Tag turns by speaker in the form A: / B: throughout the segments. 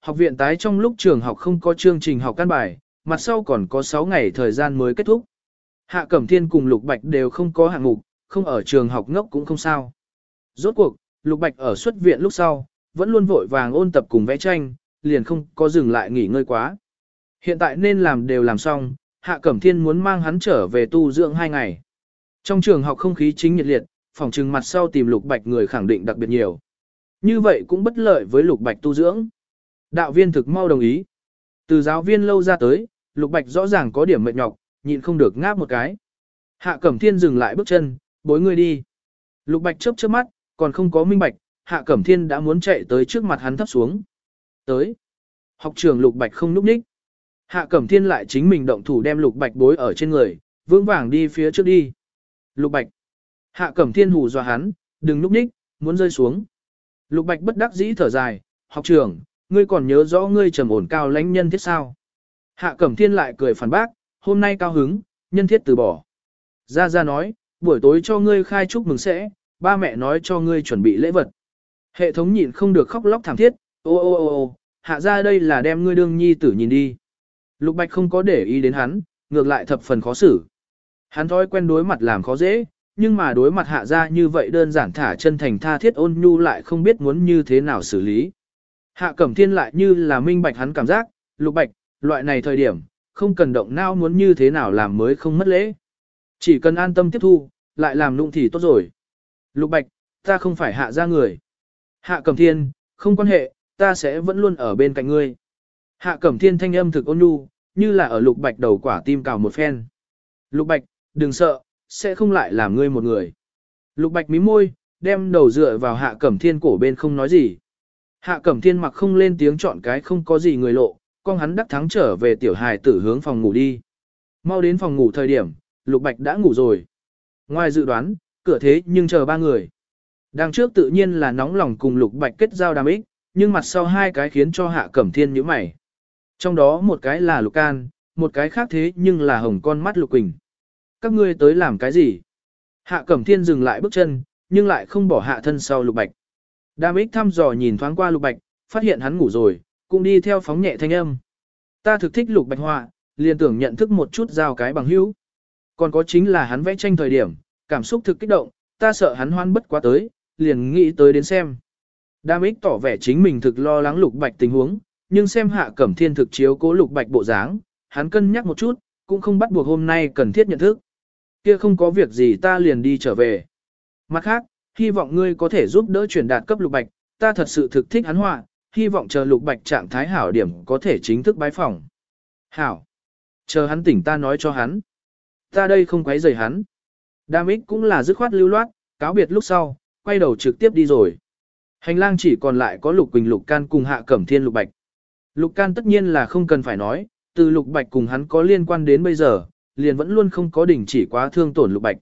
A: học viện tái trong lúc trường học không có chương trình học căn bài, mặt sau còn có 6 ngày thời gian mới kết thúc. Hạ Cẩm Thiên cùng Lục Bạch đều không có hạng mục, không ở trường học ngốc cũng không sao. Rốt cuộc, Lục Bạch ở xuất viện lúc sau, vẫn luôn vội vàng ôn tập cùng vẽ tranh, liền không có dừng lại nghỉ ngơi quá. Hiện tại nên làm đều làm xong, Hạ Cẩm Thiên muốn mang hắn trở về tu dưỡng hai ngày. Trong trường học không khí chính nhiệt liệt, phòng trừng mặt sau tìm Lục Bạch người khẳng định đặc biệt nhiều. Như vậy cũng bất lợi với Lục Bạch tu dưỡng. Đạo viên thực mau đồng ý. Từ giáo viên lâu ra tới, Lục Bạch rõ ràng có điểm mệt nhọc, nhịn không được ngáp một cái. Hạ Cẩm Thiên dừng lại bước chân, bối người đi. Lục Bạch chớp chớp mắt, còn không có minh bạch, Hạ Cẩm Thiên đã muốn chạy tới trước mặt hắn thấp xuống. Tới. Học trưởng Lục Bạch không núp ních. Hạ Cẩm Thiên lại chính mình động thủ đem Lục Bạch bối ở trên người, vững vàng đi phía trước đi. Lục Bạch. Hạ Cẩm Thiên hù dọa hắn, đừng núp ních, muốn rơi xuống. Lục Bạch bất đắc dĩ thở dài, học trưởng, ngươi còn nhớ rõ ngươi trầm ổn cao lãnh nhân thiết sao? Hạ Cẩm Thiên lại cười phản bác, hôm nay cao hứng, nhân thiết từ bỏ. Gia Gia nói, buổi tối cho ngươi khai chúc mừng sẽ, ba mẹ nói cho ngươi chuẩn bị lễ vật. Hệ thống nhịn không được khóc lóc thảm thiết, ô ô ô ô, hạ ra đây là đem ngươi đương nhi tử nhìn đi. Lục Bạch không có để ý đến hắn, ngược lại thập phần khó xử. Hắn thói quen đối mặt làm khó dễ, nhưng mà đối mặt hạ ra như vậy đơn giản thả chân thành tha thiết ôn nhu lại không biết muốn như thế nào xử lý. Hạ Cẩm Thiên lại như là minh bạch hắn cảm giác, Lục Bạch, loại này thời điểm, không cần động não muốn như thế nào làm mới không mất lễ. Chỉ cần an tâm tiếp thu, lại làm nụng thì tốt rồi. Lục Bạch, ta không phải hạ ra người. Hạ Cẩm Thiên, không quan hệ, ta sẽ vẫn luôn ở bên cạnh ngươi. Hạ Cẩm Thiên thanh âm thực ôn nhu, như là ở Lục Bạch đầu quả tim cào một phen. Lục Bạch, đừng sợ, sẽ không lại làm ngươi một người. Lục Bạch mí môi, đem đầu dựa vào Hạ Cẩm Thiên cổ bên không nói gì. Hạ Cẩm Thiên mặc không lên tiếng chọn cái không có gì người lộ, con hắn đắc thắng trở về tiểu hài tử hướng phòng ngủ đi. Mau đến phòng ngủ thời điểm, Lục Bạch đã ngủ rồi. Ngoài dự đoán, cửa thế nhưng chờ ba người. Đằng trước tự nhiên là nóng lòng cùng Lục Bạch kết giao đam ích, nhưng mặt sau hai cái khiến cho Hạ Cẩm Thiên nhíu mày. Trong đó một cái là Lục Can, một cái khác thế nhưng là hồng con mắt Lục Quỳnh. Các ngươi tới làm cái gì? Hạ Cẩm Thiên dừng lại bước chân, nhưng lại không bỏ hạ thân sau Lục Bạch. Đàm ích thăm dò nhìn thoáng qua Lục Bạch, phát hiện hắn ngủ rồi, cũng đi theo phóng nhẹ thanh âm. Ta thực thích Lục Bạch họa, liền tưởng nhận thức một chút giao cái bằng hữu. Còn có chính là hắn vẽ tranh thời điểm, cảm xúc thực kích động, ta sợ hắn hoan bất quá tới, liền nghĩ tới đến xem. Đam ích tỏ vẻ chính mình thực lo lắng lục bạch tình huống, nhưng xem hạ cẩm thiên thực chiếu cố lục bạch bộ dáng, hắn cân nhắc một chút, cũng không bắt buộc hôm nay cần thiết nhận thức. Kia không có việc gì ta liền đi trở về. Mặt khác, hy vọng ngươi có thể giúp đỡ truyền đạt cấp lục bạch, ta thật sự thực thích hắn họa, hy vọng chờ lục bạch trạng thái hảo điểm có thể chính thức bái phỏng. Hảo. Chờ hắn tỉnh ta nói cho hắn. Ta đây không quấy rầy hắn. Đam ích cũng là dứt khoát lưu loát, cáo biệt lúc sau, quay đầu trực tiếp đi rồi. Hành lang chỉ còn lại có Lục Quỳnh Lục Can cùng Hạ Cẩm Thiên Lục Bạch. Lục Can tất nhiên là không cần phải nói, từ Lục Bạch cùng hắn có liên quan đến bây giờ, liền vẫn luôn không có đỉnh chỉ quá thương tổn Lục Bạch.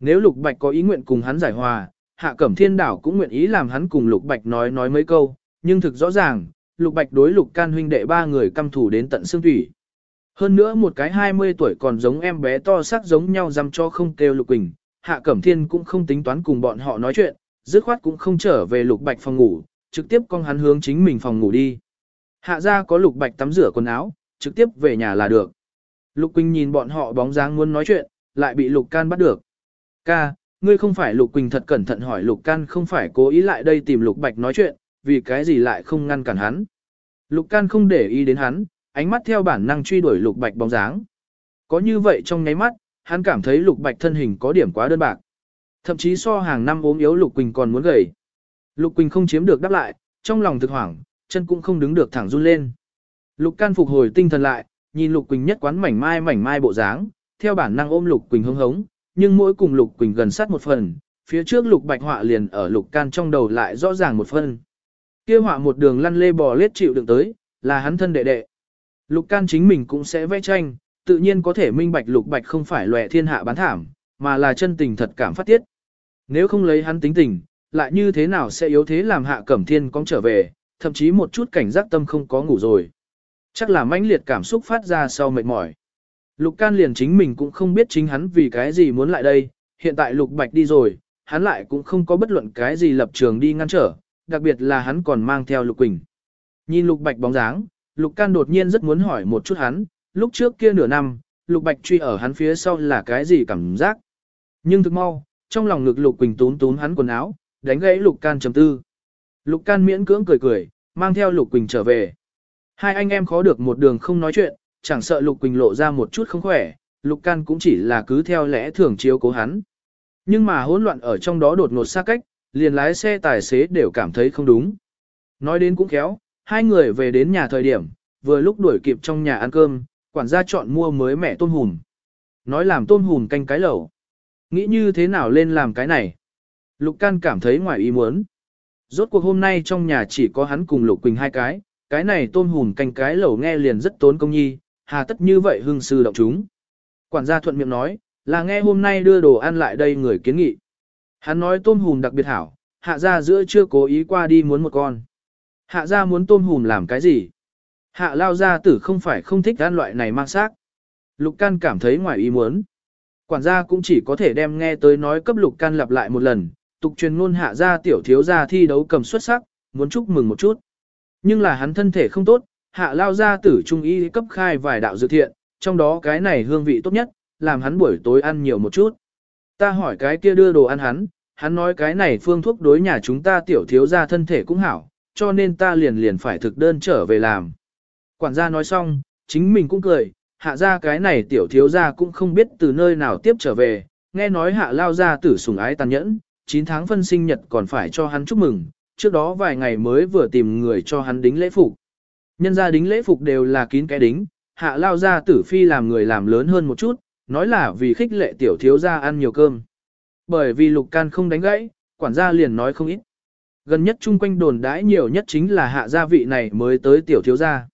A: Nếu Lục Bạch có ý nguyện cùng hắn giải hòa, Hạ Cẩm Thiên Đảo cũng nguyện ý làm hắn cùng Lục Bạch nói nói mấy câu, nhưng thực rõ ràng, Lục Bạch đối Lục Can huynh đệ ba người căm thủ đến tận xương thủy. Hơn nữa một cái 20 tuổi còn giống em bé to sắc giống nhau dăm cho không kêu Lục Quỳnh, Hạ Cẩm Thiên cũng không tính toán cùng bọn họ nói chuyện, dứt khoát cũng không trở về Lục Bạch phòng ngủ, trực tiếp con hắn hướng chính mình phòng ngủ đi. Hạ ra có Lục Bạch tắm rửa quần áo, trực tiếp về nhà là được. Lục Quỳnh nhìn bọn họ bóng dáng muốn nói chuyện, lại bị Lục Can bắt được. Ca, ngươi không phải Lục Quỳnh thật cẩn thận hỏi Lục Can không phải cố ý lại đây tìm Lục Bạch nói chuyện, vì cái gì lại không ngăn cản hắn. Lục Can không để ý đến hắn, ánh mắt theo bản năng truy đuổi Lục Bạch bóng dáng. Có như vậy trong nháy mắt, hắn cảm thấy Lục Bạch thân hình có điểm quá đơn bạc. Thậm chí so hàng năm ốm yếu Lục Quỳnh còn muốn gầy. Lục Quỳnh không chiếm được đáp lại, trong lòng thực hoảng, chân cũng không đứng được thẳng run lên. Lục Can phục hồi tinh thần lại, nhìn Lục Quỳnh nhất quán mảnh mai mảnh mai bộ dáng, theo bản năng ôm Lục Quỳnh hống hống, nhưng mỗi cùng Lục Quỳnh gần sát một phần, phía trước Lục Bạch họa liền ở Lục Can trong đầu lại rõ ràng một phần. Kia họa một đường lăn lê bò lết chịu đựng tới, là hắn thân đệ đệ. Lục Can chính mình cũng sẽ vẽ tranh, tự nhiên có thể minh bạch Lục Bạch không phải lòe thiên hạ bán thảm, mà là chân tình thật cảm phát tiết. Nếu không lấy hắn tính tình, lại như thế nào sẽ yếu thế làm hạ cẩm thiên cong trở về, thậm chí một chút cảnh giác tâm không có ngủ rồi. Chắc là mãnh liệt cảm xúc phát ra sau mệt mỏi. Lục can liền chính mình cũng không biết chính hắn vì cái gì muốn lại đây, hiện tại lục bạch đi rồi, hắn lại cũng không có bất luận cái gì lập trường đi ngăn trở, đặc biệt là hắn còn mang theo lục quỳnh. Nhìn Lục Bạch bóng dáng, Lục Can đột nhiên rất muốn hỏi một chút hắn, lúc trước kia nửa năm, Lục Bạch truy ở hắn phía sau là cái gì cảm giác. Nhưng thực mau, trong lòng ngực Lục Quỳnh tún tún hắn quần áo, đánh gãy Lục Can trầm tư. Lục Can miễn cưỡng cười cười, mang theo Lục Quỳnh trở về. Hai anh em khó được một đường không nói chuyện, chẳng sợ Lục Quỳnh lộ ra một chút không khỏe, Lục Can cũng chỉ là cứ theo lẽ thường chiếu cố hắn. Nhưng mà hỗn loạn ở trong đó đột ngột xa cách, liền lái xe tài xế đều cảm thấy không đúng. Nói đến cũng khéo, hai người về đến nhà thời điểm, vừa lúc đuổi kịp trong nhà ăn cơm, quản gia chọn mua mới mẻ tôm hùm. Nói làm tôm hùm canh cái lẩu. Nghĩ như thế nào lên làm cái này? Lục Can cảm thấy ngoài ý muốn. Rốt cuộc hôm nay trong nhà chỉ có hắn cùng Lục Quỳnh hai cái, cái này tôm hùm canh cái lẩu nghe liền rất tốn công nhi, hà tất như vậy hưng sư động chúng. Quản gia thuận miệng nói, là nghe hôm nay đưa đồ ăn lại đây người kiến nghị. Hắn nói tôm hùm đặc biệt hảo, hạ gia giữa chưa cố ý qua đi muốn một con. Hạ gia muốn tôm hùm làm cái gì? Hạ lao gia tử không phải không thích ăn loại này mang xác. Lục can cảm thấy ngoài ý muốn. Quản gia cũng chỉ có thể đem nghe tới nói cấp lục can lặp lại một lần, tục truyền ngôn hạ gia tiểu thiếu gia thi đấu cầm xuất sắc, muốn chúc mừng một chút. Nhưng là hắn thân thể không tốt, hạ lao gia tử trung y cấp khai vài đạo dự thiện, trong đó cái này hương vị tốt nhất, làm hắn buổi tối ăn nhiều một chút. Ta hỏi cái kia đưa đồ ăn hắn, hắn nói cái này phương thuốc đối nhà chúng ta tiểu thiếu gia thân thể cũng hảo, cho nên ta liền liền phải thực đơn trở về làm. Quản gia nói xong, chính mình cũng cười, hạ ra cái này tiểu thiếu gia cũng không biết từ nơi nào tiếp trở về, nghe nói hạ lao ra tử sùng ái tàn nhẫn, 9 tháng phân sinh nhật còn phải cho hắn chúc mừng, trước đó vài ngày mới vừa tìm người cho hắn đính lễ phục. Nhân gia đính lễ phục đều là kín cái đính, hạ lao ra tử phi làm người làm lớn hơn một chút, nói là vì khích lệ tiểu thiếu gia ăn nhiều cơm. Bởi vì lục can không đánh gãy, quản gia liền nói không ít. Gần nhất chung quanh đồn đãi nhiều nhất chính là hạ gia vị này mới tới tiểu thiếu gia.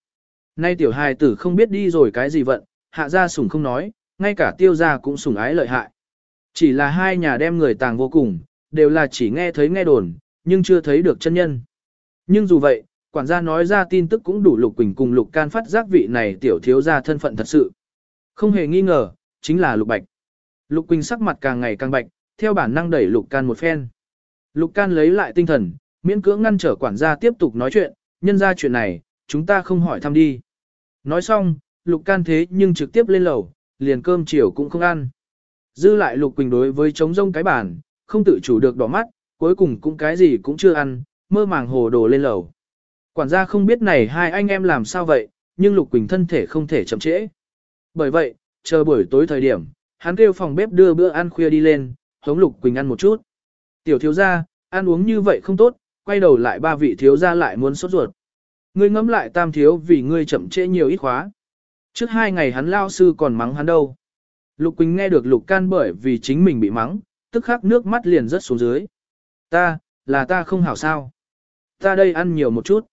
A: Nay tiểu hài tử không biết đi rồi cái gì vận, hạ gia sủng không nói, ngay cả tiêu gia cũng sủng ái lợi hại. Chỉ là hai nhà đem người tàng vô cùng, đều là chỉ nghe thấy nghe đồn, nhưng chưa thấy được chân nhân. Nhưng dù vậy, quản gia nói ra tin tức cũng đủ Lục Quỳnh cùng Lục Can phát giác vị này tiểu thiếu gia thân phận thật sự. Không hề nghi ngờ, chính là Lục Bạch. Lục Quỳnh sắc mặt càng ngày càng bạch, theo bản năng đẩy Lục Can một phen. Lục Can lấy lại tinh thần, miễn cưỡng ngăn trở quản gia tiếp tục nói chuyện, nhân ra chuyện này, chúng ta không hỏi thăm đi. Nói xong, Lục Can thế nhưng trực tiếp lên lầu, liền cơm chiều cũng không ăn. Dư lại Lục Quỳnh đối với trống rông cái bản, không tự chủ được đỏ mắt, cuối cùng cũng cái gì cũng chưa ăn, mơ màng hồ đồ lên lầu. Quản gia không biết này hai anh em làm sao vậy, nhưng Lục Quỳnh thân thể không thể chậm trễ. Bởi vậy, chờ buổi tối thời điểm, hắn kêu phòng bếp đưa bữa ăn khuya đi lên, hống Lục Quỳnh ăn một chút. Tiểu thiếu gia, ăn uống như vậy không tốt, quay đầu lại ba vị thiếu gia lại muốn sốt ruột. Ngươi ngẫm lại tam thiếu vì ngươi chậm trễ nhiều ít khóa. Trước hai ngày hắn lao sư còn mắng hắn đâu. Lục Quỳnh nghe được Lục Can bởi vì chính mình bị mắng, tức khắc nước mắt liền rớt xuống dưới. Ta, là ta không hảo sao. Ta đây ăn nhiều một chút.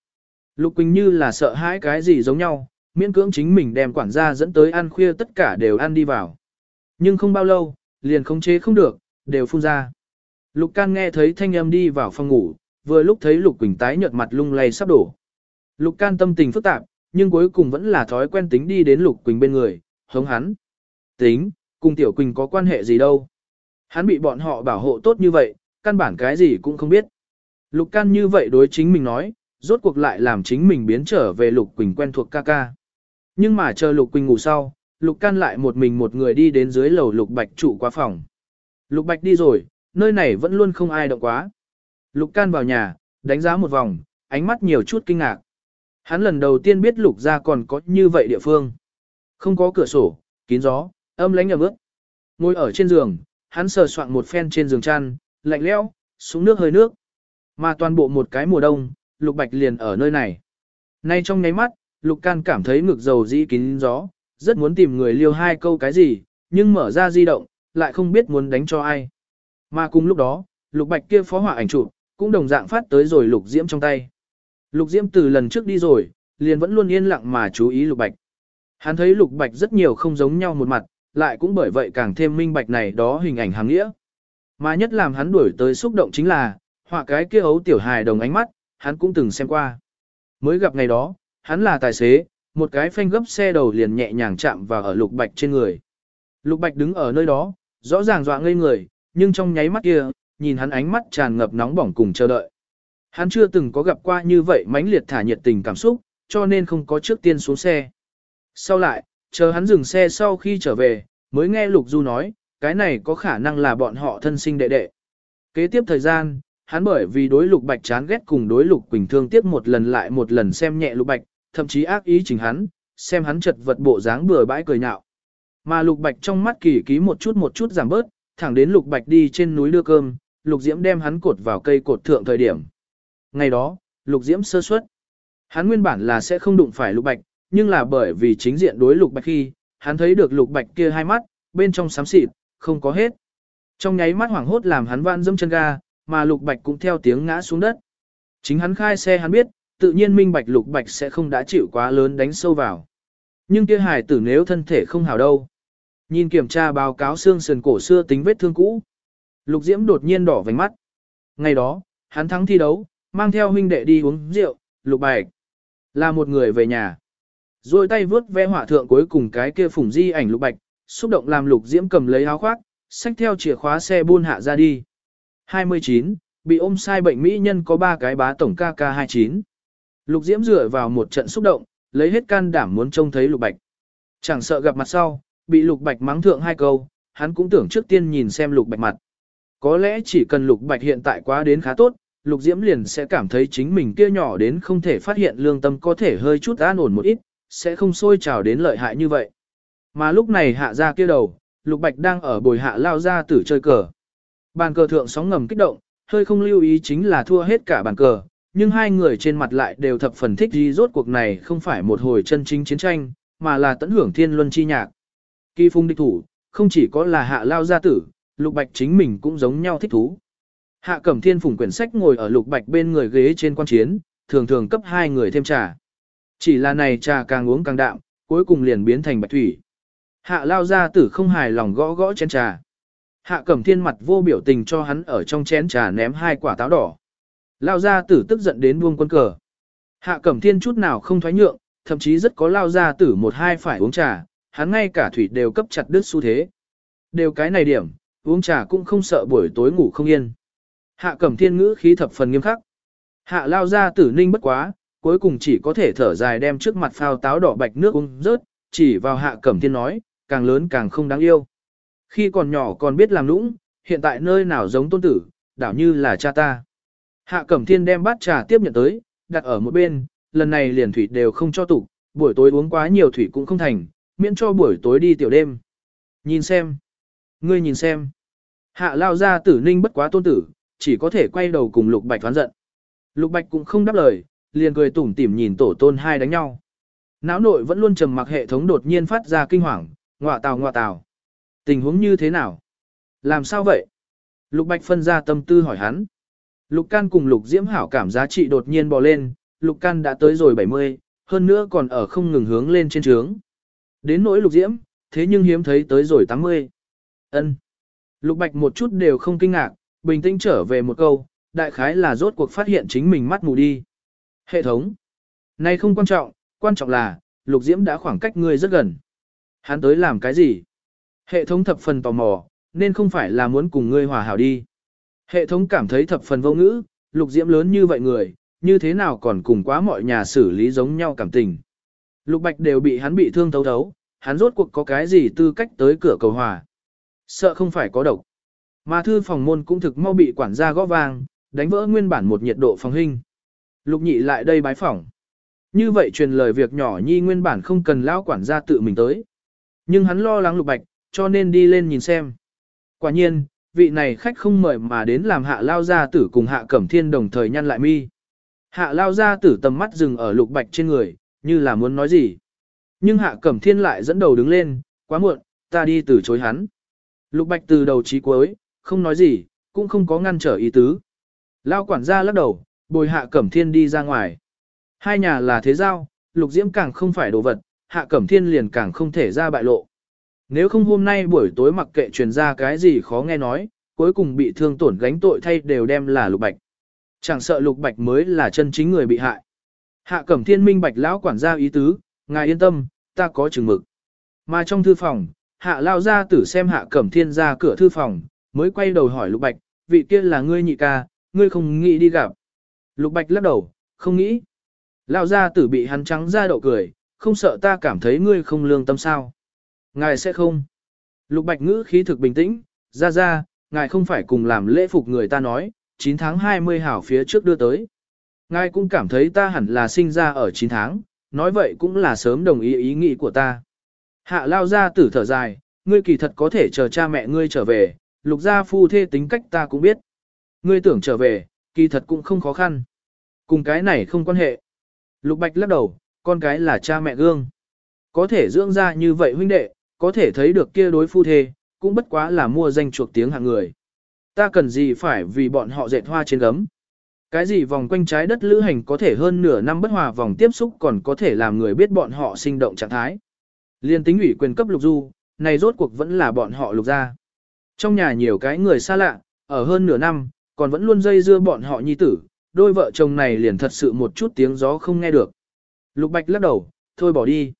A: Lục Quỳnh như là sợ hãi cái gì giống nhau, miễn cưỡng chính mình đem quản gia dẫn tới ăn khuya tất cả đều ăn đi vào. Nhưng không bao lâu, liền không chế không được, đều phun ra. Lục Can nghe thấy thanh âm đi vào phòng ngủ, vừa lúc thấy Lục Quỳnh tái nhợt mặt lung lay sắp đổ. Lục Can tâm tình phức tạp, nhưng cuối cùng vẫn là thói quen tính đi đến Lục Quỳnh bên người, hống hắn. Tính, cùng Tiểu Quỳnh có quan hệ gì đâu. Hắn bị bọn họ bảo hộ tốt như vậy, căn bản cái gì cũng không biết. Lục Can như vậy đối chính mình nói, rốt cuộc lại làm chính mình biến trở về Lục Quỳnh quen thuộc ca ca. Nhưng mà chờ Lục Quỳnh ngủ sau, Lục Can lại một mình một người đi đến dưới lầu Lục Bạch trụ qua phòng. Lục Bạch đi rồi, nơi này vẫn luôn không ai động quá. Lục Can vào nhà, đánh giá một vòng, ánh mắt nhiều chút kinh ngạc. Hắn lần đầu tiên biết Lục gia còn có như vậy địa phương. Không có cửa sổ, kín gió, âm lánh ẩm ướt. Ngồi ở trên giường, hắn sờ soạn một phen trên giường chăn, lạnh lẽo, xuống nước hơi nước. Mà toàn bộ một cái mùa đông, Lục Bạch liền ở nơi này. Nay trong nháy mắt, Lục Can cảm thấy ngực dầu dĩ kín gió, rất muốn tìm người liêu hai câu cái gì, nhưng mở ra di động, lại không biết muốn đánh cho ai. Mà cùng lúc đó, Lục Bạch kia phó họa ảnh chụp cũng đồng dạng phát tới rồi Lục Diễm trong tay. Lục Diễm từ lần trước đi rồi, liền vẫn luôn yên lặng mà chú ý Lục Bạch. Hắn thấy Lục Bạch rất nhiều không giống nhau một mặt, lại cũng bởi vậy càng thêm minh bạch này đó hình ảnh hàng nghĩa. Mà nhất làm hắn đuổi tới xúc động chính là, họa cái kia ấu tiểu hài đồng ánh mắt, hắn cũng từng xem qua. Mới gặp ngày đó, hắn là tài xế, một cái phanh gấp xe đầu liền nhẹ nhàng chạm vào ở Lục Bạch trên người. Lục Bạch đứng ở nơi đó, rõ ràng dọa ngây người, nhưng trong nháy mắt kia, nhìn hắn ánh mắt tràn ngập nóng bỏng cùng chờ đợi. Hắn chưa từng có gặp qua như vậy mãnh liệt thả nhiệt tình cảm xúc, cho nên không có trước tiên xuống xe. Sau lại, chờ hắn dừng xe sau khi trở về, mới nghe Lục Du nói, cái này có khả năng là bọn họ thân sinh đệ đệ. Kế tiếp thời gian, hắn bởi vì đối Lục Bạch chán ghét cùng đối Lục Quỳnh thương tiếc một lần lại một lần xem nhẹ Lục Bạch, thậm chí ác ý chính hắn, xem hắn chật vật bộ dáng bừa bãi cười nhạo. Mà Lục Bạch trong mắt kỳ ký một chút một chút giảm bớt, thẳng đến Lục Bạch đi trên núi đưa cơm, Lục Diễm đem hắn cột vào cây cột thượng thời điểm. Ngày đó, Lục Diễm sơ suất. Hắn nguyên bản là sẽ không đụng phải Lục Bạch, nhưng là bởi vì chính diện đối Lục Bạch khi, hắn thấy được Lục Bạch kia hai mắt, bên trong xám xịt, không có hết. Trong nháy mắt hoảng hốt làm hắn van dâm chân ga, mà Lục Bạch cũng theo tiếng ngã xuống đất. Chính hắn khai xe hắn biết, tự nhiên minh bạch Lục Bạch sẽ không đã chịu quá lớn đánh sâu vào. Nhưng kia hài tử nếu thân thể không hảo đâu. Nhìn kiểm tra báo cáo xương sườn cổ xưa tính vết thương cũ. Lục Diễm đột nhiên đỏ vành mắt. Ngày đó, hắn thắng thi đấu, mang theo huynh đệ đi uống rượu, Lục Bạch là một người về nhà. Rồi tay vướt vẽ hỏa thượng cuối cùng cái kia phủng di ảnh Lục Bạch, xúc động làm Lục Diễm cầm lấy áo khoác, xách theo chìa khóa xe buôn hạ ra đi. 29. Bị ôm sai bệnh mỹ nhân có ba cái bá tổng KK29. Lục Diễm dựa vào một trận xúc động, lấy hết can đảm muốn trông thấy Lục Bạch. Chẳng sợ gặp mặt sau, bị Lục Bạch mắng thượng hai câu, hắn cũng tưởng trước tiên nhìn xem Lục Bạch mặt. Có lẽ chỉ cần Lục Bạch hiện tại quá đến khá tốt, Lục Diễm liền sẽ cảm thấy chính mình kia nhỏ đến không thể phát hiện lương tâm có thể hơi chút an ổn một ít, sẽ không sôi trào đến lợi hại như vậy. Mà lúc này hạ ra kia đầu, Lục Bạch đang ở bồi hạ lao ra tử chơi cờ. Bàn cờ thượng sóng ngầm kích động, hơi không lưu ý chính là thua hết cả bàn cờ, nhưng hai người trên mặt lại đều thập phần thích gì rốt cuộc này không phải một hồi chân chính chiến tranh, mà là tận hưởng thiên luân chi nhạc. Kỳ phung địch thủ, không chỉ có là hạ lao gia tử, lục bạch chính mình cũng giống nhau thích thú. Hạ cẩm thiên phùng quyển sách ngồi ở lục bạch bên người ghế trên quan chiến, thường thường cấp hai người thêm trà. Chỉ là này trà càng uống càng đạm, cuối cùng liền biến thành bạch thủy. Hạ lao gia tử không hài lòng gõ gõ chén trà. Hạ cẩm thiên mặt vô biểu tình cho hắn ở trong chén trà ném hai quả táo đỏ. Lao gia tử tức giận đến buông quân cờ. Hạ cẩm thiên chút nào không thoái nhượng, thậm chí rất có lao gia tử một hai phải uống trà, hắn ngay cả thủy đều cấp chặt đứt xu thế. Đều cái này điểm, uống trà cũng không sợ buổi tối ngủ không yên. Hạ cẩm thiên ngữ khí thập phần nghiêm khắc. Hạ lao gia tử ninh bất quá, cuối cùng chỉ có thể thở dài đem trước mặt phao táo đỏ bạch nước uống rớt, chỉ vào hạ cẩm thiên nói, càng lớn càng không đáng yêu. Khi còn nhỏ còn biết làm lũng, hiện tại nơi nào giống tôn tử, đảo như là cha ta. Hạ Cẩm Thiên đem bát trà tiếp nhận tới, đặt ở một bên, lần này liền thủy đều không cho tụ, buổi tối uống quá nhiều thủy cũng không thành, miễn cho buổi tối đi tiểu đêm. Nhìn xem. Ngươi nhìn xem. Hạ lao ra tử ninh bất quá tôn tử, chỉ có thể quay đầu cùng Lục Bạch thoán giận. Lục Bạch cũng không đáp lời, liền cười tủm tỉm nhìn tổ tôn hai đánh nhau. Náo nội vẫn luôn trầm mặc hệ thống đột nhiên phát ra kinh hoàng, ngọa tào ngọa tào. Tình huống như thế nào? Làm sao vậy? Lục Bạch phân ra tâm tư hỏi hắn. Lục Can cùng Lục Diễm hảo cảm giá trị đột nhiên bò lên, Lục Can đã tới rồi 70, hơn nữa còn ở không ngừng hướng lên trên trướng. Đến nỗi Lục Diễm, thế nhưng hiếm thấy tới rồi 80. Ân. Lục Bạch một chút đều không kinh ngạc, bình tĩnh trở về một câu, đại khái là rốt cuộc phát hiện chính mình mắt mù đi. Hệ thống. Này không quan trọng, quan trọng là, Lục Diễm đã khoảng cách ngươi rất gần. Hắn tới làm cái gì? Hệ thống thập phần tò mò, nên không phải là muốn cùng ngươi hòa hảo đi. Hệ thống cảm thấy thập phần vô ngữ, lục diễm lớn như vậy người, như thế nào còn cùng quá mọi nhà xử lý giống nhau cảm tình. Lục bạch đều bị hắn bị thương thấu thấu, hắn rốt cuộc có cái gì tư cách tới cửa cầu hòa. Sợ không phải có độc. Mà thư phòng môn cũng thực mau bị quản gia gõ vang, đánh vỡ nguyên bản một nhiệt độ phòng hình. Lục nhị lại đây bái phỏng. Như vậy truyền lời việc nhỏ nhi nguyên bản không cần lão quản gia tự mình tới. Nhưng hắn lo lắng lục bạch, cho nên đi lên nhìn xem. Quả nhiên, vị này khách không mời mà đến làm hạ lao gia tử cùng hạ cẩm thiên đồng thời nhăn lại mi. Hạ lao gia tử tầm mắt dừng ở lục bạch trên người, như là muốn nói gì. Nhưng hạ cẩm thiên lại dẫn đầu đứng lên, quá muộn, ta đi từ chối hắn. Lục bạch từ đầu chí cuối, không nói gì, cũng không có ngăn trở ý tứ. Lao quản gia lắc đầu, bồi hạ cẩm thiên đi ra ngoài. Hai nhà là thế giao, lục diễm càng không phải đồ vật, hạ cẩm thiên liền càng không thể ra bại lộ. Nếu không hôm nay buổi tối mặc kệ truyền ra cái gì khó nghe nói, cuối cùng bị thương tổn gánh tội thay đều đem là lục bạch. Chẳng sợ lục bạch mới là chân chính người bị hại. Hạ cẩm thiên minh bạch lão quản gia ý tứ, ngài yên tâm, ta có chừng mực. Mà trong thư phòng, hạ lao ra tử xem hạ cẩm thiên ra cửa thư phòng, mới quay đầu hỏi lục bạch, vị kia là ngươi nhị ca, ngươi không nghĩ đi gặp. Lục Bạch lắc đầu, không nghĩ. lao gia tử bị hắn trắng ra đậu cười, không sợ ta cảm thấy ngươi không lương tâm sao. Ngài sẽ không. Lục Bạch ngữ khí thực bình tĩnh, ra ra, ngài không phải cùng làm lễ phục người ta nói, 9 tháng 20 hảo phía trước đưa tới. Ngài cũng cảm thấy ta hẳn là sinh ra ở 9 tháng, nói vậy cũng là sớm đồng ý ý nghĩ của ta. Hạ lao ra tử thở dài, ngươi kỳ thật có thể chờ cha mẹ ngươi trở về, lục gia phu thê tính cách ta cũng biết. Ngươi tưởng trở về, kỳ thật cũng không khó khăn. Cùng cái này không quan hệ. Lục bạch lắc đầu, con cái là cha mẹ gương. Có thể dưỡng ra như vậy huynh đệ, có thể thấy được kia đối phu thê, cũng bất quá là mua danh chuộc tiếng hạng người. Ta cần gì phải vì bọn họ dệt hoa trên gấm. Cái gì vòng quanh trái đất lữ hành có thể hơn nửa năm bất hòa vòng tiếp xúc còn có thể làm người biết bọn họ sinh động trạng thái. Liên tính ủy quyền cấp lục du, này rốt cuộc vẫn là bọn họ lục ra. Trong nhà nhiều cái người xa lạ, ở hơn nửa năm, còn vẫn luôn dây dưa bọn họ nhi tử, đôi vợ chồng này liền thật sự một chút tiếng gió không nghe được. Lục Bạch lắc đầu, thôi bỏ đi.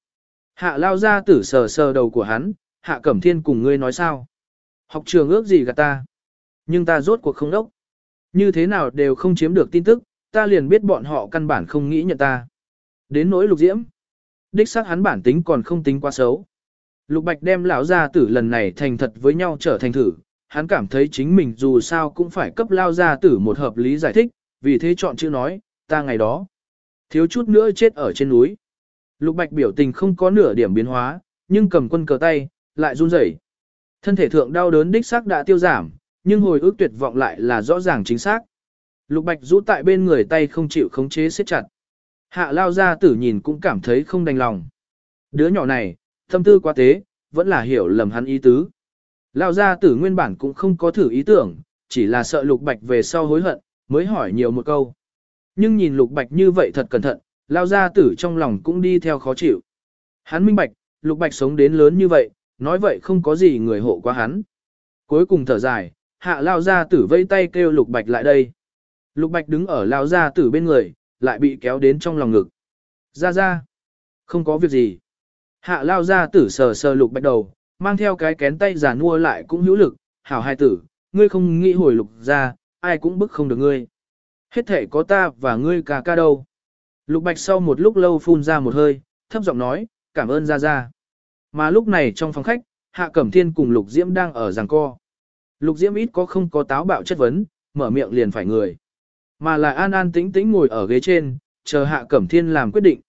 A: Hạ lao ra tử sờ sờ đầu của hắn, hạ cẩm thiên cùng ngươi nói sao. Học trường ước gì gạt ta. Nhưng ta rốt cuộc không đốc. Như thế nào đều không chiếm được tin tức, ta liền biết bọn họ căn bản không nghĩ nhận ta. Đến nỗi lục diễm. Đích xác hắn bản tính còn không tính quá xấu. Lục Bạch đem lão gia tử lần này thành thật với nhau trở thành thử, hắn cảm thấy chính mình dù sao cũng phải cấp lao gia tử một hợp lý giải thích, vì thế chọn chữ nói, ta ngày đó, thiếu chút nữa chết ở trên núi. Lục Bạch biểu tình không có nửa điểm biến hóa, nhưng cầm quân cờ tay, lại run rẩy. Thân thể thượng đau đớn đích xác đã tiêu giảm, nhưng hồi ức tuyệt vọng lại là rõ ràng chính xác. Lục Bạch rũ tại bên người tay không chịu khống chế siết chặt. Hạ lao gia tử nhìn cũng cảm thấy không đành lòng. Đứa nhỏ này, tâm tư quá tế, vẫn là hiểu lầm hắn ý tứ. Lao gia tử nguyên bản cũng không có thử ý tưởng, chỉ là sợ lục bạch về sau hối hận, mới hỏi nhiều một câu. Nhưng nhìn lục bạch như vậy thật cẩn thận, lao gia tử trong lòng cũng đi theo khó chịu. Hắn minh bạch, lục bạch sống đến lớn như vậy, nói vậy không có gì người hộ qua hắn. Cuối cùng thở dài, hạ lao gia tử vây tay kêu lục bạch lại đây. Lục bạch đứng ở lao gia tử bên người, lại bị kéo đến trong lòng ngực. Ra ra, không có việc gì. Hạ lao gia tử sờ sờ lục bạch đầu, mang theo cái kén tay giả nua lại cũng hữu lực, hảo hai tử, ngươi không nghĩ hồi lục ra, ai cũng bức không được ngươi. Hết thể có ta và ngươi ca ca đâu. Lục bạch sau một lúc lâu phun ra một hơi, thấp giọng nói, cảm ơn ra ra. Mà lúc này trong phòng khách, Hạ Cẩm Thiên cùng Lục Diễm đang ở giằng co. Lục Diễm ít có không có táo bạo chất vấn, mở miệng liền phải người. Mà là an an tĩnh tĩnh ngồi ở ghế trên, chờ Hạ Cẩm Thiên làm quyết định.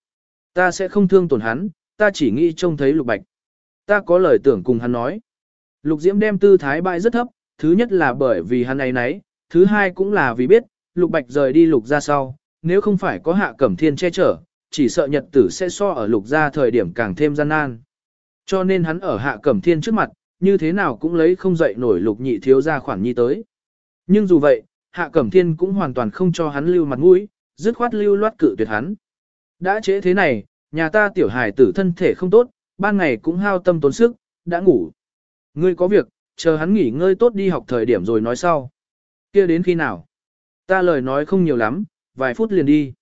A: Ta sẽ không thương tổn hắn, ta chỉ nghĩ trông thấy Lục Bạch. Ta có lời tưởng cùng hắn nói. Lục Diễm đem tư thái bại rất thấp, thứ nhất là bởi vì hắn ấy nấy, thứ hai cũng là vì biết, Lục Bạch rời đi Lục ra sau, nếu không phải có Hạ Cẩm Thiên che chở, chỉ sợ nhật tử sẽ so ở Lục gia thời điểm càng thêm gian nan. Cho nên hắn ở Hạ Cẩm Thiên trước mặt, như thế nào cũng lấy không dậy nổi Lục nhị thiếu ra khoản nhi tới. Nhưng dù vậy, Hạ Cẩm Thiên cũng hoàn toàn không cho hắn lưu mặt mũi, dứt khoát lưu loát cự tuyệt hắn. Đã chế thế này, nhà ta tiểu hài tử thân thể không tốt, ban ngày cũng hao tâm tốn sức, đã ngủ. Ngươi có việc, chờ hắn nghỉ ngơi tốt đi học thời điểm rồi nói sau. kia đến khi nào? Ta lời nói không nhiều lắm, vài phút liền đi.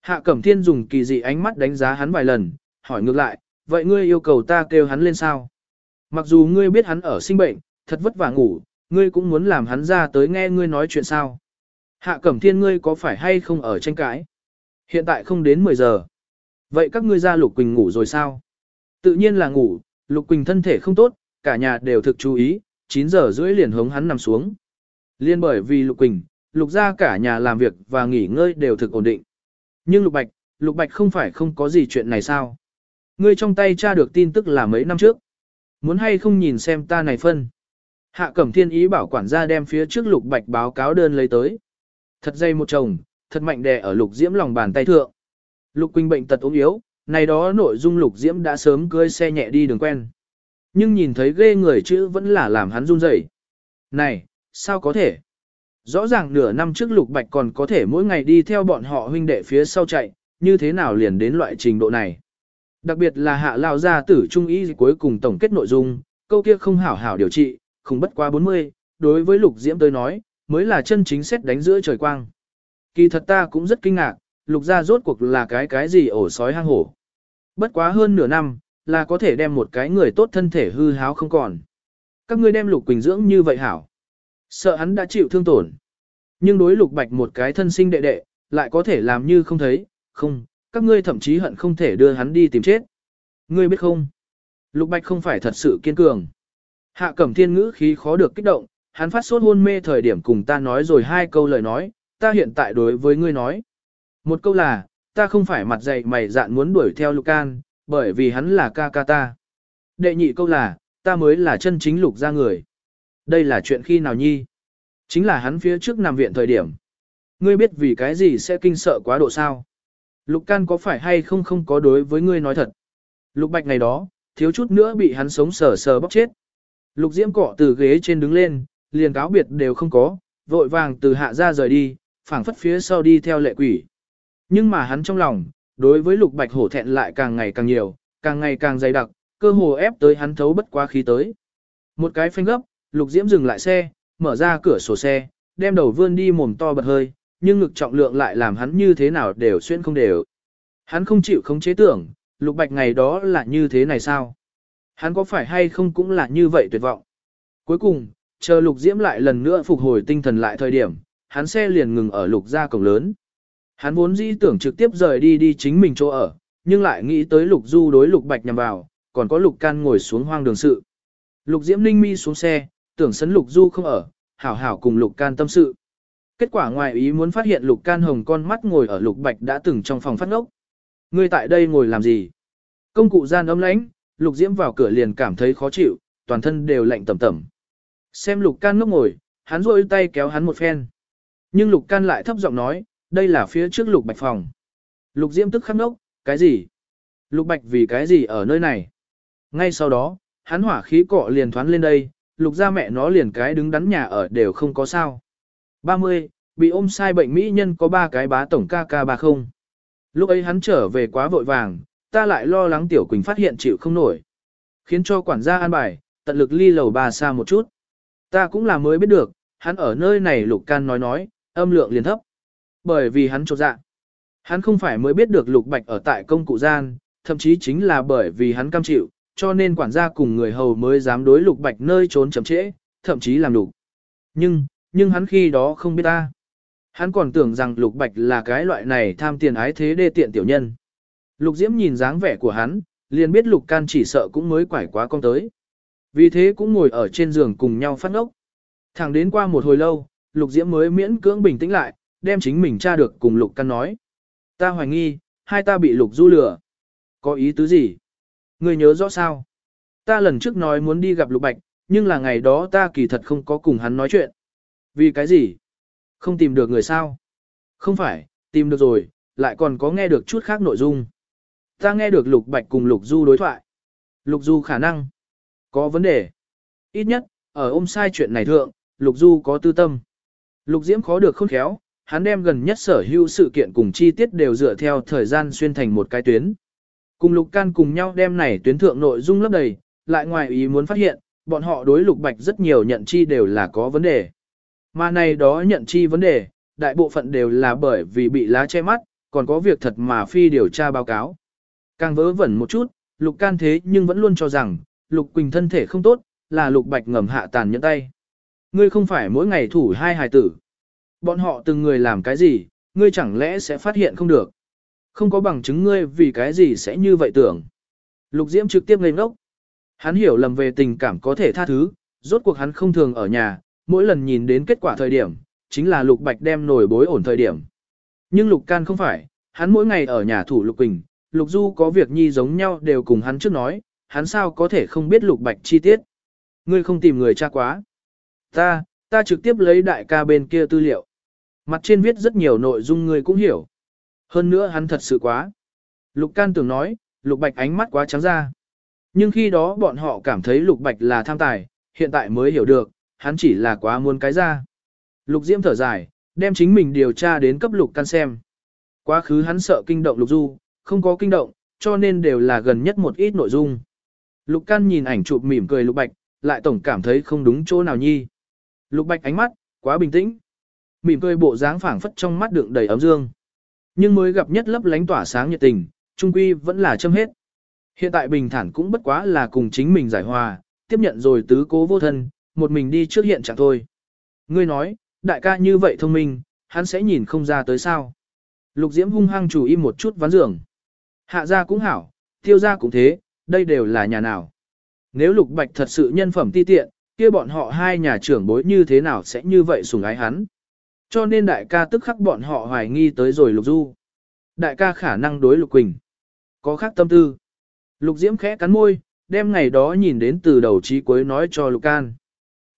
A: Hạ Cẩm Thiên dùng kỳ dị ánh mắt đánh giá hắn vài lần, hỏi ngược lại, vậy ngươi yêu cầu ta kêu hắn lên sao? Mặc dù ngươi biết hắn ở sinh bệnh, thật vất vả ngủ, ngươi cũng muốn làm hắn ra tới nghe ngươi nói chuyện sao? Hạ Cẩm Thiên ngươi có phải hay không ở tranh cãi? Hiện tại không đến 10 giờ. Vậy các ngươi ra Lục Quỳnh ngủ rồi sao? Tự nhiên là ngủ, Lục Quỳnh thân thể không tốt, cả nhà đều thực chú ý, 9 giờ rưỡi liền hống hắn nằm xuống. Liên bởi vì Lục Quỳnh, Lục ra cả nhà làm việc và nghỉ ngơi đều thực ổn định. Nhưng Lục Bạch, Lục Bạch không phải không có gì chuyện này sao? Ngươi trong tay tra được tin tức là mấy năm trước. Muốn hay không nhìn xem ta này phân. Hạ Cẩm Thiên ý bảo quản gia đem phía trước Lục Bạch báo cáo đơn lấy tới. Thật dây một chồng, thật mạnh đè ở Lục Diễm lòng bàn tay thượng. Lục Quỳnh bệnh tật ốm yếu, này đó nội dung Lục Diễm đã sớm cưới xe nhẹ đi đường quen. Nhưng nhìn thấy ghê người chữ vẫn là làm hắn run rẩy. Này, sao có thể? Rõ ràng nửa năm trước Lục Bạch còn có thể mỗi ngày đi theo bọn họ huynh đệ phía sau chạy, như thế nào liền đến loại trình độ này? Đặc biệt là hạ lao gia tử trung ý cuối cùng tổng kết nội dung, câu kia không hảo hảo điều trị, không bất quá 40, đối với Lục Diễm tôi nói, mới là chân chính xét đánh giữa trời quang. Kỳ thật ta cũng rất kinh ngạc, lục gia rốt cuộc là cái cái gì ổ sói hang hổ. Bất quá hơn nửa năm, là có thể đem một cái người tốt thân thể hư háo không còn. Các ngươi đem lục quỳnh dưỡng như vậy hảo. Sợ hắn đã chịu thương tổn. Nhưng đối lục bạch một cái thân sinh đệ đệ, lại có thể làm như không thấy, không, các ngươi thậm chí hận không thể đưa hắn đi tìm chết. Ngươi biết không? Lục Bạch không phải thật sự kiên cường. Hạ Cẩm Thiên ngữ khí khó được kích động, hắn phát sốt hôn mê thời điểm cùng ta nói rồi hai câu lời nói, ta hiện tại đối với ngươi nói. Một câu là, ta không phải mặt dày mày dạn muốn đuổi theo Lucan, bởi vì hắn là ca ca ta. Đệ nhị câu là, ta mới là chân chính lục ra người. Đây là chuyện khi nào nhi? Chính là hắn phía trước nằm viện thời điểm. Ngươi biết vì cái gì sẽ kinh sợ quá độ sao? Lục can có phải hay không không có đối với ngươi nói thật? Lục bạch ngày đó, thiếu chút nữa bị hắn sống sờ sờ bóc chết. Lục diễm cọ từ ghế trên đứng lên, liền cáo biệt đều không có, vội vàng từ hạ ra rời đi, phảng phất phía sau đi theo lệ quỷ. Nhưng mà hắn trong lòng, đối với lục bạch hổ thẹn lại càng ngày càng nhiều, càng ngày càng dày đặc, cơ hồ ép tới hắn thấu bất quá khí tới. Một cái phanh gấp, lục diễm dừng lại xe, mở ra cửa sổ xe, đem đầu vươn đi mồm to bật hơi, nhưng ngực trọng lượng lại làm hắn như thế nào đều xuyên không đều. Hắn không chịu không chế tưởng, lục bạch ngày đó là như thế này sao? Hắn có phải hay không cũng là như vậy tuyệt vọng? Cuối cùng, chờ lục diễm lại lần nữa phục hồi tinh thần lại thời điểm, hắn xe liền ngừng ở lục gia cổng lớn. Hắn vốn dĩ tưởng trực tiếp rời đi đi chính mình chỗ ở, nhưng lại nghĩ tới lục du đối lục bạch nhằm vào, còn có lục can ngồi xuống hoang đường sự. Lục diễm ninh mi xuống xe, tưởng sấn lục du không ở, hảo hảo cùng lục can tâm sự. Kết quả ngoài ý muốn phát hiện lục can hồng con mắt ngồi ở lục bạch đã từng trong phòng phát ngốc. Ngươi tại đây ngồi làm gì? Công cụ gian ấm lãnh, lục diễm vào cửa liền cảm thấy khó chịu, toàn thân đều lạnh tẩm tẩm. Xem lục can ngốc ngồi, hắn rôi tay kéo hắn một phen. Nhưng lục can lại thấp giọng nói, đây là phía trước lục bạch phòng. Lục diễm tức khắc ngốc, cái gì? Lục bạch vì cái gì ở nơi này? Ngay sau đó, hắn hỏa khí cọ liền thoán lên đây, lục gia mẹ nó liền cái đứng đắn nhà ở đều không có sao. 30, bị ôm sai bệnh mỹ nhân có ba cái bá tổng ca ca ba không. Lúc ấy hắn trở về quá vội vàng, ta lại lo lắng tiểu quỳnh phát hiện chịu không nổi. Khiến cho quản gia an bài, tận lực ly lầu bà xa một chút. Ta cũng là mới biết được, hắn ở nơi này lục can nói nói, âm lượng liền thấp. Bởi vì hắn trột dạ. Hắn không phải mới biết được lục bạch ở tại công cụ gian, thậm chí chính là bởi vì hắn cam chịu, cho nên quản gia cùng người hầu mới dám đối lục bạch nơi trốn chậm trễ, thậm chí làm đủ. Nhưng, nhưng hắn khi đó không biết ta. Hắn còn tưởng rằng lục bạch là cái loại này tham tiền ái thế đê tiện tiểu nhân. Lục diễm nhìn dáng vẻ của hắn, liền biết lục can chỉ sợ cũng mới quải quá con tới. Vì thế cũng ngồi ở trên giường cùng nhau phát ngốc. Thẳng đến qua một hồi lâu, lục diễm mới miễn cưỡng bình tĩnh lại, đem chính mình tra được cùng lục can nói. Ta hoài nghi, hai ta bị lục du lừa. Có ý tứ gì? Ngươi nhớ rõ sao? Ta lần trước nói muốn đi gặp lục bạch, nhưng là ngày đó ta kỳ thật không có cùng hắn nói chuyện. Vì cái gì? Không tìm được người sao? Không phải, tìm được rồi, lại còn có nghe được chút khác nội dung. Ta nghe được lục bạch cùng lục du đối thoại. Lục du khả năng có vấn đề. Ít nhất, ở ôm sai chuyện này thượng, lục du có tư tâm. Lục diễm khó được khôn khéo, hắn đem gần nhất sở hữu sự kiện cùng chi tiết đều dựa theo thời gian xuyên thành một cái tuyến. Cùng Lục Can cùng nhau đem này tuyến thượng nội dung lấp đầy, lại ngoài ý muốn phát hiện, bọn họ đối Lục Bạch rất nhiều nhận chi đều là có vấn đề. Mà này đó nhận chi vấn đề, đại bộ phận đều là bởi vì bị lá che mắt, còn có việc thật mà phi điều tra báo cáo. Càng vớ vẩn một chút, Lục Can thế nhưng vẫn luôn cho rằng, Lục Quỳnh thân thể không tốt, là Lục Bạch ngầm hạ tàn nhẫn tay. Ngươi không phải mỗi ngày thủ hai hài tử. Bọn họ từng người làm cái gì, ngươi chẳng lẽ sẽ phát hiện không được. Không có bằng chứng ngươi vì cái gì sẽ như vậy tưởng. Lục Diễm trực tiếp ngây ngốc. Hắn hiểu lầm về tình cảm có thể tha thứ, rốt cuộc hắn không thường ở nhà, mỗi lần nhìn đến kết quả thời điểm, chính là Lục Bạch đem nổi bối ổn thời điểm. Nhưng Lục Can không phải, hắn mỗi ngày ở nhà thủ Lục Quỳnh, Lục Du có việc nhi giống nhau đều cùng hắn trước nói, hắn sao có thể không biết Lục Bạch chi tiết. Ngươi không tìm người cha quá. Ta, ta trực tiếp lấy đại ca bên kia tư liệu. Mặt trên viết rất nhiều nội dung ngươi cũng hiểu. Hơn nữa hắn thật sự quá. Lục can tưởng nói, lục bạch ánh mắt quá trắng ra. Nhưng khi đó bọn họ cảm thấy lục bạch là tham tài, hiện tại mới hiểu được, hắn chỉ là quá muốn cái ra. Lục diễm thở dài, đem chính mình điều tra đến cấp lục can xem. Quá khứ hắn sợ kinh động lục du, không có kinh động, cho nên đều là gần nhất một ít nội dung. Lục can nhìn ảnh chụp mỉm cười lục bạch, lại tổng cảm thấy không đúng chỗ nào nhi. Lục bạch ánh mắt, quá bình tĩnh. Mỉm cười bộ dáng phảng phất trong mắt đựng đầy ấm dương. Nhưng mới gặp nhất lấp lánh tỏa sáng nhiệt tình, trung quy vẫn là châm hết. Hiện tại bình thản cũng bất quá là cùng chính mình giải hòa, tiếp nhận rồi tứ cố vô thân, một mình đi trước hiện trạng thôi. Ngươi nói, đại ca như vậy thông minh, hắn sẽ nhìn không ra tới sao. Lục Diễm hung hăng chủ im một chút ván giường. Hạ gia cũng hảo, tiêu gia cũng thế, đây đều là nhà nào. Nếu Lục Bạch thật sự nhân phẩm ti tiện, kia bọn họ hai nhà trưởng bối như thế nào sẽ như vậy sủng ái hắn. Cho nên đại ca tức khắc bọn họ hoài nghi tới rồi Lục Du. Đại ca khả năng đối Lục Quỳnh. Có khác tâm tư. Lục Diễm khẽ cắn môi, đem ngày đó nhìn đến từ đầu chí cuối nói cho Lục Can.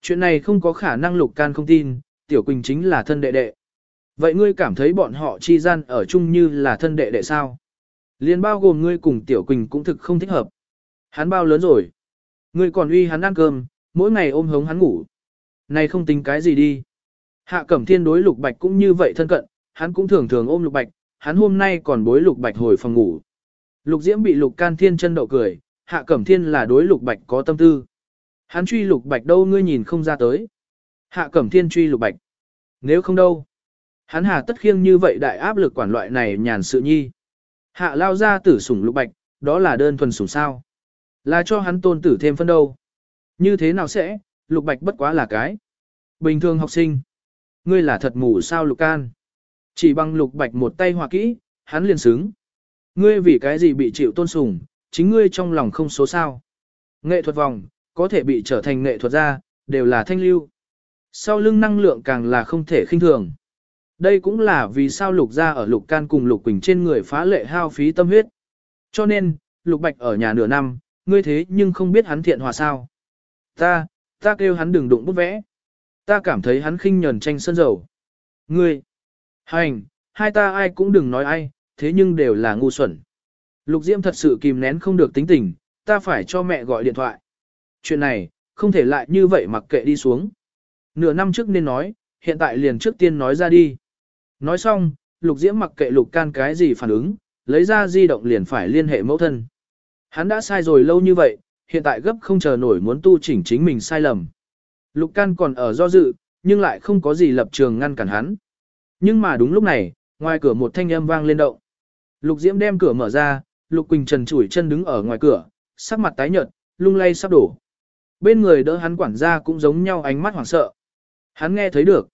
A: Chuyện này không có khả năng Lục Can không tin, Tiểu Quỳnh chính là thân đệ đệ. Vậy ngươi cảm thấy bọn họ chi gian ở chung như là thân đệ đệ sao? Liên bao gồm ngươi cùng Tiểu Quỳnh cũng thực không thích hợp. Hắn bao lớn rồi. Ngươi còn uy hắn ăn cơm, mỗi ngày ôm hống hắn ngủ. Này không tính cái gì đi. Hạ Cẩm Thiên đối Lục Bạch cũng như vậy thân cận, hắn cũng thường thường ôm Lục Bạch, hắn hôm nay còn bối Lục Bạch hồi phòng ngủ. Lục Diễm bị Lục Can Thiên chân đậu cười, Hạ Cẩm Thiên là đối Lục Bạch có tâm tư. Hắn truy Lục Bạch đâu ngươi nhìn không ra tới. Hạ Cẩm Thiên truy Lục Bạch. Nếu không đâu. Hắn hà tất khiêng như vậy đại áp lực quản loại này nhàn sự nhi. Hạ lao ra tử sủng Lục Bạch, đó là đơn thuần sủng sao. Là cho hắn tôn tử thêm phân đâu. Như thế nào sẽ, Lục Bạch bất quá là cái. Bình thường học sinh. Ngươi là thật mù sao Lục Can. Chỉ bằng Lục Bạch một tay hòa kỹ, hắn liền xứng. Ngươi vì cái gì bị chịu tôn sùng, chính ngươi trong lòng không số sao. Nghệ thuật vòng, có thể bị trở thành nghệ thuật gia, đều là thanh lưu. Sau lưng năng lượng càng là không thể khinh thường. Đây cũng là vì sao lục gia ở lục can cùng lục quỳnh trên người phá lệ hao phí tâm huyết. Cho nên, lục bạch ở nhà nửa năm, ngươi thế nhưng không biết hắn thiện hòa sao. Ta, ta kêu hắn đừng đụng bút vẽ. Ta cảm thấy hắn khinh nhờn tranh sân dầu. Ngươi, hành, hai ta ai cũng đừng nói ai, thế nhưng đều là ngu xuẩn. Lục Diễm thật sự kìm nén không được tính tình, ta phải cho mẹ gọi điện thoại. Chuyện này, không thể lại như vậy mặc kệ đi xuống. Nửa năm trước nên nói, hiện tại liền trước tiên nói ra đi. Nói xong, Lục Diễm mặc kệ Lục Can cái gì phản ứng, lấy ra di động liền phải liên hệ mẫu thân. Hắn đã sai rồi lâu như vậy, hiện tại gấp không chờ nổi muốn tu chỉnh chính mình sai lầm. Lục Can còn ở do dự, nhưng lại không có gì lập trường ngăn cản hắn. Nhưng mà đúng lúc này, ngoài cửa một thanh âm vang lên động. Lục Diễm đem cửa mở ra, Lục Quỳnh Trần chủi chân đứng ở ngoài cửa, sắc mặt tái nhợt, lung lay sắp đổ. Bên người đỡ hắn quản gia cũng giống nhau ánh mắt hoảng sợ. Hắn nghe thấy được.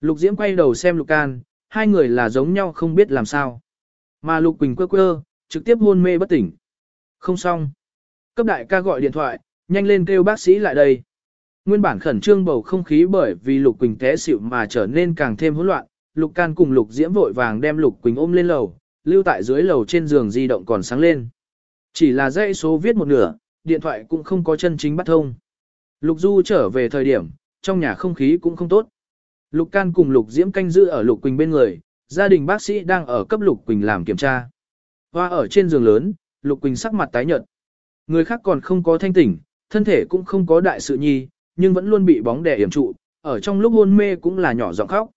A: Lục Diễm quay đầu xem Lục Can, hai người là giống nhau không biết làm sao. Mà Lục Quỳnh quơ quơ, trực tiếp hôn mê bất tỉnh. Không xong. Cấp đại ca gọi điện thoại, nhanh lên kêu bác sĩ lại đây. Nguyên bản khẩn trương bầu không khí bởi vì Lục Quỳnh té xỉu mà trở nên càng thêm hỗn loạn. Lục Can cùng Lục Diễm vội vàng đem Lục Quỳnh ôm lên lầu, lưu tại dưới lầu trên giường di động còn sáng lên. Chỉ là dãy số viết một nửa, điện thoại cũng không có chân chính bắt thông. Lục Du trở về thời điểm, trong nhà không khí cũng không tốt. Lục Can cùng Lục Diễm canh giữ ở Lục Quỳnh bên người, gia đình bác sĩ đang ở cấp Lục Quỳnh làm kiểm tra. Hoa ở trên giường lớn, Lục Quỳnh sắc mặt tái nhợt. Người khác còn không có thanh tỉnh, thân thể cũng không có đại sự nhi, nhưng vẫn luôn bị bóng đè yểm trụ, ở trong lúc hôn mê cũng là nhỏ giọng khóc.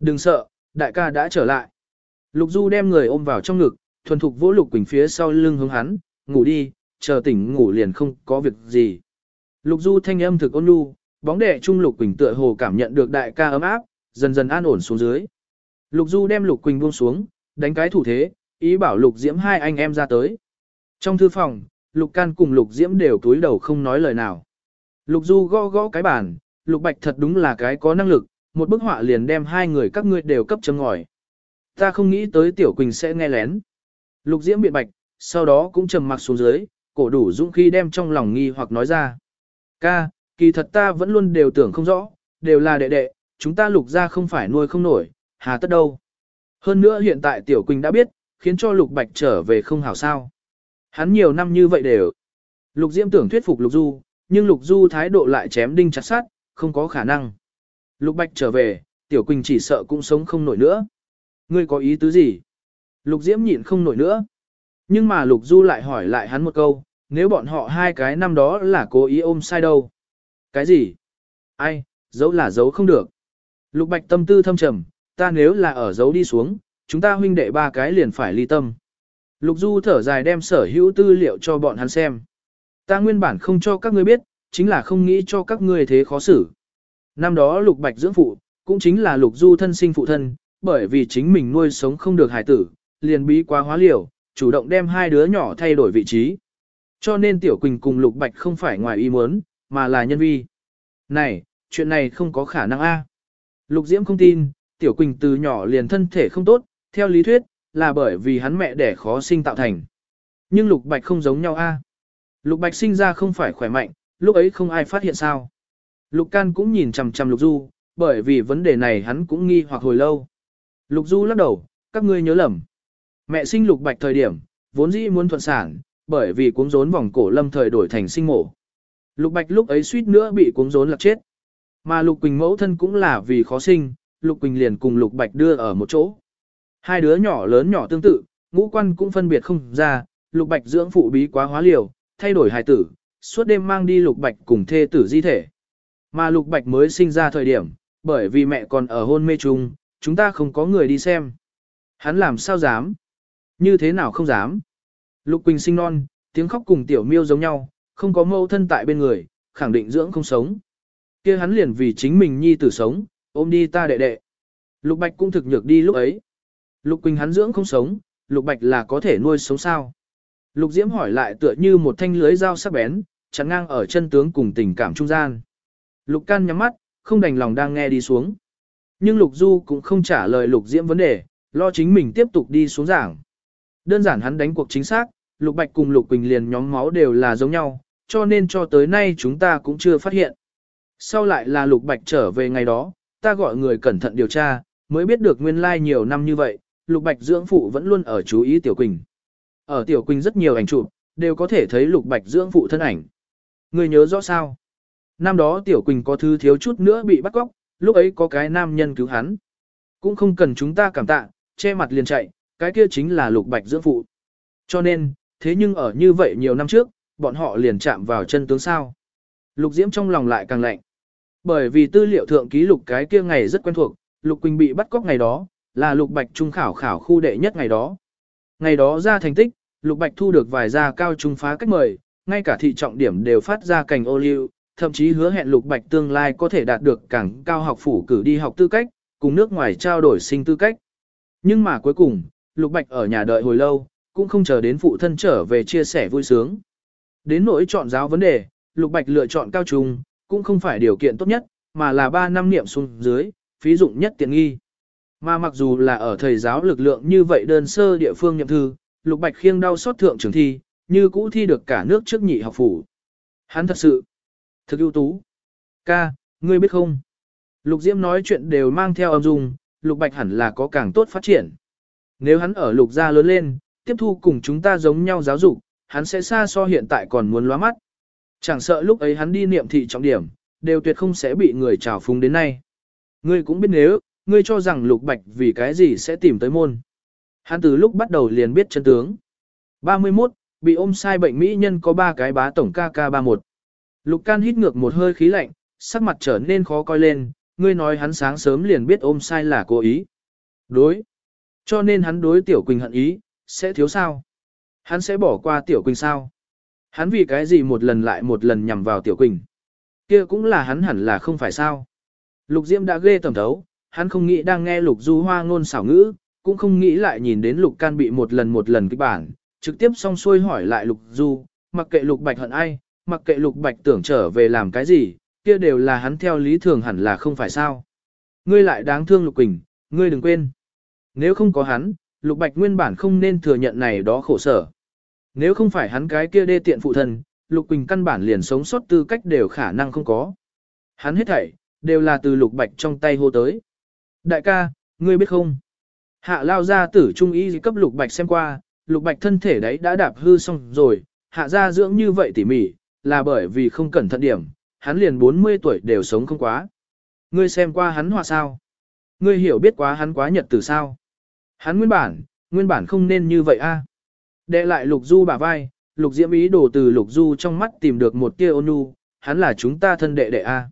A: Đừng sợ, đại ca đã trở lại. Lục Du đem người ôm vào trong ngực, thuần thục vỗ Lục Quỳnh phía sau lưng hướng hắn, ngủ đi, chờ tỉnh ngủ liền không có việc gì. Lục Du thanh âm thực ôn nhu, bóng đè trung Lục Quỳnh tựa hồ cảm nhận được đại ca ấm áp, dần dần an ổn xuống dưới. Lục Du đem Lục Quỳnh buông xuống, đánh cái thủ thế, ý bảo Lục Diễm hai anh em ra tới. Trong thư phòng, Lục Can cùng Lục Diễm đều túi đầu không nói lời nào. Lục Du gõ gõ cái bàn, Lục Bạch thật đúng là cái có năng lực, một bức họa liền đem hai người các ngươi đều cấp chấm ngòi. Ta không nghĩ tới Tiểu Quỳnh sẽ nghe lén. Lục Diễm biện bạch, sau đó cũng trầm mặc xuống dưới, cổ đủ dũng khi đem trong lòng nghi hoặc nói ra. Ca, kỳ thật ta vẫn luôn đều tưởng không rõ, đều là đệ đệ, chúng ta lục ra không phải nuôi không nổi, hà tất đâu. Hơn nữa hiện tại Tiểu Quỳnh đã biết, khiến cho Lục Bạch trở về không hảo sao. Hắn nhiều năm như vậy đều. Lục Diễm tưởng thuyết phục Lục Du, nhưng Lục Du thái độ lại chém đinh chặt sát, không có khả năng. Lục Bạch trở về, Tiểu Quỳnh chỉ sợ cũng sống không nổi nữa. Ngươi có ý tứ gì? Lục Diễm nhịn không nổi nữa. Nhưng mà Lục Du lại hỏi lại hắn một câu, nếu bọn họ hai cái năm đó là cố ý ôm sai đâu? Cái gì? Ai, giấu là giấu không được. Lục Bạch tâm tư thâm trầm, ta nếu là ở giấu đi xuống, chúng ta huynh đệ ba cái liền phải ly tâm. Lục Du thở dài đem sở hữu tư liệu cho bọn hắn xem. Ta nguyên bản không cho các ngươi biết, chính là không nghĩ cho các ngươi thế khó xử. Năm đó Lục Bạch dưỡng phụ, cũng chính là Lục Du thân sinh phụ thân, bởi vì chính mình nuôi sống không được hài tử, liền bí quá hóa liều, chủ động đem hai đứa nhỏ thay đổi vị trí. Cho nên Tiểu Quỳnh cùng Lục Bạch không phải ngoài ý muốn, mà là nhân vi. Này, chuyện này không có khả năng a. Lục Diễm không tin, Tiểu Quỳnh từ nhỏ liền thân thể không tốt, theo lý thuyết, là bởi vì hắn mẹ đẻ khó sinh tạo thành. Nhưng Lục Bạch không giống nhau a. Lục Bạch sinh ra không phải khỏe mạnh, lúc ấy không ai phát hiện sao. Lục Can cũng nhìn chằm chằm Lục Du, bởi vì vấn đề này hắn cũng nghi hoặc hồi lâu. Lục Du lắc đầu, các ngươi nhớ lầm. Mẹ sinh Lục Bạch thời điểm, vốn dĩ muốn thuận sản, bởi vì cuống rốn vòng cổ lâm thời đổi thành sinh mổ. Lục Bạch lúc ấy suýt nữa bị cuống rốn lật chết. Mà Lục Quỳnh mẫu thân cũng là vì khó sinh, Lục Quỳnh liền cùng Lục Bạch đưa ở một chỗ. Hai đứa nhỏ lớn nhỏ tương tự, ngũ quan cũng phân biệt không ra, Lục Bạch dưỡng phụ bí quá hóa liều, thay đổi hài tử, suốt đêm mang đi Lục Bạch cùng thê tử di thể. Mà Lục Bạch mới sinh ra thời điểm, bởi vì mẹ còn ở hôn mê chung, chúng ta không có người đi xem. Hắn làm sao dám? Như thế nào không dám? Lục Quỳnh sinh non, tiếng khóc cùng tiểu miêu giống nhau, không có mâu thân tại bên người, khẳng định dưỡng không sống. kia hắn liền vì chính mình nhi tử sống, ôm đi ta đệ đệ. Lục Bạch cũng thực nhược đi lúc ấy. Lục Quỳnh hắn dưỡng không sống, Lục Bạch là có thể nuôi sống sao? Lục Diễm hỏi lại tựa như một thanh lưới dao sắc bén, chắn ngang ở chân tướng cùng tình cảm trung gian. Lục Can nhắm mắt, không đành lòng đang nghe đi xuống. Nhưng Lục Du cũng không trả lời Lục Diễm vấn đề, lo chính mình tiếp tục đi xuống giảng. Đơn giản hắn đánh cuộc chính xác, Lục Bạch cùng Lục Quỳnh liền nhóm máu đều là giống nhau, cho nên cho tới nay chúng ta cũng chưa phát hiện. Sau lại là Lục Bạch trở về ngày đó, ta gọi người cẩn thận điều tra, mới biết được nguyên lai nhiều năm như vậy, Lục Bạch dưỡng phụ vẫn luôn ở chú ý Tiểu Quỳnh. Ở Tiểu Quỳnh rất nhiều ảnh chụp, đều có thể thấy Lục Bạch dưỡng phụ thân ảnh. Người nhớ rõ sao? Năm đó Tiểu Quỳnh có thứ thiếu chút nữa bị bắt cóc, lúc ấy có cái nam nhân cứu hắn. Cũng không cần chúng ta cảm tạ, che mặt liền chạy, cái kia chính là Lục Bạch dưỡng phụ. Cho nên, thế nhưng ở như vậy nhiều năm trước, bọn họ liền chạm vào chân tướng sao. Lục Diễm trong lòng lại càng lạnh. Bởi vì tư liệu thượng ký lục cái kia ngày rất quen thuộc, Lục Quỳnh bị bắt cóc ngày đó, là Lục Bạch trung khảo khảo khu đệ nhất ngày đó. Ngày đó ra thành tích, Lục Bạch thu được vài gia cao trung phá cách mời, ngay cả thị trọng điểm đều phát ra cành ô liu, thậm chí hứa hẹn Lục Bạch tương lai có thể đạt được càng cao học phủ cử đi học tư cách, cùng nước ngoài trao đổi sinh tư cách. Nhưng mà cuối cùng, Lục Bạch ở nhà đợi hồi lâu, cũng không chờ đến phụ thân trở về chia sẻ vui sướng. Đến nỗi chọn giáo vấn đề, Lục Bạch lựa chọn cao trung, cũng không phải điều kiện tốt nhất, mà là 3 năm niệm xuống dưới, phí dụng nhất tiện nghi. Mà mặc dù là ở thầy giáo lực lượng như vậy đơn sơ địa phương nhậm thư, Lục Bạch khiêng đau xót thượng trường thi, như cũ thi được cả nước trước nhị học phủ. Hắn thật sự, thực ưu tú. Ca, ngươi biết không? Lục Diễm nói chuyện đều mang theo âm dung, Lục Bạch hẳn là có càng tốt phát triển. Nếu hắn ở Lục gia lớn lên, tiếp thu cùng chúng ta giống nhau giáo dục, hắn sẽ xa so hiện tại còn muốn lóa mắt. Chẳng sợ lúc ấy hắn đi niệm thị trọng điểm, đều tuyệt không sẽ bị người trào phúng đến nay. Ngươi cũng biết nếu, ngươi cho rằng lục bạch vì cái gì sẽ tìm tới môn. Hắn từ lúc bắt đầu liền biết chân tướng. 31, bị ôm sai bệnh mỹ nhân có 3 cái bá tổng KK31. Lục can hít ngược một hơi khí lạnh, sắc mặt trở nên khó coi lên, ngươi nói hắn sáng sớm liền biết ôm sai là cố ý. Đối. Cho nên hắn đối tiểu quỳnh hận ý, sẽ thiếu sao? Hắn sẽ bỏ qua tiểu quỳnh sao? Hắn vì cái gì một lần lại một lần nhằm vào tiểu quỳnh? Kia cũng là hắn hẳn là không phải sao? Lục Diễm đã ghê tầm thấu, hắn không nghĩ đang nghe Lục Du Hoa ngôn xảo ngữ, cũng không nghĩ lại nhìn đến Lục Can bị một lần một lần kích bản, trực tiếp xong xuôi hỏi lại Lục Du, mặc kệ Lục Bạch hận ai, mặc kệ Lục Bạch tưởng trở về làm cái gì, kia đều là hắn theo lý thường hẳn là không phải sao. Ngươi lại đáng thương Lục Quỳnh, ngươi đừng quên. Nếu không có hắn, Lục Bạch nguyên bản không nên thừa nhận này đó khổ sở. Nếu không phải hắn cái kia đê tiện phụ thân, Lục Quỳnh căn bản liền sống sót tư cách đều khả năng không có. Hắn hết thảy, đều là từ Lục Bạch trong tay hô tới. Đại ca, ngươi biết không? Hạ lao ra tử trung ý cấp Lục Bạch xem qua, Lục Bạch thân thể đấy đã đạp hư xong rồi, hạ ra dưỡng như vậy tỉ mỉ, là bởi vì không cẩn thận điểm, hắn liền 40 tuổi đều sống không quá. Ngươi xem qua hắn họa sao? Ngươi hiểu biết quá hắn quá nhật từ sao? Hắn nguyên bản, nguyên bản không nên như vậy a. Đệ lại Lục Du bả vai, Lục Diễm ý đồ từ Lục Du trong mắt tìm được một tia ôn nhu, hắn là chúng ta thân đệ đệ a.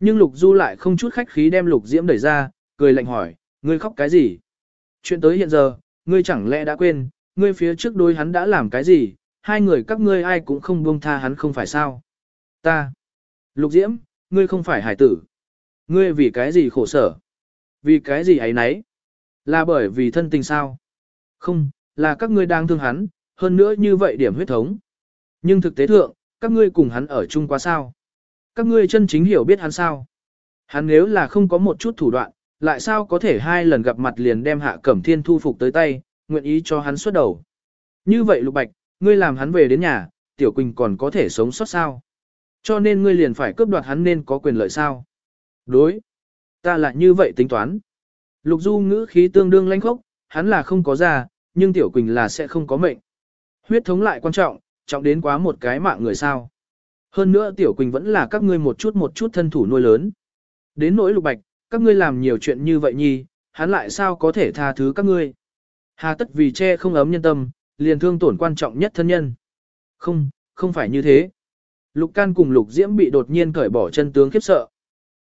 A: Nhưng Lục Du lại không chút khách khí đem Lục Diễm đẩy ra, cười lạnh hỏi, ngươi khóc cái gì? Chuyện tới hiện giờ, ngươi chẳng lẽ đã quên, ngươi phía trước đôi hắn đã làm cái gì, hai người các ngươi ai cũng không buông tha hắn không phải sao? Ta. Lục Diễm, ngươi không phải hải tử. Ngươi vì cái gì khổ sở? Vì cái gì ấy nấy? Là bởi vì thân tình sao? Không, là các ngươi đang thương hắn, hơn nữa như vậy điểm huyết thống. Nhưng thực tế thượng, các ngươi cùng hắn ở chung quá sao? Các ngươi chân chính hiểu biết hắn sao? Hắn nếu là không có một chút thủ đoạn, lại sao có thể hai lần gặp mặt liền đem Hạ Cẩm Thiên thu phục tới tay, nguyện ý cho hắn xuất đầu. Như vậy Lục Bạch, ngươi làm hắn về đến nhà, Tiểu Quỳnh còn có thể sống sót sao? Cho nên ngươi liền phải cướp đoạt hắn nên có quyền lợi sao? Đối. Ta lại như vậy tính toán. Lục Du ngữ khí tương đương lãnh khốc, hắn là không có ra, nhưng Tiểu Quỳnh là sẽ không có mệnh. Huyết thống lại quan trọng, trọng đến quá một cái mạng người sao. Hơn nữa Tiểu Quỳnh vẫn là các ngươi một chút một chút thân thủ nuôi lớn. Đến nỗi Lục Bạch, các ngươi làm nhiều chuyện như vậy nhi, hắn lại sao có thể tha thứ các ngươi. Hà tất vì che không ấm nhân tâm, liền thương tổn quan trọng nhất thân nhân. Không, không phải như thế. Lục Can cùng Lục Diễm bị đột nhiên cởi bỏ chân tướng khiếp sợ.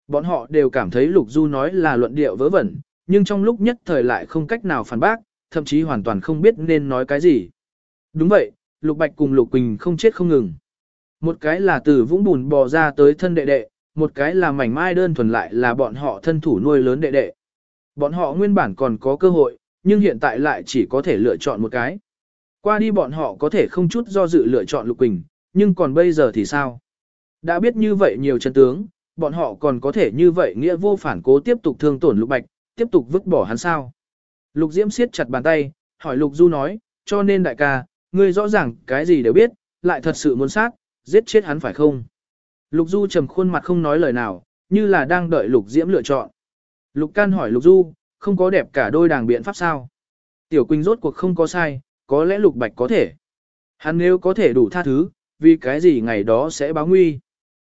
A: Bọn họ đều cảm thấy Lục Du nói là luận điệu vớ vẩn, nhưng trong lúc nhất thời lại không cách nào phản bác, thậm chí hoàn toàn không biết nên nói cái gì. Đúng vậy, Lục Bạch cùng Lục Quỳnh không chết không ngừng. Một cái là từ vũng bùn bò ra tới thân đệ đệ, một cái là mảnh mai đơn thuần lại là bọn họ thân thủ nuôi lớn đệ đệ. Bọn họ nguyên bản còn có cơ hội, nhưng hiện tại lại chỉ có thể lựa chọn một cái. Qua đi bọn họ có thể không chút do dự lựa chọn Lục Quỳnh, nhưng còn bây giờ thì sao? Đã biết như vậy nhiều chân tướng, bọn họ còn có thể như vậy nghĩa vô phản cố tiếp tục thương tổn Lục Bạch, tiếp tục vứt bỏ hắn sao? Lục Diễm siết chặt bàn tay, hỏi Lục Du nói, cho nên đại ca, ngươi rõ ràng cái gì đều biết, lại thật sự muốn sát, giết chết hắn phải không? Lục Du trầm khuôn mặt không nói lời nào, như là đang đợi Lục Diễm lựa chọn. Lục Can hỏi Lục Du, không có đẹp cả đôi đàng biện pháp sao? Tiểu Quỳnh rốt cuộc không có sai, có lẽ Lục Bạch có thể. Hắn nếu có thể đủ tha thứ, vì cái gì ngày đó sẽ báo nguy.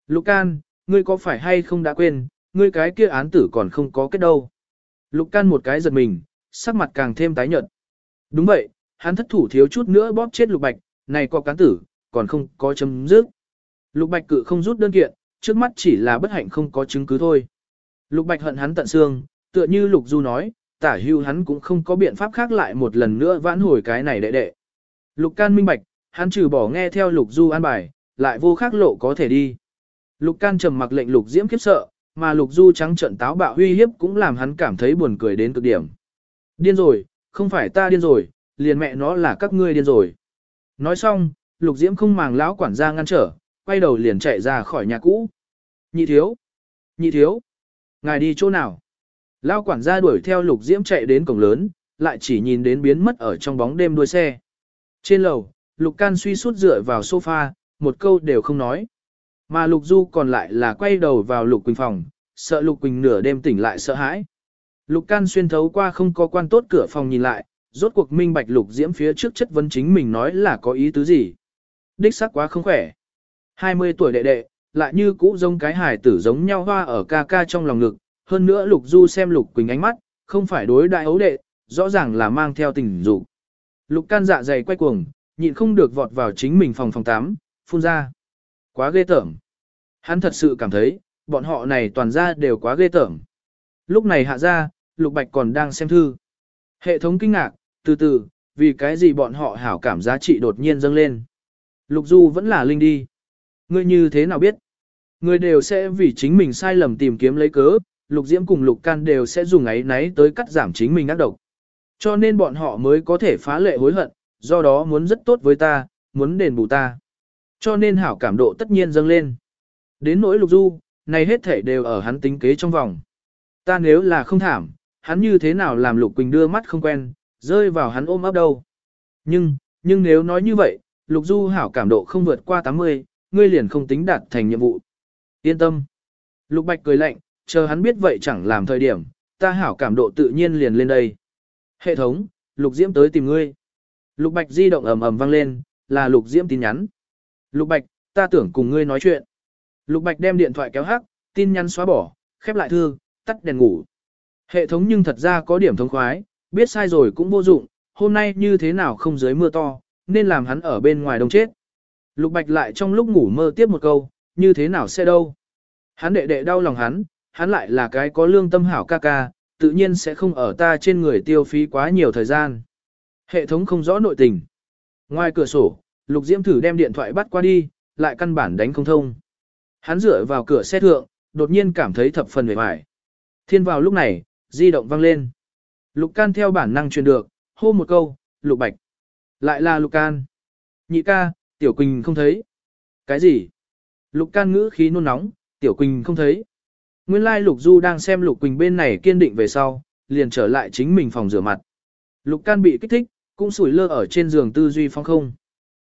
A: Lục Can, ngươi có phải hay không đã quên, ngươi cái kia án tử còn không có kết đâu. Lục Can một cái giật mình, sắc mặt càng thêm tái nhợt. Đúng vậy, hắn thất thủ thiếu chút nữa bóp chết Lục Bạch, này có cán tử, còn không có chấm dứt. Lục Bạch cự không rút đơn kiện, trước mắt chỉ là bất hạnh không có chứng cứ thôi. Lục Bạch hận hắn tận xương, tựa như Lục Du nói, tả hưu hắn cũng không có biện pháp khác lại một lần nữa vãn hồi cái này đệ đệ. Lục Can minh bạch, hắn trừ bỏ nghe theo Lục Du an bài, lại vô khác lộ có thể đi. Lục Can trầm mặc lệnh Lục Diễm khiếp sợ, mà Lục Du trắng trợn táo bạo huy hiếp cũng làm hắn cảm thấy buồn cười đến cực điểm. Điên rồi, không phải ta điên rồi, liền mẹ nó là các ngươi điên rồi. Nói xong, Lục Diễm không màng lão quản gia ngăn trở, quay đầu liền chạy ra khỏi nhà cũ. Nhị thiếu, nhị thiếu, ngài đi chỗ nào? lao quản gia đuổi theo Lục Diễm chạy đến cổng lớn, lại chỉ nhìn đến biến mất ở trong bóng đêm đuôi xe. Trên lầu, Lục Can suy sút dựa vào sofa, một câu đều không nói. Mà Lục Du còn lại là quay đầu vào Lục Quỳnh phòng, sợ Lục Quỳnh nửa đêm tỉnh lại sợ hãi. Lục Can xuyên thấu qua không có quan tốt cửa phòng nhìn lại, rốt cuộc minh bạch Lục Diễm phía trước chất vấn chính mình nói là có ý tứ gì. Đích xác quá không khỏe. 20 tuổi đệ đệ, lại như cũ giống cái hài tử giống nhau hoa ở ca ca trong lòng ngực, hơn nữa Lục Du xem Lục Quỳnh ánh mắt, không phải đối đại ấu đệ, rõ ràng là mang theo tình dục. Lục Can dạ dày quay cuồng, nhịn không được vọt vào chính mình phòng phòng 8, phun ra. Quá ghê tởm. Hắn thật sự cảm thấy, bọn họ này toàn ra đều quá ghê tởm. Lúc này hạ ra, Lục Bạch còn đang xem thư. Hệ thống kinh ngạc, từ từ, vì cái gì bọn họ hảo cảm giá trị đột nhiên dâng lên. Lục Du vẫn là linh đi. Ngươi như thế nào biết? Ngươi đều sẽ vì chính mình sai lầm tìm kiếm lấy cớ, Lục Diễm cùng Lục Can đều sẽ dùng ấy náy tới cắt giảm chính mình ác độc. Cho nên bọn họ mới có thể phá lệ hối hận, do đó muốn rất tốt với ta, muốn đền bù ta. Cho nên hảo cảm độ tất nhiên dâng lên. Đến nỗi Lục Du, này hết thể đều ở hắn tính kế trong vòng. Ta nếu là không thảm, hắn như thế nào làm Lục Quỳnh đưa mắt không quen, rơi vào hắn ôm ấp đâu. Nhưng, nhưng nếu nói như vậy, Lục Du hảo cảm độ không vượt qua 80, ngươi liền không tính đạt thành nhiệm vụ. Yên tâm. Lục Bạch cười lạnh, chờ hắn biết vậy chẳng làm thời điểm, ta hảo cảm độ tự nhiên liền lên đây. Hệ thống, Lục Diễm tới tìm ngươi. Lục Bạch di động ầm ầm vang lên, là Lục Diễm tin nhắn. Lục Bạch, ta tưởng cùng ngươi nói chuyện. Lục Bạch đem điện thoại kéo hắc, tin nhắn xóa bỏ, khép lại thư, tắt đèn ngủ. Hệ thống nhưng thật ra có điểm thống khoái, biết sai rồi cũng vô dụng, hôm nay như thế nào không dưới mưa to, nên làm hắn ở bên ngoài đông chết. Lục Bạch lại trong lúc ngủ mơ tiếp một câu, như thế nào sẽ đâu. Hắn đệ đệ đau lòng hắn, hắn lại là cái có lương tâm hảo ca ca, tự nhiên sẽ không ở ta trên người tiêu phí quá nhiều thời gian. Hệ thống không rõ nội tình. Ngoài cửa sổ, Lục Diễm thử đem điện thoại bắt qua đi, lại căn bản đánh không thông. Hắn dựa vào cửa xe thượng, đột nhiên cảm thấy thập phần mệt mỏi. Thiên vào lúc này, di động vang lên. Lục Can theo bản năng truyền được, hô một câu, Lục Bạch. Lại là Lục Can. Nhị ca, Tiểu Quỳnh không thấy. Cái gì? Lục Can ngữ khí nôn nóng, Tiểu Quỳnh không thấy. nguyên lai Lục Du đang xem Lục Quỳnh bên này kiên định về sau, liền trở lại chính mình phòng rửa mặt. Lục Can bị kích thích, cũng sủi lơ ở trên giường tư duy phong không.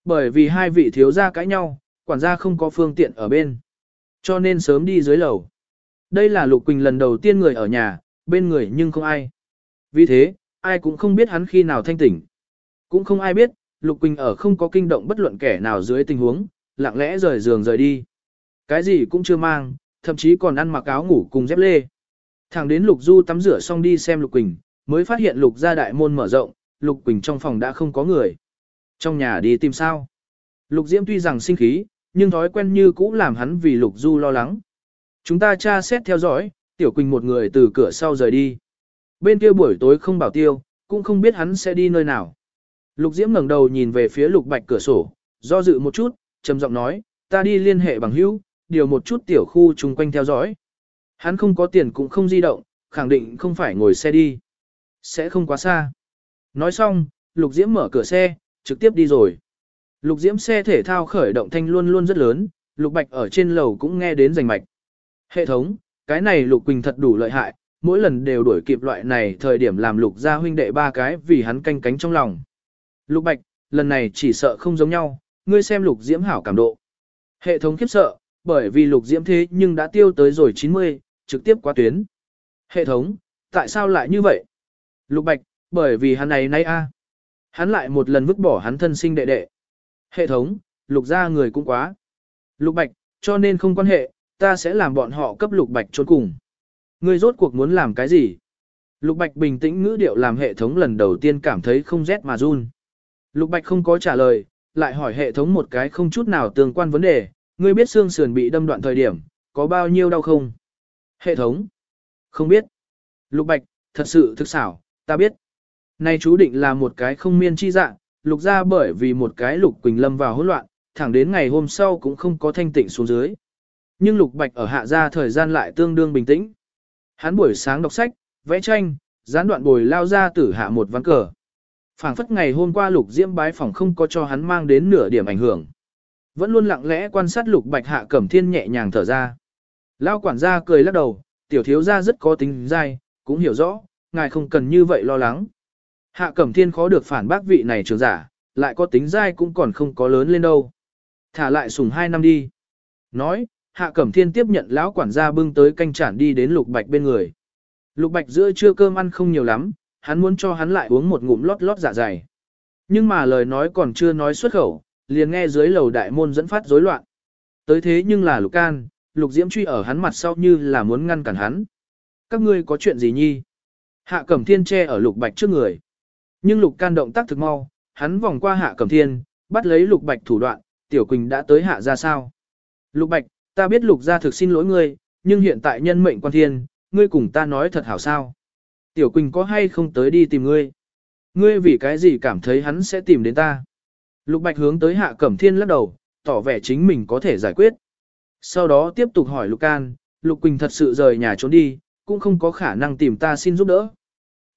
A: Bởi vì hai vị thiếu gia cãi nhau, quản gia không có phương tiện ở bên. Cho nên sớm đi dưới lầu. Đây là Lục Quỳnh lần đầu tiên người ở nhà, bên người nhưng không ai. Vì thế, ai cũng không biết hắn khi nào thanh tỉnh. Cũng không ai biết, Lục Quỳnh ở không có kinh động bất luận kẻ nào dưới tình huống, lặng lẽ rời giường rời đi. Cái gì cũng chưa mang, thậm chí còn ăn mặc áo ngủ cùng dép lê. Thẳng đến Lục Du tắm rửa xong đi xem Lục Quỳnh, mới phát hiện Lục gia đại môn mở rộng, Lục Quỳnh trong phòng đã không có người. Trong nhà đi tìm sao? Lục Diễm tuy rằng sinh khí, nhưng thói quen như cũ làm hắn vì Lục Du lo lắng. Chúng ta tra xét theo dõi, Tiểu Quỳnh một người từ cửa sau rời đi. Bên kia buổi tối không bảo tiêu, cũng không biết hắn sẽ đi nơi nào. Lục Diễm ngẩng đầu nhìn về phía Lục Bạch cửa sổ, do dự một chút, trầm giọng nói, ta đi liên hệ bằng hữu, điều một chút tiểu khu chung quanh theo dõi. Hắn không có tiền cũng không di động, khẳng định không phải ngồi xe đi. Sẽ không quá xa. Nói xong, Lục Diễm mở cửa xe, trực tiếp đi rồi. Lục Diễm xe thể thao khởi động thanh luôn luôn rất lớn, Lục Bạch ở trên lầu cũng nghe đến rành mạch. Hệ thống, cái này Lục Quỳnh thật đủ lợi hại, mỗi lần đều đuổi kịp loại này thời điểm làm Lục gia huynh đệ ba cái vì hắn canh cánh trong lòng. Lục Bạch, lần này chỉ sợ không giống nhau, ngươi xem Lục Diễm hảo cảm độ. Hệ thống khiếp sợ, bởi vì Lục Diễm thế nhưng đã tiêu tới rồi 90, trực tiếp qua tuyến. Hệ thống, tại sao lại như vậy? Lục Bạch, bởi vì hắn này nay a, Hắn lại một lần vứt bỏ hắn thân sinh đệ đệ. Hệ thống, lục ra người cũng quá. Lục Bạch, cho nên không quan hệ, ta sẽ làm bọn họ cấp Lục Bạch trốn cùng. Ngươi rốt cuộc muốn làm cái gì? Lục Bạch bình tĩnh ngữ điệu làm hệ thống lần đầu tiên cảm thấy không rét mà run. Lục Bạch không có trả lời, lại hỏi hệ thống một cái không chút nào tương quan vấn đề, ngươi biết xương sườn bị đâm đoạn thời điểm, có bao nhiêu đau không? Hệ thống. Không biết. Lục Bạch, thật sự thực xảo, ta biết. Này chú định là một cái không miên chi dạng, lục ra bởi vì một cái lục quỳnh lâm vào hỗn loạn, thẳng đến ngày hôm sau cũng không có thanh tịnh xuống dưới. Nhưng lục bạch ở hạ gia thời gian lại tương đương bình tĩnh. Hắn buổi sáng đọc sách, vẽ tranh, gián đoạn bồi lao ra tử hạ một ván cờ phảng phất ngày hôm qua lục diễm bái phòng không có cho hắn mang đến nửa điểm ảnh hưởng. Vẫn luôn lặng lẽ quan sát lục bạch hạ cẩm thiên nhẹ nhàng thở ra. Lao quản gia cười lắc đầu, tiểu thiếu gia rất có tính dai, cũng hiểu rõ, ngài không cần như vậy lo lắng. Hạ Cẩm Thiên khó được phản bác vị này trường giả, lại có tính dai cũng còn không có lớn lên đâu. Thả lại sùng hai năm đi. Nói, Hạ Cẩm Thiên tiếp nhận lão quản gia bưng tới canh chản đi đến Lục Bạch bên người. Lục Bạch giữa trưa cơm ăn không nhiều lắm, hắn muốn cho hắn lại uống một ngụm lót lót dạ dày. Nhưng mà lời nói còn chưa nói xuất khẩu, liền nghe dưới lầu đại môn dẫn phát rối loạn. Tới thế nhưng là Lục Can, Lục Diễm truy ở hắn mặt sau như là muốn ngăn cản hắn. Các ngươi có chuyện gì nhi? Hạ Cẩm Thiên che ở Lục Bạch trước người. Nhưng Lục Can động tác thực mau, hắn vòng qua Hạ Cẩm Thiên, bắt lấy Lục Bạch thủ đoạn, Tiểu Quỳnh đã tới hạ ra sao? Lục Bạch, ta biết Lục gia thực xin lỗi ngươi, nhưng hiện tại nhân mệnh quan thiên, ngươi cùng ta nói thật hảo sao? Tiểu Quỳnh có hay không tới đi tìm ngươi? Ngươi vì cái gì cảm thấy hắn sẽ tìm đến ta? Lục Bạch hướng tới Hạ Cẩm Thiên lắc đầu, tỏ vẻ chính mình có thể giải quyết. Sau đó tiếp tục hỏi Lục Can, Lục Quỳnh thật sự rời nhà trốn đi, cũng không có khả năng tìm ta xin giúp đỡ.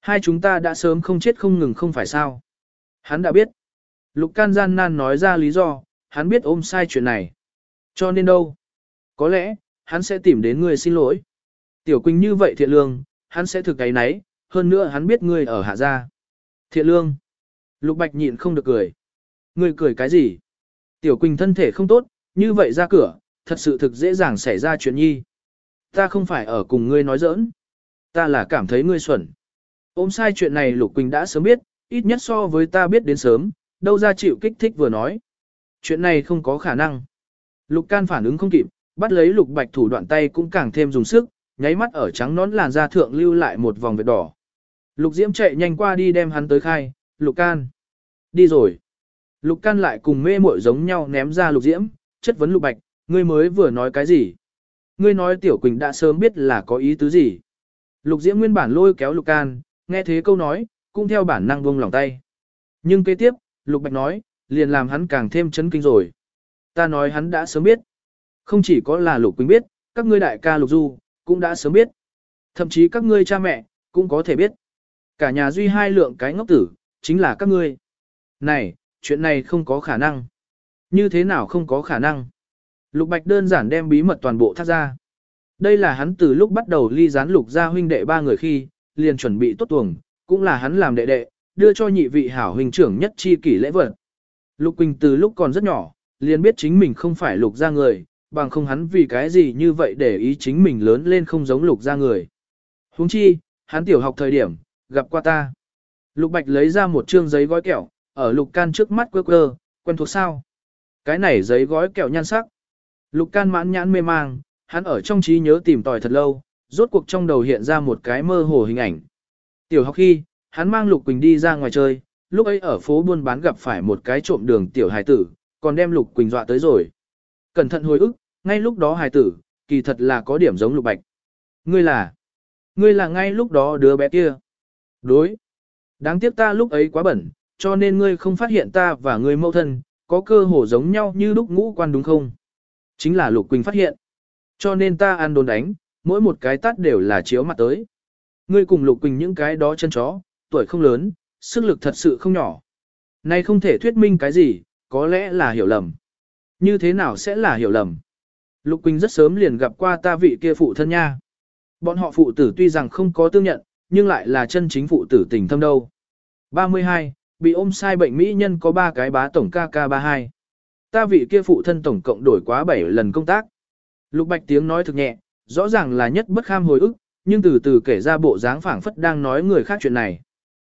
A: Hai chúng ta đã sớm không chết không ngừng không phải sao. Hắn đã biết. Lục can gian nan nói ra lý do, hắn biết ôm sai chuyện này. Cho nên đâu? Có lẽ, hắn sẽ tìm đến ngươi xin lỗi. Tiểu Quỳnh như vậy thiện lương, hắn sẽ thực cái nấy, hơn nữa hắn biết ngươi ở hạ gia. Thiện lương. Lục Bạch nhịn không được cười. Ngươi cười cái gì? Tiểu Quỳnh thân thể không tốt, như vậy ra cửa, thật sự thực dễ dàng xảy ra chuyện nhi. Ta không phải ở cùng ngươi nói giỡn. Ta là cảm thấy ngươi xuẩn. Ôm sai chuyện này Lục Quỳnh đã sớm biết, ít nhất so với ta biết đến sớm, đâu ra chịu kích thích vừa nói. Chuyện này không có khả năng. Lục can phản ứng không kịp, bắt lấy lục bạch thủ đoạn tay cũng càng thêm dùng sức, nháy mắt ở trắng nón làn da thượng lưu lại một vòng vệt đỏ. Lục diễm chạy nhanh qua đi đem hắn tới khai, lục can. Đi rồi. Lục can lại cùng mê muội giống nhau ném ra lục diễm, chất vấn lục bạch, ngươi mới vừa nói cái gì? Ngươi nói tiểu quỳnh đã sớm biết là có ý tứ gì. Lục diễm nguyên bản lôi kéo lục can, nghe thế câu nói, cũng theo bản năng buông lòng tay. Nhưng kế tiếp, Lục Bạch nói, liền làm hắn càng thêm chấn kinh rồi. Ta nói hắn đã sớm biết. Không chỉ có là Lục Quỳnh biết, các ngươi đại ca Lục Du, cũng đã sớm biết. Thậm chí các ngươi cha mẹ, cũng có thể biết. Cả nhà duy hai lượng cái ngốc tử, chính là các ngươi. Này, chuyện này không có khả năng. Như thế nào không có khả năng? Lục Bạch đơn giản đem bí mật toàn bộ thắt ra. Đây là hắn từ lúc bắt đầu ly gián lục gia huynh đệ ba người khi, liền chuẩn bị tốt tuồng, cũng là hắn làm đệ đệ, đưa cho nhị vị hảo huynh trưởng nhất chi kỷ lễ vật. Lục Quỳnh từ lúc còn rất nhỏ, liền biết chính mình không phải lục gia người, bằng không hắn vì cái gì như vậy để ý chính mình lớn lên không giống lục gia người. Huống chi, hắn tiểu học thời điểm, gặp qua ta. Lục Bạch lấy ra một trương giấy gói kẹo, ở Lục Can trước mắt quơ quơ, quen thuộc sao? Cái này giấy gói kẹo nhan sắc. Lục Can mãn nhãn mê mang, hắn ở trong trí nhớ tìm tòi thật lâu, rốt cuộc trong đầu hiện ra một cái mơ hồ hình ảnh. Tiểu học khi, hắn mang Lục Quỳnh đi ra ngoài chơi, lúc ấy ở phố buôn bán gặp phải một cái trộm đường tiểu hài tử, còn đem Lục Quỳnh dọa tới rồi. Cẩn thận hồi ức, ngay lúc đó hài tử, kỳ thật là có điểm giống Lục Bạch. Ngươi là, ngươi là ngay lúc đó đứa bé kia. Đối. Đáng tiếc ta lúc ấy quá bẩn, cho nên ngươi không phát hiện ta và ngươi mẫu thân, có cơ hồ giống nhau như lúc ngũ quan đúng không? Chính là Lục Quỳnh phát hiện. Cho nên ta ăn đồn đánh, mỗi một cái tát đều là chiếu mặt tới. Ngươi cùng Lục Quỳnh những cái đó chân chó, tuổi không lớn, sức lực thật sự không nhỏ. Này không thể thuyết minh cái gì, có lẽ là hiểu lầm. Như thế nào sẽ là hiểu lầm? Lục Quỳnh rất sớm liền gặp qua ta vị kia phụ thân nha. Bọn họ phụ tử tuy rằng không có tương nhận, nhưng lại là chân chính phụ tử tình thâm đâu. 32. Bị ôm sai bệnh mỹ nhân có 3 cái bá tổng KK32. Ta vị kia phụ thân tổng cộng đổi quá 7 lần công tác. Lục Bạch tiếng nói thực nhẹ, rõ ràng là nhất bất kham hồi ức, nhưng từ từ kể ra bộ dáng phảng phất đang nói người khác chuyện này.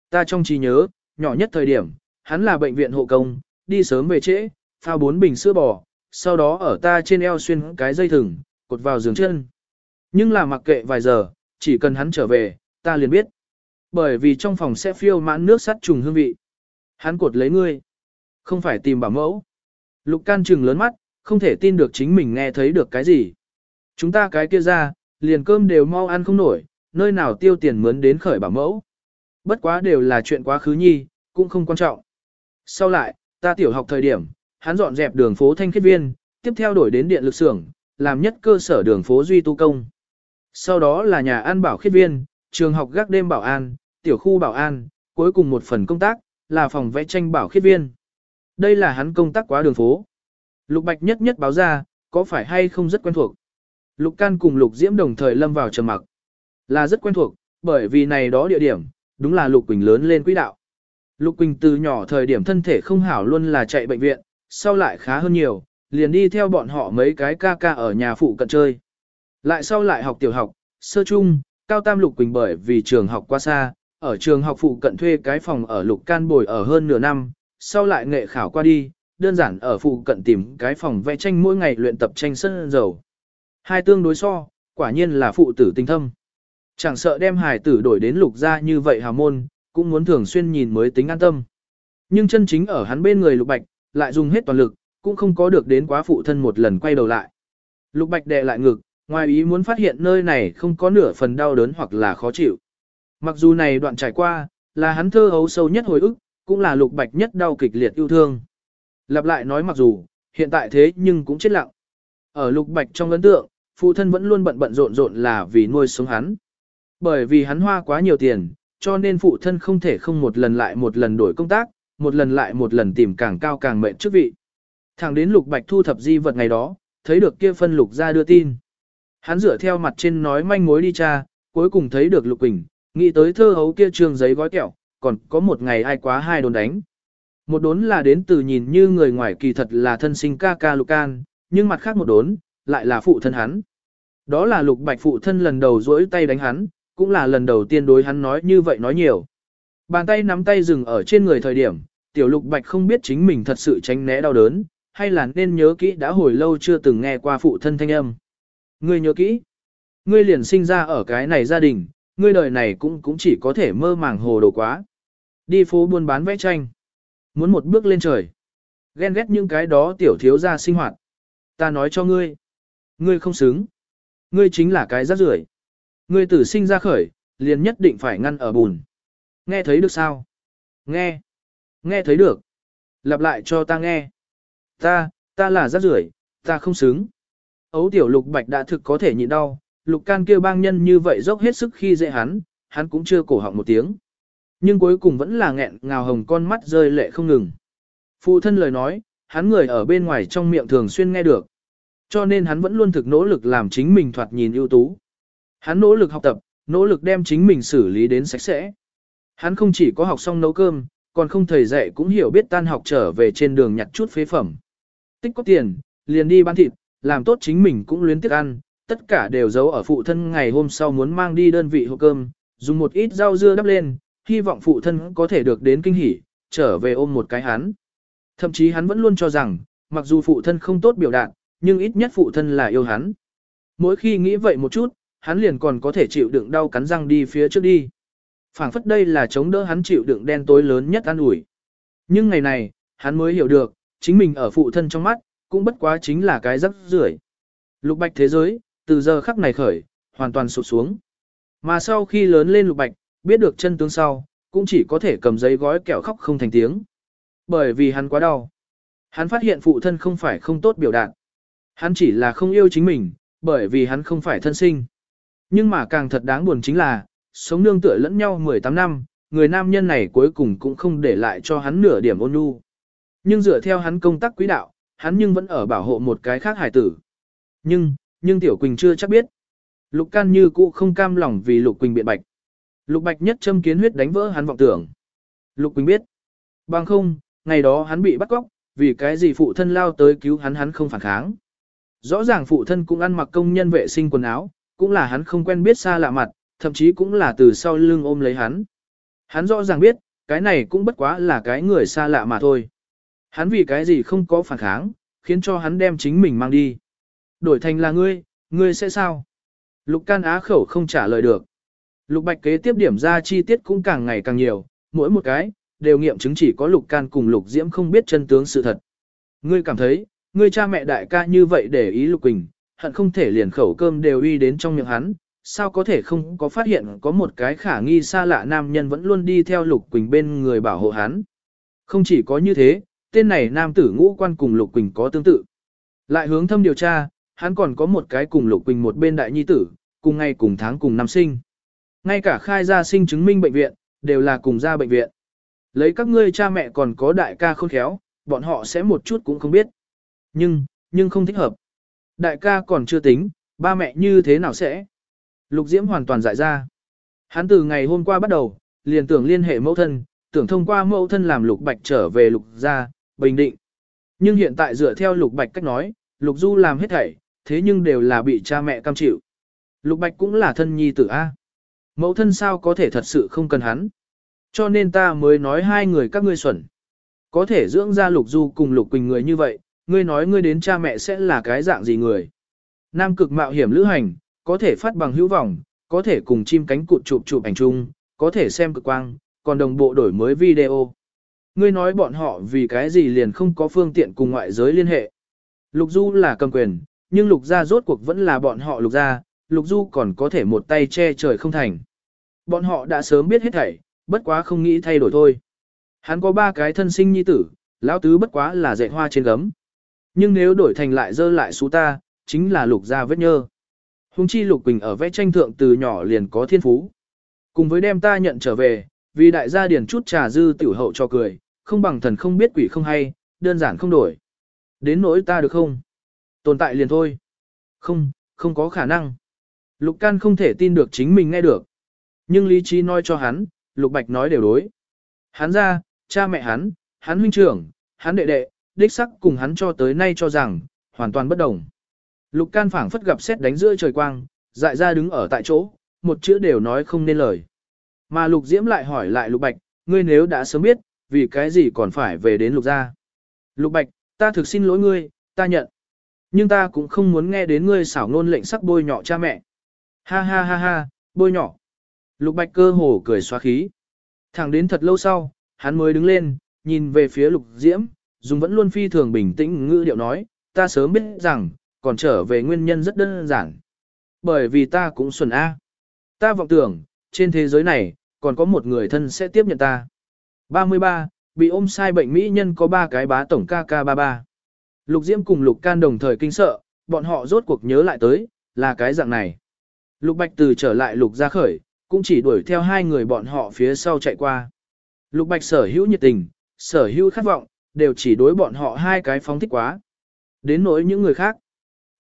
A: Ta trong trí nhớ, nhỏ nhất thời điểm, hắn là bệnh viện hộ công, đi sớm về trễ, phao bốn bình sữa bò, sau đó ở ta trên eo xuyên cái dây thừng, cột vào giường chân. Nhưng là mặc kệ vài giờ, chỉ cần hắn trở về, ta liền biết. Bởi vì trong phòng sẽ phiêu mãn nước sắt trùng hương vị. Hắn cột lấy ngươi. Không phải tìm bảo mẫu. Lục can trừng lớn mắt, không thể tin được chính mình nghe thấy được cái gì. Chúng ta cái kia ra, liền cơm đều mau ăn không nổi, nơi nào tiêu tiền mướn đến khởi bảo mẫu. Bất quá đều là chuyện quá khứ nhi, cũng không quan trọng. Sau lại, ta tiểu học thời điểm, hắn dọn dẹp đường phố thanh khiết viên, tiếp theo đổi đến điện lực xưởng, làm nhất cơ sở đường phố duy tu công. Sau đó là nhà an bảo khiết viên, trường học gác đêm bảo an, tiểu khu bảo an, cuối cùng một phần công tác, là phòng vẽ tranh bảo khiết viên. Đây là hắn công tác quá đường phố. Lục Bạch nhất nhất báo ra, có phải hay không rất quen thuộc. Lục Can cùng Lục Diễm đồng thời lâm vào trầm mặc. Là rất quen thuộc, bởi vì này đó địa điểm, đúng là Lục Quỳnh lớn lên quỹ đạo. Lục Quỳnh từ nhỏ thời điểm thân thể không hảo luôn là chạy bệnh viện, sau lại khá hơn nhiều, liền đi theo bọn họ mấy cái ca ca ở nhà phụ cận chơi. Lại sau lại học tiểu học, sơ trung, cao tam Lục Quỳnh bởi vì trường học quá xa, ở trường học phụ cận thuê cái phòng ở Lục Can bồi ở hơn nửa năm, sau lại nghệ khảo qua đi, đơn giản ở phụ cận tìm cái phòng vẽ tranh mỗi ngày luyện tập tranh sân dầu. Hai tương đối so, quả nhiên là phụ tử tinh thâm. Chẳng sợ đem hài tử đổi đến lục gia như vậy hào môn, cũng muốn thường xuyên nhìn mới tính an tâm. Nhưng chân chính ở hắn bên người lục bạch, lại dùng hết toàn lực, cũng không có được đến quá phụ thân một lần quay đầu lại. Lục bạch đè lại ngực, ngoài ý muốn phát hiện nơi này không có nửa phần đau đớn hoặc là khó chịu. Mặc dù này đoạn trải qua, là hắn thơ hấu sâu nhất hồi ức, cũng là lục bạch nhất đau kịch liệt yêu thương. Lặp lại nói mặc dù, hiện tại thế nhưng cũng chết lặng. Ở lục bạch trong ấn tượng, phụ thân vẫn luôn bận bận rộn rộn là vì nuôi sống hắn. Bởi vì hắn hoa quá nhiều tiền, cho nên phụ thân không thể không một lần lại một lần đổi công tác, một lần lại một lần tìm càng cao càng mệnh chức vị. Thẳng đến lục bạch thu thập di vật ngày đó, thấy được kia phân lục ra đưa tin. Hắn dựa theo mặt trên nói manh mối đi tra, cuối cùng thấy được lục quỳnh, nghĩ tới thơ hấu kia trường giấy gói kẹo, còn có một ngày ai quá hai đồn đánh. Một đốn là đến từ nhìn như người ngoài kỳ thật là thân sinh ca ca lục can, nhưng mặt khác một đốn, lại là phụ thân hắn. Đó là lục bạch phụ thân lần đầu rỗi tay đánh hắn, cũng là lần đầu tiên đối hắn nói như vậy nói nhiều. Bàn tay nắm tay dừng ở trên người thời điểm, tiểu lục bạch không biết chính mình thật sự tránh né đau đớn, hay là nên nhớ kỹ đã hồi lâu chưa từng nghe qua phụ thân thanh âm. Ngươi nhớ kỹ, ngươi liền sinh ra ở cái này gia đình, ngươi đời này cũng cũng chỉ có thể mơ màng hồ đồ quá. Đi phố buôn bán vẽ tranh, muốn một bước lên trời. Ghen ghét những cái đó tiểu thiếu gia sinh hoạt. Ta nói cho ngươi, ngươi không xứng. Ngươi chính là cái rác rưởi. Ngươi tử sinh ra khởi, liền nhất định phải ngăn ở bùn. Nghe thấy được sao? Nghe. Nghe thấy được. Lặp lại cho ta nghe. Ta, ta là rác rưởi, ta không xứng. Ấu tiểu lục bạch đã thực có thể nhịn đau, lục can kêu bang nhân như vậy dốc hết sức khi dễ hắn, hắn cũng chưa cổ họng một tiếng. Nhưng cuối cùng vẫn là nghẹn ngào hồng con mắt rơi lệ không ngừng. Phụ thân lời nói, hắn người ở bên ngoài trong miệng thường xuyên nghe được. Cho nên hắn vẫn luôn thực nỗ lực làm chính mình thoạt nhìn ưu tú. Hắn nỗ lực học tập, nỗ lực đem chính mình xử lý đến sạch sẽ. Hắn không chỉ có học xong nấu cơm, còn không thầy dạy cũng hiểu biết tan học trở về trên đường nhặt chút phế phẩm. Tích có tiền, liền đi bán thịt, làm tốt chính mình cũng luyến tiếc ăn, tất cả đều giấu ở phụ thân ngày hôm sau muốn mang đi đơn vị hộp cơm, dùng một ít rau dưa đắp lên, hy vọng phụ thân có thể được đến kinh hỉ, trở về ôm một cái hắn. Thậm chí hắn vẫn luôn cho rằng, mặc dù phụ thân không tốt biểu đạt, nhưng ít nhất phụ thân là yêu hắn. Mỗi khi nghĩ vậy một chút, hắn liền còn có thể chịu đựng đau cắn răng đi phía trước đi phảng phất đây là chống đỡ hắn chịu đựng đen tối lớn nhất an ủi. Nhưng ngày này, hắn mới hiểu được, chính mình ở phụ thân trong mắt, cũng bất quá chính là cái rắc rưởi. Lục bạch thế giới, từ giờ khắc này khởi, hoàn toàn sụp xuống. Mà sau khi lớn lên lục bạch, biết được chân tướng sau, cũng chỉ có thể cầm giấy gói kẹo khóc không thành tiếng. Bởi vì hắn quá đau. Hắn phát hiện phụ thân không phải không tốt biểu đạt. Hắn chỉ là không yêu chính mình, bởi vì hắn không phải thân sinh. Nhưng mà càng thật đáng buồn chính là, sống nương tựa lẫn nhau 18 năm, người nam nhân này cuối cùng cũng không để lại cho hắn nửa điểm ôn nhu. Nhưng dựa theo hắn công tác quý đạo, hắn nhưng vẫn ở bảo hộ một cái khác hải tử. Nhưng, nhưng Tiểu Quỳnh chưa chắc biết. Lục can như cũ không cam lòng vì Lục Quỳnh biện bạch. Lục bạch nhất châm kiến huyết đánh vỡ hắn vọng tưởng. Lục Quỳnh biết. Bằng không, ngày đó hắn bị bắt cóc, vì cái gì phụ thân lao tới cứu hắn hắn không phản kháng. Rõ ràng phụ thân cũng ăn mặc công nhân vệ sinh quần áo, cũng là hắn không quen biết xa lạ mặt, thậm chí cũng là từ sau lưng ôm lấy hắn. Hắn rõ ràng biết, cái này cũng bất quá là cái người xa lạ mà thôi. Hắn vì cái gì không có phản kháng, khiến cho hắn đem chính mình mang đi. Đổi thành là ngươi, ngươi sẽ sao? Lục can á khẩu không trả lời được. Lục bạch kế tiếp điểm ra chi tiết cũng càng ngày càng nhiều, mỗi một cái, đều nghiệm chứng chỉ có lục can cùng lục diễm không biết chân tướng sự thật. Ngươi cảm thấy, ngươi cha mẹ đại ca như vậy để ý lục quỳnh, hận không thể liền khẩu cơm đều uy đến trong miệng hắn, sao có thể không có phát hiện có một cái khả nghi xa lạ nam nhân vẫn luôn đi theo lục quỳnh bên người bảo hộ hắn. Không chỉ có như thế, tên này nam tử ngũ quan cùng lục quỳnh có tương tự. Lại hướng thâm điều tra, hắn còn có một cái cùng lục quỳnh một bên đại nhi tử, cùng ngày cùng tháng cùng năm sinh. Ngay cả khai gia sinh chứng minh bệnh viện, đều là cùng ra bệnh viện. Lấy các ngươi cha mẹ còn có đại ca khôn khéo, bọn họ sẽ một chút cũng không biết. Nhưng, nhưng không thích hợp. Đại ca còn chưa tính, ba mẹ như thế nào sẽ? Lục Diễm hoàn toàn dại ra. Hắn từ ngày hôm qua bắt đầu, liền tưởng liên hệ mẫu thân, tưởng thông qua mẫu thân làm Lục Bạch trở về Lục gia, bình định. Nhưng hiện tại dựa theo Lục Bạch cách nói, Lục Du làm hết thảy, thế nhưng đều là bị cha mẹ cam chịu. Lục Bạch cũng là thân nhi tử A. Mẫu thân sao có thể thật sự không cần hắn. Cho nên ta mới nói hai người các ngươi xuẩn. Có thể dưỡng ra Lục Du cùng Lục Quỳnh người như vậy, ngươi nói ngươi đến cha mẹ sẽ là cái dạng gì người. Nam cực mạo hiểm lữ hành, có thể phát bằng hữu vọng, có thể cùng chim cánh cụt chụp chụp ảnh chung, có thể xem cực quang, còn đồng bộ đổi mới video. Ngươi nói bọn họ vì cái gì liền không có phương tiện cùng ngoại giới liên hệ. Lục Du là cầm quyền, nhưng Lục gia rốt cuộc vẫn là bọn họ Lục gia, Lục Du còn có thể một tay che trời không thành. Bọn họ đã sớm biết hết thảy, bất quá không nghĩ thay đổi thôi. Hắn có ba cái thân sinh nhi tử, lão tứ bất quá là dạy hoa trên gấm. Nhưng nếu đổi thành lại dơ lại xú ta, chính là lục gia vết nhơ. Hùng chi lục quỳnh ở vẽ tranh thượng từ nhỏ liền có thiên phú. Cùng với đem ta nhận trở về, vì đại gia điển chút trà dư tiểu hậu cho cười, không bằng thần không biết quỷ không hay, đơn giản không đổi. Đến nỗi ta được không? Tồn tại liền thôi. Không, không có khả năng. Lục can không thể tin được chính mình nghe được. Nhưng lý trí nói cho hắn, lục bạch nói đều đối. Hắn ra, cha mẹ hắn, hắn huynh trưởng, hắn đệ đệ, đích sắc cùng hắn cho tới nay cho rằng, hoàn toàn bất đồng. Lục can phảng phất gặp xét đánh giữa trời quang, dại ra đứng ở tại chỗ, một chữ đều nói không nên lời. Mà lục diễm lại hỏi lại lục bạch, ngươi nếu đã sớm biết, vì cái gì còn phải về đến lục gia. Lục bạch, ta thực xin lỗi ngươi, ta nhận. Nhưng ta cũng không muốn nghe đến ngươi xảo ngôn lệnh sắc bôi nhọ cha mẹ. Ha ha ha ha, bôi nhọ. Lục bạch cơ hồ cười xóa khí. Thẳng đến thật lâu sau, hắn mới đứng lên, nhìn về phía lục diễm, dùng vẫn luôn phi thường bình tĩnh ngữ điệu nói, ta sớm biết rằng, còn trở về nguyên nhân rất đơn giản. Bởi vì ta cũng xuẩn A. Ta vọng tưởng, trên thế giới này, còn có một người thân sẽ tiếp nhận ta. 33. Bị ôm sai bệnh mỹ nhân có ba cái bá tổng KK33. Lục Diễm cùng Lục Can đồng thời kinh sợ, bọn họ rốt cuộc nhớ lại tới, là cái dạng này. Lục Bạch từ trở lại Lục ra khởi, cũng chỉ đuổi theo hai người bọn họ phía sau chạy qua. Lục Bạch sở hữu nhiệt tình, sở hữu khát vọng, đều chỉ đối bọn họ hai cái phóng thích quá. Đến nỗi những người khác.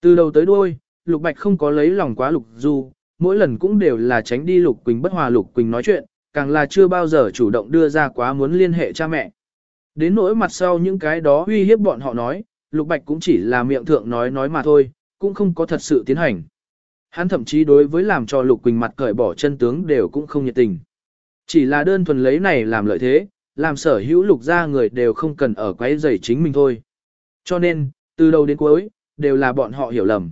A: Từ đầu tới đuôi, Lục Bạch không có lấy lòng quá Lục Du, mỗi lần cũng đều là tránh đi Lục Quỳnh bất hòa Lục Quỳnh nói chuyện, càng là chưa bao giờ chủ động đưa ra quá muốn liên hệ cha mẹ. Đến nỗi mặt sau những cái đó uy hiếp bọn họ nói, Lục Bạch cũng chỉ là miệng thượng nói nói mà thôi, cũng không có thật sự tiến hành. Hắn thậm chí đối với làm cho Lục Quỳnh mặt cởi bỏ chân tướng đều cũng không nhiệt tình. Chỉ là đơn thuần lấy này làm lợi thế, làm sở hữu lục ra người đều không cần ở quấy rầy chính mình thôi. Cho nên, từ đầu đến cuối, đều là bọn họ hiểu lầm.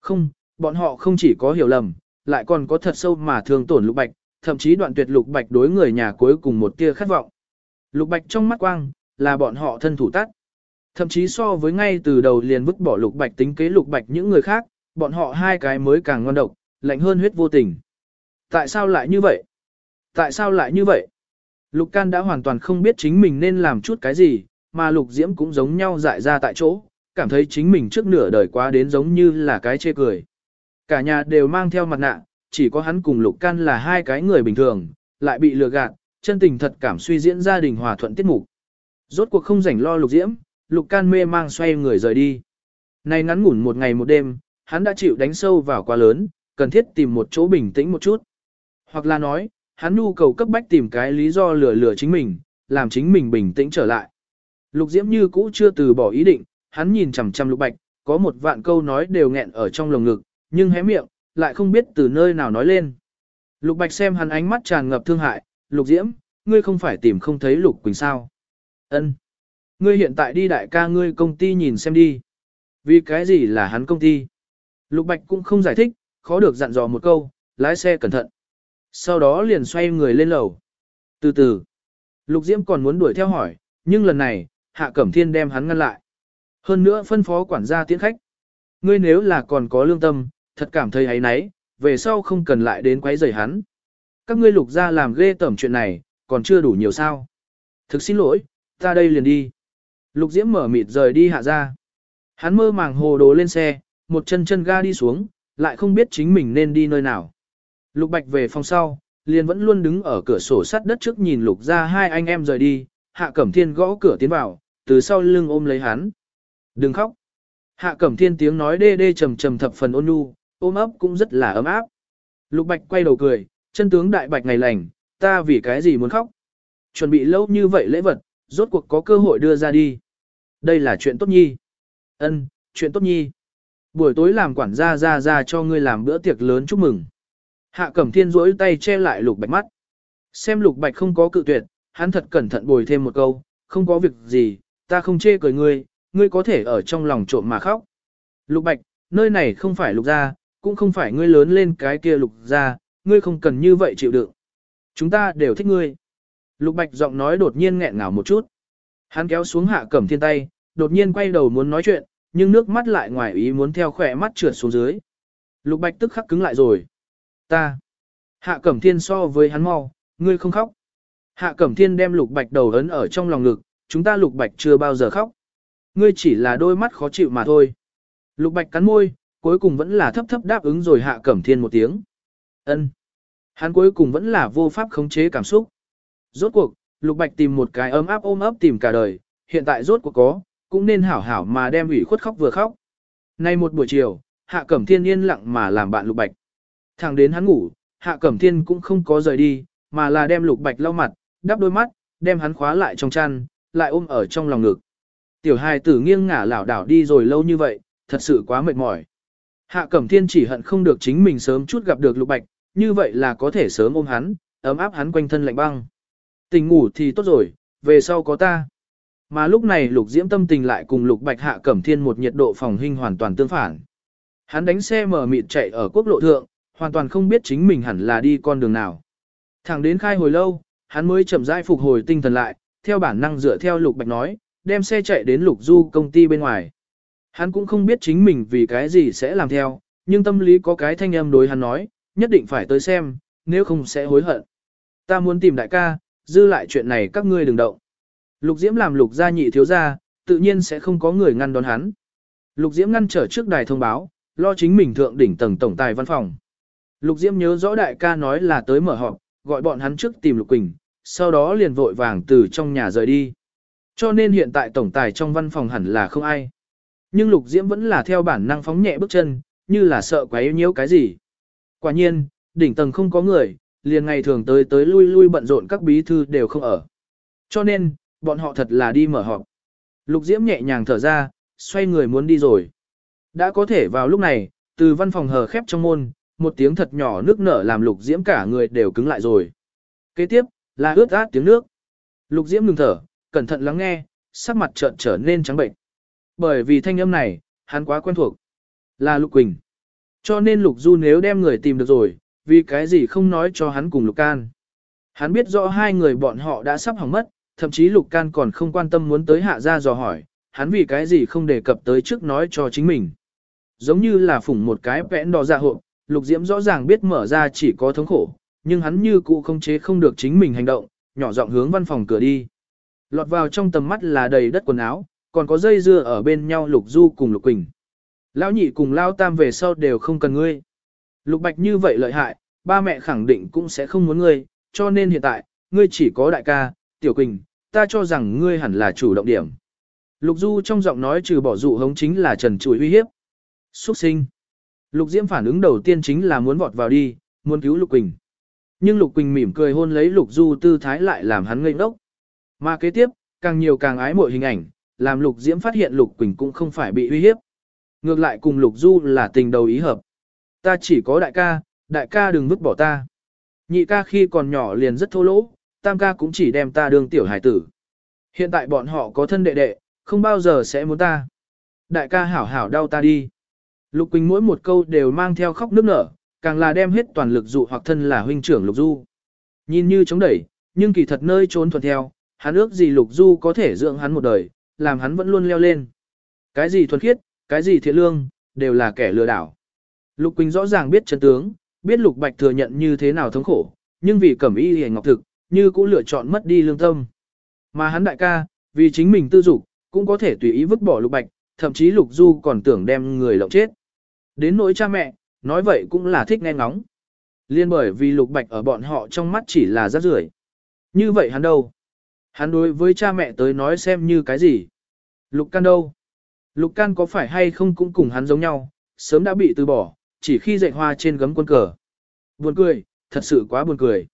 A: Không, bọn họ không chỉ có hiểu lầm, lại còn có thật sâu mà thương tổn lục bạch, thậm chí đoạn tuyệt lục bạch đối người nhà cuối cùng một tia khát vọng. Lục bạch trong mắt quang, là bọn họ thân thủ tắt. Thậm chí so với ngay từ đầu liền vứt bỏ lục bạch tính kế lục bạch những người khác, bọn họ hai cái mới càng ngon độc, lạnh hơn huyết vô tình. Tại sao lại như vậy? Tại sao lại như vậy? Lục Can đã hoàn toàn không biết chính mình nên làm chút cái gì, mà Lục Diễm cũng giống nhau dại ra tại chỗ, cảm thấy chính mình trước nửa đời quá đến giống như là cái chê cười. Cả nhà đều mang theo mặt nạ, chỉ có hắn cùng Lục Can là hai cái người bình thường, lại bị lừa gạt, chân tình thật cảm suy diễn gia đình hòa thuận tiết mục. Rốt cuộc không rảnh lo Lục Diễm, Lục Can mê mang xoay người rời đi. Nay ngắn ngủn một ngày một đêm, hắn đã chịu đánh sâu vào quá lớn, cần thiết tìm một chỗ bình tĩnh một chút. Hoặc là nói, hắn nhu cầu cấp bách tìm cái lý do lừa lừa chính mình, làm chính mình bình tĩnh trở lại. Lục Diễm như cũ chưa từ bỏ ý định, hắn nhìn chằm chằm Lục Bạch, có một vạn câu nói đều nghẹn ở trong lồng ngực, nhưng hé miệng, lại không biết từ nơi nào nói lên. Lục Bạch xem hắn ánh mắt tràn ngập thương hại, Lục Diễm, ngươi không phải tìm không thấy Lục Quỳnh sao? Ân, Ngươi hiện tại đi đại ca ngươi công ty nhìn xem đi. Vì cái gì là hắn công ty? Lục Bạch cũng không giải thích, khó được dặn dò một câu, lái xe cẩn thận. Sau đó liền xoay người lên lầu. Từ từ, Lục Diễm còn muốn đuổi theo hỏi, nhưng lần này, Hạ Cẩm Thiên đem hắn ngăn lại. Hơn nữa phân phó quản gia tiễn khách. Ngươi nếu là còn có lương tâm, thật cảm thấy ấy nấy, về sau không cần lại đến quấy rầy hắn. Các ngươi lục gia làm ghê tẩm chuyện này, còn chưa đủ nhiều sao. Thực xin lỗi, ta đây liền đi. Lục Diễm mở mịt rời đi hạ ra. Hắn mơ màng hồ đồ lên xe, một chân chân ga đi xuống, lại không biết chính mình nên đi nơi nào. Lục Bạch về phòng sau, liền vẫn luôn đứng ở cửa sổ sắt đất trước nhìn Lục ra hai anh em rời đi, Hạ Cẩm Thiên gõ cửa tiến vào, từ sau lưng ôm lấy hắn. Đừng khóc. Hạ Cẩm Thiên tiếng nói đê đê trầm trầm thập phần ôn nhu, ôm ấp cũng rất là ấm áp. Lục Bạch quay đầu cười, chân tướng đại bạch ngày lành, ta vì cái gì muốn khóc. Chuẩn bị lâu như vậy lễ vật, rốt cuộc có cơ hội đưa ra đi. Đây là chuyện tốt nhi. Ân, chuyện tốt nhi. Buổi tối làm quản gia ra ra cho ngươi làm bữa tiệc lớn chúc mừng. Hạ Cẩm Thiên duỗi tay che lại Lục Bạch mắt. Xem Lục Bạch không có cự tuyệt, hắn thật cẩn thận bồi thêm một câu, không có việc gì, ta không chê cười ngươi, ngươi có thể ở trong lòng trộm mà khóc. Lục Bạch, nơi này không phải Lục gia, cũng không phải ngươi lớn lên cái kia Lục gia, ngươi không cần như vậy chịu đựng. Chúng ta đều thích ngươi. Lục Bạch giọng nói đột nhiên nghẹn ngào một chút. Hắn kéo xuống Hạ Cẩm Thiên tay, đột nhiên quay đầu muốn nói chuyện, nhưng nước mắt lại ngoài ý muốn theo khỏe mắt trượt xuống dưới. Lục Bạch tức khắc cứng lại rồi. Ta. Hạ Cẩm Thiên so với hắn mau, ngươi không khóc. Hạ Cẩm Thiên đem Lục Bạch đầu ấn ở trong lòng ngực, chúng ta Lục Bạch chưa bao giờ khóc. Ngươi chỉ là đôi mắt khó chịu mà thôi. Lục Bạch cắn môi, cuối cùng vẫn là thấp thấp đáp ứng rồi Hạ Cẩm Thiên một tiếng. Ân. Hắn cuối cùng vẫn là vô pháp khống chế cảm xúc. Rốt cuộc, Lục Bạch tìm một cái ấm áp ôm ấp tìm cả đời, hiện tại rốt cuộc có, cũng nên hảo hảo mà đem ủy khuất khóc vừa khóc. Nay một buổi chiều, Hạ Cẩm Thiên yên lặng mà làm bạn Lục Bạch. Thẳng đến hắn ngủ, Hạ Cẩm Thiên cũng không có rời đi, mà là đem Lục Bạch lau mặt, đắp đôi mắt, đem hắn khóa lại trong chăn, lại ôm ở trong lòng ngực. Tiểu hài tử nghiêng ngả lảo đảo đi rồi lâu như vậy, thật sự quá mệt mỏi. Hạ Cẩm Thiên chỉ hận không được chính mình sớm chút gặp được Lục Bạch, như vậy là có thể sớm ôm hắn, ấm áp hắn quanh thân lạnh băng. Tình ngủ thì tốt rồi, về sau có ta. Mà lúc này Lục Diễm tâm tình lại cùng Lục Bạch Hạ Cẩm Thiên một nhiệt độ phòng hình hoàn toàn tương phản. Hắn đánh xe mở mịt chạy ở quốc lộ thượng, hoàn toàn không biết chính mình hẳn là đi con đường nào. Thẳng đến khai hồi lâu, hắn mới chậm rãi phục hồi tinh thần lại, theo bản năng dựa theo Lục Bạch nói, đem xe chạy đến Lục Du công ty bên ngoài. Hắn cũng không biết chính mình vì cái gì sẽ làm theo, nhưng tâm lý có cái thanh âm đối hắn nói, nhất định phải tới xem, nếu không sẽ hối hận. Ta muốn tìm đại ca, dư lại chuyện này các ngươi đừng động. Lục Diễm làm Lục gia nhị thiếu gia, tự nhiên sẽ không có người ngăn đón hắn. Lục Diễm ngăn trở trước đài thông báo, lo chính mình thượng đỉnh tầng tổng tài văn phòng. Lục Diễm nhớ rõ đại ca nói là tới mở họp, gọi bọn hắn trước tìm Lục Quỳnh, sau đó liền vội vàng từ trong nhà rời đi. Cho nên hiện tại tổng tài trong văn phòng hẳn là không ai. Nhưng Lục Diễm vẫn là theo bản năng phóng nhẹ bước chân, như là sợ quấy nhiễu cái gì. Quả nhiên, đỉnh tầng không có người, liền ngày thường tới tới lui lui bận rộn các bí thư đều không ở. Cho nên, bọn họ thật là đi mở họp. Lục Diễm nhẹ nhàng thở ra, xoay người muốn đi rồi. Đã có thể vào lúc này, từ văn phòng hờ khép trong môn, một tiếng thật nhỏ nước nở làm Lục Diễm cả người đều cứng lại rồi. Kế tiếp, là ướt át tiếng nước. Lục Diễm ngừng thở, cẩn thận lắng nghe, sắc mặt chợt trở nên trắng bệnh. Bởi vì thanh âm này, hắn quá quen thuộc. Là Lục Quỳnh. Cho nên Lục Du nếu đem người tìm được rồi, vì cái gì không nói cho hắn cùng Lục Can. Hắn biết rõ hai người bọn họ đã sắp hỏng mất, thậm chí Lục Can còn không quan tâm muốn tới hạ gia dò hỏi, hắn vì cái gì không đề cập tới trước nói cho chính mình. Giống như là phủng một cái vẽn đỏ ra hộp, Lục Diễm rõ ràng biết mở ra chỉ có thống khổ, nhưng hắn như cụ không chế không được chính mình hành động, nhỏ giọng hướng văn phòng cửa đi. Lọt vào trong tầm mắt là đầy đất quần áo, còn có dây dưa ở bên nhau Lục Du cùng Lục Quỳnh. Lão nhị cùng Lao Tam về sau đều không cần ngươi. Lục Bạch như vậy lợi hại, ba mẹ khẳng định cũng sẽ không muốn ngươi, cho nên hiện tại, ngươi chỉ có đại ca, Tiểu Quỳnh, ta cho rằng ngươi hẳn là chủ động điểm. Lục Du trong giọng nói trừ bỏ dụ hống chính là trần trụi uy hiếp. Xuất sinh. Lục Diễm phản ứng đầu tiên chính là muốn vọt vào đi, muốn cứu Lục Quỳnh. Nhưng Lục Quỳnh mỉm cười hôn lấy Lục Du tư thái lại làm hắn ngây ngốc. Mà kế tiếp, càng nhiều càng ái mộ hình ảnh, làm Lục Diễm phát hiện Lục Quỳnh cũng không phải bị uy hiếp. Ngược lại cùng Lục Du là tình đầu ý hợp. Ta chỉ có đại ca, đại ca đừng vứt bỏ ta. Nhị ca khi còn nhỏ liền rất thô lỗ, tam ca cũng chỉ đem ta đương tiểu hải tử. Hiện tại bọn họ có thân đệ đệ, không bao giờ sẽ muốn ta. Đại ca hảo hảo đau ta đi. Lục Quỳnh mỗi một câu đều mang theo khóc nước nở, càng là đem hết toàn lực dụ hoặc thân là huynh trưởng Lục Du. Nhìn như chống đẩy, nhưng kỳ thật nơi trốn thuận theo, hắn ước gì Lục Du có thể dưỡng hắn một đời, làm hắn vẫn luôn leo lên. Cái gì thuần khiết, cái gì thiện lương, đều là kẻ lừa đảo. Lục Quỳnh rõ ràng biết chân tướng, biết Lục Bạch thừa nhận như thế nào thống khổ, nhưng vì cẩm y hề ngọc thực, như cũng lựa chọn mất đi lương tâm. Mà hắn đại ca, vì chính mình tư dục, cũng có thể tùy ý vứt bỏ Lục Bạch, thậm chí Lục Du còn tưởng đem người lộng chết. Đến nỗi cha mẹ, nói vậy cũng là thích nghe ngóng. Liên bởi vì Lục Bạch ở bọn họ trong mắt chỉ là rác rưởi. Như vậy hắn đâu? Hắn đối với cha mẹ tới nói xem như cái gì? Lục Can đâu? Lục Can có phải hay không cũng cùng hắn giống nhau, sớm đã bị từ bỏ, chỉ khi dạy hoa trên gấm quân cờ. Buồn cười, thật sự quá buồn cười.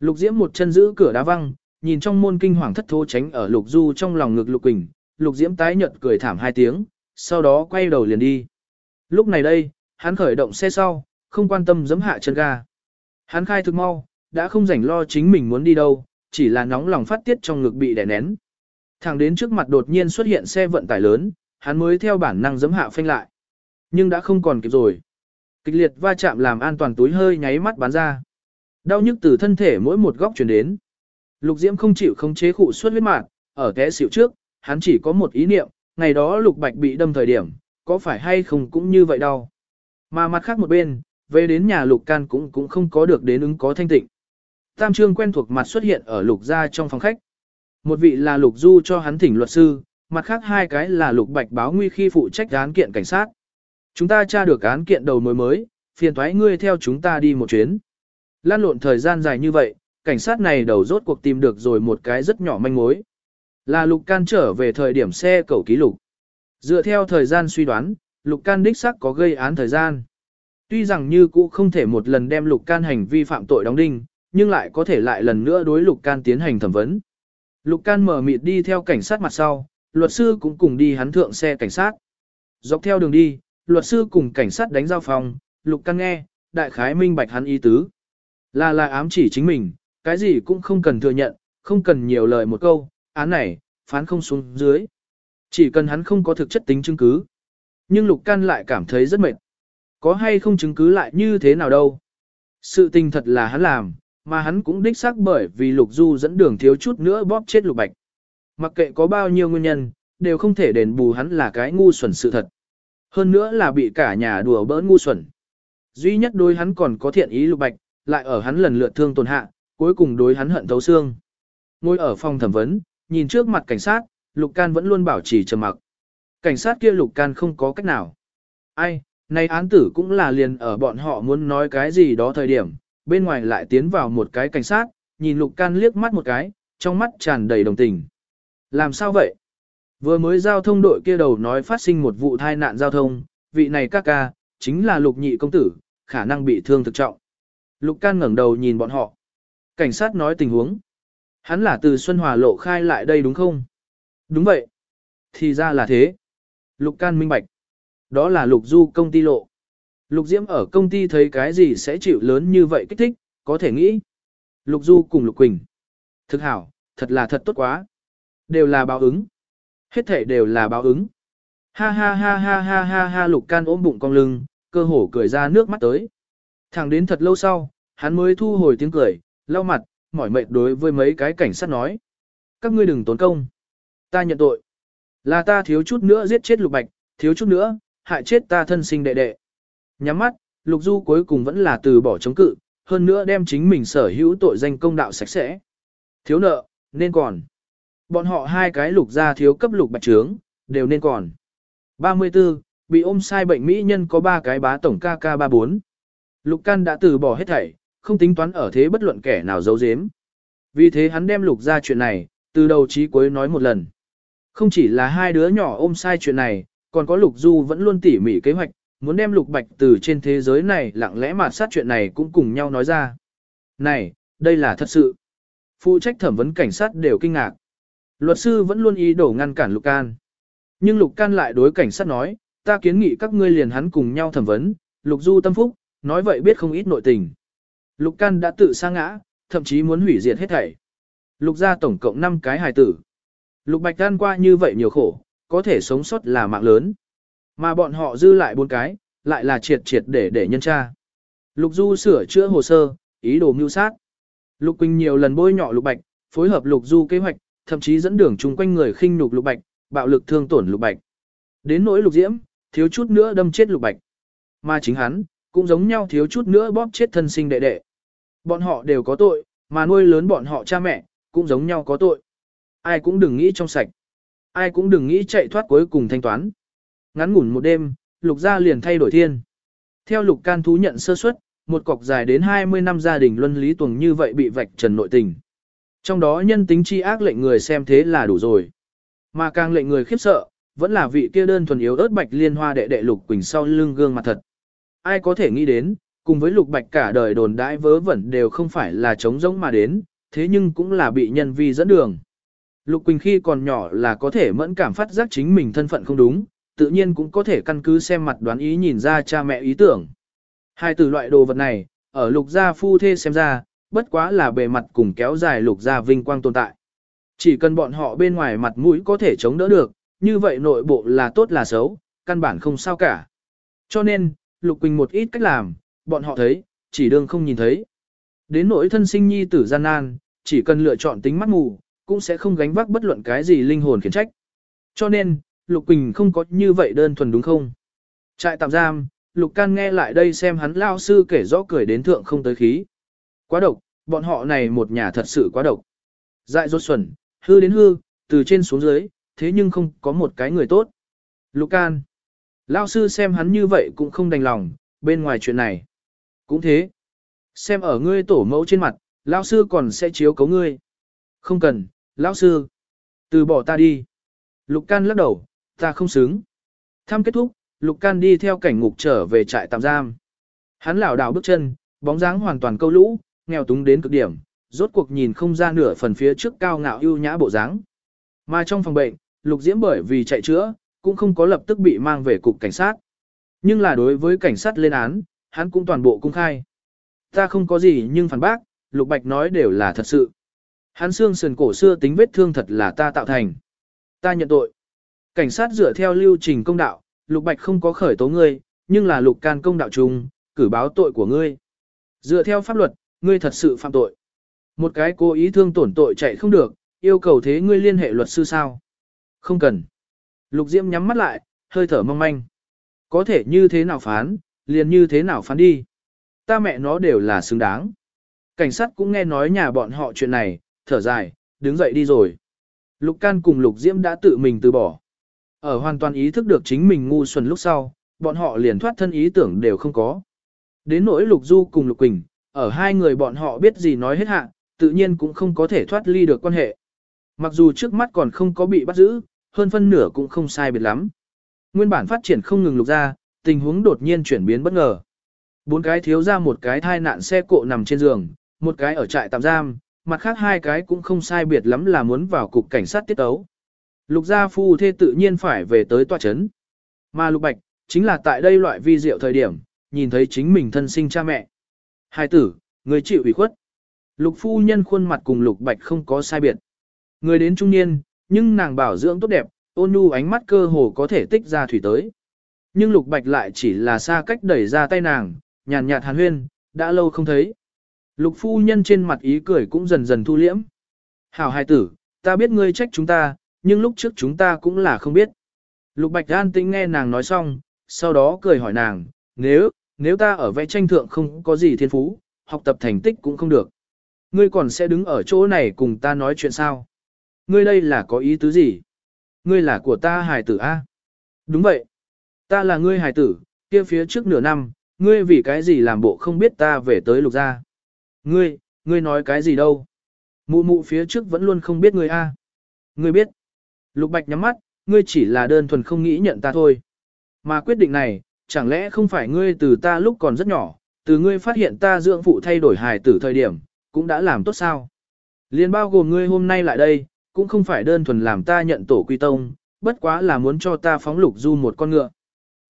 A: Lục Diễm một chân giữ cửa đá văng, nhìn trong môn kinh hoàng thất thố tránh ở Lục Du trong lòng ngực Lục Quỳnh, Lục Diễm tái nhợt cười thảm hai tiếng, sau đó quay đầu liền đi. Lúc này đây, hắn khởi động xe sau, không quan tâm giấm hạ chân ga. Hắn khai thực mau, đã không rảnh lo chính mình muốn đi đâu, chỉ là nóng lòng phát tiết trong ngực bị đè nén. Thẳng đến trước mặt đột nhiên xuất hiện xe vận tải lớn, hắn mới theo bản năng giẫm hạ phanh lại. Nhưng đã không còn kịp rồi. Kịch liệt va chạm làm an toàn túi hơi nháy mắt bắn ra. Đau nhức từ thân thể mỗi một góc truyền đến. Lục Diễm không chịu khống chế khụ suốt huyết mạc, ở té xỉu trước, hắn chỉ có một ý niệm, ngày đó Lục Bạch bị đâm thời điểm, có phải hay không cũng như vậy đâu. Mà mặt khác một bên, về đến nhà Lục Can cũng cũng không có được đến ứng có thanh tịnh. Tam trương quen thuộc mặt xuất hiện ở Lục gia trong phòng khách. Một vị là Lục Du cho hắn thỉnh luật sư, mặt khác hai cái là Lục Bạch báo nguy khi phụ trách án kiện cảnh sát. Chúng ta tra được án kiện đầu mối mới, phiền thoái ngươi theo chúng ta đi một chuyến. Lan lộn thời gian dài như vậy, cảnh sát này đầu rốt cuộc tìm được rồi một cái rất nhỏ manh mối. Là Lục Can trở về thời điểm xe cầu ký lục. Dựa theo thời gian suy đoán, Lục Can đích xác có gây án thời gian. Tuy rằng như cũ không thể một lần đem Lục Can hành vi phạm tội đóng đinh, nhưng lại có thể lại lần nữa đối Lục Can tiến hành thẩm vấn. Lục Can mở mịt đi theo cảnh sát mặt sau, luật sư cũng cùng đi hắn thượng xe cảnh sát. Dọc theo đường đi, luật sư cùng cảnh sát đánh giao phòng, Lục Can nghe, đại khái minh bạch hắn ý tứ. Là là ám chỉ chính mình, cái gì cũng không cần thừa nhận, không cần nhiều lời một câu, án này, phán không xuống dưới. Chỉ cần hắn không có thực chất tính chứng cứ. Nhưng Lục Can lại cảm thấy rất mệt. Có hay không chứng cứ lại như thế nào đâu. Sự tình thật là hắn làm, mà hắn cũng đích xác bởi vì Lục Du dẫn đường thiếu chút nữa bóp chết Lục Bạch. Mặc kệ có bao nhiêu nguyên nhân, đều không thể đền bù hắn là cái ngu xuẩn sự thật. Hơn nữa là bị cả nhà đùa bỡn ngu xuẩn. Duy nhất đối hắn còn có thiện ý Lục Bạch, lại ở hắn lần lượt thương tổn hạ, cuối cùng đối hắn hận thấu xương. Ngồi ở phòng thẩm vấn, nhìn trước mặt cảnh sát, Lục Can vẫn luôn bảo trì trầm mặc. Cảnh sát kia Lục Can không có cách nào. Ai, nay án tử cũng là liền ở bọn họ muốn nói cái gì đó thời điểm, bên ngoài lại tiến vào một cái cảnh sát, nhìn Lục Can liếc mắt một cái, trong mắt tràn đầy đồng tình. Làm sao vậy? Vừa mới giao thông đội kia đầu nói phát sinh một vụ tai nạn giao thông, vị này ca ca, chính là lục nhị công tử, khả năng bị thương thực trọng. Lục can ngẩng đầu nhìn bọn họ. Cảnh sát nói tình huống. Hắn là từ Xuân Hòa lộ khai lại đây đúng không? Đúng vậy. Thì ra là thế. Lục can minh bạch. Đó là lục du công ty lộ. Lục diễm ở công ty thấy cái gì sẽ chịu lớn như vậy kích thích, có thể nghĩ. Lục du cùng lục quỳnh. Thực hảo, thật là thật tốt quá. Đều là báo ứng. Hết thể đều là báo ứng. Ha ha ha ha ha ha ha lục can ôm bụng cong lưng, cơ hồ cười ra nước mắt tới. Thẳng đến thật lâu sau, hắn mới thu hồi tiếng cười, lau mặt, mỏi mệt đối với mấy cái cảnh sát nói. Các ngươi đừng tốn công. Ta nhận tội. Là ta thiếu chút nữa giết chết lục bạch, thiếu chút nữa, hại chết ta thân sinh đệ đệ. Nhắm mắt, lục du cuối cùng vẫn là từ bỏ chống cự, hơn nữa đem chính mình sở hữu tội danh công đạo sạch sẽ. Thiếu nợ, nên còn. Bọn họ hai cái lục gia thiếu cấp lục bạch trướng, đều nên còn. 34. Bị ôm sai bệnh mỹ nhân có ba cái bá tổng KK34. Lục Can đã từ bỏ hết thảy, không tính toán ở thế bất luận kẻ nào giấu giếm. Vì thế hắn đem lục ra chuyện này, từ đầu chí cuối nói một lần. Không chỉ là hai đứa nhỏ ôm sai chuyện này, còn có lục du vẫn luôn tỉ mỉ kế hoạch, muốn đem lục bạch từ trên thế giới này lặng lẽ mà sát chuyện này cũng cùng nhau nói ra. Này, đây là thật sự. Phụ trách thẩm vấn cảnh sát đều kinh ngạc. Luật sư vẫn luôn ý đồ ngăn cản Lục Can. Nhưng Lục Can lại đối cảnh sát nói, ta kiến nghị các ngươi liền hắn cùng nhau thẩm vấn, Lục Du tâm phúc, nói vậy biết không ít nội tình. Lục Can đã tự sa ngã, thậm chí muốn hủy diệt hết thảy. Lục gia tổng cộng 5 cái hài tử. Lục Bạch Can qua như vậy nhiều khổ, có thể sống sót là mạng lớn. Mà bọn họ dư lại bốn cái, lại là triệt triệt để để nhân tra. Lục Du sửa chữa hồ sơ, ý đồ mưu sát. Lục Quỳnh nhiều lần bôi nhọ Lục Bạch, phối hợp Lục Du kế hoạch, thậm chí dẫn đường chung quanh người khinh nhục Lục Bạch, bạo lực thương tổn Lục Bạch. Đến nỗi Lục Diễm, thiếu chút nữa đâm chết Lục Bạch. Mà chính hắn, cũng giống nhau thiếu chút nữa bóp chết thân sinh đệ đệ. Bọn họ đều có tội, mà nuôi lớn bọn họ cha mẹ, cũng giống nhau có tội. Ai cũng đừng nghĩ trong sạch. Ai cũng đừng nghĩ chạy thoát cuối cùng thanh toán. Ngắn ngủn một đêm, lục gia liền thay đổi thiên. Theo lục can thú nhận sơ suất, một cọc dài đến 20 năm gia đình luân lý tuồng như vậy bị vạch trần nội tình. Trong đó nhân tính chi ác lệnh người xem thế là đủ rồi. Mà càng lệnh người khiếp sợ, vẫn là vị kia đơn thuần yếu ớt bạch liên hoa đệ đệ lục quỳnh sau lưng gương mặt thật. Ai có thể nghĩ đến, cùng với lục bạch cả đời đồn đãi vớ vẩn đều không phải là trống rỗng mà đến, thế nhưng cũng là bị nhân vi dẫn đường. Lục Quỳnh khi còn nhỏ là có thể mẫn cảm phát giác chính mình thân phận không đúng, tự nhiên cũng có thể căn cứ xem mặt đoán ý nhìn ra cha mẹ ý tưởng. Hai từ loại đồ vật này, ở lục gia phu thê xem ra, bất quá là bề mặt cùng kéo dài lục gia vinh quang tồn tại. Chỉ cần bọn họ bên ngoài mặt mũi có thể chống đỡ được, như vậy nội bộ là tốt là xấu, căn bản không sao cả. Cho nên, Lục Quỳnh một ít cách làm, bọn họ thấy, chỉ đương không nhìn thấy. Đến nỗi thân sinh nhi tử gian nan, chỉ cần lựa chọn tính mắt mù, cũng sẽ không gánh vác bất luận cái gì linh hồn khiển trách. Cho nên, Lục Quỳnh không có như vậy đơn thuần đúng không? Trại tạm giam, Lục Can nghe lại đây xem hắn lao sư kể rõ cười đến thượng không tới khí. Quá độc, bọn họ này một nhà thật sự quá độc. Dại rốt xuẩn, hư đến hư, từ trên xuống dưới, thế nhưng không có một cái người tốt. Lục Can. Lao sư xem hắn như vậy cũng không đành lòng, bên ngoài chuyện này. Cũng thế. Xem ở ngươi tổ mẫu trên mặt, Lao sư còn sẽ chiếu cấu ngươi. Không cần, Lão sư. Từ bỏ ta đi. Lục Can lắc đầu, ta không xứng. Thăm kết thúc, Lục Can đi theo cảnh ngục trở về trại tạm giam. Hắn lảo đảo bước chân, bóng dáng hoàn toàn câu lũ, nghèo túng đến cực điểm, rốt cuộc nhìn không ra nửa phần phía trước cao ngạo ưu nhã bộ dáng. Mà trong phòng bệnh, Lục Diễm bởi vì chạy chữa, cũng không có lập tức bị mang về cục cảnh sát. Nhưng là đối với cảnh sát lên án, hắn cũng toàn bộ cung khai. Ta không có gì nhưng phản bác, Lục Bạch nói đều là thật sự. Hắn xương sườn cổ xưa tính vết thương thật là ta tạo thành. Ta nhận tội. Cảnh sát dựa theo lưu trình công đạo, Lục Bạch không có khởi tố ngươi, nhưng là Lục Can công đạo chung, cử báo tội của ngươi. Dựa theo pháp luật, ngươi thật sự phạm tội. Một cái cố ý thương tổn tội chạy không được, yêu cầu thế ngươi liên hệ luật sư sao? Không cần. Lục Diễm nhắm mắt lại, hơi thở mong manh. Có thể như thế nào phán, liền như thế nào phán đi. Ta mẹ nó đều là xứng đáng. Cảnh sát cũng nghe nói nhà bọn họ chuyện này, thở dài, đứng dậy đi rồi. Lục Can cùng Lục Diễm đã tự mình từ bỏ. Ở hoàn toàn ý thức được chính mình ngu xuẩn lúc sau, bọn họ liền thoát thân ý tưởng đều không có. Đến nỗi Lục Du cùng Lục Quỳnh, ở hai người bọn họ biết gì nói hết hạ, tự nhiên cũng không có thể thoát ly được quan hệ. Mặc dù trước mắt còn không có bị bắt giữ, hơn phân nửa cũng không sai biệt lắm. Nguyên bản phát triển không ngừng lục ra, tình huống đột nhiên chuyển biến bất ngờ. Bốn cái thiếu ra một cái thai nạn xe cộ nằm trên giường, một cái ở trại tạm giam, mặt khác hai cái cũng không sai biệt lắm là muốn vào cục cảnh sát tiết tấu. Lục gia phu thê tự nhiên phải về tới tòa chấn. Mà lục bạch, chính là tại đây loại vi diệu thời điểm, nhìn thấy chính mình thân sinh cha mẹ. Hai tử, người chịu ủy khuất. Lục phu nhân khuôn mặt cùng lục bạch không có sai biệt. Người đến trung niên, nhưng nàng bảo dưỡng tốt đẹp, ôn nhu ánh mắt cơ hồ có thể tích ra thủy tới. Nhưng lục bạch lại chỉ là xa cách đẩy ra tay nàng, nhàn nhạt hàn huyên, đã lâu không thấy. Lục phu nhân trên mặt ý cười cũng dần dần thu liễm. Hảo hai tử, ta biết ngươi trách chúng ta, nhưng lúc trước chúng ta cũng là không biết. Lục bạch an tĩnh nghe nàng nói xong, sau đó cười hỏi nàng, nếu, nếu ta ở vẽ tranh thượng không có gì thiên phú, học tập thành tích cũng không được. Ngươi còn sẽ đứng ở chỗ này cùng ta nói chuyện sao? Ngươi đây là có ý tứ gì? Ngươi là của ta hài tử A. Đúng vậy. Ta là ngươi hài tử, kia phía trước nửa năm, ngươi vì cái gì làm bộ không biết ta về tới lục gia. Ngươi, ngươi nói cái gì đâu? Mụ mụ phía trước vẫn luôn không biết ngươi A. Ngươi biết. Lục bạch nhắm mắt, ngươi chỉ là đơn thuần không nghĩ nhận ta thôi. Mà quyết định này, chẳng lẽ không phải ngươi từ ta lúc còn rất nhỏ, từ ngươi phát hiện ta dưỡng phụ thay đổi hài tử thời điểm, cũng đã làm tốt sao? Liên bao gồm ngươi hôm nay lại đây, cũng không phải đơn thuần làm ta nhận tổ quy tông, bất quá là muốn cho ta phóng lục du một con ngựa.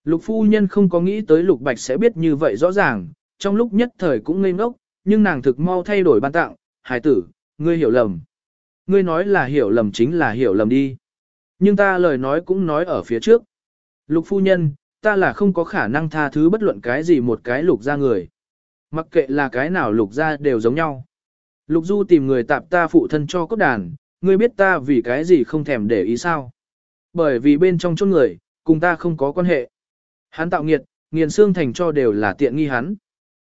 A: Lục phu nhân không có nghĩ tới lục bạch sẽ biết như vậy rõ ràng, trong lúc nhất thời cũng ngây ngốc, nhưng nàng thực mau thay đổi ban tặng, hài tử, ngươi hiểu lầm. Ngươi nói là hiểu lầm chính là hiểu lầm đi. Nhưng ta lời nói cũng nói ở phía trước. Lục phu nhân, ta là không có khả năng tha thứ bất luận cái gì một cái lục ra người. Mặc kệ là cái nào lục ra đều giống nhau. Lục du tìm người tạp ta phụ thân cho cốt đàn, ngươi biết ta vì cái gì không thèm để ý sao. Bởi vì bên trong chôn người, cùng ta không có quan hệ. Hắn tạo nghiệt, nghiền xương thành cho đều là tiện nghi hắn.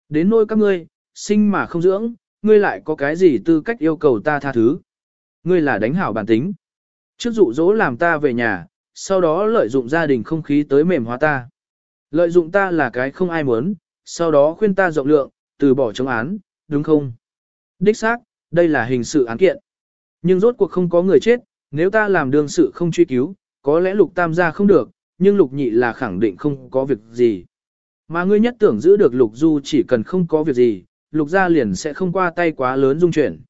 A: Đến nôi các ngươi, sinh mà không dưỡng, ngươi lại có cái gì tư cách yêu cầu ta tha thứ. Ngươi là đánh hảo bản tính. Trước dụ dỗ làm ta về nhà, sau đó lợi dụng gia đình không khí tới mềm hóa ta. Lợi dụng ta là cái không ai muốn, sau đó khuyên ta rộng lượng, từ bỏ chống án, đúng không? Đích xác, đây là hình sự án kiện. Nhưng rốt cuộc không có người chết, nếu ta làm đương sự không truy cứu, có lẽ lục tam gia không được, nhưng lục nhị là khẳng định không có việc gì. Mà ngươi nhất tưởng giữ được lục du chỉ cần không có việc gì, lục gia liền sẽ không qua tay quá lớn dung chuyển.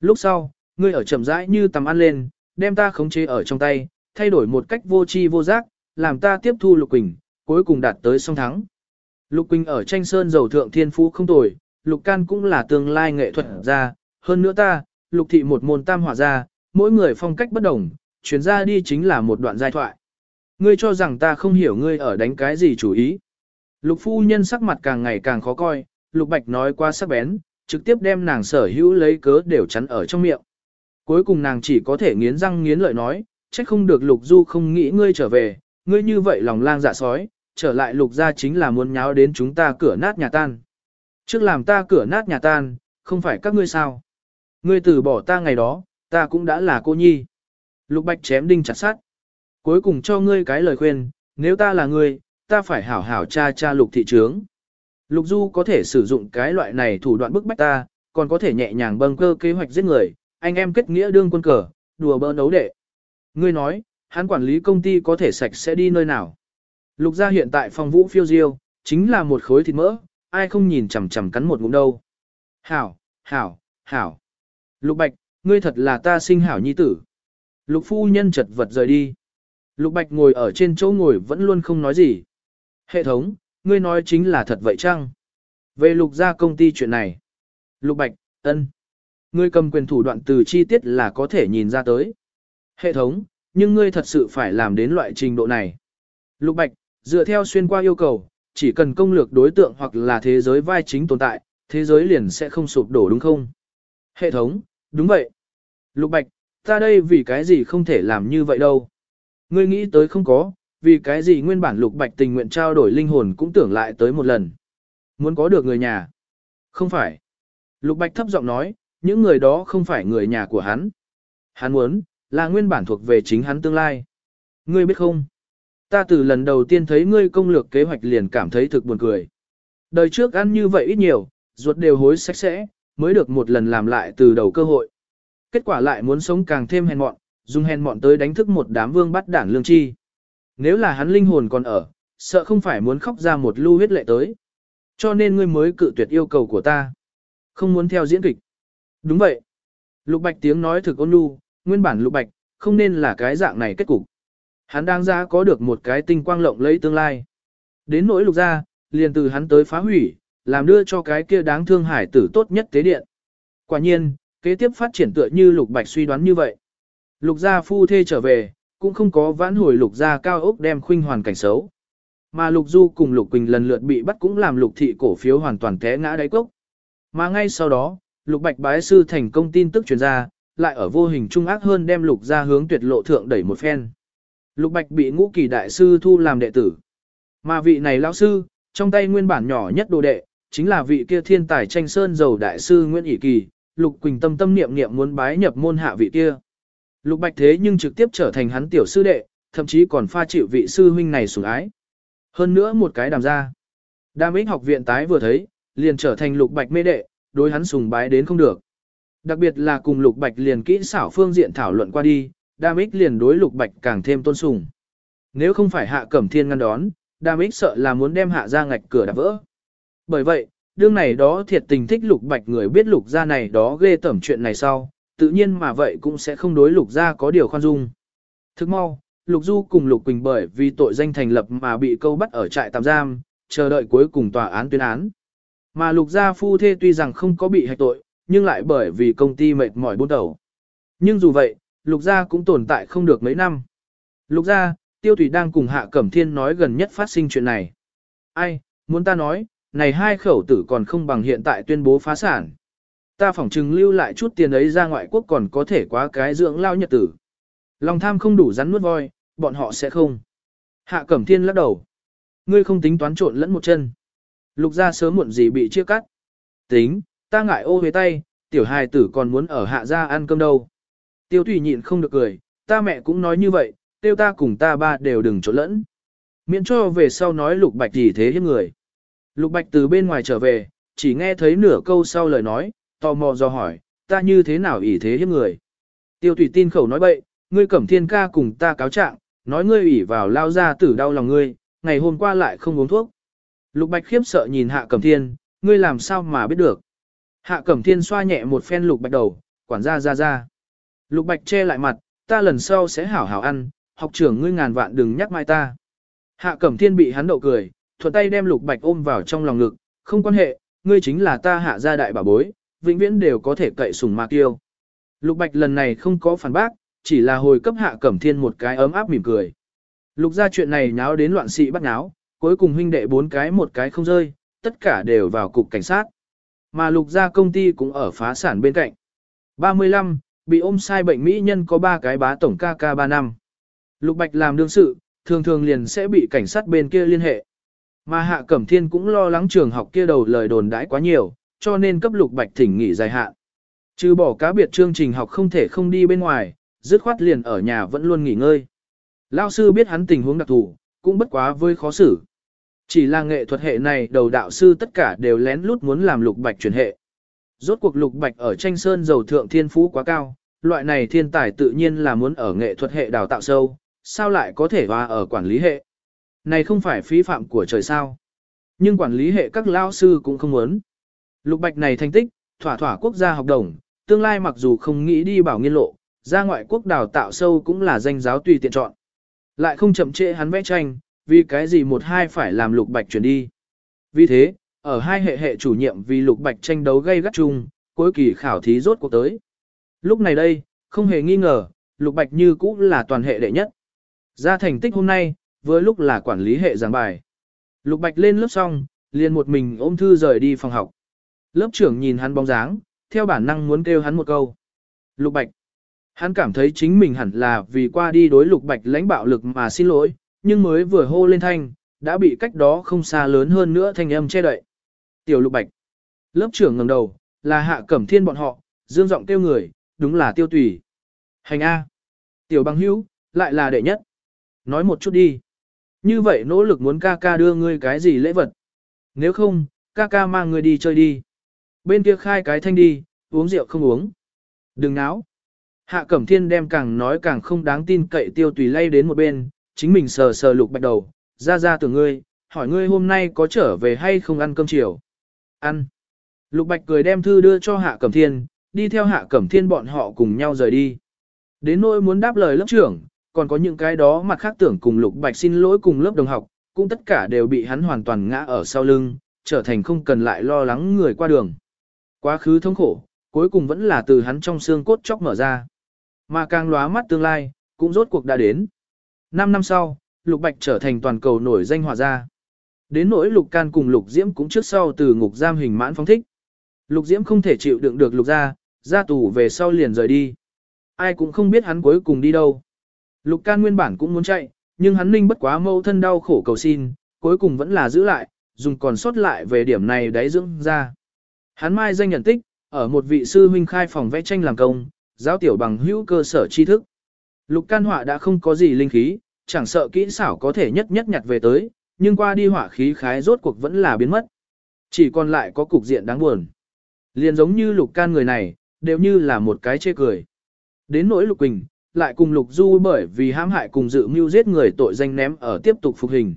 A: Lúc sau, ngươi ở chậm rãi như tầm ăn lên, đem ta khống chế ở trong tay, thay đổi một cách vô tri vô giác, làm ta tiếp thu Lục Quỳnh, cuối cùng đạt tới song thắng. Lục Quỳnh ở tranh sơn dầu thượng thiên phú không tồi, Lục Can cũng là tương lai nghệ thuật gia, hơn nữa ta, Lục Thị một môn tam hỏa gia, mỗi người phong cách bất đồng, chuyển ra đi chính là một đoạn giai thoại. Ngươi cho rằng ta không hiểu ngươi ở đánh cái gì chủ ý. Lục phu nhân sắc mặt càng ngày càng khó coi, Lục Bạch nói qua sắc bén, trực tiếp đem nàng sở hữu lấy cớ đều chắn ở trong miệng. Cuối cùng nàng chỉ có thể nghiến răng nghiến lợi nói, trách không được lục du không nghĩ ngươi trở về, ngươi như vậy lòng lang dạ sói, trở lại lục ra chính là muốn nháo đến chúng ta cửa nát nhà tan. Trước làm ta cửa nát nhà tan, không phải các ngươi sao. Ngươi từ bỏ ta ngày đó, ta cũng đã là cô nhi. Lục bạch chém đinh chặt sát. Cuối cùng cho ngươi cái lời khuyên, nếu ta là ngươi, ta phải hảo hảo cha cha lục thị trướng. Lục du có thể sử dụng cái loại này thủ đoạn bức bách ta, còn có thể nhẹ nhàng bâng cơ kế hoạch giết người, anh em kết nghĩa đương quân cờ, đùa bỡn đấu đệ. Ngươi nói, hắn quản lý công ty có thể sạch sẽ đi nơi nào. Lục gia hiện tại phòng vũ phiêu diêu, chính là một khối thịt mỡ, ai không nhìn chằm chằm cắn một ngụm đâu. Hảo, hảo, hảo. Lục bạch, ngươi thật là ta sinh hảo nhi tử. Lục phu nhân chật vật rời đi. Lục bạch ngồi ở trên chỗ ngồi vẫn luôn không nói gì. Hệ thống, ngươi nói chính là thật vậy chăng? Về lục gia công ty chuyện này. Lục bạch, ân. Ngươi cầm quyền thủ đoạn từ chi tiết là có thể nhìn ra tới. Hệ thống, nhưng ngươi thật sự phải làm đến loại trình độ này. Lục Bạch, dựa theo xuyên qua yêu cầu, chỉ cần công lược đối tượng hoặc là thế giới vai chính tồn tại, thế giới liền sẽ không sụp đổ đúng không? Hệ thống, đúng vậy. Lục Bạch, ta đây vì cái gì không thể làm như vậy đâu? Ngươi nghĩ tới không có, vì cái gì nguyên bản Lục Bạch tình nguyện trao đổi linh hồn cũng tưởng lại tới một lần. Muốn có được người nhà. Không phải. Lục Bạch thấp giọng nói, những người đó không phải người nhà của hắn. Hắn muốn, là nguyên bản thuộc về chính hắn tương lai. Ngươi biết không? Ta từ lần đầu tiên thấy ngươi công lược kế hoạch liền cảm thấy thực buồn cười. Đời trước ăn như vậy ít nhiều, ruột đều hối sạch sẽ, mới được một lần làm lại từ đầu cơ hội. Kết quả lại muốn sống càng thêm hèn mọn, dùng hèn mọn tới đánh thức một đám vương bắt đảng lương chi. Nếu là hắn linh hồn còn ở, sợ không phải muốn khóc ra một lưu huyết lệ tới. Cho nên ngươi mới cự tuyệt yêu cầu của ta. Không muốn theo diễn kịch. Đúng vậy. Lục Bạch tiếng nói thực ôn nhu, nguyên bản Lục Bạch, không nên là cái dạng này kết cục. Hắn đang ra có được một cái tinh quang lộng lấy tương lai. Đến nỗi Lục gia, liền từ hắn tới phá hủy, làm đưa cho cái kia đáng thương hải tử tốt nhất tế điện. Quả nhiên, kế tiếp phát triển tựa như Lục Bạch suy đoán như vậy. Lục gia phu thê trở về, cũng không có vãn hồi Lục gia cao ốc đem khuynh hoàn cảnh xấu. Mà Lục Du cùng Lục Quỳnh lần lượt bị bắt cũng làm Lục thị cổ phiếu hoàn toàn té ngã đáy cốc. Mà ngay sau đó, Lục Bạch bái sư thành công tin tức truyền ra, lại ở vô hình trung ác hơn đem Lục gia hướng tuyệt lộ thượng đẩy một phen. Lục Bạch bị ngũ kỳ đại sư thu làm đệ tử. Mà vị này lão sư, trong tay nguyên bản nhỏ nhất đồ đệ, chính là vị kia thiên tài tranh sơn dầu đại sư Nguyễn ỷ Kỳ, Lục Quỳnh tâm tâm niệm niệm muốn bái nhập môn hạ vị kia. Lục Bạch thế nhưng trực tiếp trở thành hắn tiểu sư đệ, thậm chí còn pha chịu vị sư huynh này sủng ái. Hơn nữa một cái đàm ra. Đàm ích học viện tái vừa thấy, liền trở thành Lục Bạch mê đệ, đối hắn sùng bái đến không được. Đặc biệt là cùng Lục Bạch liền kỹ xảo phương diện thảo luận qua đi, Đam ích liền đối Lục Bạch càng thêm tôn sùng. Nếu không phải hạ cẩm thiên ngăn đón, Đam ích sợ là muốn đem hạ ra ngạch cửa đạp vỡ. Bởi vậy, đương này đó thiệt tình thích lục bạch người biết lục gia này đó ghê tẩm chuyện này sau, tự nhiên mà vậy cũng sẽ không đối lục gia có điều khoan dung. Thức mau, lục du cùng lục quỳnh bởi vì tội danh thành lập mà bị câu bắt ở trại tạm giam, chờ đợi cuối cùng tòa án tuyên án. Mà lục gia phu thê tuy rằng không có bị hạch tội, nhưng lại bởi vì công ty mệt mỏi buôn đầu. Nhưng dù vậy, lục gia cũng tồn tại không được mấy năm. Lục gia, tiêu thủy đang cùng hạ cẩm thiên nói gần nhất phát sinh chuyện này. Ai, muốn ta nói, này hai khẩu tử còn không bằng hiện tại tuyên bố phá sản. Ta phỏng chừng lưu lại chút tiền ấy ra ngoại quốc còn có thể quá cái dưỡng lao nhật tử. Lòng tham không đủ rắn nuốt voi, bọn họ sẽ không. Hạ Cẩm Thiên lắc đầu. Ngươi không tính toán trộn lẫn một chân. Lục ra sớm muộn gì bị chia cắt. Tính, ta ngại ô về tay, tiểu hài tử còn muốn ở hạ gia ăn cơm đâu. Tiêu Thủy nhịn không được cười, ta mẹ cũng nói như vậy, tiêu ta cùng ta ba đều đừng trộn lẫn. Miễn cho về sau nói lục bạch gì thế hiếp người. Lục Bạch từ bên ngoài trở về, chỉ nghe thấy nửa câu sau lời nói, tò mò do hỏi, ta như thế nào ỷ thế hiếp người. Tiêu Thủy tin khẩu nói bậy, ngươi cẩm thiên ca cùng ta cáo trạng, nói ngươi ỷ vào lao ra tử đau lòng ngươi, ngày hôm qua lại không uống thuốc. Lục Bạch khiếp sợ nhìn Hạ Cẩm Thiên, ngươi làm sao mà biết được. Hạ Cẩm Thiên xoa nhẹ một phen Lục Bạch đầu, quản gia ra ra. Lục Bạch che lại mặt, ta lần sau sẽ hảo hảo ăn, học trưởng ngươi ngàn vạn đừng nhắc mai ta. Hạ Cẩm Thiên bị hắn đậu cười, thuận tay đem lục bạch ôm vào trong lòng ngực, không quan hệ, ngươi chính là ta hạ gia đại bảo bối, vĩnh viễn đều có thể cậy sùng mạc tiêu. Lục bạch lần này không có phản bác, chỉ là hồi cấp hạ cẩm thiên một cái ấm áp mỉm cười. Lục ra chuyện này nháo đến loạn sĩ bắt nháo, cuối cùng huynh đệ bốn cái một cái không rơi, tất cả đều vào cục cảnh sát. Mà lục gia công ty cũng ở phá sản bên cạnh. 35, bị ôm sai bệnh mỹ nhân có ba cái bá tổng KK3 năm. Lục Bạch làm đương sự, thường thường liền sẽ bị cảnh sát bên kia liên hệ. Mà Hạ Cẩm Thiên cũng lo lắng trường học kia đầu lời đồn đãi quá nhiều, cho nên cấp Lục Bạch thỉnh nghỉ dài hạn. Trừ bỏ cá biệt chương trình học không thể không đi bên ngoài, dứt khoát liền ở nhà vẫn luôn nghỉ ngơi. Lao sư biết hắn tình huống đặc thù, cũng bất quá với khó xử. Chỉ là nghệ thuật hệ này đầu đạo sư tất cả đều lén lút muốn làm Lục Bạch chuyển hệ. Rốt cuộc Lục Bạch ở tranh sơn dầu thượng thiên phú quá cao, loại này thiên tài tự nhiên là muốn ở nghệ thuật hệ đào tạo sâu, sao lại có thể hòa ở quản lý hệ. Này không phải phí phạm của trời sao. Nhưng quản lý hệ các lao sư cũng không muốn. Lục bạch này thành tích, thỏa thỏa quốc gia học đồng, tương lai mặc dù không nghĩ đi bảo nghiên lộ, ra ngoại quốc đào tạo sâu cũng là danh giáo tùy tiện chọn. Lại không chậm trễ hắn vẽ tranh, vì cái gì một hai phải làm lục bạch chuyển đi. Vì thế, ở hai hệ hệ chủ nhiệm vì lục bạch tranh đấu gây gắt chung, cuối kỳ khảo thí rốt cuộc tới. Lúc này đây, không hề nghi ngờ, lục bạch như cũ là toàn hệ đệ nhất. Ra thành tích hôm nay, vừa lúc là quản lý hệ giảng bài. Lục Bạch lên lớp xong, liền một mình ôm thư rời đi phòng học. Lớp trưởng nhìn hắn bóng dáng, theo bản năng muốn kêu hắn một câu. Lục Bạch. Hắn cảm thấy chính mình hẳn là vì qua đi đối Lục Bạch lãnh bạo lực mà xin lỗi, nhưng mới vừa hô lên thanh, đã bị cách đó không xa lớn hơn nữa thanh âm che đậy. Tiểu Lục Bạch. Lớp trưởng ngẩng đầu, là Hạ Cẩm Thiên bọn họ, dương giọng tiêu người, đúng là Tiêu Tùy. Hành A. Tiểu Băng Hữu, lại là đệ nhất. Nói một chút đi. Như vậy nỗ lực muốn ca ca đưa ngươi cái gì lễ vật. Nếu không, ca ca mang ngươi đi chơi đi. Bên kia khai cái thanh đi, uống rượu không uống. Đừng náo. Hạ Cẩm Thiên đem càng nói càng không đáng tin cậy tiêu tùy lay đến một bên, chính mình sờ sờ lục bạch đầu, ra ra tưởng ngươi, hỏi ngươi hôm nay có trở về hay không ăn cơm chiều. Ăn. Lục bạch cười đem thư đưa cho Hạ Cẩm Thiên, đi theo Hạ Cẩm Thiên bọn họ cùng nhau rời đi. Đến nỗi muốn đáp lời lớp trưởng, còn có những cái đó mặt khác tưởng cùng lục bạch xin lỗi cùng lớp đồng học, cũng tất cả đều bị hắn hoàn toàn ngã ở sau lưng, trở thành không cần lại lo lắng người qua đường. Quá khứ thống khổ, cuối cùng vẫn là từ hắn trong xương cốt chóc mở ra. Mà càng lóa mắt tương lai, cũng rốt cuộc đã đến. Năm năm sau, Lục Bạch trở thành toàn cầu nổi danh hòa gia. Đến nỗi Lục Can cùng Lục Diễm cũng trước sau từ ngục giam hình mãn phóng thích. Lục Diễm không thể chịu đựng được Lục gia, ra tù về sau liền rời đi. Ai cũng không biết hắn cuối cùng đi đâu. Lục Can nguyên bản cũng muốn chạy, nhưng hắn ninh bất quá mâu thân đau khổ cầu xin, cuối cùng vẫn là giữ lại, dùng còn sót lại về điểm này đáy dưỡng ra. Hắn mai danh nhận tích, ở một vị sư huynh khai phòng vẽ tranh làm công, giáo tiểu bằng hữu cơ sở tri thức. Lục can họa đã không có gì linh khí, chẳng sợ kỹ xảo có thể nhất nhất nhặt về tới, nhưng qua đi họa khí khái rốt cuộc vẫn là biến mất. Chỉ còn lại có cục diện đáng buồn. Liền giống như lục can người này, đều như là một cái chê cười. Đến nỗi lục quỳnh, lại cùng lục du bởi vì hãm hại cùng dự mưu giết người tội danh ném ở tiếp tục phục hình.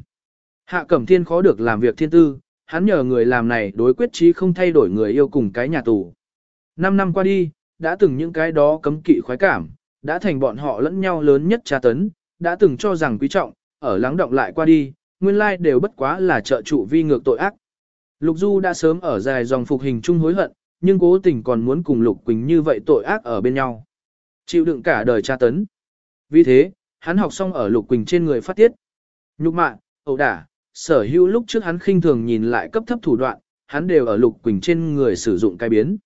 A: Hạ Cẩm Thiên khó được làm việc thiên tư, hắn nhờ người làm này đối quyết trí không thay đổi người yêu cùng cái nhà tù. Năm năm qua đi, đã từng những cái đó cấm kỵ khoái cảm, đã thành bọn họ lẫn nhau lớn nhất tra tấn, đã từng cho rằng quý trọng, ở lắng động lại qua đi, nguyên lai đều bất quá là trợ trụ vi ngược tội ác. Lục Du đã sớm ở dài dòng phục hình chung hối hận, nhưng cố tình còn muốn cùng Lục Quỳnh như vậy tội ác ở bên nhau. Chịu đựng cả đời tra tấn. Vì thế, hắn học xong ở Lục Quỳnh trên người phát tiết. Nhục mạ, ẩu đả, sở hữu lúc trước hắn khinh thường nhìn lại cấp thấp thủ đoạn, hắn đều ở Lục Quỳnh trên người sử dụng cái biến.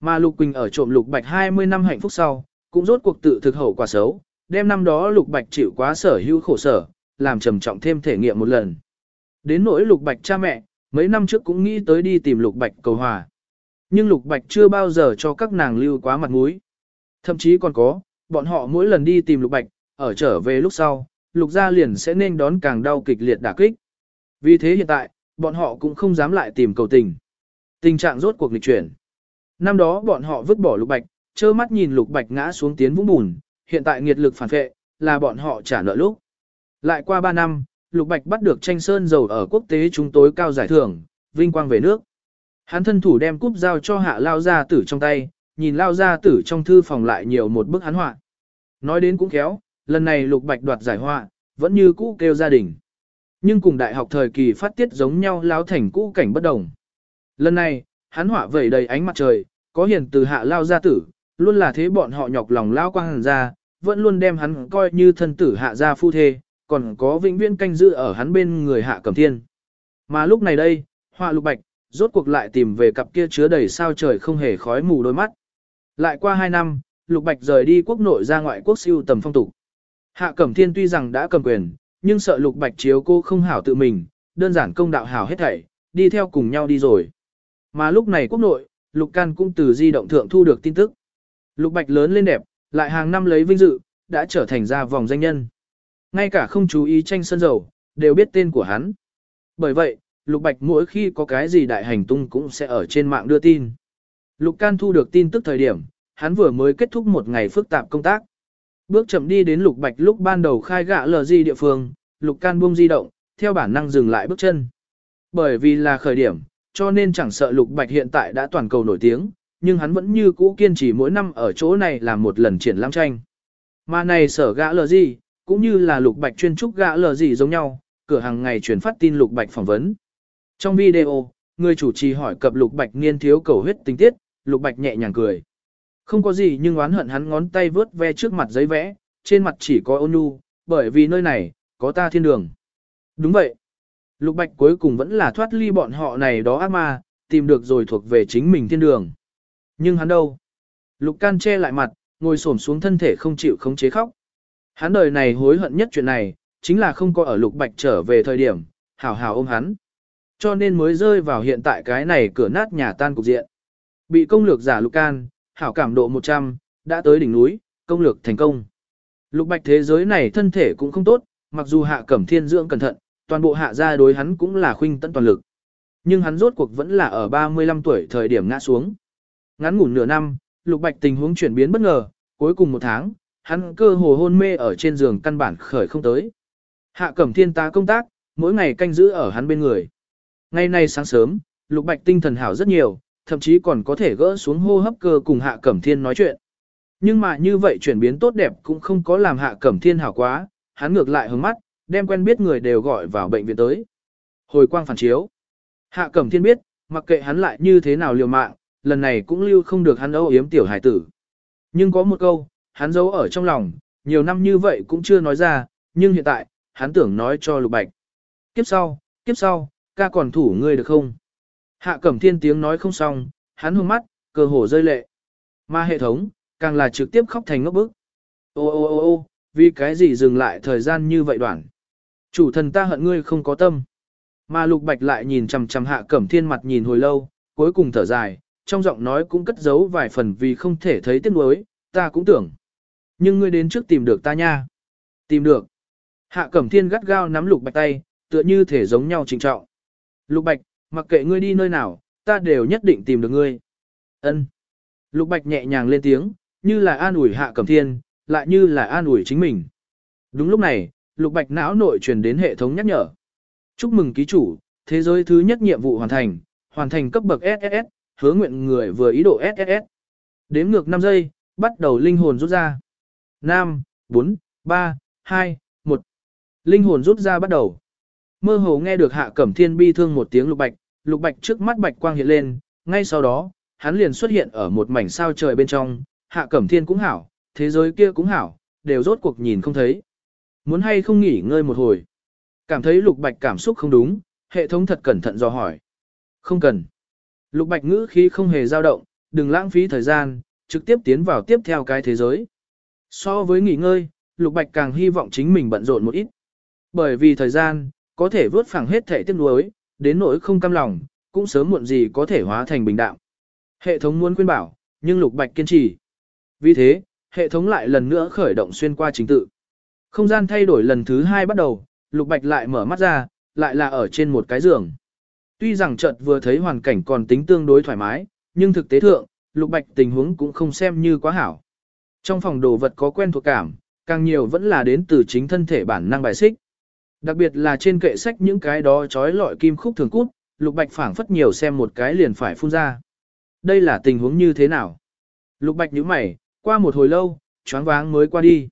A: Mà Lục Quỳnh ở trộm Lục Bạch 20 năm hạnh phúc sau, cũng rốt cuộc tự thực hậu quả xấu, đem năm đó Lục Bạch chịu quá sở hữu khổ sở, làm trầm trọng thêm thể nghiệm một lần. Đến nỗi Lục Bạch cha mẹ, mấy năm trước cũng nghĩ tới đi tìm Lục Bạch cầu hòa. Nhưng Lục Bạch chưa bao giờ cho các nàng lưu quá mặt mũi. Thậm chí còn có, bọn họ mỗi lần đi tìm Lục Bạch, ở trở về lúc sau, Lục gia liền sẽ nên đón càng đau kịch liệt đả kích. Vì thế hiện tại, bọn họ cũng không dám lại tìm cầu tình. Tình trạng rốt cuộc lịch chuyển. Năm đó bọn họ vứt bỏ Lục Bạch, trơ mắt nhìn Lục Bạch ngã xuống tiến vũng bùn, hiện tại nghiệt lực phản vệ, là bọn họ trả nợ lúc. Lại qua 3 năm, Lục Bạch bắt được tranh sơn dầu ở quốc tế chúng tối cao giải thưởng, vinh quang về nước. Hắn thân thủ đem cúp giao cho hạ lao gia tử trong tay, nhìn lao gia tử trong thư phòng lại nhiều một bức hắn họa. Nói đến cũng khéo, lần này Lục Bạch đoạt giải họa, vẫn như cũ kêu gia đình. Nhưng cùng đại học thời kỳ phát tiết giống nhau lao thành cũ cảnh bất đồng. Lần này, hắn họa vẩy đầy ánh mặt trời, có hiền từ hạ lao gia tử, luôn là thế bọn họ nhọc lòng lao quang hàn ra, vẫn luôn đem hắn coi như thân tử hạ gia phu thê, còn có vĩnh viễn canh giữ ở hắn bên người hạ cẩm thiên. Mà lúc này đây, họa lục bạch, rốt cuộc lại tìm về cặp kia chứa đầy sao trời không hề khói mù đôi mắt. Lại qua hai năm, lục bạch rời đi quốc nội ra ngoại quốc siêu tầm phong tục. Hạ cẩm thiên tuy rằng đã cầm quyền, nhưng sợ lục bạch chiếu cô không hảo tự mình, đơn giản công đạo hảo hết thảy, đi theo cùng nhau đi rồi. Mà lúc này quốc nội, lục can cũng từ di động thượng thu được tin tức. Lục bạch lớn lên đẹp, lại hàng năm lấy vinh dự, đã trở thành ra vòng danh nhân. Ngay cả không chú ý tranh sân dầu, đều biết tên của hắn. Bởi vậy, Lục Bạch mỗi khi có cái gì đại hành tung cũng sẽ ở trên mạng đưa tin. Lục Can thu được tin tức thời điểm, hắn vừa mới kết thúc một ngày phức tạp công tác. Bước chậm đi đến Lục Bạch lúc ban đầu khai gạ lờ di địa phương, Lục Can buông di động, theo bản năng dừng lại bước chân. Bởi vì là khởi điểm, cho nên chẳng sợ Lục Bạch hiện tại đã toàn cầu nổi tiếng, nhưng hắn vẫn như cũ kiên trì mỗi năm ở chỗ này làm một lần triển lãm tranh. Mà này sở gã lờ gì, cũng như là Lục Bạch chuyên trúc gã lờ gì giống nhau, cửa hàng ngày truyền phát tin Lục Bạch phỏng vấn. Trong video, người chủ trì hỏi cập Lục Bạch niên thiếu cầu huyết tình tiết, Lục Bạch nhẹ nhàng cười. Không có gì nhưng oán hận hắn ngón tay vớt ve trước mặt giấy vẽ, trên mặt chỉ có ôn nhu, bởi vì nơi này, có ta thiên đường. Đúng vậy. Lục Bạch cuối cùng vẫn là thoát ly bọn họ này đó ác ma, tìm được rồi thuộc về chính mình thiên đường. Nhưng hắn đâu? Lục Can che lại mặt, ngồi xổm xuống thân thể không chịu khống chế khóc. Hắn đời này hối hận nhất chuyện này, chính là không có ở Lục Bạch trở về thời điểm, hảo hảo ôm hắn. Cho nên mới rơi vào hiện tại cái này cửa nát nhà tan cục diện. Bị công lược giả Lục Can, hảo cảm độ 100, đã tới đỉnh núi, công lược thành công. Lục Bạch thế giới này thân thể cũng không tốt, mặc dù hạ cẩm thiên dưỡng cẩn thận, toàn bộ hạ gia đối hắn cũng là khuynh tận toàn lực. Nhưng hắn rốt cuộc vẫn là ở 35 tuổi thời điểm ngã xuống. Ngắn ngủn nửa năm, Lục Bạch tình huống chuyển biến bất ngờ, cuối cùng một tháng, hắn cơ hồ hôn mê ở trên giường căn bản khởi không tới. Hạ Cẩm Thiên ta công tác, mỗi ngày canh giữ ở hắn bên người. Ngày nay sáng sớm, Lục Bạch tinh thần hảo rất nhiều, thậm chí còn có thể gỡ xuống hô hấp cơ cùng Hạ Cẩm Thiên nói chuyện. Nhưng mà như vậy chuyển biến tốt đẹp cũng không có làm Hạ Cẩm Thiên hảo quá, hắn ngược lại hướng mắt, đem quen biết người đều gọi vào bệnh viện tới. Hồi quang phản chiếu. Hạ Cẩm Thiên biết, mặc kệ hắn lại như thế nào liều mạng, lần này cũng lưu không được hắn âu yếm tiểu hải tử. Nhưng có một câu, hắn giấu ở trong lòng, nhiều năm như vậy cũng chưa nói ra, nhưng hiện tại, hắn tưởng nói cho Lục Bạch. Kiếp sau, kiếp sau, ca còn thủ ngươi được không? Hạ Cẩm Thiên tiếng nói không xong, hắn hương mắt, cơ hồ rơi lệ. Mà hệ thống, càng là trực tiếp khóc thành ngốc bức. Ô ô ô ô, vì cái gì dừng lại thời gian như vậy đoạn? Chủ thần ta hận ngươi không có tâm. Mà Lục Bạch lại nhìn chằm chằm Hạ Cẩm Thiên mặt nhìn hồi lâu, cuối cùng thở dài, trong giọng nói cũng cất giấu vài phần vì không thể thấy tiếc nuối, ta cũng tưởng. Nhưng ngươi đến trước tìm được ta nha. Tìm được. Hạ Cẩm Thiên gắt gao nắm Lục Bạch tay, tựa như thể giống nhau trình trọng. Lục Bạch, mặc kệ ngươi đi nơi nào, ta đều nhất định tìm được ngươi. Ân. Lục Bạch nhẹ nhàng lên tiếng, như là an ủi Hạ Cẩm Thiên, lại như là an ủi chính mình. Đúng lúc này, Lục Bạch não nội truyền đến hệ thống nhắc nhở. Chúc mừng ký chủ, thế giới thứ nhất nhiệm vụ hoàn thành, hoàn thành cấp bậc SSS, hứa nguyện người vừa ý độ SSS. Đếm ngược 5 giây, bắt đầu linh hồn rút ra. 5, 4, 3, 2, 1. Linh hồn rút ra bắt đầu. Mơ hồ nghe được Hạ Cẩm Thiên bi thương một tiếng lục bạch, lục bạch trước mắt bạch quang hiện lên, ngay sau đó, hắn liền xuất hiện ở một mảnh sao trời bên trong, Hạ Cẩm Thiên cũng hảo, thế giới kia cũng hảo, đều rốt cuộc nhìn không thấy. Muốn hay không nghỉ ngơi một hồi. Cảm thấy lục bạch cảm xúc không đúng, hệ thống thật cẩn thận do hỏi. Không cần. Lục bạch ngữ khí không hề dao động, đừng lãng phí thời gian, trực tiếp tiến vào tiếp theo cái thế giới. So với nghỉ ngơi, lục bạch càng hy vọng chính mình bận rộn một ít. Bởi vì thời gian, có thể vớt phẳng hết thể tiếc nuối, đến nỗi không cam lòng, cũng sớm muộn gì có thể hóa thành bình đạo. Hệ thống muốn khuyên bảo, nhưng lục bạch kiên trì. Vì thế, hệ thống lại lần nữa khởi động xuyên qua chính tự. Không gian thay đổi lần thứ hai bắt đầu, Lục Bạch lại mở mắt ra, lại là ở trên một cái giường. Tuy rằng chợt vừa thấy hoàn cảnh còn tính tương đối thoải mái, nhưng thực tế thượng, Lục Bạch tình huống cũng không xem như quá hảo. Trong phòng đồ vật có quen thuộc cảm, càng nhiều vẫn là đến từ chính thân thể bản năng bài xích. Đặc biệt là trên kệ sách những cái đó trói lọi kim khúc thường cút, Lục Bạch phảng phất nhiều xem một cái liền phải phun ra. Đây là tình huống như thế nào? Lục Bạch nhíu mày, qua một hồi lâu, choáng váng mới qua đi.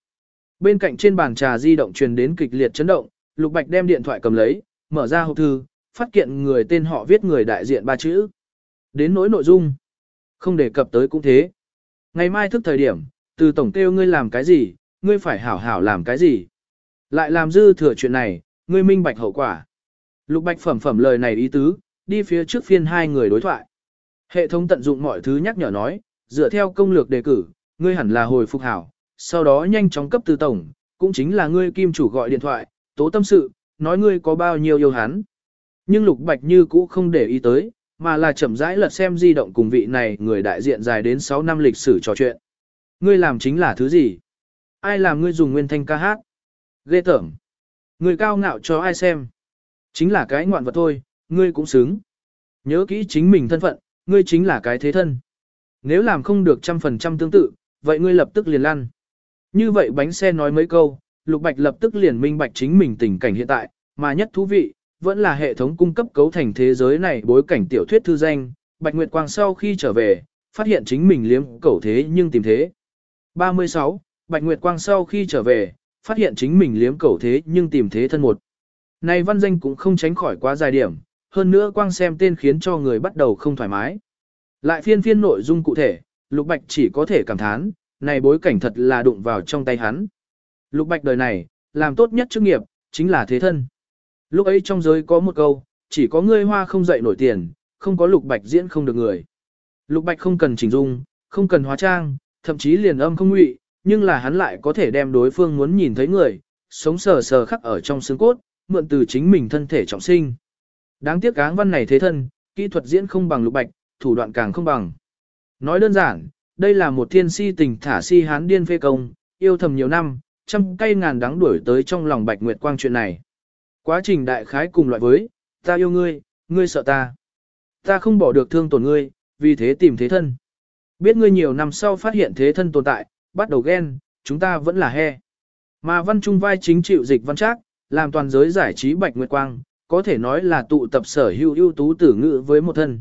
A: Bên cạnh trên bàn trà di động truyền đến kịch liệt chấn động, Lục Bạch đem điện thoại cầm lấy, mở ra hộp thư, phát hiện người tên họ viết người đại diện ba chữ. Đến nỗi nội dung, không đề cập tới cũng thế. Ngày mai thức thời điểm, từ tổng kêu ngươi làm cái gì, ngươi phải hảo hảo làm cái gì. Lại làm dư thừa chuyện này, ngươi minh bạch hậu quả. Lục Bạch phẩm phẩm lời này ý tứ, đi phía trước phiên hai người đối thoại. Hệ thống tận dụng mọi thứ nhắc nhở nói, dựa theo công lược đề cử, ngươi hẳn là hồi phục hảo, sau đó nhanh chóng cấp từ tổng, cũng chính là ngươi kim chủ gọi điện thoại, tố tâm sự, nói ngươi có bao nhiêu yêu hắn. Nhưng Lục Bạch Như cũ không để ý tới, mà là chậm rãi lật xem di động cùng vị này người đại diện dài đến 6 năm lịch sử trò chuyện. Ngươi làm chính là thứ gì? Ai làm ngươi dùng nguyên thanh ca hát? Ghê tởm. người cao ngạo cho ai xem? Chính là cái ngoạn vật thôi, ngươi cũng xứng. Nhớ kỹ chính mình thân phận, ngươi chính là cái thế thân. Nếu làm không được trăm phần trăm tương tự, vậy ngươi lập tức liền lăn. Như vậy bánh xe nói mấy câu, Lục Bạch lập tức liền minh bạch chính mình tình cảnh hiện tại, mà nhất thú vị, vẫn là hệ thống cung cấp cấu thành thế giới này bối cảnh tiểu thuyết thư danh, Bạch Nguyệt Quang sau khi trở về, phát hiện chính mình liếm cẩu thế nhưng tìm thế. 36. Bạch Nguyệt Quang sau khi trở về, phát hiện chính mình liếm cẩu thế nhưng tìm thế thân một. Này văn danh cũng không tránh khỏi quá dài điểm, hơn nữa quang xem tên khiến cho người bắt đầu không thoải mái. Lại phiên phiên nội dung cụ thể, Lục Bạch chỉ có thể cảm thán, này bối cảnh thật là đụng vào trong tay hắn. Lục Bạch đời này, làm tốt nhất chức nghiệp, chính là thế thân. Lúc ấy trong giới có một câu, chỉ có ngươi hoa không dậy nổi tiền, không có Lục Bạch diễn không được người. Lục Bạch không cần chỉnh dung, không cần hóa trang, thậm chí liền âm không ngụy, nhưng là hắn lại có thể đem đối phương muốn nhìn thấy người, sống sờ sờ khắc ở trong xương cốt, mượn từ chính mình thân thể trọng sinh. Đáng tiếc áng văn này thế thân, kỹ thuật diễn không bằng Lục Bạch, thủ đoạn càng không bằng. Nói đơn giản, đây là một thiên si tình thả si hán điên phê công, yêu thầm nhiều năm, trăm cây ngàn đắng đuổi tới trong lòng Bạch Nguyệt Quang chuyện này. Quá trình đại khái cùng loại với, ta yêu ngươi, ngươi sợ ta. Ta không bỏ được thương tổn ngươi, vì thế tìm thế thân. Biết ngươi nhiều năm sau phát hiện thế thân tồn tại, bắt đầu ghen, chúng ta vẫn là he. Mà văn trung vai chính chịu dịch văn trác, làm toàn giới giải trí bạch nguyệt quang, có thể nói là tụ tập sở hữu ưu tú tử ngữ với một thân.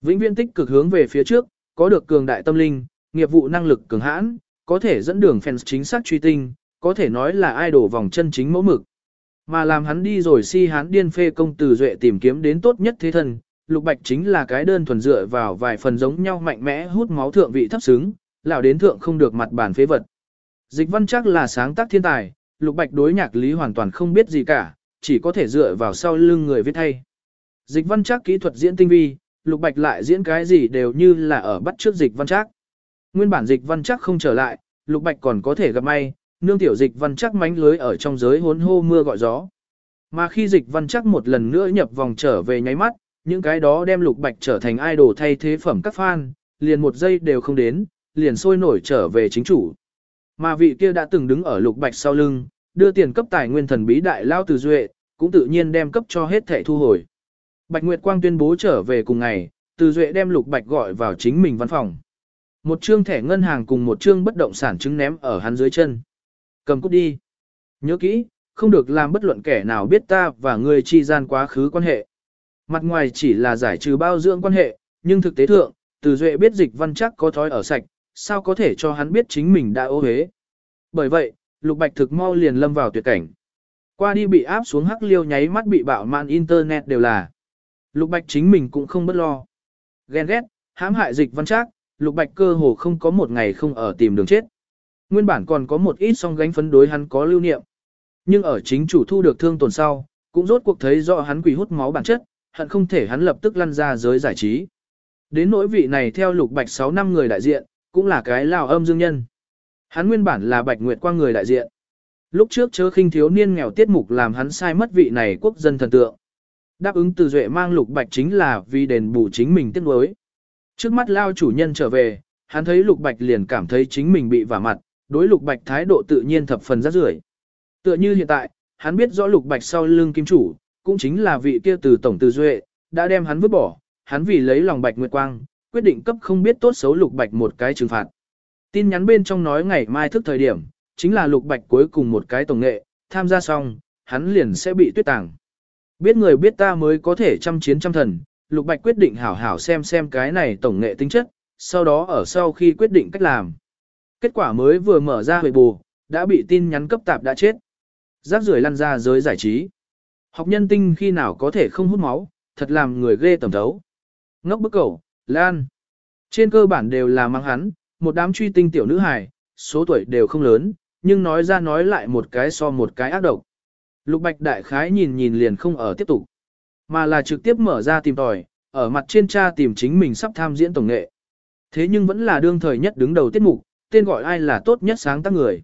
A: Vĩnh viễn tích cực hướng về phía trước, có được cường đại tâm linh, nghiệp vụ năng lực cường hãn, có thể dẫn đường fans chính xác truy tinh, có thể nói là idol vòng chân chính mẫu mực. Mà làm hắn đi rồi si hắn điên phê công từ duệ tìm kiếm đến tốt nhất thế thân, lục bạch chính là cái đơn thuần dựa vào vài phần giống nhau mạnh mẽ hút máu thượng vị thấp xứng, lão đến thượng không được mặt bản phế vật. Dịch văn chắc là sáng tác thiên tài, lục bạch đối nhạc lý hoàn toàn không biết gì cả, chỉ có thể dựa vào sau lưng người viết thay. Dịch văn chắc kỹ thuật diễn tinh vi, lục bạch lại diễn cái gì đều như là ở bắt trước dịch văn chắc. Nguyên bản dịch văn chắc không trở lại, lục bạch còn có thể gặp may, nương tiểu dịch văn chắc mánh lưới ở trong giới hốn hô mưa gọi gió. Mà khi dịch văn chắc một lần nữa nhập vòng trở về nháy mắt, những cái đó đem lục bạch trở thành idol thay thế phẩm các fan, liền một giây đều không đến, liền sôi nổi trở về chính chủ. Mà vị kia đã từng đứng ở lục bạch sau lưng, đưa tiền cấp tài nguyên thần bí đại lao từ duệ, cũng tự nhiên đem cấp cho hết thẻ thu hồi. Bạch Nguyệt Quang tuyên bố trở về cùng ngày, từ duệ đem lục bạch gọi vào chính mình văn phòng. Một trương thẻ ngân hàng cùng một trương bất động sản chứng ném ở hắn dưới chân. Cầm cút đi. Nhớ kỹ, không được làm bất luận kẻ nào biết ta và người chi gian quá khứ quan hệ. Mặt ngoài chỉ là giải trừ bao dưỡng quan hệ, nhưng thực tế thượng, từ duệ biết dịch văn chắc có thói ở sạch, sao có thể cho hắn biết chính mình đã ô hế. Bởi vậy, lục bạch thực mau liền lâm vào tuyệt cảnh. Qua đi bị áp xuống hắc liêu nháy mắt bị bạo mạn internet đều là. Lục bạch chính mình cũng không bất lo. Ghen ghét, hãm hại dịch văn Trác, lục bạch cơ hồ không có một ngày không ở tìm đường chết. Nguyên bản còn có một ít song gánh phấn đối hắn có lưu niệm. Nhưng ở chính chủ thu được thương tổn sau, cũng rốt cuộc thấy rõ hắn quỷ hút máu bản chất, hận không thể hắn lập tức lăn ra giới giải trí. Đến nỗi vị này theo lục bạch 6 năm người đại diện, cũng là cái lao âm dương nhân. Hắn nguyên bản là bạch nguyệt qua người đại diện. Lúc trước chớ khinh thiếu niên nghèo tiết mục làm hắn sai mất vị này quốc dân thần tượng. Đáp ứng từ duệ mang lục bạch chính là vì đền bù chính mình tiếc nuối. Trước mắt lao chủ nhân trở về, hắn thấy lục bạch liền cảm thấy chính mình bị vả mặt, đối lục bạch thái độ tự nhiên thập phần rất rưởi. Tựa như hiện tại, hắn biết rõ lục bạch sau lưng kim chủ, cũng chính là vị kia từ tổng từ duệ, đã đem hắn vứt bỏ, hắn vì lấy lòng bạch nguyệt quang, quyết định cấp không biết tốt xấu lục bạch một cái trừng phạt. Tin nhắn bên trong nói ngày mai thức thời điểm, chính là lục bạch cuối cùng một cái tổng nghệ, tham gia xong, hắn liền sẽ bị tuyết tàng. Biết người biết ta mới có thể trăm chiến trăm thần, lục bạch quyết định hảo hảo xem xem cái này tổng nghệ tính chất, sau đó ở sau khi quyết định cách làm. Kết quả mới vừa mở ra huệ bù, đã bị tin nhắn cấp tạp đã chết. Rác rưởi lăn ra giới giải trí. Học nhân tinh khi nào có thể không hút máu, thật làm người ghê tầm thấu. Ngốc bức cầu, Lan. Trên cơ bản đều là mang hắn, một đám truy tinh tiểu nữ hài, số tuổi đều không lớn, nhưng nói ra nói lại một cái so một cái ác độc. Lục Bạch đại khái nhìn nhìn liền không ở tiếp tục, mà là trực tiếp mở ra tìm tòi, ở mặt trên tra tìm chính mình sắp tham diễn tổng nghệ. Thế nhưng vẫn là đương thời nhất đứng đầu tiết mục, tên gọi ai là tốt nhất sáng tác người.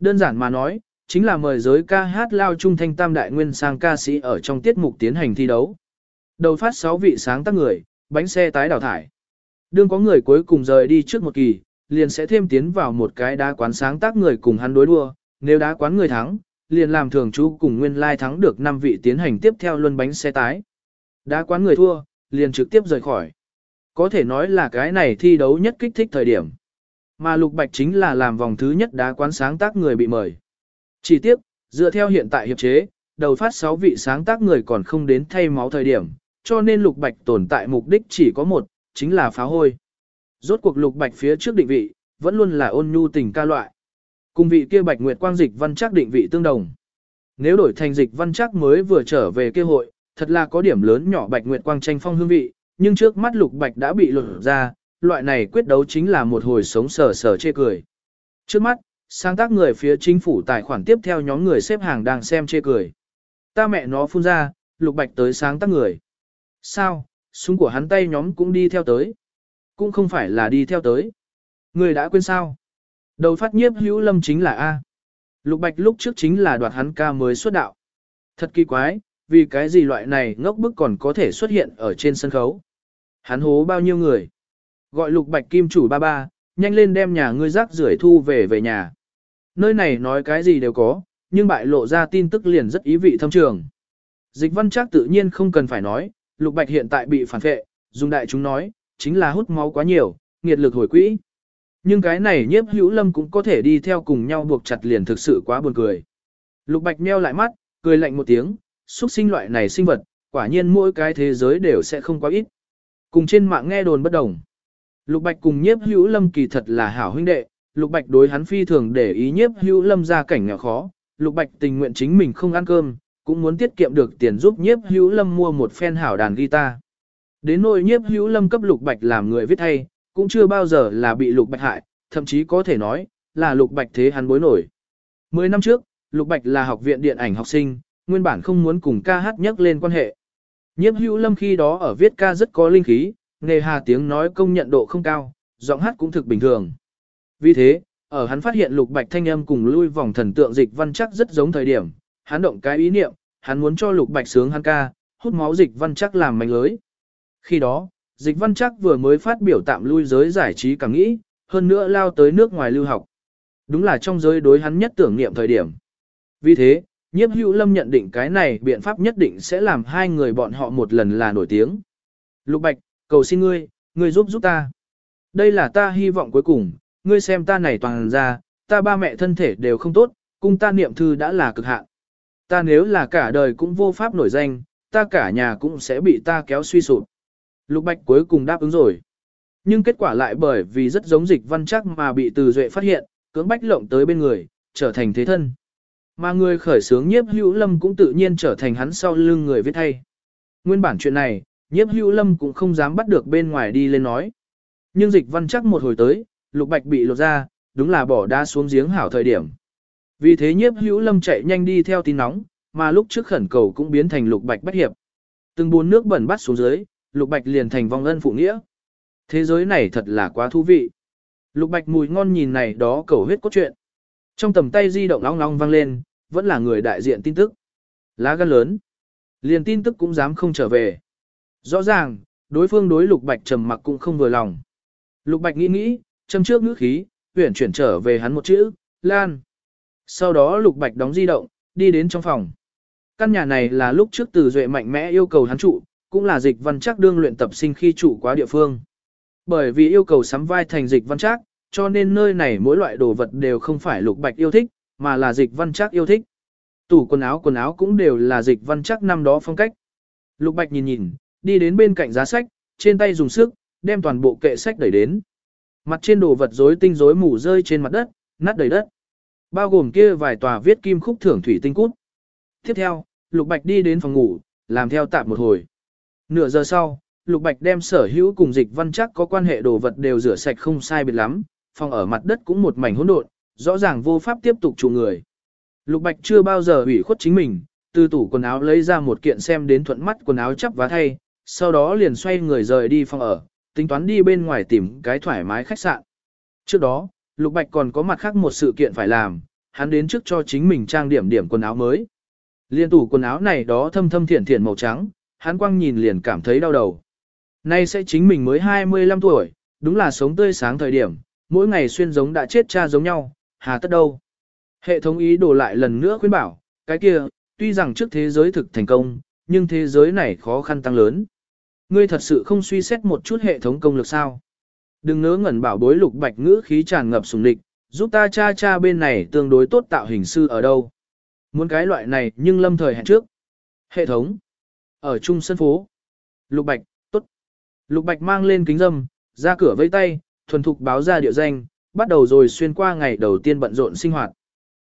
A: Đơn giản mà nói, chính là mời giới ca hát lao trung thanh tam đại nguyên sang ca sĩ ở trong tiết mục tiến hành thi đấu. Đầu phát 6 vị sáng tác người, bánh xe tái đào thải. Đương có người cuối cùng rời đi trước một kỳ, liền sẽ thêm tiến vào một cái đá quán sáng tác người cùng hắn đối đua, nếu đá quán người thắng, liền làm thường chú cùng nguyên lai thắng được 5 vị tiến hành tiếp theo luân bánh xe tái. đã quán người thua, liền trực tiếp rời khỏi. Có thể nói là cái này thi đấu nhất kích thích thời điểm. Mà Lục Bạch chính là làm vòng thứ nhất đá quán sáng tác người bị mời. Chỉ tiếp, dựa theo hiện tại hiệp chế, đầu phát 6 vị sáng tác người còn không đến thay máu thời điểm, cho nên Lục Bạch tồn tại mục đích chỉ có một, chính là phá hôi. Rốt cuộc Lục Bạch phía trước định vị, vẫn luôn là ôn nhu tình ca loại. Cùng vị kia Bạch Nguyệt Quang dịch văn chắc định vị tương đồng. Nếu đổi thành dịch văn chắc mới vừa trở về kia hội, thật là có điểm lớn nhỏ Bạch Nguyệt Quang tranh phong hương vị, nhưng trước mắt Lục Bạch đã bị lột ra, loại này quyết đấu chính là một hồi sống sờ sờ chê cười. Trước mắt, sáng tác người phía chính phủ tài khoản tiếp theo nhóm người xếp hàng đang xem chê cười. Ta mẹ nó phun ra, Lục Bạch tới sáng tác người. Sao, súng của hắn tay nhóm cũng đi theo tới. Cũng không phải là đi theo tới. Người đã quên sao. Đầu phát nhiếp hữu lâm chính là A. Lục Bạch lúc trước chính là đoạt hắn ca mới xuất đạo. Thật kỳ quái, vì cái gì loại này ngốc bức còn có thể xuất hiện ở trên sân khấu. Hắn hố bao nhiêu người. Gọi Lục Bạch kim chủ ba ba, nhanh lên đem nhà ngươi rác rưởi thu về về nhà. Nơi này nói cái gì đều có, nhưng bại lộ ra tin tức liền rất ý vị thâm trường. Dịch văn chắc tự nhiên không cần phải nói, Lục Bạch hiện tại bị phản phệ, dùng đại chúng nói, chính là hút máu quá nhiều, nghiệt lực hồi quỹ. Nhưng cái này nhiếp hữu lâm cũng có thể đi theo cùng nhau buộc chặt liền thực sự quá buồn cười. Lục Bạch meo lại mắt, cười lạnh một tiếng, xuất sinh loại này sinh vật, quả nhiên mỗi cái thế giới đều sẽ không quá ít. Cùng trên mạng nghe đồn bất đồng. Lục Bạch cùng nhiếp hữu lâm kỳ thật là hảo huynh đệ, Lục Bạch đối hắn phi thường để ý nhiếp hữu lâm ra cảnh nghèo khó, Lục Bạch tình nguyện chính mình không ăn cơm, cũng muốn tiết kiệm được tiền giúp nhiếp hữu lâm mua một phen hảo đàn guitar. Đến nỗi nhiếp hữu lâm cấp Lục Bạch làm người viết thay, cũng chưa bao giờ là bị Lục Bạch hại, thậm chí có thể nói, là Lục Bạch thế hắn bối nổi. Mười năm trước, Lục Bạch là học viện điện ảnh học sinh, nguyên bản không muốn cùng ca hát nhắc lên quan hệ. Nhiếp hữu lâm khi đó ở viết ca rất có linh khí, nghề hà tiếng nói công nhận độ không cao, giọng hát cũng thực bình thường. Vì thế, ở hắn phát hiện lục bạch thanh âm cùng lui vòng thần tượng dịch văn chắc rất giống thời điểm, hắn động cái ý niệm, hắn muốn cho lục bạch sướng hắn ca, hút máu dịch văn chắc làm mảnh lưới. Khi đó, dịch văn chắc vừa mới phát biểu tạm lui giới giải trí cảm nghĩ, hơn nữa lao tới nước ngoài lưu học. Đúng là trong giới đối hắn nhất tưởng niệm thời điểm. Vì thế, nhiếp hữu lâm nhận định cái này biện pháp nhất định sẽ làm hai người bọn họ một lần là nổi tiếng. Lục bạch, cầu xin ngươi, ngươi giúp giúp ta. Đây là ta hy vọng cuối cùng, ngươi xem ta này toàn ra, ta ba mẹ thân thể đều không tốt, cung ta niệm thư đã là cực hạn. Ta nếu là cả đời cũng vô pháp nổi danh, ta cả nhà cũng sẽ bị ta kéo suy sụp. Lục Bạch cuối cùng đáp ứng rồi. Nhưng kết quả lại bởi vì rất giống dịch văn chắc mà bị từ duệ phát hiện, cưỡng bách lộng tới bên người, trở thành thế thân. Mà người khởi sướng nhiếp hữu lâm cũng tự nhiên trở thành hắn sau lưng người viết thay. Nguyên bản chuyện này, nhiếp hữu lâm cũng không dám bắt được bên ngoài đi lên nói. Nhưng dịch văn chắc một hồi tới, lục bạch bị lột ra, đúng là bỏ đá xuống giếng hảo thời điểm. Vì thế nhiếp hữu lâm chạy nhanh đi theo tin nóng, mà lúc trước khẩn cầu cũng biến thành lục bạch bất hiệp. Từng buồn nước bẩn bắt xuống dưới, lục bạch liền thành vong ân phụ nghĩa. Thế giới này thật là quá thú vị. Lục bạch mùi ngon nhìn này đó cầu huyết cốt truyện. Trong tầm tay di động long long vang lên, vẫn là người đại diện tin tức. Lá gan lớn. Liền tin tức cũng dám không trở về. Rõ ràng, đối phương đối lục bạch trầm mặc cũng không vừa lòng. Lục bạch nghĩ nghĩ, châm trước ngữ khí, huyển chuyển trở về hắn một chữ, Lan. Sau đó Lục Bạch đóng di động, đi đến trong phòng. Căn nhà này là lúc trước từ duệ mạnh mẽ yêu cầu hắn trụ, cũng là dịch văn chắc đương luyện tập sinh khi trụ quá địa phương. Bởi vì yêu cầu sắm vai thành dịch văn chắc, cho nên nơi này mỗi loại đồ vật đều không phải Lục Bạch yêu thích, mà là dịch văn chắc yêu thích. Tủ quần áo quần áo cũng đều là dịch văn chắc năm đó phong cách. Lục Bạch nhìn nhìn, đi đến bên cạnh giá sách, trên tay dùng sức, đem toàn bộ kệ sách đẩy đến. Mặt trên đồ vật rối tinh rối mù rơi trên mặt đất, nát đầy đất. Bao gồm kia vài tòa viết kim khúc thưởng thủy tinh cút. Tiếp theo, Lục Bạch đi đến phòng ngủ, làm theo tạm một hồi. Nửa giờ sau, Lục Bạch đem sở hữu cùng dịch văn chắc có quan hệ đồ vật đều rửa sạch không sai biệt lắm, phòng ở mặt đất cũng một mảnh hỗn độn, rõ ràng vô pháp tiếp tục trụ người. Lục Bạch chưa bao giờ ủy khuất chính mình, từ tủ quần áo lấy ra một kiện xem đến thuận mắt quần áo chắp vá thay, sau đó liền xoay người rời đi phòng ở, tính toán đi bên ngoài tìm cái thoải mái khách sạn. Trước đó, Lục Bạch còn có mặt khác một sự kiện phải làm, hắn đến trước cho chính mình trang điểm điểm quần áo mới. Liên tủ quần áo này đó thâm thâm thiển thiển màu trắng, hắn quang nhìn liền cảm thấy đau đầu. Nay sẽ chính mình mới 25 tuổi, đúng là sống tươi sáng thời điểm, mỗi ngày xuyên giống đã chết cha giống nhau, hà tất đâu. Hệ thống ý đồ lại lần nữa khuyên bảo, cái kia, tuy rằng trước thế giới thực thành công, nhưng thế giới này khó khăn tăng lớn. Ngươi thật sự không suy xét một chút hệ thống công lực sao? Đừng ngớ ngẩn bảo bối lục bạch ngữ khí tràn ngập sùng địch, giúp ta cha cha bên này tương đối tốt tạo hình sư ở đâu. Muốn cái loại này nhưng lâm thời hẹn trước. Hệ thống. Ở trung sân phố. Lục bạch, tốt. Lục bạch mang lên kính dâm, ra cửa vây tay, thuần thục báo ra địa danh, bắt đầu rồi xuyên qua ngày đầu tiên bận rộn sinh hoạt.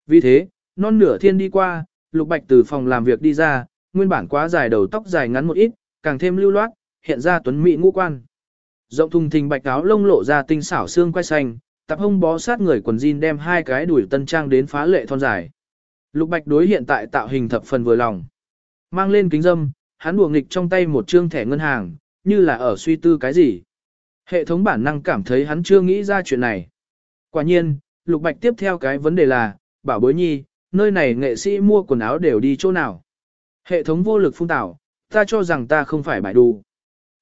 A: Vì thế, non nửa thiên đi qua, lục bạch từ phòng làm việc đi ra, nguyên bản quá dài đầu tóc dài ngắn một ít, càng thêm lưu loát, hiện ra tuấn mỹ ngũ quan. Rộng thùng thình bạch áo lông lộ ra tinh xảo xương quay xanh, tập hông bó sát người quần jean đem hai cái đuổi tân trang đến phá lệ thon dài. Lục bạch đối hiện tại tạo hình thập phần vừa lòng. Mang lên kính dâm, hắn đùa nghịch trong tay một trương thẻ ngân hàng, như là ở suy tư cái gì. Hệ thống bản năng cảm thấy hắn chưa nghĩ ra chuyện này. Quả nhiên, lục bạch tiếp theo cái vấn đề là, bảo bối nhi, nơi này nghệ sĩ mua quần áo đều đi chỗ nào. Hệ thống vô lực phun tảo, ta cho rằng ta không phải bại đủ.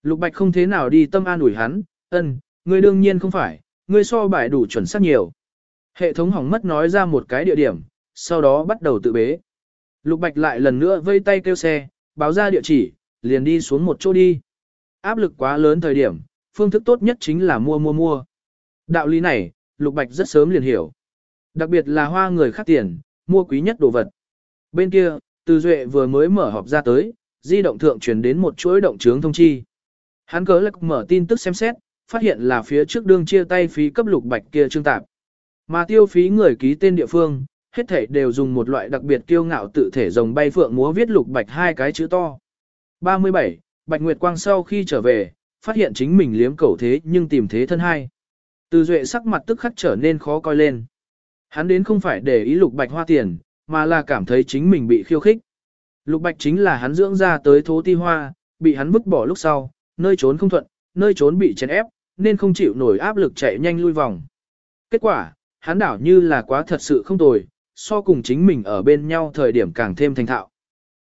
A: Lục Bạch không thế nào đi tâm an ủi hắn, ân, ngươi đương nhiên không phải, ngươi so bài đủ chuẩn xác nhiều. Hệ thống hỏng mất nói ra một cái địa điểm, sau đó bắt đầu tự bế. Lục Bạch lại lần nữa vây tay kêu xe, báo ra địa chỉ, liền đi xuống một chỗ đi. Áp lực quá lớn thời điểm, phương thức tốt nhất chính là mua mua mua. Đạo lý này, Lục Bạch rất sớm liền hiểu. Đặc biệt là hoa người khác tiền, mua quý nhất đồ vật. Bên kia, Từ Duệ vừa mới mở họp ra tới, di động thượng truyền đến một chuỗi động trướng thông chi. Hắn cớ lạc mở tin tức xem xét, phát hiện là phía trước đương chia tay phí cấp Lục Bạch kia trương tạp. Mà tiêu phí người ký tên địa phương, hết thể đều dùng một loại đặc biệt kiêu ngạo tự thể rồng bay phượng múa viết Lục Bạch hai cái chữ to. 37. Bạch Nguyệt Quang sau khi trở về, phát hiện chính mình liếm cầu thế nhưng tìm thế thân hai. Từ duệ sắc mặt tức khắc trở nên khó coi lên. Hắn đến không phải để ý lục bạch hoa tiền, mà là cảm thấy chính mình bị khiêu khích. Lục bạch chính là hắn dưỡng ra tới thố ti hoa, bị hắn vứt bỏ lúc sau, nơi trốn không thuận, nơi trốn bị chèn ép, nên không chịu nổi áp lực chạy nhanh lui vòng. Kết quả, hắn đảo như là quá thật sự không tồi, so cùng chính mình ở bên nhau thời điểm càng thêm thành thạo.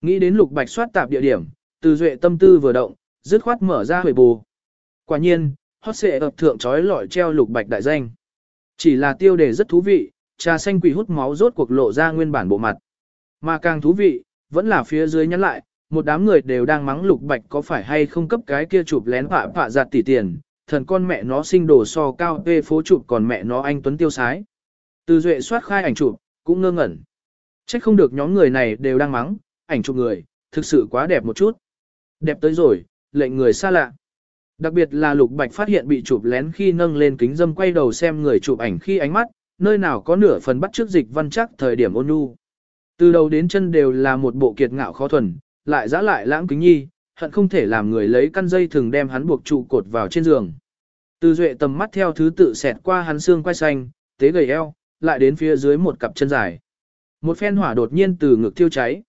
A: Nghĩ đến lục bạch soát tạp địa điểm, từ duệ tâm tư vừa động, dứt khoát mở ra huệ bù. Quả nhiên, hot xệ ập thượng trói lọi treo lục bạch đại danh. Chỉ là tiêu đề rất thú vị, trà xanh quỷ hút máu rốt cuộc lộ ra nguyên bản bộ mặt. Mà càng thú vị, vẫn là phía dưới nhắn lại, một đám người đều đang mắng lục bạch có phải hay không cấp cái kia chụp lén phạ phạ giặt tỷ tiền, thần con mẹ nó sinh đồ so cao tê phố chụp còn mẹ nó anh Tuấn tiêu sái. Từ duệ soát khai ảnh chụp, cũng ngơ ngẩn. chắc không được nhóm người này đều đang mắng, ảnh chụp người, thực sự quá đẹp một chút. Đẹp tới rồi, lệnh người xa lạ. Đặc biệt là Lục Bạch phát hiện bị chụp lén khi nâng lên kính dâm quay đầu xem người chụp ảnh khi ánh mắt, nơi nào có nửa phần bắt trước dịch văn chắc thời điểm ôn nhu. Từ đầu đến chân đều là một bộ kiệt ngạo khó thuần, lại giã lại lãng kính nhi, hận không thể làm người lấy căn dây thường đem hắn buộc trụ cột vào trên giường. Từ duệ tầm mắt theo thứ tự xẹt qua hắn xương quay xanh, tế gầy eo, lại đến phía dưới một cặp chân dài. Một phen hỏa đột nhiên từ ngực thiêu cháy.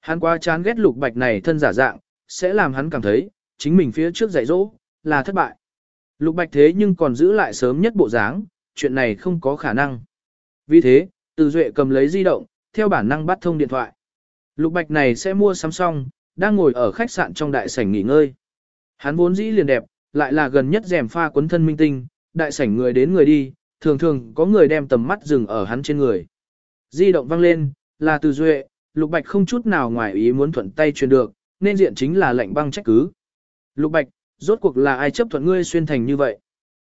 A: Hắn quá chán ghét lục bạch này thân giả dạng, sẽ làm hắn cảm thấy, chính mình phía trước dạy dỗ, là thất bại. Lục Bạch thế nhưng còn giữ lại sớm nhất bộ dáng, chuyện này không có khả năng. Vì thế, Từ Duệ cầm lấy di động, theo bản năng bắt thông điện thoại. Lục Bạch này sẽ mua sắm xong, đang ngồi ở khách sạn trong đại sảnh nghỉ ngơi. Hắn vốn dĩ liền đẹp, lại là gần nhất rèm pha quấn thân minh tinh, đại sảnh người đến người đi, thường thường có người đem tầm mắt dừng ở hắn trên người. Di động vang lên, là Từ Duệ, Lục Bạch không chút nào ngoài ý muốn thuận tay truyền được, nên diện chính là lệnh băng trách cứ. Lục Bạch, rốt cuộc là ai chấp thuận ngươi xuyên thành như vậy?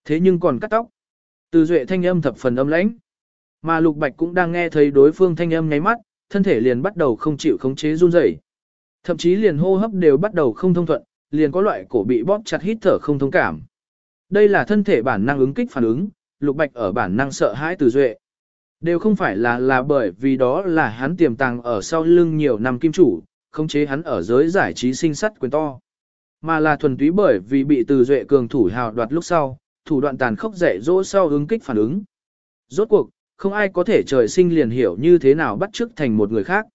A: Thế nhưng còn cắt tóc. Từ duệ thanh âm thập phần âm lãnh. Mà Lục Bạch cũng đang nghe thấy đối phương thanh âm nháy mắt, thân thể liền bắt đầu không chịu khống chế run rẩy. Thậm chí liền hô hấp đều bắt đầu không thông thuận, liền có loại cổ bị bóp chặt hít thở không thông cảm. Đây là thân thể bản năng ứng kích phản ứng, Lục Bạch ở bản năng sợ hãi từ duệ. Đều không phải là là bởi vì đó là hắn tiềm tàng ở sau lưng nhiều năm kim chủ, khống chế hắn ở giới giải trí sinh sắt quyền to. Mà là thuần túy bởi vì bị từ duệ cường thủ hào đoạt lúc sau, thủ đoạn tàn khốc dạy dỗ sau ứng kích phản ứng. Rốt cuộc, không ai có thể trời sinh liền hiểu như thế nào bắt chước thành một người khác.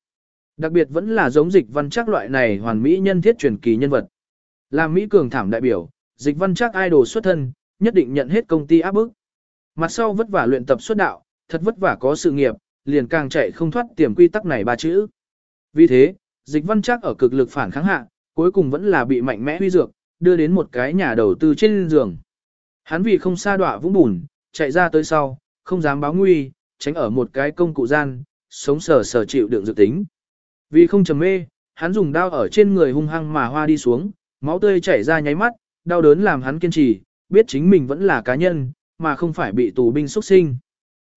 A: Đặc biệt vẫn là giống dịch văn chắc loại này hoàn mỹ nhân thiết truyền kỳ nhân vật. Làm Mỹ cường thảm đại biểu, dịch văn chắc idol xuất thân, nhất định nhận hết công ty áp bức. Mặt sau vất vả luyện tập xuất đạo, thật vất vả có sự nghiệp, liền càng chạy không thoát tiềm quy tắc này ba chữ. Vì thế, dịch văn chắc ở cực lực phản kháng hạ, cuối cùng vẫn là bị mạnh mẽ huy dược, đưa đến một cái nhà đầu tư trên giường. Hắn vì không xa đọa vũng bùn, chạy ra tới sau, không dám báo nguy, tránh ở một cái công cụ gian, sống sờ sờ chịu đựng dự tính. Vì không trầm mê, hắn dùng đao ở trên người hung hăng mà hoa đi xuống, máu tươi chảy ra nháy mắt, đau đớn làm hắn kiên trì, biết chính mình vẫn là cá nhân, mà không phải bị tù binh xuất sinh.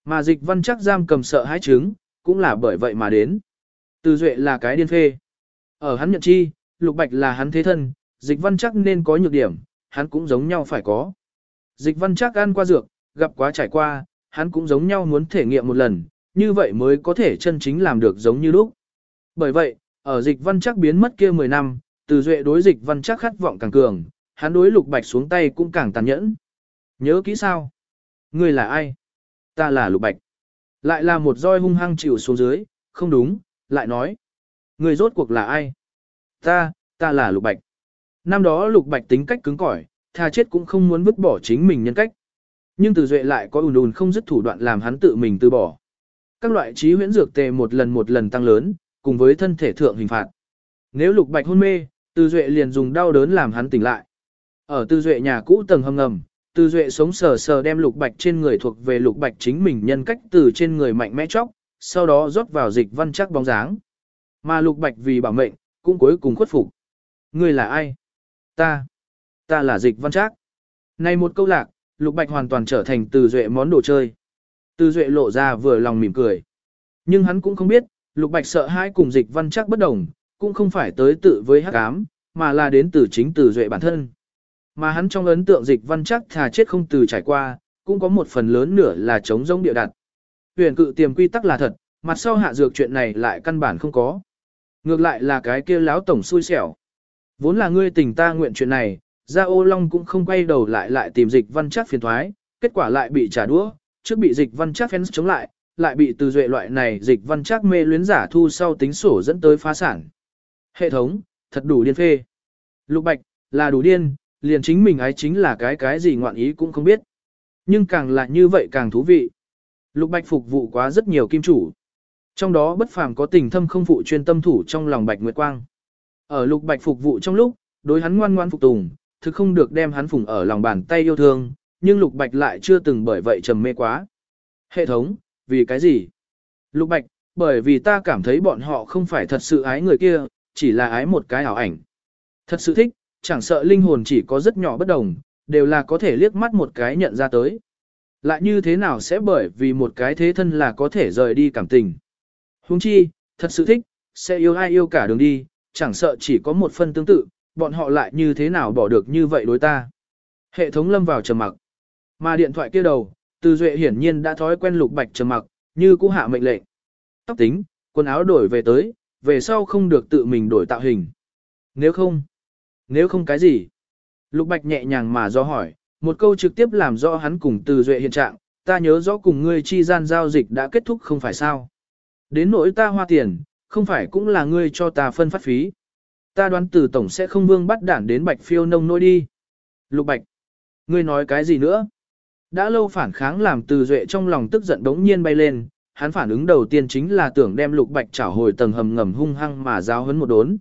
A: Mà dịch văn chắc giam cầm sợ hãi chứng, cũng là bởi vậy mà đến. Từ duệ là cái điên phê. Ở hắn nhận chi, Lục Bạch là hắn thế thân, dịch văn chắc nên có nhược điểm, hắn cũng giống nhau phải có. Dịch văn chắc ăn qua dược, gặp quá trải qua, hắn cũng giống nhau muốn thể nghiệm một lần, như vậy mới có thể chân chính làm được giống như lúc. Bởi vậy, ở dịch văn chắc biến mất kia 10 năm, từ duệ đối dịch văn chắc khát vọng càng cường, hắn đối lục bạch xuống tay cũng càng tàn nhẫn. Nhớ kỹ sao? Ngươi là ai? Ta là lục bạch. Lại là một roi hung hăng chịu xuống dưới, không đúng, lại nói. Ngươi rốt cuộc là ai? Ta, ta là Lục Bạch. Năm đó Lục Bạch tính cách cứng cỏi, tha chết cũng không muốn vứt bỏ chính mình nhân cách. Nhưng từ duệ lại có ùn ùn không dứt thủ đoạn làm hắn tự mình từ bỏ. Các loại trí huyễn dược tề một lần một lần tăng lớn, cùng với thân thể thượng hình phạt. Nếu Lục Bạch hôn mê, từ duệ liền dùng đau đớn làm hắn tỉnh lại. Ở từ duệ nhà cũ tầng hầm ngầm, từ duệ sống sờ sờ đem Lục Bạch trên người thuộc về Lục Bạch chính mình nhân cách từ trên người mạnh mẽ chóc, sau đó rót vào dịch văn chắc bóng dáng. Mà Lục Bạch vì bảo mệnh, cũng cuối cùng khuất phục. Ngươi là ai? Ta. Ta là dịch văn trác. Này một câu lạc, Lục Bạch hoàn toàn trở thành Từ Duệ món đồ chơi. Từ Duệ lộ ra vừa lòng mỉm cười. Nhưng hắn cũng không biết, Lục Bạch sợ hai cùng dịch văn chắc bất đồng, cũng không phải tới tự với hắc ám, mà là đến từ chính Từ Duệ bản thân. Mà hắn trong ấn tượng dịch văn chắc thà chết không từ trải qua, cũng có một phần lớn nửa là chống giống địa đặt. Huyền cự tiềm quy tắc là thật, mặt sau hạ dược chuyện này lại căn bản không có. Ngược lại là cái kia láo tổng xui xẻo. Vốn là ngươi tình ta nguyện chuyện này, ra ô long cũng không quay đầu lại lại tìm dịch văn chắc phiền thoái, kết quả lại bị trả đũa, trước bị dịch văn chắc fans chống lại, lại bị từ duệ loại này dịch văn chắc mê luyến giả thu sau tính sổ dẫn tới phá sản. Hệ thống, thật đủ điên phê. Lục bạch, là đủ điên, liền chính mình ái chính là cái cái gì ngoạn ý cũng không biết. Nhưng càng là như vậy càng thú vị. Lục bạch phục vụ quá rất nhiều kim chủ. Trong đó bất phàm có tình thâm không phụ chuyên tâm thủ trong lòng bạch nguyệt quang. Ở lục bạch phục vụ trong lúc, đối hắn ngoan ngoan phục tùng, thực không được đem hắn phụng ở lòng bàn tay yêu thương, nhưng lục bạch lại chưa từng bởi vậy trầm mê quá. Hệ thống, vì cái gì? Lục bạch, bởi vì ta cảm thấy bọn họ không phải thật sự ái người kia, chỉ là ái một cái ảo ảnh. Thật sự thích, chẳng sợ linh hồn chỉ có rất nhỏ bất đồng, đều là có thể liếc mắt một cái nhận ra tới. Lại như thế nào sẽ bởi vì một cái thế thân là có thể rời đi cảm tình. Huống chi, thật sự thích, sẽ yêu ai yêu cả đường đi, chẳng sợ chỉ có một phân tương tự, bọn họ lại như thế nào bỏ được như vậy đối ta. Hệ thống lâm vào trầm mặc. Mà điện thoại kia đầu, từ duệ hiển nhiên đã thói quen lục bạch trầm mặc, như cũ hạ mệnh lệnh. Tóc tính, quần áo đổi về tới, về sau không được tự mình đổi tạo hình. Nếu không, nếu không cái gì? Lục bạch nhẹ nhàng mà do hỏi, một câu trực tiếp làm rõ hắn cùng từ duệ hiện trạng, ta nhớ rõ cùng ngươi chi gian giao dịch đã kết thúc không phải sao. Đến nỗi ta hoa tiền, không phải cũng là ngươi cho ta phân phát phí. Ta đoán từ tổng sẽ không vương bắt đản đến bạch phiêu nông nỗi đi. Lục bạch, ngươi nói cái gì nữa? Đã lâu phản kháng làm từ duệ trong lòng tức giận đống nhiên bay lên, hắn phản ứng đầu tiên chính là tưởng đem lục bạch trả hồi tầng hầm ngầm hung hăng mà giáo hấn một đốn.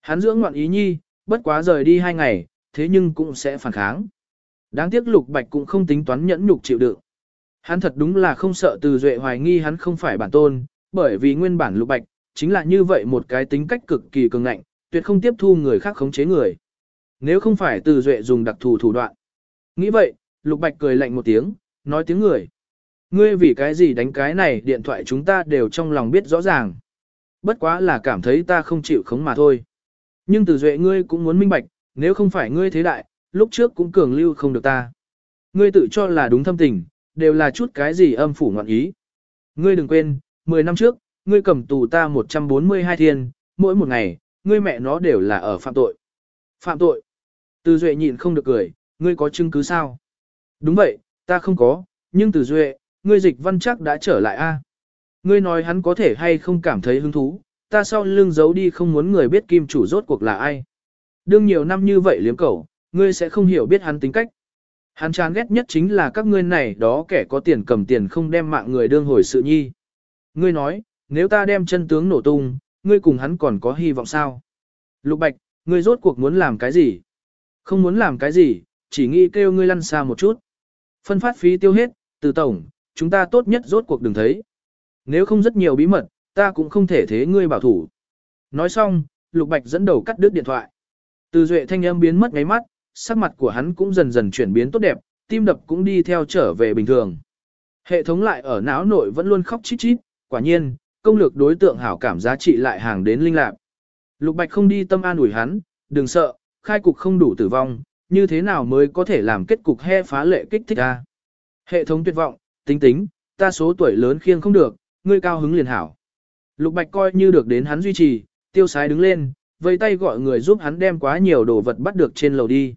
A: Hắn dưỡng ngoạn ý nhi, bất quá rời đi hai ngày, thế nhưng cũng sẽ phản kháng. Đáng tiếc lục bạch cũng không tính toán nhẫn nhục chịu đựng. Hắn thật đúng là không sợ từ duệ hoài nghi hắn không phải bản tôn, bởi vì nguyên bản lục bạch, chính là như vậy một cái tính cách cực kỳ cường ngạnh, tuyệt không tiếp thu người khác khống chế người. Nếu không phải từ duệ dùng đặc thù thủ đoạn. Nghĩ vậy, lục bạch cười lạnh một tiếng, nói tiếng người. Ngươi vì cái gì đánh cái này điện thoại chúng ta đều trong lòng biết rõ ràng. Bất quá là cảm thấy ta không chịu khống mà thôi. Nhưng từ duệ ngươi cũng muốn minh bạch, nếu không phải ngươi thế đại, lúc trước cũng cường lưu không được ta. Ngươi tự cho là đúng thâm tình, đều là chút cái gì âm phủ ngọn ý. Ngươi đừng quên, 10 năm trước, ngươi cầm tù ta 142 thiên, mỗi một ngày, ngươi mẹ nó đều là ở phạm tội. Phạm tội. Từ Duệ nhịn không được cười, ngươi có chứng cứ sao? Đúng vậy, ta không có, nhưng Từ Duệ, ngươi dịch văn chắc đã trở lại a. Ngươi nói hắn có thể hay không cảm thấy hứng thú, ta sau lưng giấu đi không muốn người biết kim chủ rốt cuộc là ai. Đương nhiều năm như vậy liếm cẩu, ngươi sẽ không hiểu biết hắn tính cách. Hắn chán ghét nhất chính là các ngươi này đó kẻ có tiền cầm tiền không đem mạng người đương hồi sự nhi. Ngươi nói, nếu ta đem chân tướng nổ tung, ngươi cùng hắn còn có hy vọng sao? Lục Bạch, ngươi rốt cuộc muốn làm cái gì? Không muốn làm cái gì, chỉ nghĩ kêu ngươi lăn xa một chút. Phân phát phí tiêu hết, từ tổng, chúng ta tốt nhất rốt cuộc đừng thấy. Nếu không rất nhiều bí mật, ta cũng không thể thế ngươi bảo thủ. Nói xong, Lục Bạch dẫn đầu cắt đứt điện thoại. Từ duệ thanh âm biến mất ngáy mắt, sắc mặt của hắn cũng dần dần chuyển biến tốt đẹp, tim đập cũng đi theo trở về bình thường. Hệ thống lại ở não nội vẫn luôn khóc chít chít, quả nhiên, công lược đối tượng hảo cảm giá trị lại hàng đến linh lạc. Lục Bạch không đi tâm an ủi hắn, đừng sợ, khai cục không đủ tử vong, như thế nào mới có thể làm kết cục he phá lệ kích thích a? Hệ thống tuyệt vọng, tính tính, ta số tuổi lớn khiêng không được, ngươi cao hứng liền hảo. Lục Bạch coi như được đến hắn duy trì, tiêu sái đứng lên, vây tay gọi người giúp hắn đem quá nhiều đồ vật bắt được trên lầu đi.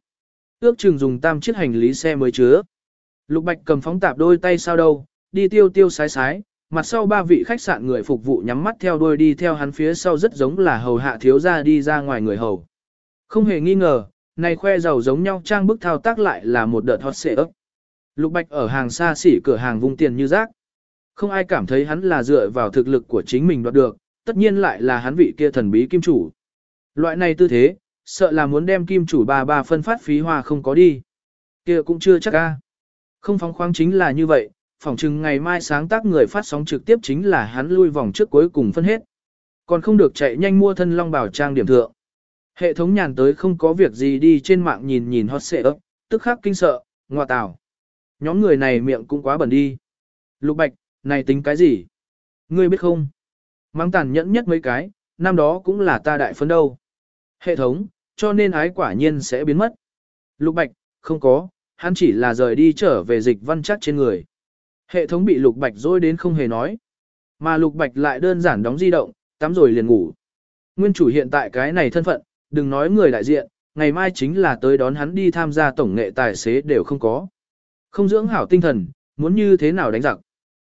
A: Ước chừng dùng tam chiếc hành lý xe mới chứa. Lục Bạch cầm phóng tạp đôi tay sao đâu, đi tiêu tiêu sái sái, mặt sau ba vị khách sạn người phục vụ nhắm mắt theo đuôi đi theo hắn phía sau rất giống là hầu hạ thiếu gia đi ra ngoài người hầu. Không hề nghi ngờ, này khoe giàu giống nhau trang bức thao tác lại là một đợt hot xệ ấp. Lục Bạch ở hàng xa xỉ cửa hàng vung tiền như rác. Không ai cảm thấy hắn là dựa vào thực lực của chính mình đoạt được, tất nhiên lại là hắn vị kia thần bí kim chủ. Loại này tư thế, sợ là muốn đem kim chủ bà bà phân phát phí hoa không có đi. kia cũng chưa chắc a. Không phóng khoáng chính là như vậy, phỏng chừng ngày mai sáng tác người phát sóng trực tiếp chính là hắn lui vòng trước cuối cùng phân hết. Còn không được chạy nhanh mua thân long bảo trang điểm thượng. Hệ thống nhàn tới không có việc gì đi trên mạng nhìn nhìn hot xệ ấp, tức khắc kinh sợ, ngoa tào. Nhóm người này miệng cũng quá bẩn đi. Lục Bạch, này tính cái gì? Ngươi biết không? Mang tàn nhẫn nhất mấy cái, năm đó cũng là ta đại phấn đâu. Hệ thống, cho nên ái quả nhiên sẽ biến mất. Lục Bạch, không có, hắn chỉ là rời đi trở về dịch văn chắc trên người. Hệ thống bị Lục Bạch dối đến không hề nói. Mà Lục Bạch lại đơn giản đóng di động, tắm rồi liền ngủ. Nguyên chủ hiện tại cái này thân phận, đừng nói người đại diện, ngày mai chính là tới đón hắn đi tham gia tổng nghệ tài xế đều không có. Không dưỡng hảo tinh thần, muốn như thế nào đánh giặc.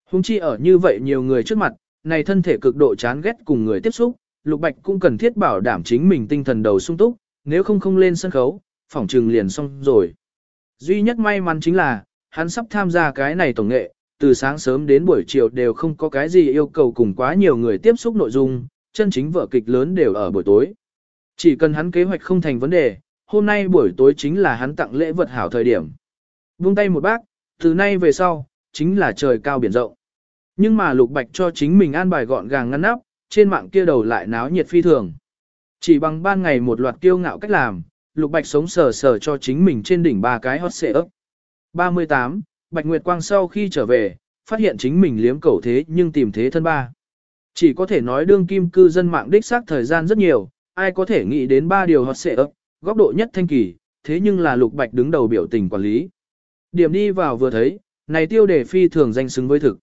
A: Hùng chi ở như vậy nhiều người trước mặt, này thân thể cực độ chán ghét cùng người tiếp xúc, Lục Bạch cũng cần thiết bảo đảm chính mình tinh thần đầu sung túc, nếu không không lên sân khấu, phỏng trừng liền xong rồi. Duy nhất may mắn chính là, hắn sắp tham gia cái này tổng nghệ, từ sáng sớm đến buổi chiều đều không có cái gì yêu cầu cùng quá nhiều người tiếp xúc nội dung, chân chính vở kịch lớn đều ở buổi tối. Chỉ cần hắn kế hoạch không thành vấn đề, hôm nay buổi tối chính là hắn tặng lễ vật hảo thời điểm. Buông tay một bác, từ nay về sau, chính là trời cao biển rộng. Nhưng mà Lục Bạch cho chính mình an bài gọn gàng ngăn nắp, trên mạng kia đầu lại náo nhiệt phi thường. Chỉ bằng ban ngày một loạt kiêu ngạo cách làm, Lục Bạch sống sờ sờ cho chính mình trên đỉnh ba cái hot xệ ấp. 38, Bạch Nguyệt Quang sau khi trở về, phát hiện chính mình liếm cầu thế nhưng tìm thế thân ba. Chỉ có thể nói đương kim cư dân mạng đích xác thời gian rất nhiều, ai có thể nghĩ đến ba điều hot xệ ấp, góc độ nhất thanh kỳ, thế nhưng là Lục Bạch đứng đầu biểu tình quản lý. Điểm đi vào vừa thấy, này tiêu đề phi thường danh xứng với thực.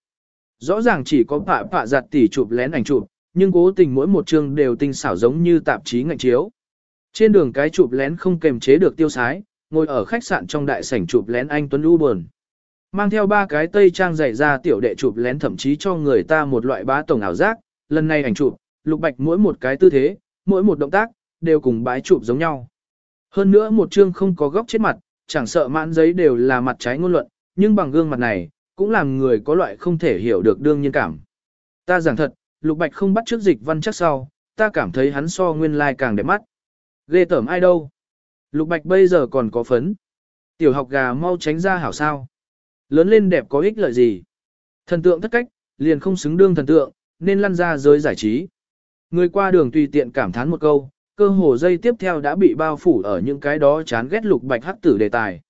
A: Rõ ràng chỉ có pạ pạ giặt tỉ chụp lén ảnh chụp, nhưng cố tình mỗi một chương đều tinh xảo giống như tạp chí ngạnh chiếu. Trên đường cái chụp lén không kềm chế được tiêu sái, ngồi ở khách sạn trong đại sảnh chụp lén anh Tuấn U buồn. Mang theo ba cái tây trang dày ra tiểu đệ chụp lén thậm chí cho người ta một loại bá tổng ảo giác, lần này ảnh chụp, lục bạch mỗi một cái tư thế, mỗi một động tác, đều cùng bái chụp giống nhau. Hơn nữa một chương không có góc chết mặt, chẳng sợ mãn giấy đều là mặt trái ngôn luận, nhưng bằng gương mặt này, cũng làm người có loại không thể hiểu được đương nhiên cảm. Ta giảng thật, Lục Bạch không bắt trước dịch văn chắc sau, ta cảm thấy hắn so nguyên lai càng đẹp mắt. Ghê tởm ai đâu. Lục Bạch bây giờ còn có phấn. Tiểu học gà mau tránh ra hảo sao. Lớn lên đẹp có ích lợi gì. Thần tượng thất cách, liền không xứng đương thần tượng, nên lăn ra giới giải trí. Người qua đường tùy tiện cảm thán một câu, cơ hồ dây tiếp theo đã bị bao phủ ở những cái đó chán ghét Lục Bạch hắc tử đề tài.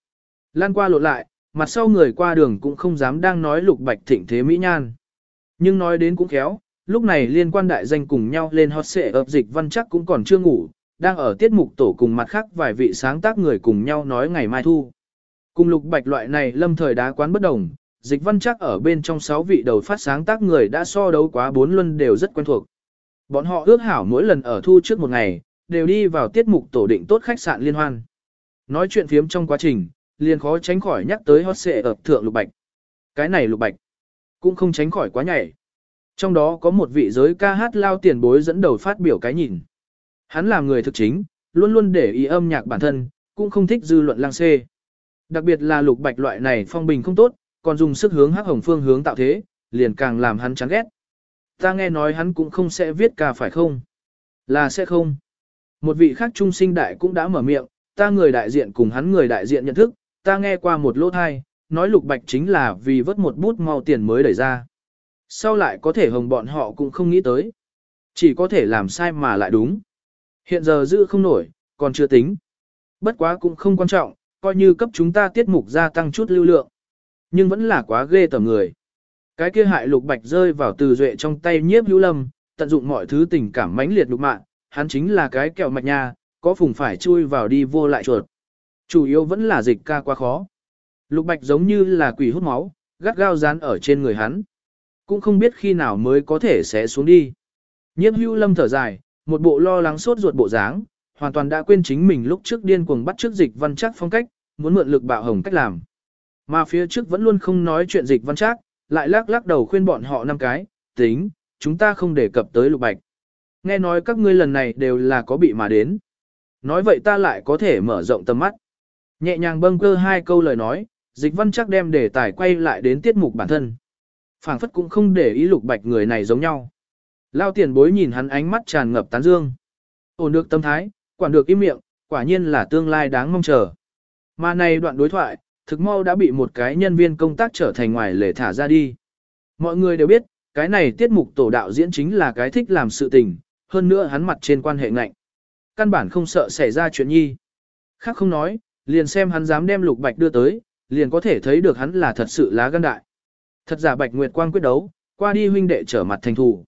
A: Lan qua lộn lại, mặt sau người qua đường cũng không dám đang nói Lục Bạch thịnh thế mỹ nhan. Nhưng nói đến cũng khéo, lúc này liên quan đại danh cùng nhau lên hot xệ ập dịch văn chắc cũng còn chưa ngủ, đang ở tiết mục tổ cùng mặt khác vài vị sáng tác người cùng nhau nói ngày mai thu. Cùng lục bạch loại này lâm thời đá quán bất đồng, dịch văn chắc ở bên trong 6 vị đầu phát sáng tác người đã so đấu quá bốn luân đều rất quen thuộc. Bọn họ ước hảo mỗi lần ở thu trước một ngày, đều đi vào tiết mục tổ định tốt khách sạn liên hoan. Nói chuyện phiếm trong quá trình, liền khó tránh khỏi nhắc tới hot xệ ập thượng lục bạch. Cái này lục bạch, cũng không tránh khỏi quá nhảy. Trong đó có một vị giới ca hát lao tiền bối dẫn đầu phát biểu cái nhìn. Hắn là người thực chính, luôn luôn để ý âm nhạc bản thân, cũng không thích dư luận lang xê. Đặc biệt là lục bạch loại này phong bình không tốt, còn dùng sức hướng hắc hồng phương hướng tạo thế, liền càng làm hắn chán ghét. Ta nghe nói hắn cũng không sẽ viết ca phải không? Là sẽ không. Một vị khác trung sinh đại cũng đã mở miệng, ta người đại diện cùng hắn người đại diện nhận thức, ta nghe qua một lỗ thai, nói lục bạch chính là vì vớt một bút mau tiền mới đẩy ra. Sau lại có thể hồng bọn họ cũng không nghĩ tới. Chỉ có thể làm sai mà lại đúng. Hiện giờ giữ không nổi, còn chưa tính. Bất quá cũng không quan trọng, coi như cấp chúng ta tiết mục gia tăng chút lưu lượng. Nhưng vẫn là quá ghê tởm người. Cái kia hại lục bạch rơi vào từ duệ trong tay nhiếp hữu lâm, tận dụng mọi thứ tình cảm mãnh liệt lục mạng, hắn chính là cái kẹo mạch nha, có phùng phải chui vào đi vô lại chuột. Chủ yếu vẫn là dịch ca quá khó. Lục bạch giống như là quỷ hút máu, gắt gao dán ở trên người hắn cũng không biết khi nào mới có thể sẽ xuống đi. Nhiếp hưu lâm thở dài, một bộ lo lắng sốt ruột bộ dáng, hoàn toàn đã quên chính mình lúc trước điên cuồng bắt trước dịch văn chắc phong cách, muốn mượn lực bạo hồng cách làm. Mà phía trước vẫn luôn không nói chuyện dịch văn chắc, lại lắc lắc đầu khuyên bọn họ năm cái, tính, chúng ta không đề cập tới lục bạch. Nghe nói các ngươi lần này đều là có bị mà đến. Nói vậy ta lại có thể mở rộng tầm mắt. Nhẹ nhàng bâng cơ hai câu lời nói, dịch văn chắc đem đề tài quay lại đến tiết mục bản thân phảng phất cũng không để ý lục bạch người này giống nhau. Lao tiền bối nhìn hắn ánh mắt tràn ngập tán dương. Ổn được tâm thái, quản được im miệng, quả nhiên là tương lai đáng mong chờ. Mà này đoạn đối thoại, thực mau đã bị một cái nhân viên công tác trở thành ngoài lề thả ra đi. Mọi người đều biết, cái này tiết mục tổ đạo diễn chính là cái thích làm sự tình, hơn nữa hắn mặt trên quan hệ ngạnh. Căn bản không sợ xảy ra chuyện nhi. Khác không nói, liền xem hắn dám đem lục bạch đưa tới, liền có thể thấy được hắn là thật sự lá gan đại. Thật giả Bạch Nguyệt Quang quyết đấu, qua đi huynh đệ trở mặt thành thủ.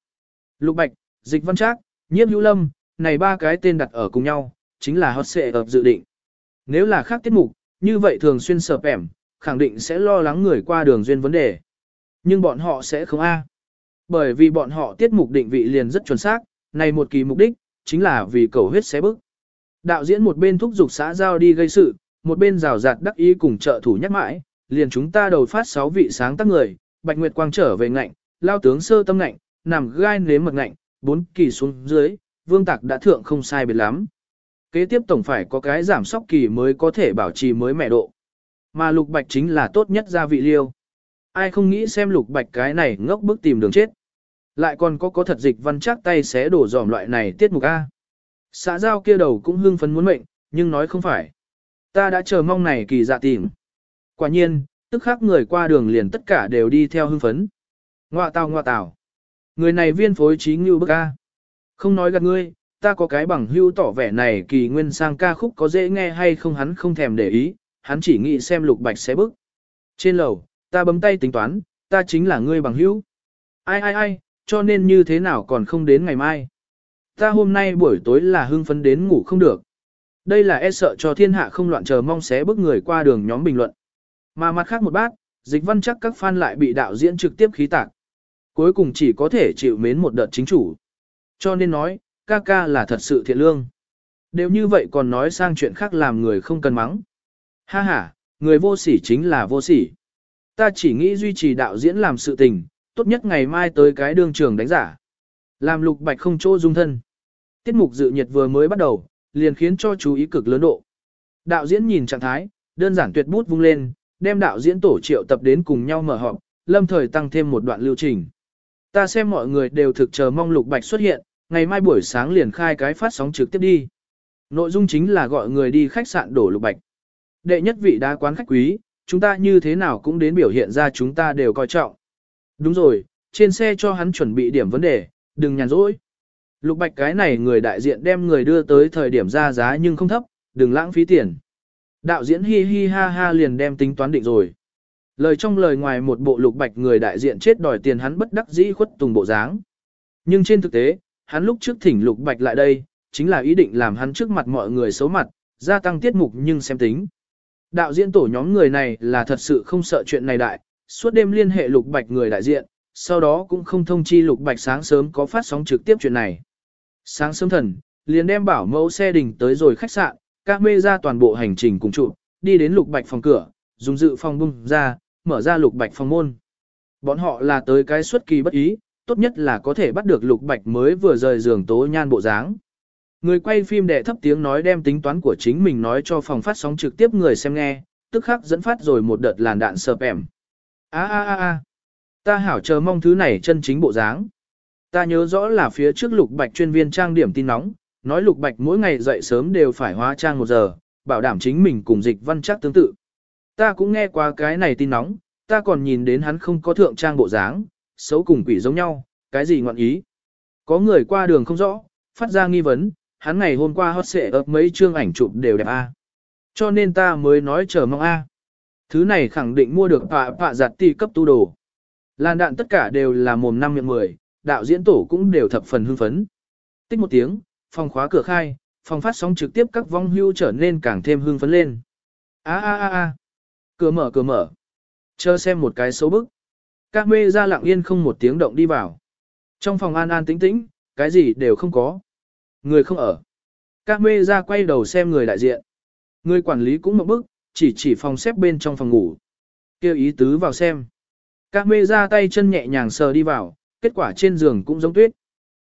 A: Lục Bạch, Dịch Văn Trác, Nhiếp Hữu Lâm, này ba cái tên đặt ở cùng nhau, chính là hot xệ ập dự định. Nếu là khác tiết mục, như vậy thường xuyên sợp ẻm, khẳng định sẽ lo lắng người qua đường duyên vấn đề. Nhưng bọn họ sẽ không a. Bởi vì bọn họ tiết mục định vị liền rất chuẩn xác, này một kỳ mục đích, chính là vì cầu huyết xé bức. Đạo diễn một bên thúc giục xã giao đi gây sự, một bên rào rạt đắc ý cùng trợ thủ nhắc mãi, liền chúng ta đầu phát 6 vị sáng tác người, Bạch Nguyệt Quang trở về ngạnh, lao tướng sơ tâm ngạnh, nằm gai nếm mật ngạnh, bốn kỳ xuống dưới, vương tạc đã thượng không sai biệt lắm. Kế tiếp tổng phải có cái giảm sóc kỳ mới có thể bảo trì mới mẹ độ. Mà lục bạch chính là tốt nhất gia vị liêu. Ai không nghĩ xem lục bạch cái này ngốc bức tìm đường chết. Lại còn có có thật dịch văn chắc tay xé đổ dòm loại này tiết mục A. Xã giao kia đầu cũng hưng phấn muốn mệnh, nhưng nói không phải. Ta đã chờ mong này kỳ dạ tìm. Quả nhiên, tức khắc người qua đường liền tất cả đều đi theo hưng phấn. Ngoạ tào ngoạ tào. Người này viên phối trí ngưu bức A. Không nói gạt ngươi, ta có cái bằng hưu tỏ vẻ này kỳ nguyên sang ca khúc có dễ nghe hay không hắn không thèm để ý, hắn chỉ nghĩ xem lục bạch sẽ bức. Trên lầu, ta bấm tay tính toán, ta chính là ngươi bằng hữu. Ai ai ai, cho nên như thế nào còn không đến ngày mai. Ta hôm nay buổi tối là hưng phấn đến ngủ không được. Đây là e sợ cho thiên hạ không loạn chờ mong xé bước người qua đường nhóm bình luận. Mà mặt khác một bát, dịch văn chắc các fan lại bị đạo diễn trực tiếp khí tạc. Cuối cùng chỉ có thể chịu mến một đợt chính chủ. Cho nên nói, ca ca là thật sự thiện lương. Đều như vậy còn nói sang chuyện khác làm người không cần mắng. Ha ha, người vô sỉ chính là vô sỉ. Ta chỉ nghĩ duy trì đạo diễn làm sự tình, tốt nhất ngày mai tới cái đương trường đánh giả. Làm lục bạch không chỗ dung thân. Tiết mục dự nhiệt vừa mới bắt đầu, liền khiến cho chú ý cực lớn độ. Đạo diễn nhìn trạng thái, đơn giản tuyệt bút vung lên, đem đạo diễn tổ triệu tập đến cùng nhau mở họp, lâm thời tăng thêm một đoạn lưu trình. Ta xem mọi người đều thực chờ mong lục bạch xuất hiện, ngày mai buổi sáng liền khai cái phát sóng trực tiếp đi. Nội dung chính là gọi người đi khách sạn đổ lục bạch. Đệ nhất vị đá quán khách quý, chúng ta như thế nào cũng đến biểu hiện ra chúng ta đều coi trọng. Đúng rồi, trên xe cho hắn chuẩn bị điểm vấn đề, đừng nhàn rỗi. Lục bạch cái này người đại diện đem người đưa tới thời điểm ra giá nhưng không thấp, đừng lãng phí tiền. Đạo diễn hi hi ha ha liền đem tính toán định rồi. Lời trong lời ngoài một bộ lục bạch người đại diện chết đòi tiền hắn bất đắc dĩ khuất tùng bộ dáng. Nhưng trên thực tế, hắn lúc trước thỉnh lục bạch lại đây, chính là ý định làm hắn trước mặt mọi người xấu mặt, gia tăng tiết mục nhưng xem tính. Đạo diễn tổ nhóm người này là thật sự không sợ chuyện này đại, suốt đêm liên hệ lục bạch người đại diện, sau đó cũng không thông chi lục bạch sáng sớm có phát sóng trực tiếp chuyện này. Sáng sớm thần, liền đem bảo mẫu xe đình tới rồi khách sạn, các mê ra toàn bộ hành trình cùng trụ, đi đến lục bạch phòng cửa, dùng dự phòng bung ra, mở ra lục bạch phòng môn. Bọn họ là tới cái xuất kỳ bất ý, tốt nhất là có thể bắt được lục bạch mới vừa rời giường tố nhan bộ dáng. Người quay phim đệ thấp tiếng nói đem tính toán của chính mình nói cho phòng phát sóng trực tiếp người xem nghe, tức khắc dẫn phát rồi một đợt làn đạn sợp ẻm. A a a a, ta hảo chờ mong thứ này chân chính bộ dáng. Ta nhớ rõ là phía trước lục bạch chuyên viên trang điểm tin nóng, nói lục bạch mỗi ngày dậy sớm đều phải hóa trang một giờ, bảo đảm chính mình cùng dịch văn chắc tương tự. Ta cũng nghe qua cái này tin nóng, ta còn nhìn đến hắn không có thượng trang bộ dáng, xấu cùng quỷ giống nhau, cái gì ngọn ý. Có người qua đường không rõ, phát ra nghi vấn, hắn ngày hôm qua hot xệ ấp mấy chương ảnh chụp đều đẹp a. Cho nên ta mới nói chờ mong a. Thứ này khẳng định mua được họa họa giặt ti cấp tu đồ. Lan đạn tất cả đều là mồm năm miệng mười, đạo diễn tổ cũng đều thập phần hưng phấn. Tích một tiếng, phòng khóa cửa khai, phòng phát sóng trực tiếp các vong hưu trở nên càng thêm hưng phấn lên. A a a a. Cửa mở cửa mở. Chờ xem một cái xấu bức. Các mê ra lặng yên không một tiếng động đi vào. Trong phòng an an tĩnh tĩnh, cái gì đều không có. Người không ở. Các mê ra quay đầu xem người đại diện. Người quản lý cũng một bức, chỉ chỉ phòng xếp bên trong phòng ngủ. kêu ý tứ vào xem. Các mê ra tay chân nhẹ nhàng sờ đi vào, kết quả trên giường cũng giống tuyết.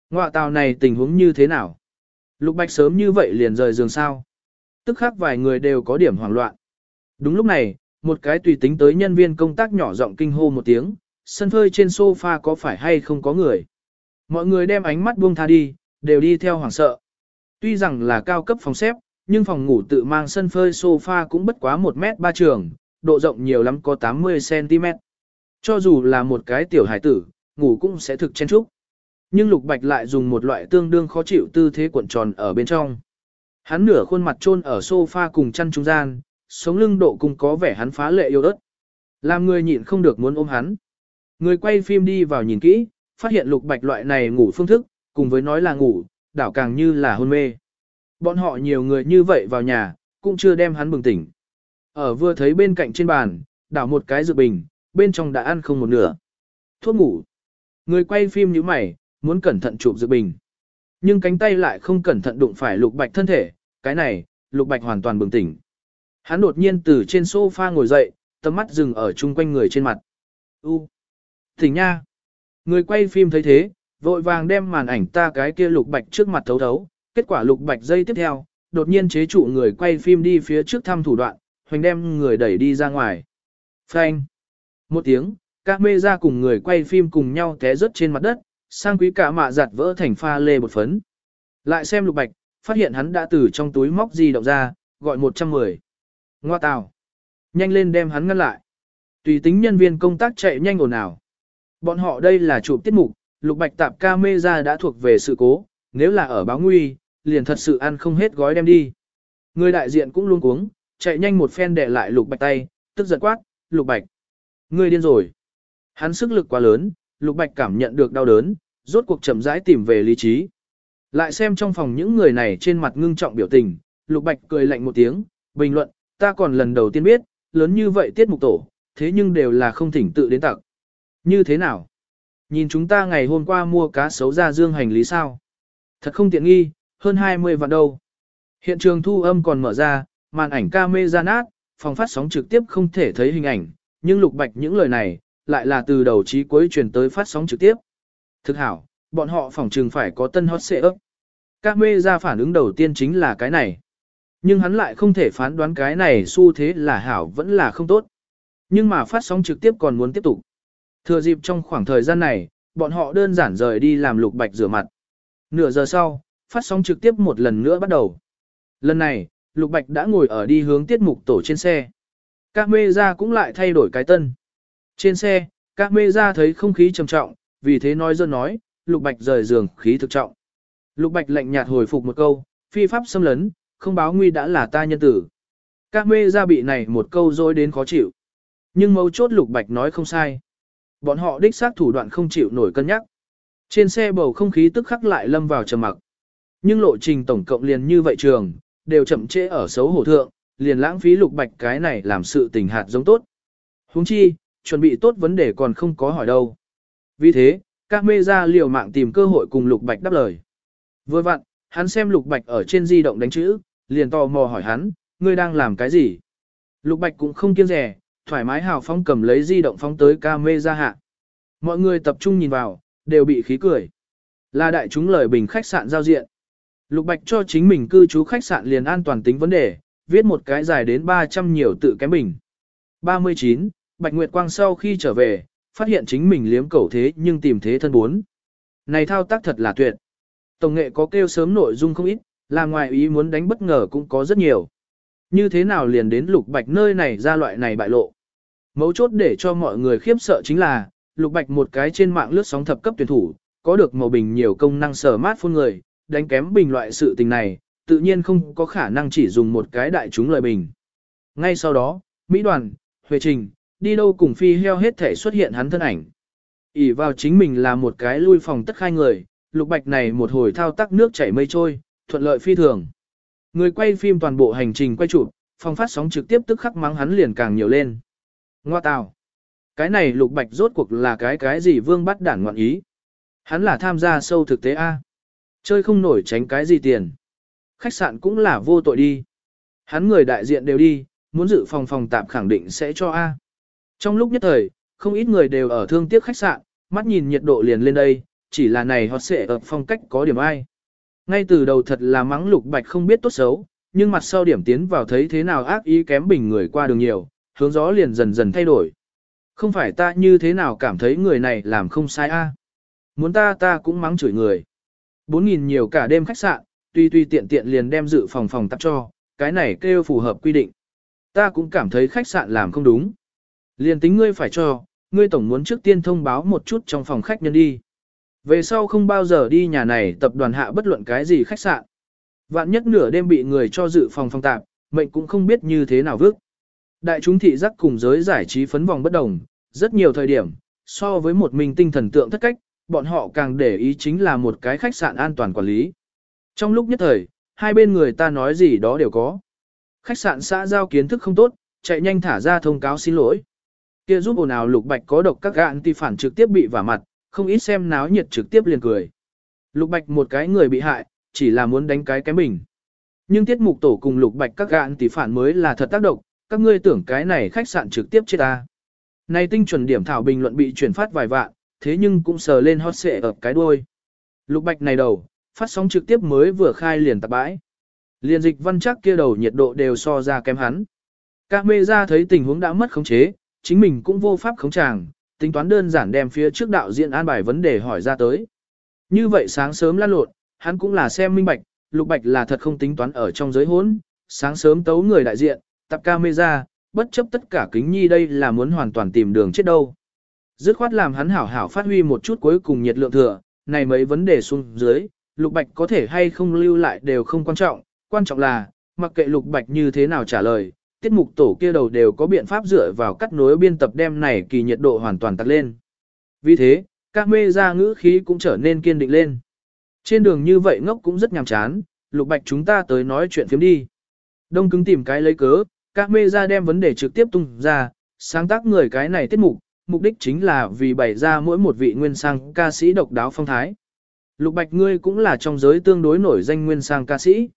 A: Ngoạ tàu này tình huống như thế nào? Lục bạch sớm như vậy liền rời giường sao? Tức khác vài người đều có điểm hoảng loạn. Đúng lúc này, một cái tùy tính tới nhân viên công tác nhỏ giọng kinh hô một tiếng, sân phơi trên sofa có phải hay không có người. Mọi người đem ánh mắt buông tha đi, đều đi theo hoảng sợ. Tuy rằng là cao cấp phòng xếp, nhưng phòng ngủ tự mang sân phơi sofa cũng bất quá 1 mét 3 trường, độ rộng nhiều lắm có 80cm. Cho dù là một cái tiểu hải tử, ngủ cũng sẽ thực chen chúc. Nhưng Lục Bạch lại dùng một loại tương đương khó chịu tư thế cuộn tròn ở bên trong. Hắn nửa khuôn mặt chôn ở sofa cùng chăn trung gian, sống lưng độ cùng có vẻ hắn phá lệ yêu đất. Làm người nhịn không được muốn ôm hắn. Người quay phim đi vào nhìn kỹ, phát hiện lục bạch loại này ngủ phương thức, cùng với nói là ngủ, đảo càng như là hôn mê. Bọn họ nhiều người như vậy vào nhà, cũng chưa đem hắn bừng tỉnh. Ở vừa thấy bên cạnh trên bàn, đảo một cái dự bình, bên trong đã ăn không một nửa. Thuốc ngủ. Người quay phim như mày, muốn cẩn thận chụp dự bình. Nhưng cánh tay lại không cẩn thận đụng phải lục bạch thân thể, cái này, lục bạch hoàn toàn bừng tỉnh. Hắn đột nhiên từ trên sofa ngồi dậy, tầm mắt dừng ở chung quanh người trên mặt. U. Tỉnh nha. Người quay phim thấy thế, vội vàng đem màn ảnh ta cái kia lục bạch trước mặt thấu thấu. Kết quả lục bạch dây tiếp theo, đột nhiên chế trụ người quay phim đi phía trước thăm thủ đoạn, hoành đem người đẩy đi ra ngoài. Phanh. Một tiếng, các mê ra cùng người quay phim cùng nhau té rớt trên mặt đất, sang quý cả mạ giặt vỡ thành pha lê bột phấn. Lại xem lục bạch, phát hiện hắn đã từ trong túi móc di động ra, gọi 110. Ngoa tào. Nhanh lên đem hắn ngăn lại. Tùy tính nhân viên công tác chạy nhanh ồn ào. Bọn họ đây là chụp tiết mục, lục bạch tạp ca mê ra đã thuộc về sự cố, nếu là ở báo nguy, liền thật sự ăn không hết gói đem đi. Người đại diện cũng luôn cuống, chạy nhanh một phen để lại lục bạch tay, tức giận quát, lục bạch. Người điên rồi. Hắn sức lực quá lớn, lục bạch cảm nhận được đau đớn, rốt cuộc chậm rãi tìm về lý trí. Lại xem trong phòng những người này trên mặt ngưng trọng biểu tình, lục bạch cười lạnh một tiếng, bình luận, ta còn lần đầu tiên biết, lớn như vậy tiết mục tổ, thế nhưng đều là không thỉnh tự đến tặng. Như thế nào? Nhìn chúng ta ngày hôm qua mua cá sấu ra dương hành lý sao? Thật không tiện nghi, hơn 20 vạn đâu. Hiện trường thu âm còn mở ra, màn ảnh ca mê ra nát, phòng phát sóng trực tiếp không thể thấy hình ảnh, nhưng lục bạch những lời này, lại là từ đầu chí cuối truyền tới phát sóng trực tiếp. Thực hảo, bọn họ phòng trường phải có tân hot xệ ấp. Các mê ra phản ứng đầu tiên chính là cái này. Nhưng hắn lại không thể phán đoán cái này xu thế là hảo vẫn là không tốt. Nhưng mà phát sóng trực tiếp còn muốn tiếp tục. Thừa dịp trong khoảng thời gian này, bọn họ đơn giản rời đi làm lục bạch rửa mặt. Nửa giờ sau, phát sóng trực tiếp một lần nữa bắt đầu. Lần này, lục bạch đã ngồi ở đi hướng tiết mục tổ trên xe. Các mê ra cũng lại thay đổi cái tân. Trên xe, các mê ra thấy không khí trầm trọng, vì thế nói dân nói, lục bạch rời giường khí thực trọng. Lục bạch lạnh nhạt hồi phục một câu, phi pháp xâm lấn, không báo nguy đã là ta nhân tử. Các mê ra bị này một câu dối đến khó chịu. Nhưng mấu chốt lục bạch nói không sai. Bọn họ đích xác thủ đoạn không chịu nổi cân nhắc. Trên xe bầu không khí tức khắc lại lâm vào trầm mặc. Nhưng lộ trình tổng cộng liền như vậy trường, đều chậm trễ ở xấu hổ thượng, liền lãng phí lục bạch cái này làm sự tình hạt giống tốt. Huống chi, chuẩn bị tốt vấn đề còn không có hỏi đâu. Vì thế, các mê ra liều mạng tìm cơ hội cùng lục bạch đáp lời. Vừa vặn, hắn xem lục bạch ở trên di động đánh chữ, liền tò mò hỏi hắn, ngươi đang làm cái gì? Lục bạch cũng không kiêng rẻ, thoải mái hào phong cầm lấy di động phóng tới ca mê ra hạ. Mọi người tập trung nhìn vào, đều bị khí cười. Là đại chúng lời bình khách sạn giao diện. Lục Bạch cho chính mình cư trú khách sạn liền an toàn tính vấn đề, viết một cái dài đến 300 nhiều tự kém bình. 39. Bạch Nguyệt Quang sau khi trở về, phát hiện chính mình liếm cầu thế nhưng tìm thế thân bốn. Này thao tác thật là tuyệt. Tổng nghệ có kêu sớm nội dung không ít, là ngoài ý muốn đánh bất ngờ cũng có rất nhiều. Như thế nào liền đến Lục Bạch nơi này ra loại này bại lộ. Mấu chốt để cho mọi người khiếp sợ chính là, Lục Bạch một cái trên mạng lướt sóng thập cấp tuyển thủ, có được màu bình nhiều công năng sở mát phun người, đánh kém bình loại sự tình này, tự nhiên không có khả năng chỉ dùng một cái đại chúng lời bình. Ngay sau đó, Mỹ đoàn, Huệ Trình, đi đâu cùng phi heo hết thể xuất hiện hắn thân ảnh. ỉ vào chính mình là một cái lui phòng tất khai người, lục bạch này một hồi thao tác nước chảy mây trôi, thuận lợi phi thường. Người quay phim toàn bộ hành trình quay chụp, phòng phát sóng trực tiếp tức khắc mắng hắn liền càng nhiều lên. Ngoa tào. Cái này lục bạch rốt cuộc là cái cái gì vương bắt đản ngoạn ý. Hắn là tham gia sâu thực tế A. Chơi không nổi tránh cái gì tiền. Khách sạn cũng là vô tội đi. Hắn người đại diện đều đi, muốn dự phòng phòng tạm khẳng định sẽ cho A. Trong lúc nhất thời, không ít người đều ở thương tiếc khách sạn, mắt nhìn nhiệt độ liền lên đây, chỉ là này họ sẽ ở phong cách có điểm ai. Ngay từ đầu thật là mắng lục bạch không biết tốt xấu, nhưng mặt sau điểm tiến vào thấy thế nào ác ý kém bình người qua đường nhiều, hướng gió liền dần dần thay đổi. Không phải ta như thế nào cảm thấy người này làm không sai a? Muốn ta ta cũng mắng chửi người. Bốn nghìn nhiều cả đêm khách sạn, tuy tuy tiện tiện liền đem dự phòng phòng tập cho, cái này kêu phù hợp quy định. Ta cũng cảm thấy khách sạn làm không đúng. Liền tính ngươi phải cho, ngươi tổng muốn trước tiên thông báo một chút trong phòng khách nhân đi. Về sau không bao giờ đi nhà này tập đoàn hạ bất luận cái gì khách sạn. Vạn nhất nửa đêm bị người cho dự phòng phong tạp, mệnh cũng không biết như thế nào vước. Đại chúng thị giác cùng giới giải trí phấn vòng bất đồng, rất nhiều thời điểm, so với một mình tinh thần tượng thất cách, bọn họ càng để ý chính là một cái khách sạn an toàn quản lý. Trong lúc nhất thời, hai bên người ta nói gì đó đều có. Khách sạn xã giao kiến thức không tốt, chạy nhanh thả ra thông cáo xin lỗi. Kia giúp ồn ào lục bạch có độc các gạn ti phản trực tiếp bị vả mặt, không ít xem náo nhiệt trực tiếp liền cười. Lục bạch một cái người bị hại, chỉ là muốn đánh cái cái mình. Nhưng tiết mục tổ cùng lục bạch các gạn tỷ phản mới là thật tác động, các ngươi tưởng cái này khách sạn trực tiếp chết ta. Này tinh chuẩn điểm thảo bình luận bị chuyển phát vài vạn, thế nhưng cũng sờ lên hot xệ ở cái đuôi. Lục bạch này đầu, phát sóng trực tiếp mới vừa khai liền tạp bãi. Liên dịch văn chắc kia đầu nhiệt độ đều so ra kém hắn. Các mê ra thấy tình huống đã mất khống chế, chính mình cũng vô pháp khống tràng, tính toán đơn giản đem phía trước đạo diễn an bài vấn đề hỏi ra tới. Như vậy sáng sớm lan lộn, hắn cũng là xem minh bạch, lục bạch là thật không tính toán ở trong giới hỗn, sáng sớm tấu người đại diện, tập camera, bất chấp tất cả kính nhi đây là muốn hoàn toàn tìm đường chết đâu. Dứt khoát làm hắn hảo hảo phát huy một chút cuối cùng nhiệt lượng thừa, này mấy vấn đề xuống dưới, lục bạch có thể hay không lưu lại đều không quan trọng, quan trọng là, mặc kệ lục bạch như thế nào trả lời, tiết mục tổ kia đầu đều có biện pháp dựa vào cắt nối biên tập đem này kỳ nhiệt độ hoàn toàn tắt lên. Vì thế, các mê ra ngữ khí cũng trở nên kiên định lên. Trên đường như vậy ngốc cũng rất nhàm chán, lục bạch chúng ta tới nói chuyện phiếm đi. Đông cứng tìm cái lấy cớ, các mê ra đem vấn đề trực tiếp tung ra, sáng tác người cái này tiết mục, mục đích chính là vì bày ra mỗi một vị nguyên sang ca sĩ độc đáo phong thái. Lục bạch ngươi cũng là trong giới tương đối nổi danh nguyên sang ca sĩ.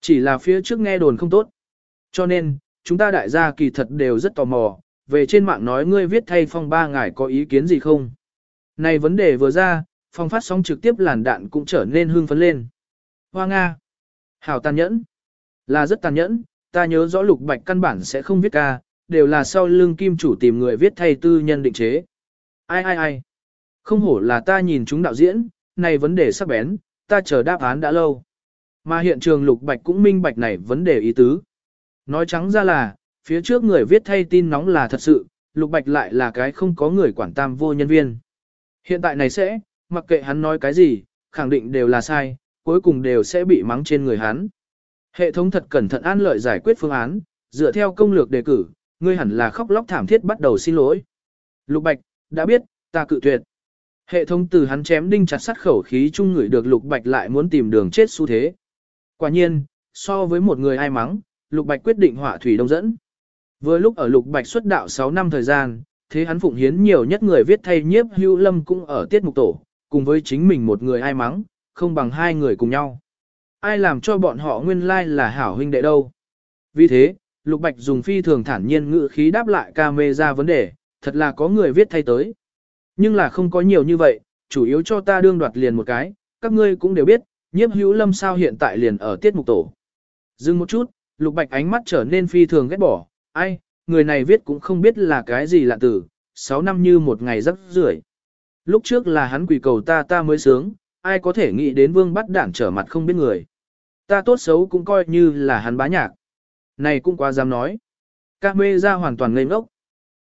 A: Chỉ là phía trước nghe đồn không tốt. Cho nên, chúng ta đại gia kỳ thật đều rất tò mò, về trên mạng nói ngươi viết thay phong ba ngài có ý kiến gì không? Này vấn đề vừa ra, phong phát sóng trực tiếp làn đạn cũng trở nên hương phấn lên. Hoa Nga. Hảo tàn nhẫn. Là rất tàn nhẫn, ta nhớ rõ lục bạch căn bản sẽ không viết ca, đều là sau lưng kim chủ tìm người viết thay tư nhân định chế. Ai ai ai. Không hổ là ta nhìn chúng đạo diễn, này vấn đề sắc bén, ta chờ đáp án đã lâu. Mà hiện trường lục bạch cũng minh bạch này vấn đề ý tứ. Nói trắng ra là, phía trước người viết thay tin nóng là thật sự, lục bạch lại là cái không có người quản tam vô nhân viên. Hiện tại này sẽ, mặc kệ hắn nói cái gì, khẳng định đều là sai, cuối cùng đều sẽ bị mắng trên người hắn. Hệ thống thật cẩn thận an lợi giải quyết phương án, dựa theo công lược đề cử, ngươi hẳn là khóc lóc thảm thiết bắt đầu xin lỗi. Lục Bạch, đã biết, ta cự tuyệt. Hệ thống từ hắn chém đinh chặt sắt khẩu khí chung người được Lục Bạch lại muốn tìm đường chết xu thế. Quả nhiên, so với một người ai mắng, Lục Bạch quyết định hỏa thủy đông dẫn. Vừa lúc ở Lục Bạch xuất đạo 6 năm thời gian, thế hắn phụng hiến nhiều nhất người viết thay nhiếp hưu lâm cũng ở tiết mục tổ, cùng với chính mình một người ai mắng, không bằng hai người cùng nhau. Ai làm cho bọn họ nguyên lai like là hảo huynh đệ đâu. Vì thế, Lục Bạch dùng phi thường thản nhiên ngữ khí đáp lại ca mê ra vấn đề, thật là có người viết thay tới. Nhưng là không có nhiều như vậy, chủ yếu cho ta đương đoạt liền một cái, các ngươi cũng đều biết, nhiếp hữu lâm sao hiện tại liền ở tiết mục tổ. Dừng một chút, Lục Bạch ánh mắt trở nên phi thường ghét bỏ, ai, người này viết cũng không biết là cái gì lạ tử, 6 năm như một ngày rất rưởi. Lúc trước là hắn quỳ cầu ta ta mới sướng, ai có thể nghĩ đến vương bắt đảng trở mặt không biết người. Ta tốt xấu cũng coi như là hắn bá nhạc. Này cũng quá dám nói. Ca mê ra hoàn toàn ngây ngốc.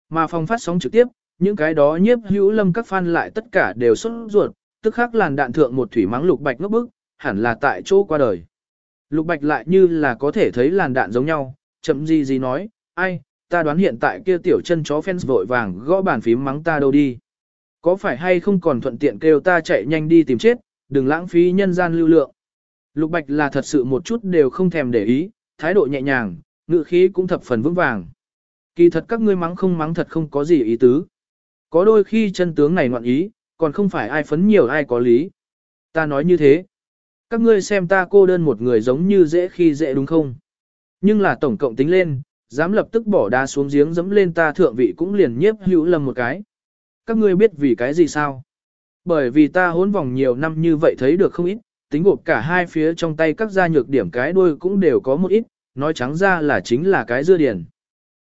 A: Mà phòng phát sóng trực tiếp, những cái đó nhiếp hữu lâm các fan lại tất cả đều xuất ruột, tức khắc làn đạn thượng một thủy mắng lục bạch ngốc bức, hẳn là tại chỗ qua đời. Lục bạch lại như là có thể thấy làn đạn giống nhau, chậm gì gì nói, ai, ta đoán hiện tại kia tiểu chân chó fans vội vàng gõ bàn phím mắng ta đâu đi. Có phải hay không còn thuận tiện kêu ta chạy nhanh đi tìm chết, đừng lãng phí nhân gian lưu lượng. Lục Bạch là thật sự một chút đều không thèm để ý, thái độ nhẹ nhàng, ngự khí cũng thập phần vững vàng. Kỳ thật các ngươi mắng không mắng thật không có gì ý tứ. Có đôi khi chân tướng này ngoạn ý, còn không phải ai phấn nhiều ai có lý. Ta nói như thế. Các ngươi xem ta cô đơn một người giống như dễ khi dễ đúng không? Nhưng là tổng cộng tính lên, dám lập tức bỏ đá xuống giếng dẫm lên ta thượng vị cũng liền nhiếp hữu lầm một cái. Các ngươi biết vì cái gì sao? Bởi vì ta hỗn vòng nhiều năm như vậy thấy được không ít, tính gộp cả hai phía trong tay các gia nhược điểm cái đuôi cũng đều có một ít, nói trắng ra là chính là cái dưa điển.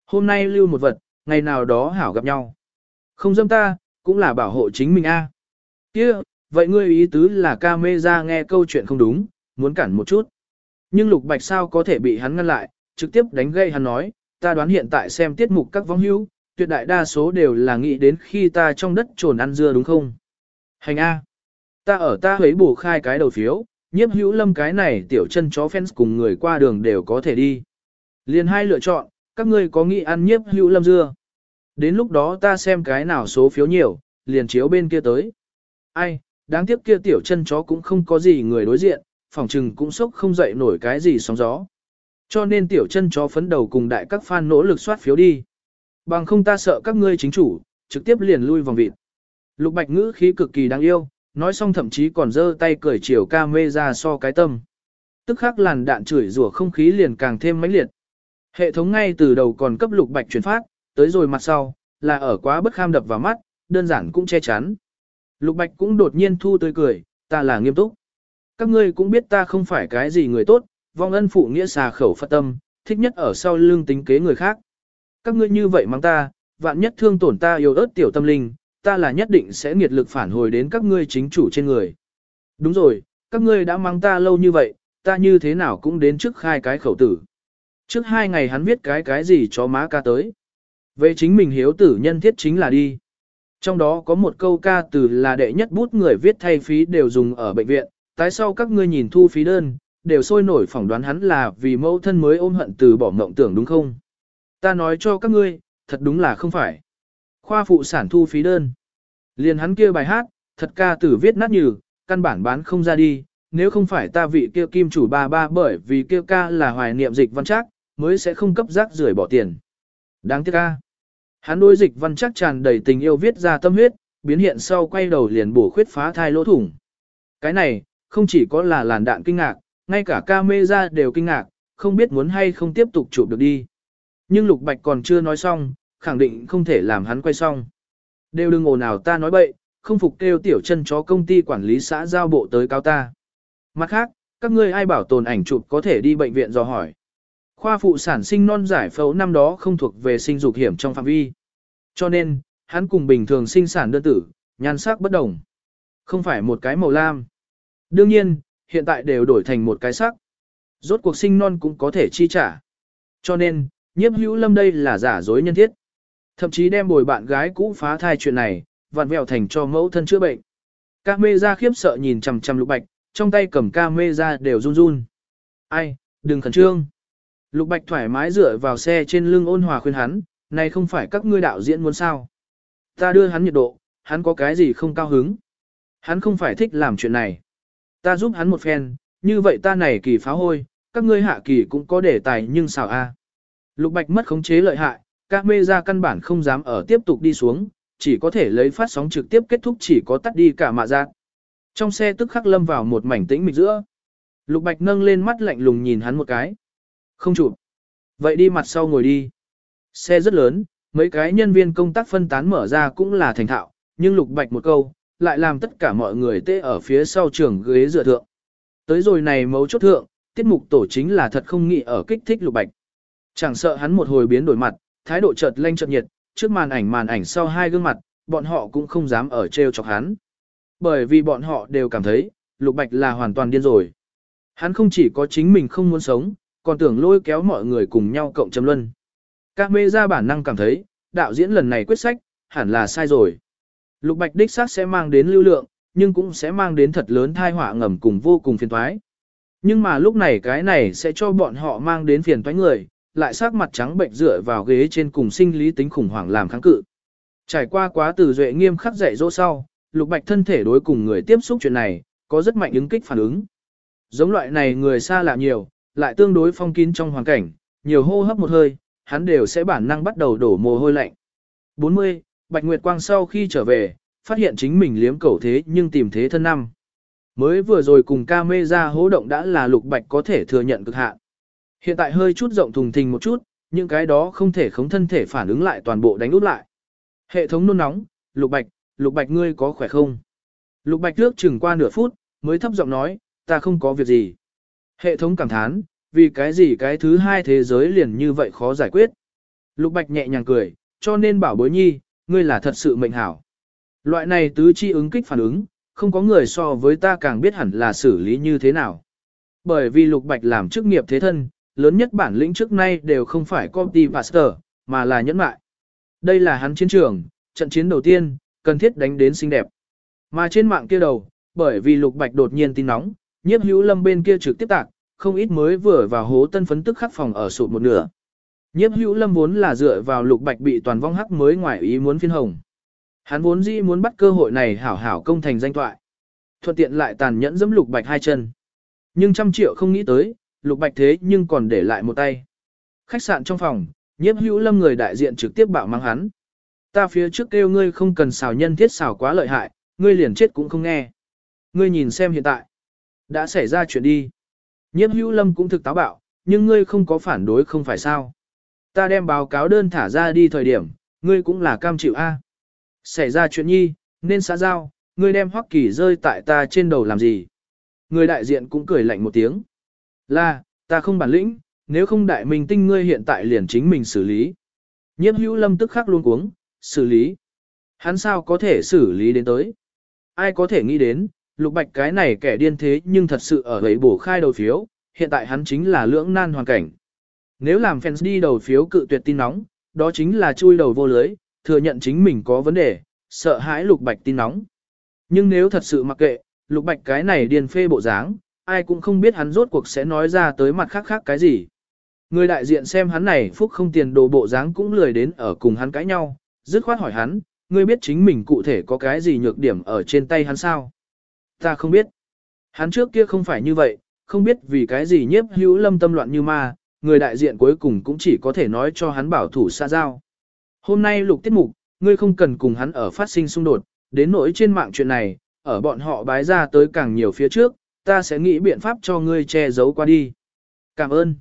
A: Hôm nay lưu một vật, ngày nào đó hảo gặp nhau. Không dâm ta, cũng là bảo hộ chính mình a. Kia, vậy ngươi ý tứ là ca mê ra nghe câu chuyện không đúng, muốn cản một chút. Nhưng lục bạch sao có thể bị hắn ngăn lại, trực tiếp đánh gây hắn nói, ta đoán hiện tại xem tiết mục các vong hữu, tuyệt đại đa số đều là nghĩ đến khi ta trong đất trồn ăn dưa đúng không? Hành A. Ta ở ta huế bổ khai cái đầu phiếu, nhiếp hữu lâm cái này tiểu chân chó fans cùng người qua đường đều có thể đi. Liền hai lựa chọn, các ngươi có nghĩ ăn nhiếp hữu lâm dưa. Đến lúc đó ta xem cái nào số phiếu nhiều, liền chiếu bên kia tới. Ai, đáng tiếc kia tiểu chân chó cũng không có gì người đối diện, phòng trừng cũng sốc không dậy nổi cái gì sóng gió. Cho nên tiểu chân chó phấn đầu cùng đại các fan nỗ lực soát phiếu đi. Bằng không ta sợ các ngươi chính chủ, trực tiếp liền lui vòng vịt. Lục bạch ngữ khí cực kỳ đáng yêu, nói xong thậm chí còn giơ tay cởi chiều ca mê ra so cái tâm. Tức khắc làn đạn chửi rủa không khí liền càng thêm mãnh liệt. Hệ thống ngay từ đầu còn cấp lục bạch chuyển phát, tới rồi mặt sau, là ở quá bất kham đập vào mắt, đơn giản cũng che chắn. Lục bạch cũng đột nhiên thu tươi cười, ta là nghiêm túc. Các ngươi cũng biết ta không phải cái gì người tốt, vong ân phụ nghĩa xà khẩu phật tâm, thích nhất ở sau lưng tính kế người khác. Các ngươi như vậy mang ta, vạn nhất thương tổn ta yêu ớt tiểu tâm linh, ta là nhất định sẽ nghiệt lực phản hồi đến các ngươi chính chủ trên người. Đúng rồi, các ngươi đã mang ta lâu như vậy, ta như thế nào cũng đến trước khai cái khẩu tử. Trước hai ngày hắn viết cái cái gì cho má ca tới. Về chính mình hiếu tử nhân thiết chính là đi. Trong đó có một câu ca từ là đệ nhất bút người viết thay phí đều dùng ở bệnh viện, tái sau các ngươi nhìn thu phí đơn, đều sôi nổi phỏng đoán hắn là vì mẫu thân mới ôm hận từ bỏ mộng tưởng đúng không? Ta nói cho các ngươi, thật đúng là không phải. Khoa phụ sản thu phí đơn. Liền hắn kia bài hát, thật ca tử viết nát như, căn bản bán không ra đi, nếu không phải ta vị kia kim chủ ba ba bởi vì kia ca là hoài niệm dịch văn chắc, mới sẽ không cấp rác rưởi bỏ tiền. Đáng tiếc ca. Hắn đối dịch văn chắc tràn đầy tình yêu viết ra tâm huyết, biến hiện sau quay đầu liền bổ khuyết phá thai lỗ thủng. Cái này, không chỉ có là làn đạn kinh ngạc, ngay cả ca mê ra đều kinh ngạc, không biết muốn hay không tiếp tục chụp được đi. Nhưng Lục Bạch còn chưa nói xong, khẳng định không thể làm hắn quay xong. Đều đừng ồn nào ta nói bậy, không phục kêu tiểu chân chó công ty quản lý xã giao bộ tới cao ta. Mặt khác, các ngươi ai bảo tồn ảnh chụp có thể đi bệnh viện dò hỏi. Khoa phụ sản sinh non giải phẫu năm đó không thuộc về sinh dục hiểm trong phạm vi. Cho nên, hắn cùng bình thường sinh sản đơn tử, nhan sắc bất đồng. Không phải một cái màu lam. Đương nhiên, hiện tại đều đổi thành một cái sắc. Rốt cuộc sinh non cũng có thể chi trả. Cho nên, nhiếp hữu lâm đây là giả dối nhân thiết. Thậm chí đem bồi bạn gái cũ phá thai chuyện này, vặn vẹo thành cho mẫu thân chữa bệnh. Ca mê ra khiếp sợ nhìn chằm chằm lục bạch, trong tay cầm ca mê ra đều run run. Ai, đừng khẩn trương. Lục bạch thoải mái dựa vào xe trên lưng ôn hòa khuyên hắn, này không phải các ngươi đạo diễn muốn sao. Ta đưa hắn nhiệt độ, hắn có cái gì không cao hứng. Hắn không phải thích làm chuyện này. Ta giúp hắn một phen, như vậy ta này kỳ phá hôi, các ngươi hạ kỳ cũng có đề tài nhưng xảo a? Lục Bạch mất khống chế lợi hại, các mê ra căn bản không dám ở tiếp tục đi xuống, chỉ có thể lấy phát sóng trực tiếp kết thúc chỉ có tắt đi cả mạ giác. Trong xe tức khắc lâm vào một mảnh tĩnh mịch giữa. Lục Bạch nâng lên mắt lạnh lùng nhìn hắn một cái. Không chụp. Vậy đi mặt sau ngồi đi. Xe rất lớn, mấy cái nhân viên công tác phân tán mở ra cũng là thành thạo, nhưng Lục Bạch một câu, lại làm tất cả mọi người tê ở phía sau trường ghế dựa thượng. Tới rồi này mấu chốt thượng, tiết mục tổ chính là thật không nghĩ ở kích thích Lục Bạch. Chẳng sợ hắn một hồi biến đổi mặt, thái độ chợt lanh chợt nhiệt, trước màn ảnh màn ảnh sau hai gương mặt, bọn họ cũng không dám ở trêu chọc hắn. Bởi vì bọn họ đều cảm thấy, Lục Bạch là hoàn toàn điên rồi. Hắn không chỉ có chính mình không muốn sống, còn tưởng lôi kéo mọi người cùng nhau cộng châm luân. Các mê ra bản năng cảm thấy, đạo diễn lần này quyết sách, hẳn là sai rồi. Lục Bạch đích xác sẽ mang đến lưu lượng, nhưng cũng sẽ mang đến thật lớn thai họa ngầm cùng vô cùng phiền toái. Nhưng mà lúc này cái này sẽ cho bọn họ mang đến phiền toái người, lại sắc mặt trắng bệnh dựa vào ghế trên cùng sinh lý tính khủng hoảng làm kháng cự. Trải qua quá từ duệ nghiêm khắc dạy dỗ sau, Lục Bạch thân thể đối cùng người tiếp xúc chuyện này, có rất mạnh ứng kích phản ứng. Giống loại này người xa lạ nhiều, lại tương đối phong kín trong hoàn cảnh, nhiều hô hấp một hơi, hắn đều sẽ bản năng bắt đầu đổ mồ hôi lạnh. 40. Bạch Nguyệt Quang sau khi trở về, phát hiện chính mình liếm cẩu thế nhưng tìm thế thân năm. Mới vừa rồi cùng ca mê ra hố động đã là lục bạch có thể thừa nhận cực hạn. Hiện tại hơi chút rộng thùng thình một chút, những cái đó không thể khống thân thể phản ứng lại toàn bộ đánh út lại. Hệ thống nôn nóng, lục bạch, lục bạch ngươi có khỏe không? Lục bạch trước chừng qua nửa phút, mới thấp giọng nói, ta không có việc gì. Hệ thống cảm thán, vì cái gì cái thứ hai thế giới liền như vậy khó giải quyết. Lục bạch nhẹ nhàng cười, cho nên bảo bối nhi, ngươi là thật sự mệnh hảo. Loại này tứ chi ứng kích phản ứng, không có người so với ta càng biết hẳn là xử lý như thế nào. Bởi vì Lục Bạch làm chức nghiệp thế thân, lớn nhất bản lĩnh trước nay đều không phải Copy Master, mà là nhẫn mại. Đây là hắn chiến trường, trận chiến đầu tiên, cần thiết đánh đến xinh đẹp. Mà trên mạng kia đầu, bởi vì Lục Bạch đột nhiên tin nóng, nhiếp hữu lâm bên kia trực tiếp tạc, không ít mới vừa vào hố tân phấn tức khắc phòng ở sụt một nửa, Nhiếp hữu lâm vốn là dựa vào lục bạch bị toàn vong hắc mới ngoài ý muốn phiên hồng. Hắn vốn dĩ muốn bắt cơ hội này hảo hảo công thành danh toại. Thuận tiện lại tàn nhẫn giẫm lục bạch hai chân. Nhưng trăm triệu không nghĩ tới, lục bạch thế nhưng còn để lại một tay. Khách sạn trong phòng, nhiếp hữu lâm người đại diện trực tiếp bạo mang hắn. Ta phía trước kêu ngươi không cần xào nhân thiết xào quá lợi hại, ngươi liền chết cũng không nghe. Ngươi nhìn xem hiện tại. Đã xảy ra chuyện đi. Nhiếp hữu lâm cũng thực táo bạo, nhưng ngươi không có phản đối không phải sao. Ta đem báo cáo đơn thả ra đi thời điểm, ngươi cũng là cam chịu A. Xảy ra chuyện nhi, nên xã giao, ngươi đem hoắc kỳ rơi tại ta trên đầu làm gì. Người đại diện cũng cười lạnh một tiếng. Là, ta không bản lĩnh, nếu không đại minh tinh ngươi hiện tại liền chính mình xử lý. Nhiếp hữu lâm tức khắc luôn cuống, xử lý. Hắn sao có thể xử lý đến tới? Ai có thể nghĩ đến, lục bạch cái này kẻ điên thế nhưng thật sự ở ấy bổ khai đầu phiếu, hiện tại hắn chính là lưỡng nan hoàn cảnh. Nếu làm fans đi đầu phiếu cự tuyệt tin nóng, đó chính là chui đầu vô lưới, thừa nhận chính mình có vấn đề, sợ hãi lục bạch tin nóng. Nhưng nếu thật sự mặc kệ, lục bạch cái này điên phê bộ dáng, ai cũng không biết hắn rốt cuộc sẽ nói ra tới mặt khác khác cái gì. Người đại diện xem hắn này phúc không tiền đồ bộ dáng cũng lười đến ở cùng hắn cãi nhau, dứt khoát hỏi hắn, ngươi biết chính mình cụ thể có cái gì nhược điểm ở trên tay hắn sao? Ta không biết. Hắn trước kia không phải như vậy, không biết vì cái gì nhiếp hữu lâm tâm loạn như ma, người đại diện cuối cùng cũng chỉ có thể nói cho hắn bảo thủ xa giao. Hôm nay lục tiết mục, ngươi không cần cùng hắn ở phát sinh xung đột, đến nỗi trên mạng chuyện này, ở bọn họ bái ra tới càng nhiều phía trước, ta sẽ nghĩ biện pháp cho ngươi che giấu qua đi. Cảm ơn.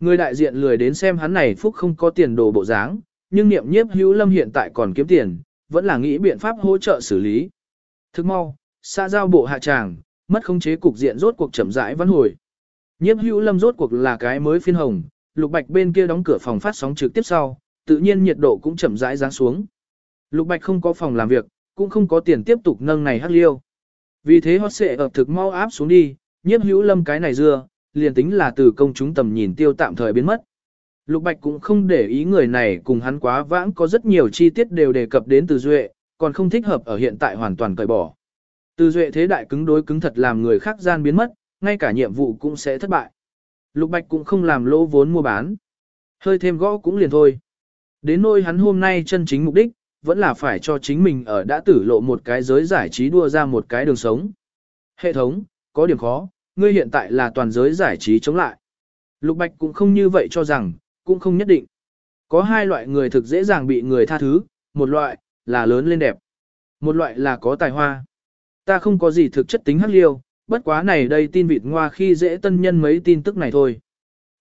A: Người đại diện lười đến xem hắn này phúc không có tiền đồ bộ dáng, nhưng niệm nhiếp hữu lâm hiện tại còn kiếm tiền, vẫn là nghĩ biện pháp hỗ trợ xử lý. Thức mau, xa giao bộ hạ tràng, mất khống chế cục diện rốt cuộc chậm rãi vãn hồi. Nhiếp hữu lâm rốt cuộc là cái mới phiên hồng, lục bạch bên kia đóng cửa phòng phát sóng trực tiếp sau, tự nhiên nhiệt độ cũng chậm rãi giáng xuống. Lục bạch không có phòng làm việc, cũng không có tiền tiếp tục nâng này hắc liêu. Vì thế hot sẽ ập thực mau áp xuống đi, nhiếp hữu lâm cái này dưa, liền tính là từ công chúng tầm nhìn tiêu tạm thời biến mất. Lục Bạch cũng không để ý người này cùng hắn quá vãng có rất nhiều chi tiết đều đề cập đến từ duệ, còn không thích hợp ở hiện tại hoàn toàn cởi bỏ. Từ duệ thế đại cứng đối cứng thật làm người khác gian biến mất, ngay cả nhiệm vụ cũng sẽ thất bại. Lục Bạch cũng không làm lỗ vốn mua bán. Hơi thêm gõ cũng liền thôi. Đến nôi hắn hôm nay chân chính mục đích, vẫn là phải cho chính mình ở đã tử lộ một cái giới giải trí đua ra một cái đường sống. Hệ thống, có điểm khó, ngươi hiện tại là toàn giới giải trí chống lại. Lục Bạch cũng không như vậy cho rằng, cũng không nhất định. Có hai loại người thực dễ dàng bị người tha thứ, một loại, là lớn lên đẹp. Một loại là có tài hoa. Ta không có gì thực chất tính hắc liêu, bất quá này đây tin vịt ngoa khi dễ tân nhân mấy tin tức này thôi.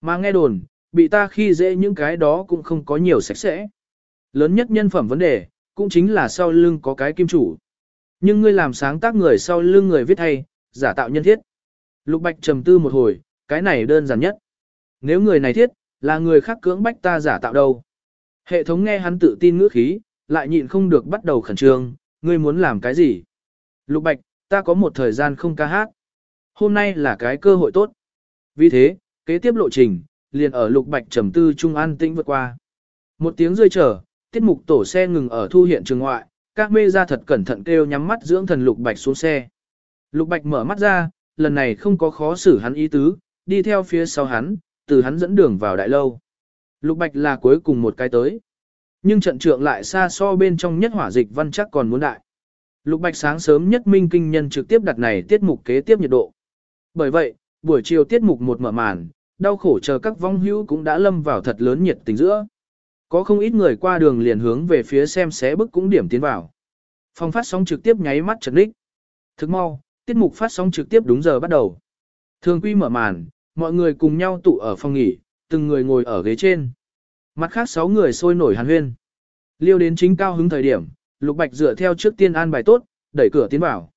A: Mà nghe đồn, bị ta khi dễ những cái đó cũng không có nhiều sạch sẽ. Lớn nhất nhân phẩm vấn đề, cũng chính là sau lưng có cái kim chủ. Nhưng ngươi làm sáng tác người sau lưng người viết hay, giả tạo nhân thiết. Lục Bạch trầm tư một hồi, cái này đơn giản nhất. Nếu người này thiết, là người khác cưỡng bách ta giả tạo đâu. Hệ thống nghe hắn tự tin ngữ khí, lại nhịn không được bắt đầu khẩn trương, ngươi muốn làm cái gì? Lục Bạch, ta có một thời gian không ca hát. Hôm nay là cái cơ hội tốt. Vì thế, kế tiếp lộ trình, liền ở Lục Bạch trầm tư trung an tĩnh vượt qua. Một tiếng rơi trở, tiết mục tổ xe ngừng ở thu hiện trường ngoại, các mê ra thật cẩn thận kêu nhắm mắt dưỡng thần Lục Bạch xuống xe. Lục Bạch mở mắt ra, lần này không có khó xử hắn ý tứ, đi theo phía sau hắn, từ hắn dẫn đường vào đại lâu. Lục Bạch là cuối cùng một cái tới. Nhưng trận trượng lại xa so bên trong nhất hỏa dịch văn chắc còn muốn đại. Lục Bạch sáng sớm nhất minh kinh nhân trực tiếp đặt này tiết mục kế tiếp nhiệt độ. Bởi vậy, buổi chiều tiết mục một mở màn, đau khổ chờ các vong hữu cũng đã lâm vào thật lớn nhiệt tình giữa. Có không ít người qua đường liền hướng về phía xem xé bức cũng điểm tiến vào. Phòng phát sóng trực tiếp nháy mắt chật đích. Thức mau, tiết mục phát sóng trực tiếp đúng giờ bắt đầu. Thường quy mở màn, mọi người cùng nhau tụ ở phòng nghỉ, từng người ngồi ở ghế trên. Mặt khác sáu người sôi nổi hàn huyên. Liêu đến chính cao hứng thời điểm, Lục Bạch dựa theo trước tiên an bài tốt, đẩy cửa tiến vào.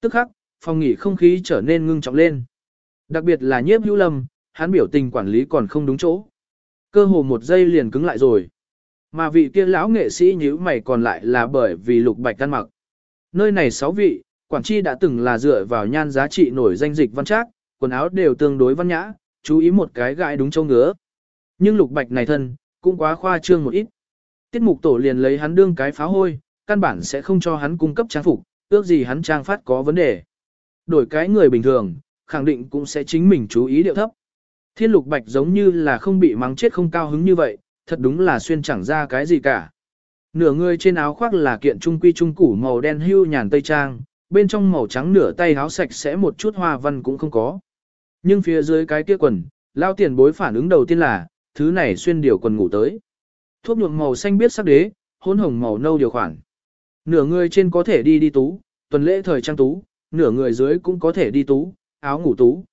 A: Tức khắc, phòng nghỉ không khí trở nên ngưng trọng lên. Đặc biệt là nhiếp hữu lâm, hắn biểu tình quản lý còn không đúng chỗ. Cơ hồ một giây liền cứng lại rồi. Mà vị kia lão nghệ sĩ nhíu mày còn lại là bởi vì Lục Bạch ăn mặc. Nơi này sáu vị, quản chi đã từng là dựa vào nhan giá trị nổi danh dịch văn trác, quần áo đều tương đối văn nhã, chú ý một cái gãi đúng châu ngứa. Nhưng lục bạch này thân, cũng quá khoa trương một ít. Tiết mục tổ liền lấy hắn đương cái phá hôi, căn bản sẽ không cho hắn cung cấp trang phục, ước gì hắn trang phát có vấn đề. Đổi cái người bình thường, khẳng định cũng sẽ chính mình chú ý điệu thấp. Thiên lục bạch giống như là không bị mắng chết không cao hứng như vậy, thật đúng là xuyên chẳng ra cái gì cả. Nửa người trên áo khoác là kiện trung quy trung củ màu đen hưu nhàn tây trang, bên trong màu trắng nửa tay áo sạch sẽ một chút hoa văn cũng không có. Nhưng phía dưới cái kia quần, lao tiền bối phản ứng đầu tiên là, thứ này xuyên điều quần ngủ tới. Thuốc nhuộm màu xanh biết sắc đế, hỗn hồng màu nâu điều khoản. Nửa người trên có thể đi đi tú, tuần lễ thời trang tú, nửa người dưới cũng có thể đi tú, áo ngủ tú.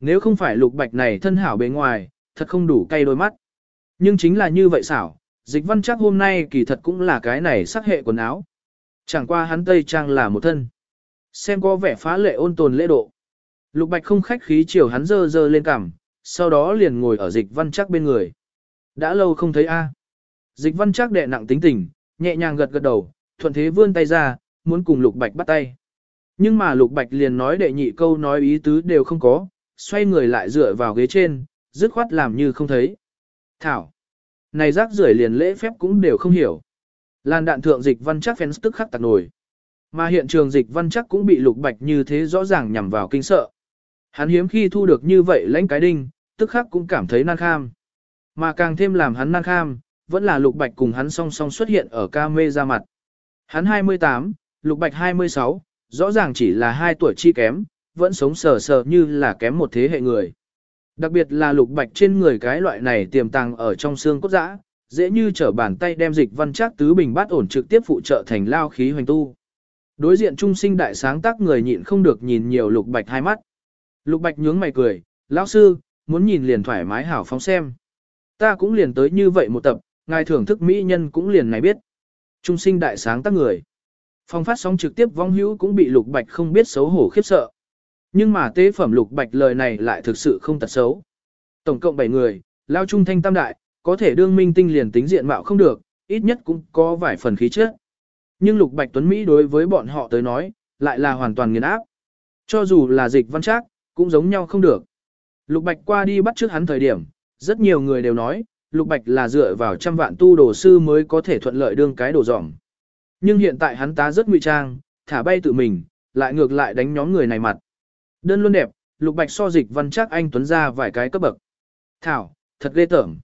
A: Nếu không phải lục bạch này thân hảo bề ngoài, thật không đủ cay đôi mắt. Nhưng chính là như vậy xảo, dịch văn chắc hôm nay kỳ thật cũng là cái này sắc hệ quần áo. Chẳng qua hắn tây trang là một thân. Xem có vẻ phá lệ ôn tồn lễ độ. Lục bạch không khách khí chiều hắn dơ dơ lên cằm, sau đó liền ngồi ở dịch văn chắc bên người. Đã lâu không thấy a. Dịch văn chắc đệ nặng tính tình, nhẹ nhàng gật gật đầu, thuận thế vươn tay ra, muốn cùng lục bạch bắt tay. Nhưng mà lục bạch liền nói đệ nhị câu nói ý tứ đều không có, xoay người lại dựa vào ghế trên, dứt khoát làm như không thấy. Thảo. Này rác rưởi liền lễ phép cũng đều không hiểu. Lan đạn thượng dịch văn chắc phén tức khắc tạc nổi. Mà hiện trường dịch văn chắc cũng bị lục bạch như thế rõ ràng nhằm vào kinh sợ. Hắn hiếm khi thu được như vậy lãnh cái đinh, tức khắc cũng cảm thấy nan kham. Mà càng thêm làm hắn nan kham, vẫn là lục bạch cùng hắn song song xuất hiện ở ca mê ra mặt. Hắn 28, lục bạch 26, rõ ràng chỉ là hai tuổi chi kém, vẫn sống sờ sờ như là kém một thế hệ người. Đặc biệt là lục bạch trên người cái loại này tiềm tàng ở trong xương cốt dã, dễ như trở bàn tay đem dịch văn chắc tứ bình bát ổn trực tiếp phụ trợ thành lao khí hoành tu. Đối diện trung sinh đại sáng tác người nhịn không được nhìn nhiều lục bạch hai mắt. Lục bạch nhướng mày cười, lão sư, muốn nhìn liền thoải mái hảo phóng xem. Ta cũng liền tới như vậy một tập, ngài thưởng thức mỹ nhân cũng liền này biết. Trung sinh đại sáng tác người. Phong phát sóng trực tiếp vong hữu cũng bị lục bạch không biết xấu hổ khiếp sợ. Nhưng mà tế phẩm lục bạch lời này lại thực sự không tật xấu. Tổng cộng 7 người, lao trung thanh tam đại, có thể đương minh tinh liền tính diện mạo không được, ít nhất cũng có vài phần khí chất. Nhưng lục bạch tuấn Mỹ đối với bọn họ tới nói, lại là hoàn toàn nghiền áp. Cho dù là dịch văn trác, cũng giống nhau không được. Lục bạch qua đi bắt trước hắn thời điểm, rất nhiều người đều nói, lục bạch là dựa vào trăm vạn tu đồ sư mới có thể thuận lợi đương cái đồ dỏng. Nhưng hiện tại hắn ta rất nguy trang, thả bay tự mình, lại ngược lại đánh nhóm người này mặt. Đơn luôn đẹp, lục bạch so dịch văn chắc anh tuấn ra vài cái cấp bậc. Thảo, thật ghê tởm.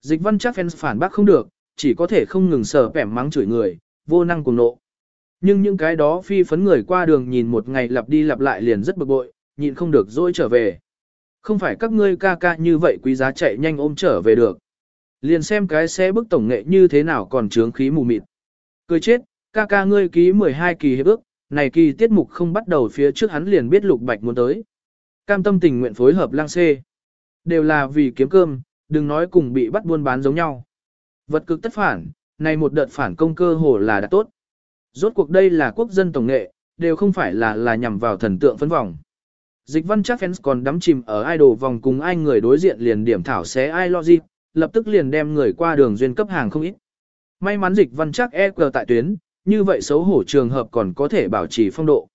A: Dịch văn chắc fans phản bác không được, chỉ có thể không ngừng sờ pẻm mắng chửi người, vô năng cùng nộ. Nhưng những cái đó phi phấn người qua đường nhìn một ngày lặp đi lặp lại liền rất bực bội, nhịn không được dỗi trở về. Không phải các ngươi ca ca như vậy quý giá chạy nhanh ôm trở về được. Liền xem cái xe bức tổng nghệ như thế nào còn trướng khí mù mịt. Cười chết, ca ca ngươi ký 12 kỳ hiệp ước, này kỳ tiết mục không bắt đầu phía trước hắn liền biết lục bạch muốn tới. Cam tâm tình nguyện phối hợp lang xê. Đều là vì kiếm cơm, đừng nói cùng bị bắt buôn bán giống nhau. Vật cực tất phản, này một đợt phản công cơ hồ là đã tốt. Rốt cuộc đây là quốc dân tổng nghệ, đều không phải là là nhằm vào thần tượng phấn vòng. Dịch văn chắc fans còn đắm chìm ở idol vòng cùng ai người đối diện liền điểm thảo xé ai logic, lập tức liền đem người qua đường duyên cấp hàng không ít. May mắn dịch văn chắc e tại tuyến, như vậy xấu hổ trường hợp còn có thể bảo trì phong độ.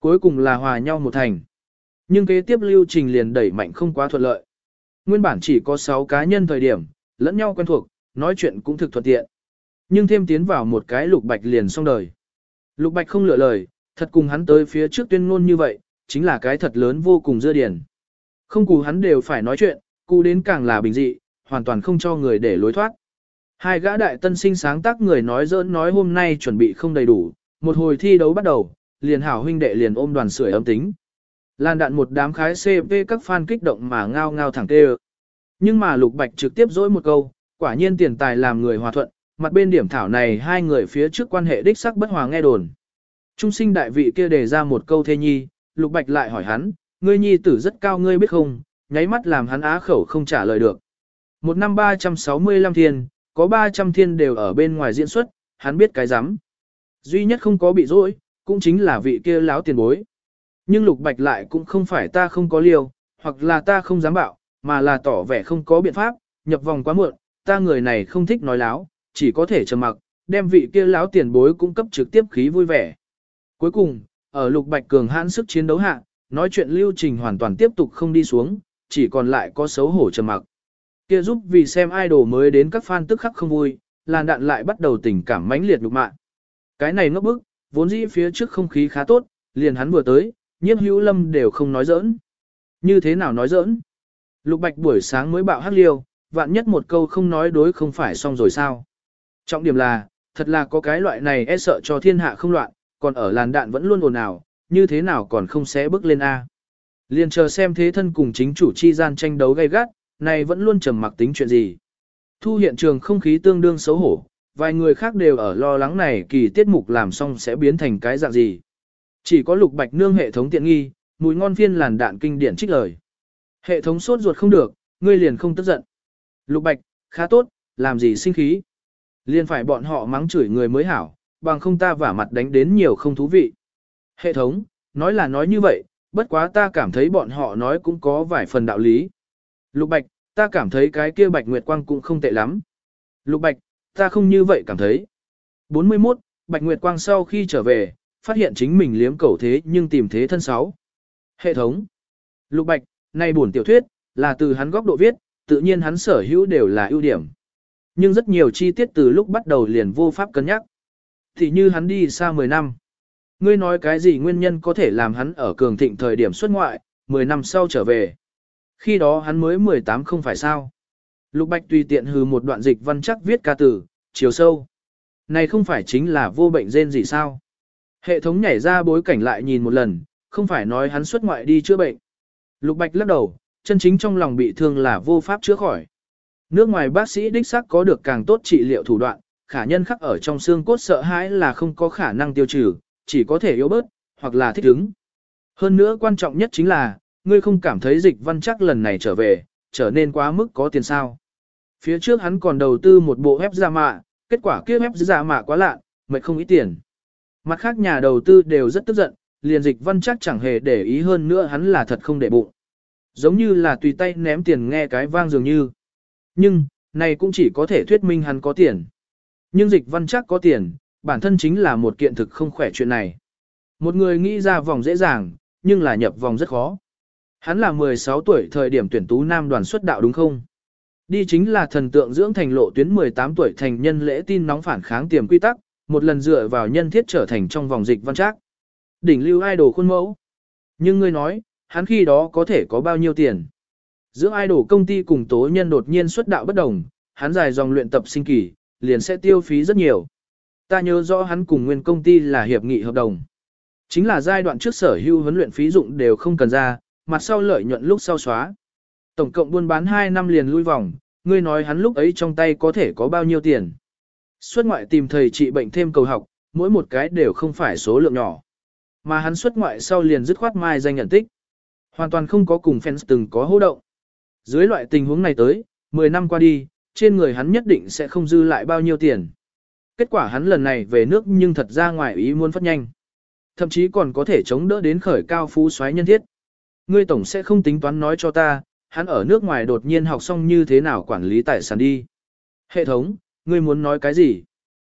A: Cuối cùng là hòa nhau một thành. Nhưng kế tiếp lưu trình liền đẩy mạnh không quá thuận lợi. Nguyên bản chỉ có 6 cá nhân thời điểm, lẫn nhau quen thuộc, nói chuyện cũng thực thuận tiện. Nhưng thêm tiến vào một cái lục bạch liền xong đời. Lục bạch không lựa lời, thật cùng hắn tới phía trước tuyên ngôn như vậy, chính là cái thật lớn vô cùng dưa điển. Không cù hắn đều phải nói chuyện, cù đến càng là bình dị, hoàn toàn không cho người để lối thoát. Hai gã đại tân sinh sáng tác người nói dỡn nói hôm nay chuẩn bị không đầy đủ, một hồi thi đấu bắt đầu, liền hảo huynh đệ liền ôm đoàn sưởi ấm tính. Lan đạn một đám khái CV các fan kích động mà ngao ngao thẳng tê Nhưng mà Lục Bạch trực tiếp dỗi một câu, quả nhiên tiền tài làm người hòa thuận, mặt bên điểm thảo này hai người phía trước quan hệ đích sắc bất hòa nghe đồn. Trung sinh đại vị kia đề ra một câu thê nhi, Lục Bạch lại hỏi hắn, ngươi nhi tử rất cao ngươi biết không, nháy mắt làm hắn á khẩu không trả lời được. Một năm 365 thiên, có 300 thiên đều ở bên ngoài diễn xuất, hắn biết cái rắm Duy nhất không có bị rỗi, cũng chính là vị kia láo tiền bối. Nhưng Lục Bạch lại cũng không phải ta không có liều, hoặc là ta không dám bảo, mà là tỏ vẻ không có biện pháp, nhập vòng quá muộn, ta người này không thích nói láo, chỉ có thể trầm mặc, đem vị kia láo tiền bối cung cấp trực tiếp khí vui vẻ. Cuối cùng, ở Lục Bạch cường hãn sức chiến đấu hạ, nói chuyện lưu trình hoàn toàn tiếp tục không đi xuống, chỉ còn lại có xấu hổ trầm mặc. Kia giúp vì xem idol mới đến các fan tức khắc không vui, làn đạn lại bắt đầu tình cảm mãnh liệt nhục mạng. Cái này ngốc bức, vốn dĩ phía trước không khí khá tốt, liền hắn vừa tới, nhiếp hữu lâm đều không nói giỡn. Như thế nào nói giỡn? Lục bạch buổi sáng mới bạo hắc liêu, vạn nhất một câu không nói đối không phải xong rồi sao. Trọng điểm là, thật là có cái loại này e sợ cho thiên hạ không loạn, còn ở làn đạn vẫn luôn ồn ào, như thế nào còn không xé bước lên A. Liền chờ xem thế thân cùng chính chủ chi gian tranh đấu gay gắt, này vẫn luôn trầm mặc tính chuyện gì. Thu hiện trường không khí tương đương xấu hổ, vài người khác đều ở lo lắng này kỳ tiết mục làm xong sẽ biến thành cái dạng gì. Chỉ có lục bạch nương hệ thống tiện nghi, mùi ngon phiên làn đạn kinh điển trích lời. Hệ thống sốt ruột không được, ngươi liền không tức giận. Lục bạch, khá tốt, làm gì sinh khí. Liền phải bọn họ mắng chửi người mới hảo, bằng không ta vả mặt đánh đến nhiều không thú vị. Hệ thống, nói là nói như vậy, bất quá ta cảm thấy bọn họ nói cũng có vài phần đạo lý. Lục Bạch, ta cảm thấy cái kia Bạch Nguyệt Quang cũng không tệ lắm. Lục Bạch, ta không như vậy cảm thấy. 41, Bạch Nguyệt Quang sau khi trở về, phát hiện chính mình liếm cầu thế nhưng tìm thế thân sáu. Hệ thống. Lục Bạch, này buồn tiểu thuyết, là từ hắn góc độ viết, tự nhiên hắn sở hữu đều là ưu điểm. Nhưng rất nhiều chi tiết từ lúc bắt đầu liền vô pháp cân nhắc. Thì như hắn đi xa 10 năm. Ngươi nói cái gì nguyên nhân có thể làm hắn ở cường thịnh thời điểm xuất ngoại, 10 năm sau trở về. Khi đó hắn mới 18 không phải sao. Lục Bạch tùy tiện hừ một đoạn dịch văn chắc viết ca tử, chiều sâu. Này không phải chính là vô bệnh gen gì sao. Hệ thống nhảy ra bối cảnh lại nhìn một lần, không phải nói hắn xuất ngoại đi chữa bệnh. Lục Bạch lắc đầu, chân chính trong lòng bị thương là vô pháp chữa khỏi. Nước ngoài bác sĩ đích xác có được càng tốt trị liệu thủ đoạn, khả nhân khắc ở trong xương cốt sợ hãi là không có khả năng tiêu trừ, chỉ có thể yếu bớt, hoặc là thích ứng. Hơn nữa quan trọng nhất chính là, ngươi không cảm thấy dịch văn chắc lần này trở về, trở nên quá mức có tiền sao. Phía trước hắn còn đầu tư một bộ ép giả mạ, kết quả kia ép giả mạ quá lạ, mệt không ít tiền. Mặt khác nhà đầu tư đều rất tức giận, liền dịch văn chắc chẳng hề để ý hơn nữa hắn là thật không để bụng. Giống như là tùy tay ném tiền nghe cái vang dường như. Nhưng, này cũng chỉ có thể thuyết minh hắn có tiền. Nhưng dịch văn chắc có tiền, bản thân chính là một kiện thực không khỏe chuyện này. Một người nghĩ ra vòng dễ dàng, nhưng là nhập vòng rất khó. Hắn là 16 tuổi thời điểm tuyển tú nam đoàn xuất đạo đúng không? Đi chính là thần tượng dưỡng thành lộ tuyến 18 tuổi thành nhân lễ tin nóng phản kháng tiềm quy tắc, một lần dựa vào nhân thiết trở thành trong vòng dịch văn trác. Đỉnh lưu idol khuôn mẫu. Nhưng ngươi nói, hắn khi đó có thể có bao nhiêu tiền? Giữa idol công ty cùng tố nhân đột nhiên xuất đạo bất đồng, hắn dài dòng luyện tập sinh kỳ, liền sẽ tiêu phí rất nhiều. Ta nhớ rõ hắn cùng nguyên công ty là hiệp nghị hợp đồng. Chính là giai đoạn trước sở hữu huấn luyện phí dụng đều không cần ra, mặt sau lợi nhuận lúc sau xóa. Tổng cộng buôn bán 2 năm liền lui vòng, ngươi nói hắn lúc ấy trong tay có thể có bao nhiêu tiền. Xuất ngoại tìm thầy trị bệnh thêm cầu học, mỗi một cái đều không phải số lượng nhỏ. Mà hắn xuất ngoại sau liền dứt khoát mai danh nhận tích. Hoàn toàn không có cùng fans từng có hô động. Dưới loại tình huống này tới, 10 năm qua đi, trên người hắn nhất định sẽ không dư lại bao nhiêu tiền. Kết quả hắn lần này về nước nhưng thật ra ngoài ý muốn phát nhanh. Thậm chí còn có thể chống đỡ đến khởi cao phú xoáy nhân thiết. Ngươi tổng sẽ không tính toán nói cho ta, hắn ở nước ngoài đột nhiên học xong như thế nào quản lý tài sản đi. Hệ thống, ngươi muốn nói cái gì?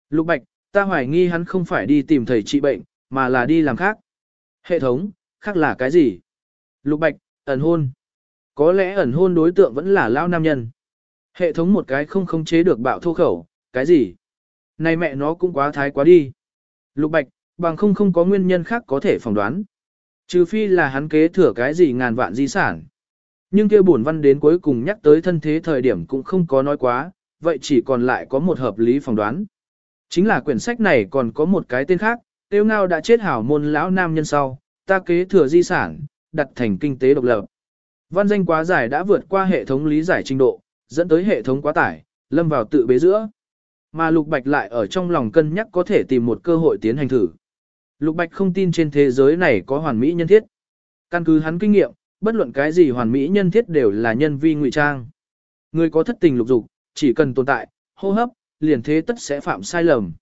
A: Lục Bạch, ta hoài nghi hắn không phải đi tìm thầy trị bệnh, mà là đi làm khác. Hệ thống, khác là cái gì? Lục Bạch, ẩn hôn. Có lẽ ẩn hôn đối tượng vẫn là lao nam nhân. Hệ thống một cái không khống chế được bạo thô khẩu, cái gì? Này mẹ nó cũng quá thái quá đi. Lục Bạch, bằng không không có nguyên nhân khác có thể phỏng đoán. Trừ phi là hắn kế thừa cái gì ngàn vạn di sản. Nhưng kia buồn văn đến cuối cùng nhắc tới thân thế thời điểm cũng không có nói quá, vậy chỉ còn lại có một hợp lý phỏng đoán. Chính là quyển sách này còn có một cái tên khác, tiêu ngao đã chết hảo môn lão nam nhân sau, ta kế thừa di sản, đặt thành kinh tế độc lập. Văn danh quá dài đã vượt qua hệ thống lý giải trình độ, dẫn tới hệ thống quá tải, lâm vào tự bế giữa. Mà Lục Bạch lại ở trong lòng cân nhắc có thể tìm một cơ hội tiến hành thử. Lục Bạch không tin trên thế giới này có hoàn mỹ nhân thiết. Căn cứ hắn kinh nghiệm, bất luận cái gì hoàn mỹ nhân thiết đều là nhân vi ngụy trang. Người có thất tình lục dục, chỉ cần tồn tại, hô hấp, liền thế tất sẽ phạm sai lầm.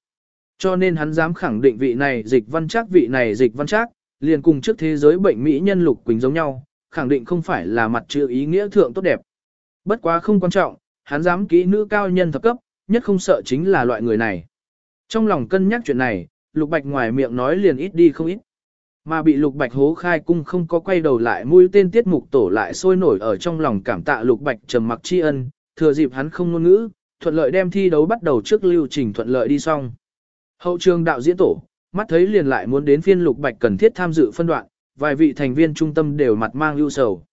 A: Cho nên hắn dám khẳng định vị này dịch văn trác vị này dịch văn trác, liền cùng trước thế giới bệnh mỹ nhân lục quỳnh giống nhau, khẳng định không phải là mặt chữ ý nghĩa thượng tốt đẹp. Bất quá không quan trọng, hắn dám kỹ nữ cao nhân thập cấp, nhất không sợ chính là loại người này. Trong lòng cân nhắc chuyện này, Lục Bạch ngoài miệng nói liền ít đi không ít. Mà bị Lục Bạch hố khai cung không có quay đầu lại mũi tên tiết mục tổ lại sôi nổi ở trong lòng cảm tạ Lục Bạch trầm mặc tri ân, thừa dịp hắn không ngôn ngữ, thuận lợi đem thi đấu bắt đầu trước lưu trình thuận lợi đi xong. Hậu trường đạo diễn tổ, mắt thấy liền lại muốn đến phiên Lục Bạch cần thiết tham dự phân đoạn, vài vị thành viên trung tâm đều mặt mang ưu sầu.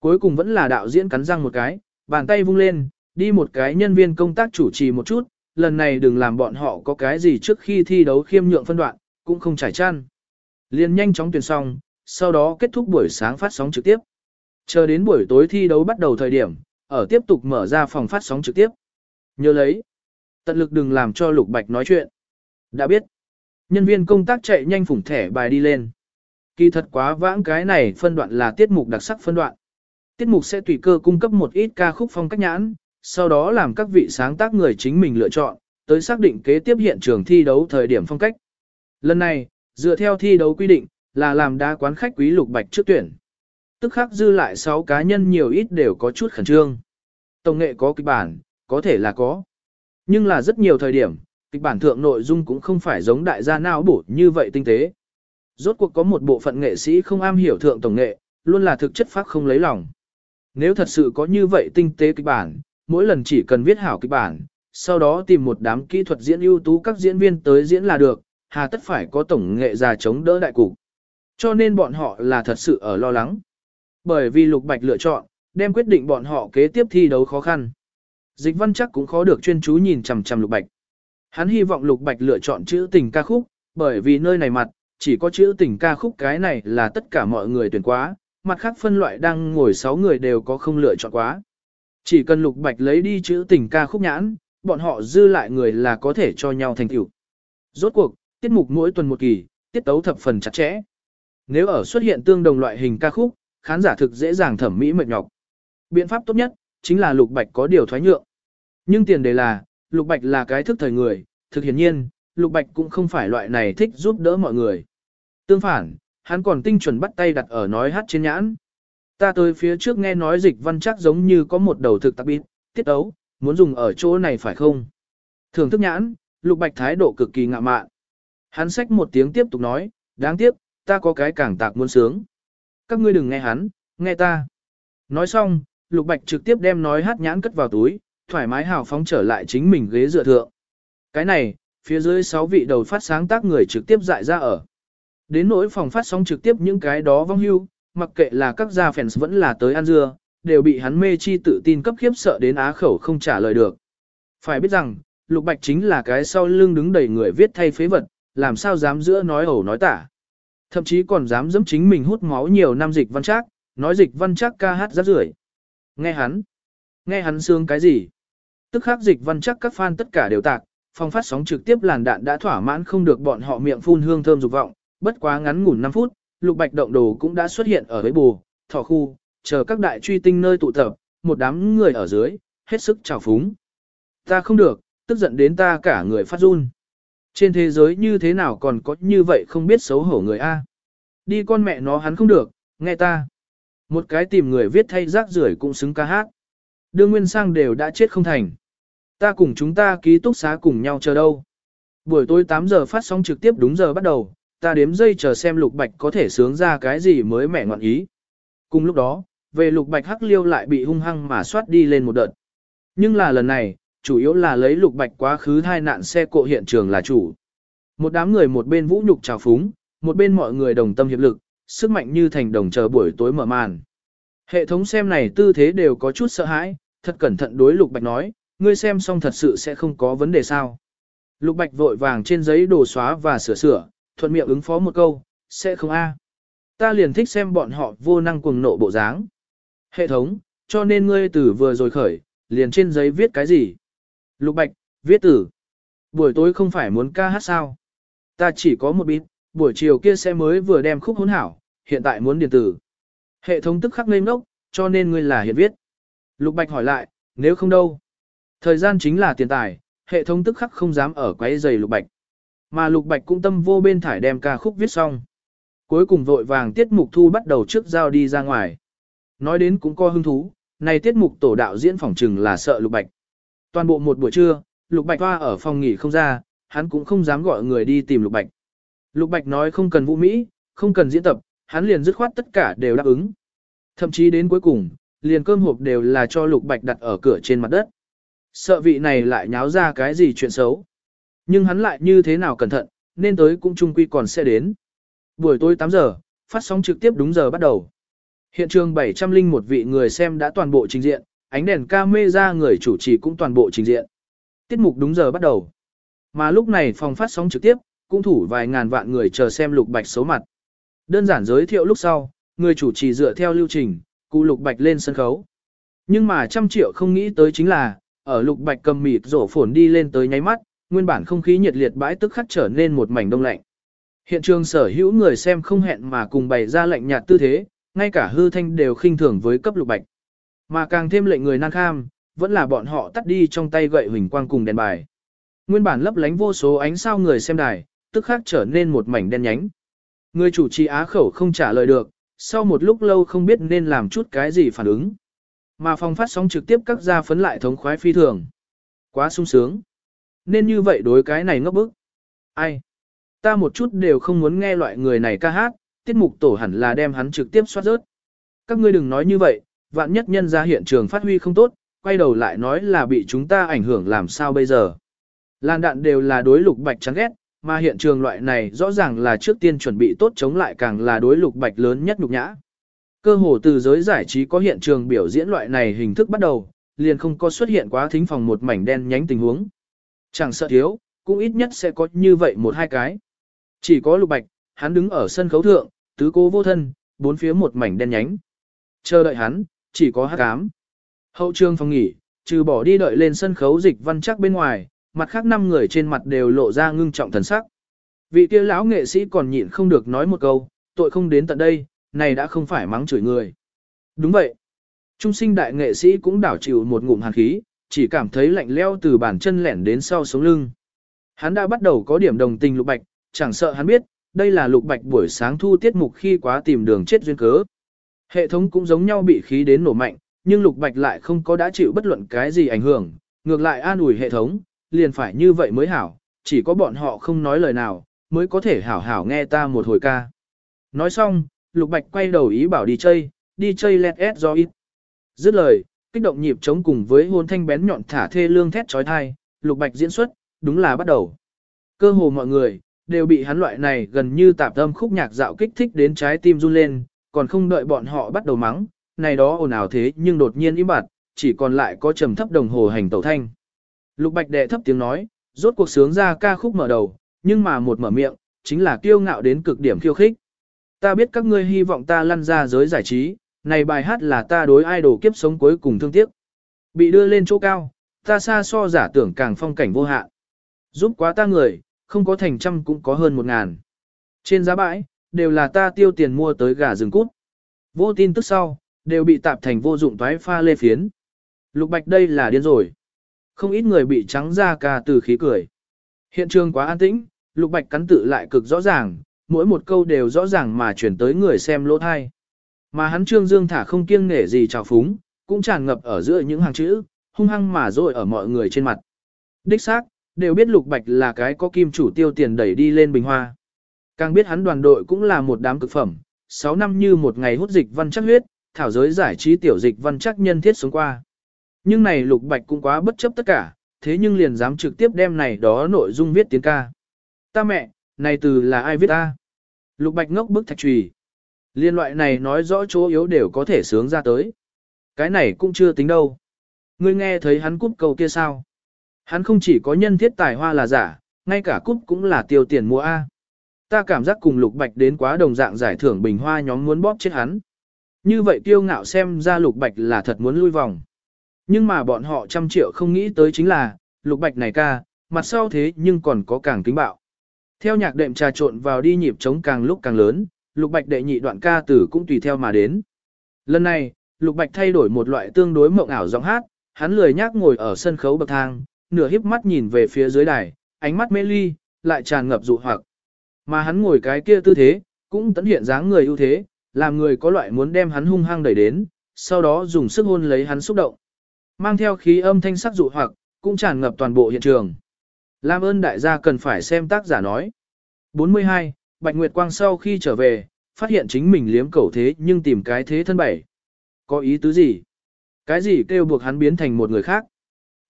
A: Cuối cùng vẫn là đạo diễn cắn răng một cái, bàn tay vung lên, đi một cái nhân viên công tác chủ trì một chút, lần này đừng làm bọn họ có cái gì trước khi thi đấu khiêm nhượng phân đoạn, cũng không trải chăn. Liên nhanh chóng tuyển xong, sau đó kết thúc buổi sáng phát sóng trực tiếp. Chờ đến buổi tối thi đấu bắt đầu thời điểm, ở tiếp tục mở ra phòng phát sóng trực tiếp. Nhớ lấy, tận lực đừng làm cho Lục Bạch nói chuyện. Đã biết, nhân viên công tác chạy nhanh phủng thẻ bài đi lên. Kỳ thật quá vãng cái này phân đoạn là tiết mục đặc sắc phân đoạn. Tiết mục sẽ tùy cơ cung cấp một ít ca khúc phong cách nhãn, sau đó làm các vị sáng tác người chính mình lựa chọn, tới xác định kế tiếp hiện trường thi đấu thời điểm phong cách. Lần này, dựa theo thi đấu quy định, là làm đa quán khách quý lục bạch trước tuyển. Tức khắc dư lại 6 cá nhân nhiều ít đều có chút khẩn trương. Tổng nghệ có kịch bản, có thể là có. Nhưng là rất nhiều thời điểm, kịch bản thượng nội dung cũng không phải giống đại gia nào bổ như vậy tinh tế. Rốt cuộc có một bộ phận nghệ sĩ không am hiểu thượng tổng nghệ, luôn là thực chất phát không lấy lòng. Nếu thật sự có như vậy tinh tế kịch bản, mỗi lần chỉ cần viết hảo kịch bản, sau đó tìm một đám kỹ thuật diễn ưu tú các diễn viên tới diễn là được, hà tất phải có tổng nghệ già chống đỡ đại cục. Cho nên bọn họ là thật sự ở lo lắng. Bởi vì Lục Bạch lựa chọn, đem quyết định bọn họ kế tiếp thi đấu khó khăn. Dịch văn chắc cũng khó được chuyên chú nhìn chằm chằm Lục Bạch. Hắn hy vọng Lục Bạch lựa chọn chữ tình ca khúc, bởi vì nơi này mặt, chỉ có chữ tình ca khúc cái này là tất cả mọi người tuyển quá, mặt khác phân loại đang ngồi 6 người đều có không lựa chọn quá. Chỉ cần Lục Bạch lấy đi chữ tình ca khúc nhãn, bọn họ dư lại người là có thể cho nhau thành tựu. Rốt cuộc, tiết mục mỗi tuần một kỳ, tiết tấu thập phần chặt chẽ. Nếu ở xuất hiện tương đồng loại hình ca khúc, khán giả thực dễ dàng thẩm mỹ mệt nhọc. Biện pháp tốt nhất, chính là Lục Bạch có điều thoái nhượng. Nhưng tiền đề là, Lục Bạch là cái thức thời người, thực hiển nhiên, Lục Bạch cũng không phải loại này thích giúp đỡ mọi người. Tương phản, hắn còn tinh chuẩn bắt tay đặt ở nói hát trên nhãn. Ta tới phía trước nghe nói dịch văn chắc giống như có một đầu thực tạp bít, tiết ấu, muốn dùng ở chỗ này phải không? Thưởng thức nhãn, Lục Bạch thái độ cực kỳ ngạ mạn. Hắn sách một tiếng tiếp tục nói, đáng tiếc, ta có cái càng tạc muốn sướng. Các ngươi đừng nghe hắn, nghe ta. Nói xong, Lục Bạch trực tiếp đem nói hát nhãn cất vào túi, thoải mái hào phóng trở lại chính mình ghế dựa thượng. Cái này, phía dưới 6 vị đầu phát sáng tác người trực tiếp dại ra ở. Đến nỗi phòng phát sóng trực tiếp những cái đó vong hưu, mặc kệ là các gia fans vẫn là tới ăn dưa, đều bị hắn mê chi tự tin cấp khiếp sợ đến á khẩu không trả lời được. Phải biết rằng, Lục Bạch chính là cái sau lưng đứng đầy người viết thay phế vật, làm sao dám giữa nói ẩu nói tả. Thậm chí còn dám dẫm chính mình hút máu nhiều năm dịch văn chắc, nói dịch văn chắc ca hát rác rưởi. Nghe hắn, nghe hắn sướng cái gì? Tức khắc dịch văn chắc các fan tất cả đều tạc, phòng phát sóng trực tiếp làn đạn đã thỏa mãn không được bọn họ miệng phun hương thơm dục vọng, bất quá ngắn ngủn 5 phút, lục bạch động đồ cũng đã xuất hiện ở với bù, thỏ khu, chờ các đại truy tinh nơi tụ tập, một đám người ở dưới, hết sức trào phúng. Ta không được, tức giận đến ta cả người phát run. Trên thế giới như thế nào còn có như vậy không biết xấu hổ người A. Đi con mẹ nó hắn không được, nghe ta. Một cái tìm người viết thay rác rưởi cũng xứng ca hát. Đương Nguyên Sang đều đã chết không thành. Ta cùng chúng ta ký túc xá cùng nhau chờ đâu. Buổi tối 8 giờ phát sóng trực tiếp đúng giờ bắt đầu, ta đếm dây chờ xem lục bạch có thể sướng ra cái gì mới mẻ ngoạn ý. Cùng lúc đó, về lục bạch hắc liêu lại bị hung hăng mà soát đi lên một đợt. Nhưng là lần này, chủ yếu là lấy lục bạch quá khứ hai nạn xe cộ hiện trường là chủ. Một đám người một bên vũ nhục trào phúng, một bên mọi người đồng tâm hiệp lực, sức mạnh như thành đồng chờ buổi tối mở màn. Hệ thống xem này tư thế đều có chút sợ hãi, thật cẩn thận đối lục bạch nói, ngươi xem xong thật sự sẽ không có vấn đề sao. Lục bạch vội vàng trên giấy đồ xóa và sửa sửa, thuận miệng ứng phó một câu, sẽ không a. Ta liền thích xem bọn họ vô năng cuồng nộ bộ dáng. Hệ thống, cho nên ngươi từ vừa rồi khởi, liền trên giấy viết cái gì? Lục Bạch, viết tử. Buổi tối không phải muốn ca hát sao? Ta chỉ có một bít, buổi chiều kia sẽ mới vừa đem khúc hỗn hảo, hiện tại muốn điện tử. Hệ thống tức khắc ngây ngốc, cho nên ngươi là hiện viết. Lục Bạch hỏi lại, nếu không đâu? Thời gian chính là tiền tài, hệ thống tức khắc không dám ở quấy giày Lục Bạch. Mà Lục Bạch cũng tâm vô bên thải đem ca khúc viết xong. Cuối cùng vội vàng tiết mục thu bắt đầu trước giao đi ra ngoài. Nói đến cũng có hứng thú, này tiết mục tổ đạo diễn phỏng trừng là sợ Lục Bạch. Toàn bộ một buổi trưa, Lục Bạch hoa ở phòng nghỉ không ra, hắn cũng không dám gọi người đi tìm Lục Bạch. Lục Bạch nói không cần vũ Mỹ, không cần diễn tập, hắn liền dứt khoát tất cả đều đáp ứng. Thậm chí đến cuối cùng, liền cơm hộp đều là cho Lục Bạch đặt ở cửa trên mặt đất. Sợ vị này lại nháo ra cái gì chuyện xấu. Nhưng hắn lại như thế nào cẩn thận, nên tới cũng chung quy còn sẽ đến. Buổi tối 8 giờ, phát sóng trực tiếp đúng giờ bắt đầu. Hiện trường 701 vị người xem đã toàn bộ trình diện, ánh đèn camera người chủ trì cũng toàn bộ trình diện. Tiết mục đúng giờ bắt đầu. Mà lúc này phòng phát sóng trực tiếp, cũng thủ vài ngàn vạn người chờ xem Lục Bạch xấu mặt. Đơn giản giới thiệu lúc sau, người chủ trì dựa theo lưu trình, cụ Lục Bạch lên sân khấu. Nhưng mà trăm triệu không nghĩ tới chính là, ở Lục Bạch cầm mịt rổ phồn đi lên tới nháy mắt, nguyên bản không khí nhiệt liệt bãi tức khắc trở nên một mảnh đông lạnh. Hiện trường sở hữu người xem không hẹn mà cùng bày ra lạnh nhạt tư thế, ngay cả hư thanh đều khinh thường với cấp Lục Bạch. Mà càng thêm lệnh người nan kham, vẫn là bọn họ tắt đi trong tay gậy huỳnh quang cùng đèn bài. Nguyên bản lấp lánh vô số ánh sao người xem đài, tức khắc trở nên một mảnh đen nhánh. Người chủ trì á khẩu không trả lời được, sau một lúc lâu không biết nên làm chút cái gì phản ứng. Mà phòng phát sóng trực tiếp các gia phấn lại thống khoái phi thường. Quá sung sướng. Nên như vậy đối cái này ngốc bức. Ai? Ta một chút đều không muốn nghe loại người này ca hát, tiết mục tổ hẳn là đem hắn trực tiếp soát rớt. Các ngươi đừng nói như vậy, vạn nhất nhân ra hiện trường phát huy không tốt, quay đầu lại nói là bị chúng ta ảnh hưởng làm sao bây giờ. Lan đạn đều là đối lục bạch chán ghét, mà hiện trường loại này rõ ràng là trước tiên chuẩn bị tốt chống lại càng là đối lục bạch lớn nhất nhục nhã. Cơ hồ từ giới giải trí có hiện trường biểu diễn loại này hình thức bắt đầu, liền không có xuất hiện quá thính phòng một mảnh đen nhánh tình huống. Chẳng sợ thiếu, cũng ít nhất sẽ có như vậy một hai cái. Chỉ có lục bạch, hắn đứng ở sân khấu thượng, tứ cố vô thân, bốn phía một mảnh đen nhánh. Chờ đợi hắn, chỉ có hát cám. Hậu trường phòng nghỉ, trừ bỏ đi đợi lên sân khấu dịch văn chắc bên ngoài, mặt khác năm người trên mặt đều lộ ra ngưng trọng thần sắc. Vị kia lão nghệ sĩ còn nhịn không được nói một câu, tội không đến tận đây, này đã không phải mắng chửi người. Đúng vậy. Trung sinh đại nghệ sĩ cũng đảo chịu một ngụm hàn khí, chỉ cảm thấy lạnh leo từ bàn chân lẻn đến sau sống lưng. Hắn đã bắt đầu có điểm đồng tình lục bạch, chẳng sợ hắn biết, đây là lục bạch buổi sáng thu tiết mục khi quá tìm đường chết duyên cớ. Hệ thống cũng giống nhau bị khí đến nổ mạnh, nhưng lục bạch lại không có đã chịu bất luận cái gì ảnh hưởng, ngược lại an ủi hệ thống, liền phải như vậy mới hảo, chỉ có bọn họ không nói lời nào, mới có thể hảo hảo nghe ta một hồi ca. Nói xong, Lục Bạch quay đầu ý bảo đi chơi, đi chơi let ép do ít. Dứt lời, kích động nhịp trống cùng với hôn thanh bén nhọn thả thê lương thét trói thai, Lục Bạch diễn xuất, đúng là bắt đầu. Cơ hồ mọi người, đều bị hắn loại này gần như tạp âm khúc nhạc dạo kích thích đến trái tim run lên, còn không đợi bọn họ bắt đầu mắng, này đó ồn ào thế nhưng đột nhiên im bặt, chỉ còn lại có trầm thấp đồng hồ hành tẩu thanh. Lục Bạch đệ thấp tiếng nói, rốt cuộc sướng ra ca khúc mở đầu, nhưng mà một mở miệng, chính là kiêu ngạo đến cực điểm khiêu khích. Ta biết các ngươi hy vọng ta lăn ra giới giải trí, này bài hát là ta đối idol kiếp sống cuối cùng thương tiếc. Bị đưa lên chỗ cao, ta xa so giả tưởng càng phong cảnh vô hạn. Giúp quá ta người, không có thành trăm cũng có hơn một ngàn. Trên giá bãi, đều là ta tiêu tiền mua tới gà rừng cút. Vô tin tức sau, đều bị tạp thành vô dụng toái pha lê phiến. Lục Bạch đây là điên rồi. Không ít người bị trắng ra cà từ khí cười. Hiện trường quá an tĩnh, Lục Bạch cắn tự lại cực rõ ràng, mỗi một câu đều rõ ràng mà chuyển tới người xem lỗ thai. Mà hắn trương dương thả không kiêng nể gì trào phúng, cũng tràn ngập ở giữa những hàng chữ, hung hăng mà rội ở mọi người trên mặt. Đích xác, đều biết Lục Bạch là cái có kim chủ tiêu tiền đẩy đi lên bình hoa. Càng biết hắn đoàn đội cũng là một đám cực phẩm, 6 năm như một ngày hút dịch văn chắc huyết, thảo giới giải trí tiểu dịch văn chắc nhân thiết xuống qua. Nhưng này Lục Bạch cũng quá bất chấp tất cả, thế nhưng liền dám trực tiếp đem này đó nội dung viết tiếng ca. Ta mẹ, này từ là ai viết ta? Lục Bạch ngốc bức thạch trùy. Liên loại này nói rõ chỗ yếu đều có thể sướng ra tới. Cái này cũng chưa tính đâu. Ngươi nghe thấy hắn cúp cầu kia sao? Hắn không chỉ có nhân thiết tài hoa là giả, ngay cả cúp cũng là tiêu tiền mua A. Ta cảm giác cùng Lục Bạch đến quá đồng dạng giải thưởng bình hoa nhóm muốn bóp chết hắn. Như vậy tiêu ngạo xem ra Lục Bạch là thật muốn lui vòng. Nhưng mà bọn họ trăm triệu không nghĩ tới chính là, lục bạch này ca, mặt sau thế nhưng còn có càng kính bạo. Theo nhạc đệm trà trộn vào đi nhịp trống càng lúc càng lớn, lục bạch đệ nhị đoạn ca tử cũng tùy theo mà đến. Lần này, lục bạch thay đổi một loại tương đối mộng ảo giọng hát, hắn lười nhác ngồi ở sân khấu bậc thang, nửa híp mắt nhìn về phía dưới đài, ánh mắt mê ly, lại tràn ngập dụ hoặc. Mà hắn ngồi cái kia tư thế, cũng tấn hiện dáng người ưu thế, làm người có loại muốn đem hắn hung hăng đẩy đến, sau đó dùng sức hôn lấy hắn xúc động. Mang theo khí âm thanh sắc dụ hoặc, cũng tràn ngập toàn bộ hiện trường. Lam ơn đại gia cần phải xem tác giả nói. 42. Bạch Nguyệt Quang sau khi trở về, phát hiện chính mình liếm cẩu thế nhưng tìm cái thế thân bảy. Có ý tứ gì? Cái gì kêu buộc hắn biến thành một người khác?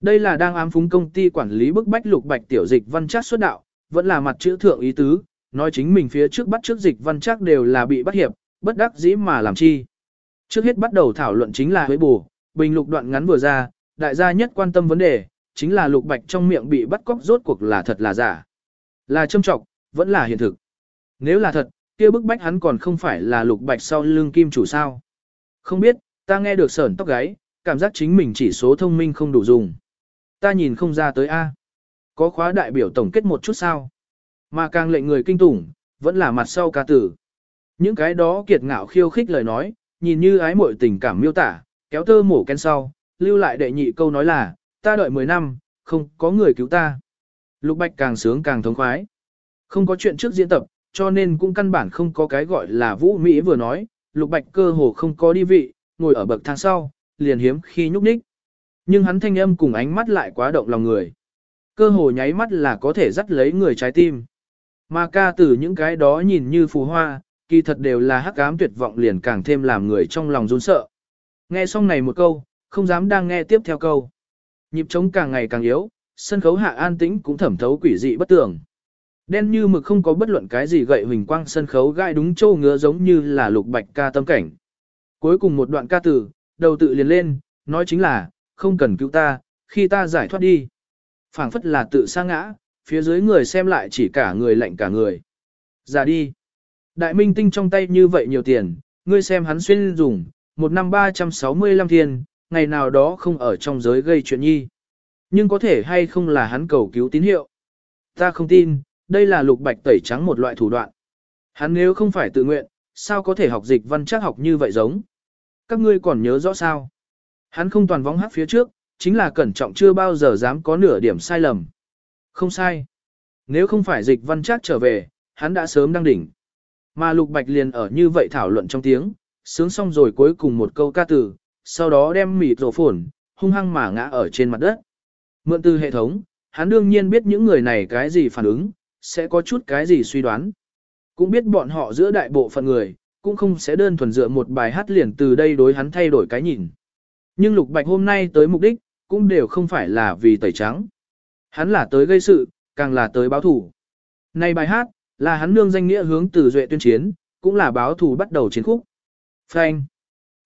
A: Đây là đang ám phúng công ty quản lý bức bách lục bạch tiểu dịch văn chắc xuất đạo, vẫn là mặt chữ thượng ý tứ, nói chính mình phía trước bắt trước dịch văn chắc đều là bị bắt hiệp, bất đắc dĩ mà làm chi. Trước hết bắt đầu thảo luận chính là huế bù, bình lục đoạn ngắn vừa ra, đại gia nhất quan tâm vấn đề, chính là lục bạch trong miệng bị bắt cóc rốt cuộc là thật là giả. Là châm trọng, vẫn là hiện thực. Nếu là thật, kia bức bách hắn còn không phải là lục bạch sau lưng kim chủ sao. Không biết, ta nghe được sởn tóc gáy, cảm giác chính mình chỉ số thông minh không đủ dùng. Ta nhìn không ra tới A. Có khóa đại biểu tổng kết một chút sao. Mà càng lệnh người kinh tủng, vẫn là mặt sau ca tử. Những cái đó kiệt ngạo khiêu khích lời nói, nhìn như ái muội tình cảm miêu tả, kéo tơ mổ ken sau, lưu lại đệ nhị câu nói là, ta đợi 10 năm, không có người cứu ta. Lục Bạch càng sướng càng thống khoái. Không có chuyện trước diễn tập, cho nên cũng căn bản không có cái gọi là Vũ Mỹ vừa nói, Lục Bạch cơ hồ không có đi vị, ngồi ở bậc thang sau, liền hiếm khi nhúc nhích. Nhưng hắn thanh âm cùng ánh mắt lại quá động lòng người. Cơ hồ nháy mắt là có thể dắt lấy người trái tim. Mà ca từ những cái đó nhìn như phù hoa, kỳ thật đều là hắc ám tuyệt vọng liền càng thêm làm người trong lòng run sợ. Nghe xong này một câu, không dám đang nghe tiếp theo câu. Nhịp trống càng ngày càng yếu, sân khấu hạ an tĩnh cũng thẩm thấu quỷ dị bất tường. Đen như mực không có bất luận cái gì gậy huỳnh quang sân khấu gai đúng châu ngứa giống như là lục bạch ca tâm cảnh. Cuối cùng một đoạn ca từ, đầu tự liền lên, nói chính là, không cần cứu ta, khi ta giải thoát đi. phảng phất là tự sa ngã, phía dưới người xem lại chỉ cả người lạnh cả người. Ra đi. Đại minh tinh trong tay như vậy nhiều tiền, ngươi xem hắn xuyên dùng, một năm 365 thiên, ngày nào đó không ở trong giới gây chuyện nhi. Nhưng có thể hay không là hắn cầu cứu tín hiệu. Ta không tin, đây là lục bạch tẩy trắng một loại thủ đoạn. Hắn nếu không phải tự nguyện, sao có thể học dịch văn chắc học như vậy giống. Các ngươi còn nhớ rõ sao? Hắn không toàn vóng hát phía trước, chính là cẩn trọng chưa bao giờ dám có nửa điểm sai lầm. Không sai. Nếu không phải dịch văn chắc trở về, hắn đã sớm đăng đỉnh. Mà Lục Bạch liền ở như vậy thảo luận trong tiếng, sướng xong rồi cuối cùng một câu ca từ, sau đó đem mịt rổ phồn, hung hăng mà ngã ở trên mặt đất. Mượn từ hệ thống, hắn đương nhiên biết những người này cái gì phản ứng, sẽ có chút cái gì suy đoán. Cũng biết bọn họ giữa đại bộ phận người, cũng không sẽ đơn thuần dựa một bài hát liền từ đây đối hắn thay đổi cái nhìn. Nhưng Lục Bạch hôm nay tới mục đích, cũng đều không phải là vì tẩy trắng. Hắn là tới gây sự, càng là tới báo thủ. Này bài hát, là hắn nương danh nghĩa hướng từ duệ tuyên chiến, cũng là báo thủ bắt đầu chiến khúc. Phanh.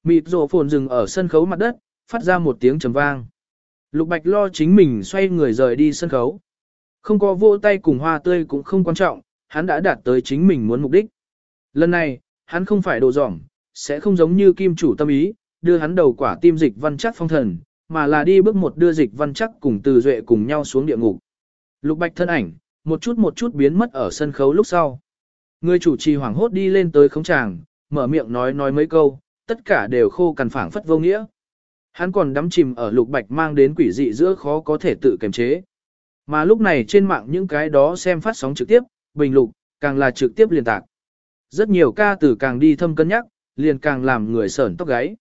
A: Mịt rổ phồn dừng ở sân khấu mặt đất, phát ra một tiếng trầm vang. Lục Bạch lo chính mình xoay người rời đi sân khấu. Không có vỗ tay cùng hoa tươi cũng không quan trọng, hắn đã đạt tới chính mình muốn mục đích. Lần này, hắn không phải đồ dỏng, sẽ không giống như kim chủ tâm ý, đưa hắn đầu quả tim dịch văn chắc phong thần, mà là đi bước một đưa dịch văn chắc cùng từ duệ cùng nhau xuống địa ngục. Lục bạch thân ảnh, một chút một chút biến mất ở sân khấu lúc sau. Người chủ trì hoảng hốt đi lên tới khống tràng, mở miệng nói nói mấy câu, tất cả đều khô cằn phảng phất vô nghĩa. Hắn còn đắm chìm ở lục bạch mang đến quỷ dị giữa khó có thể tự kiềm chế. Mà lúc này trên mạng những cái đó xem phát sóng trực tiếp, bình lục, càng là trực tiếp liên tạc. Rất nhiều ca từ càng đi thâm cân nhắc, liền càng làm người sởn tóc gáy.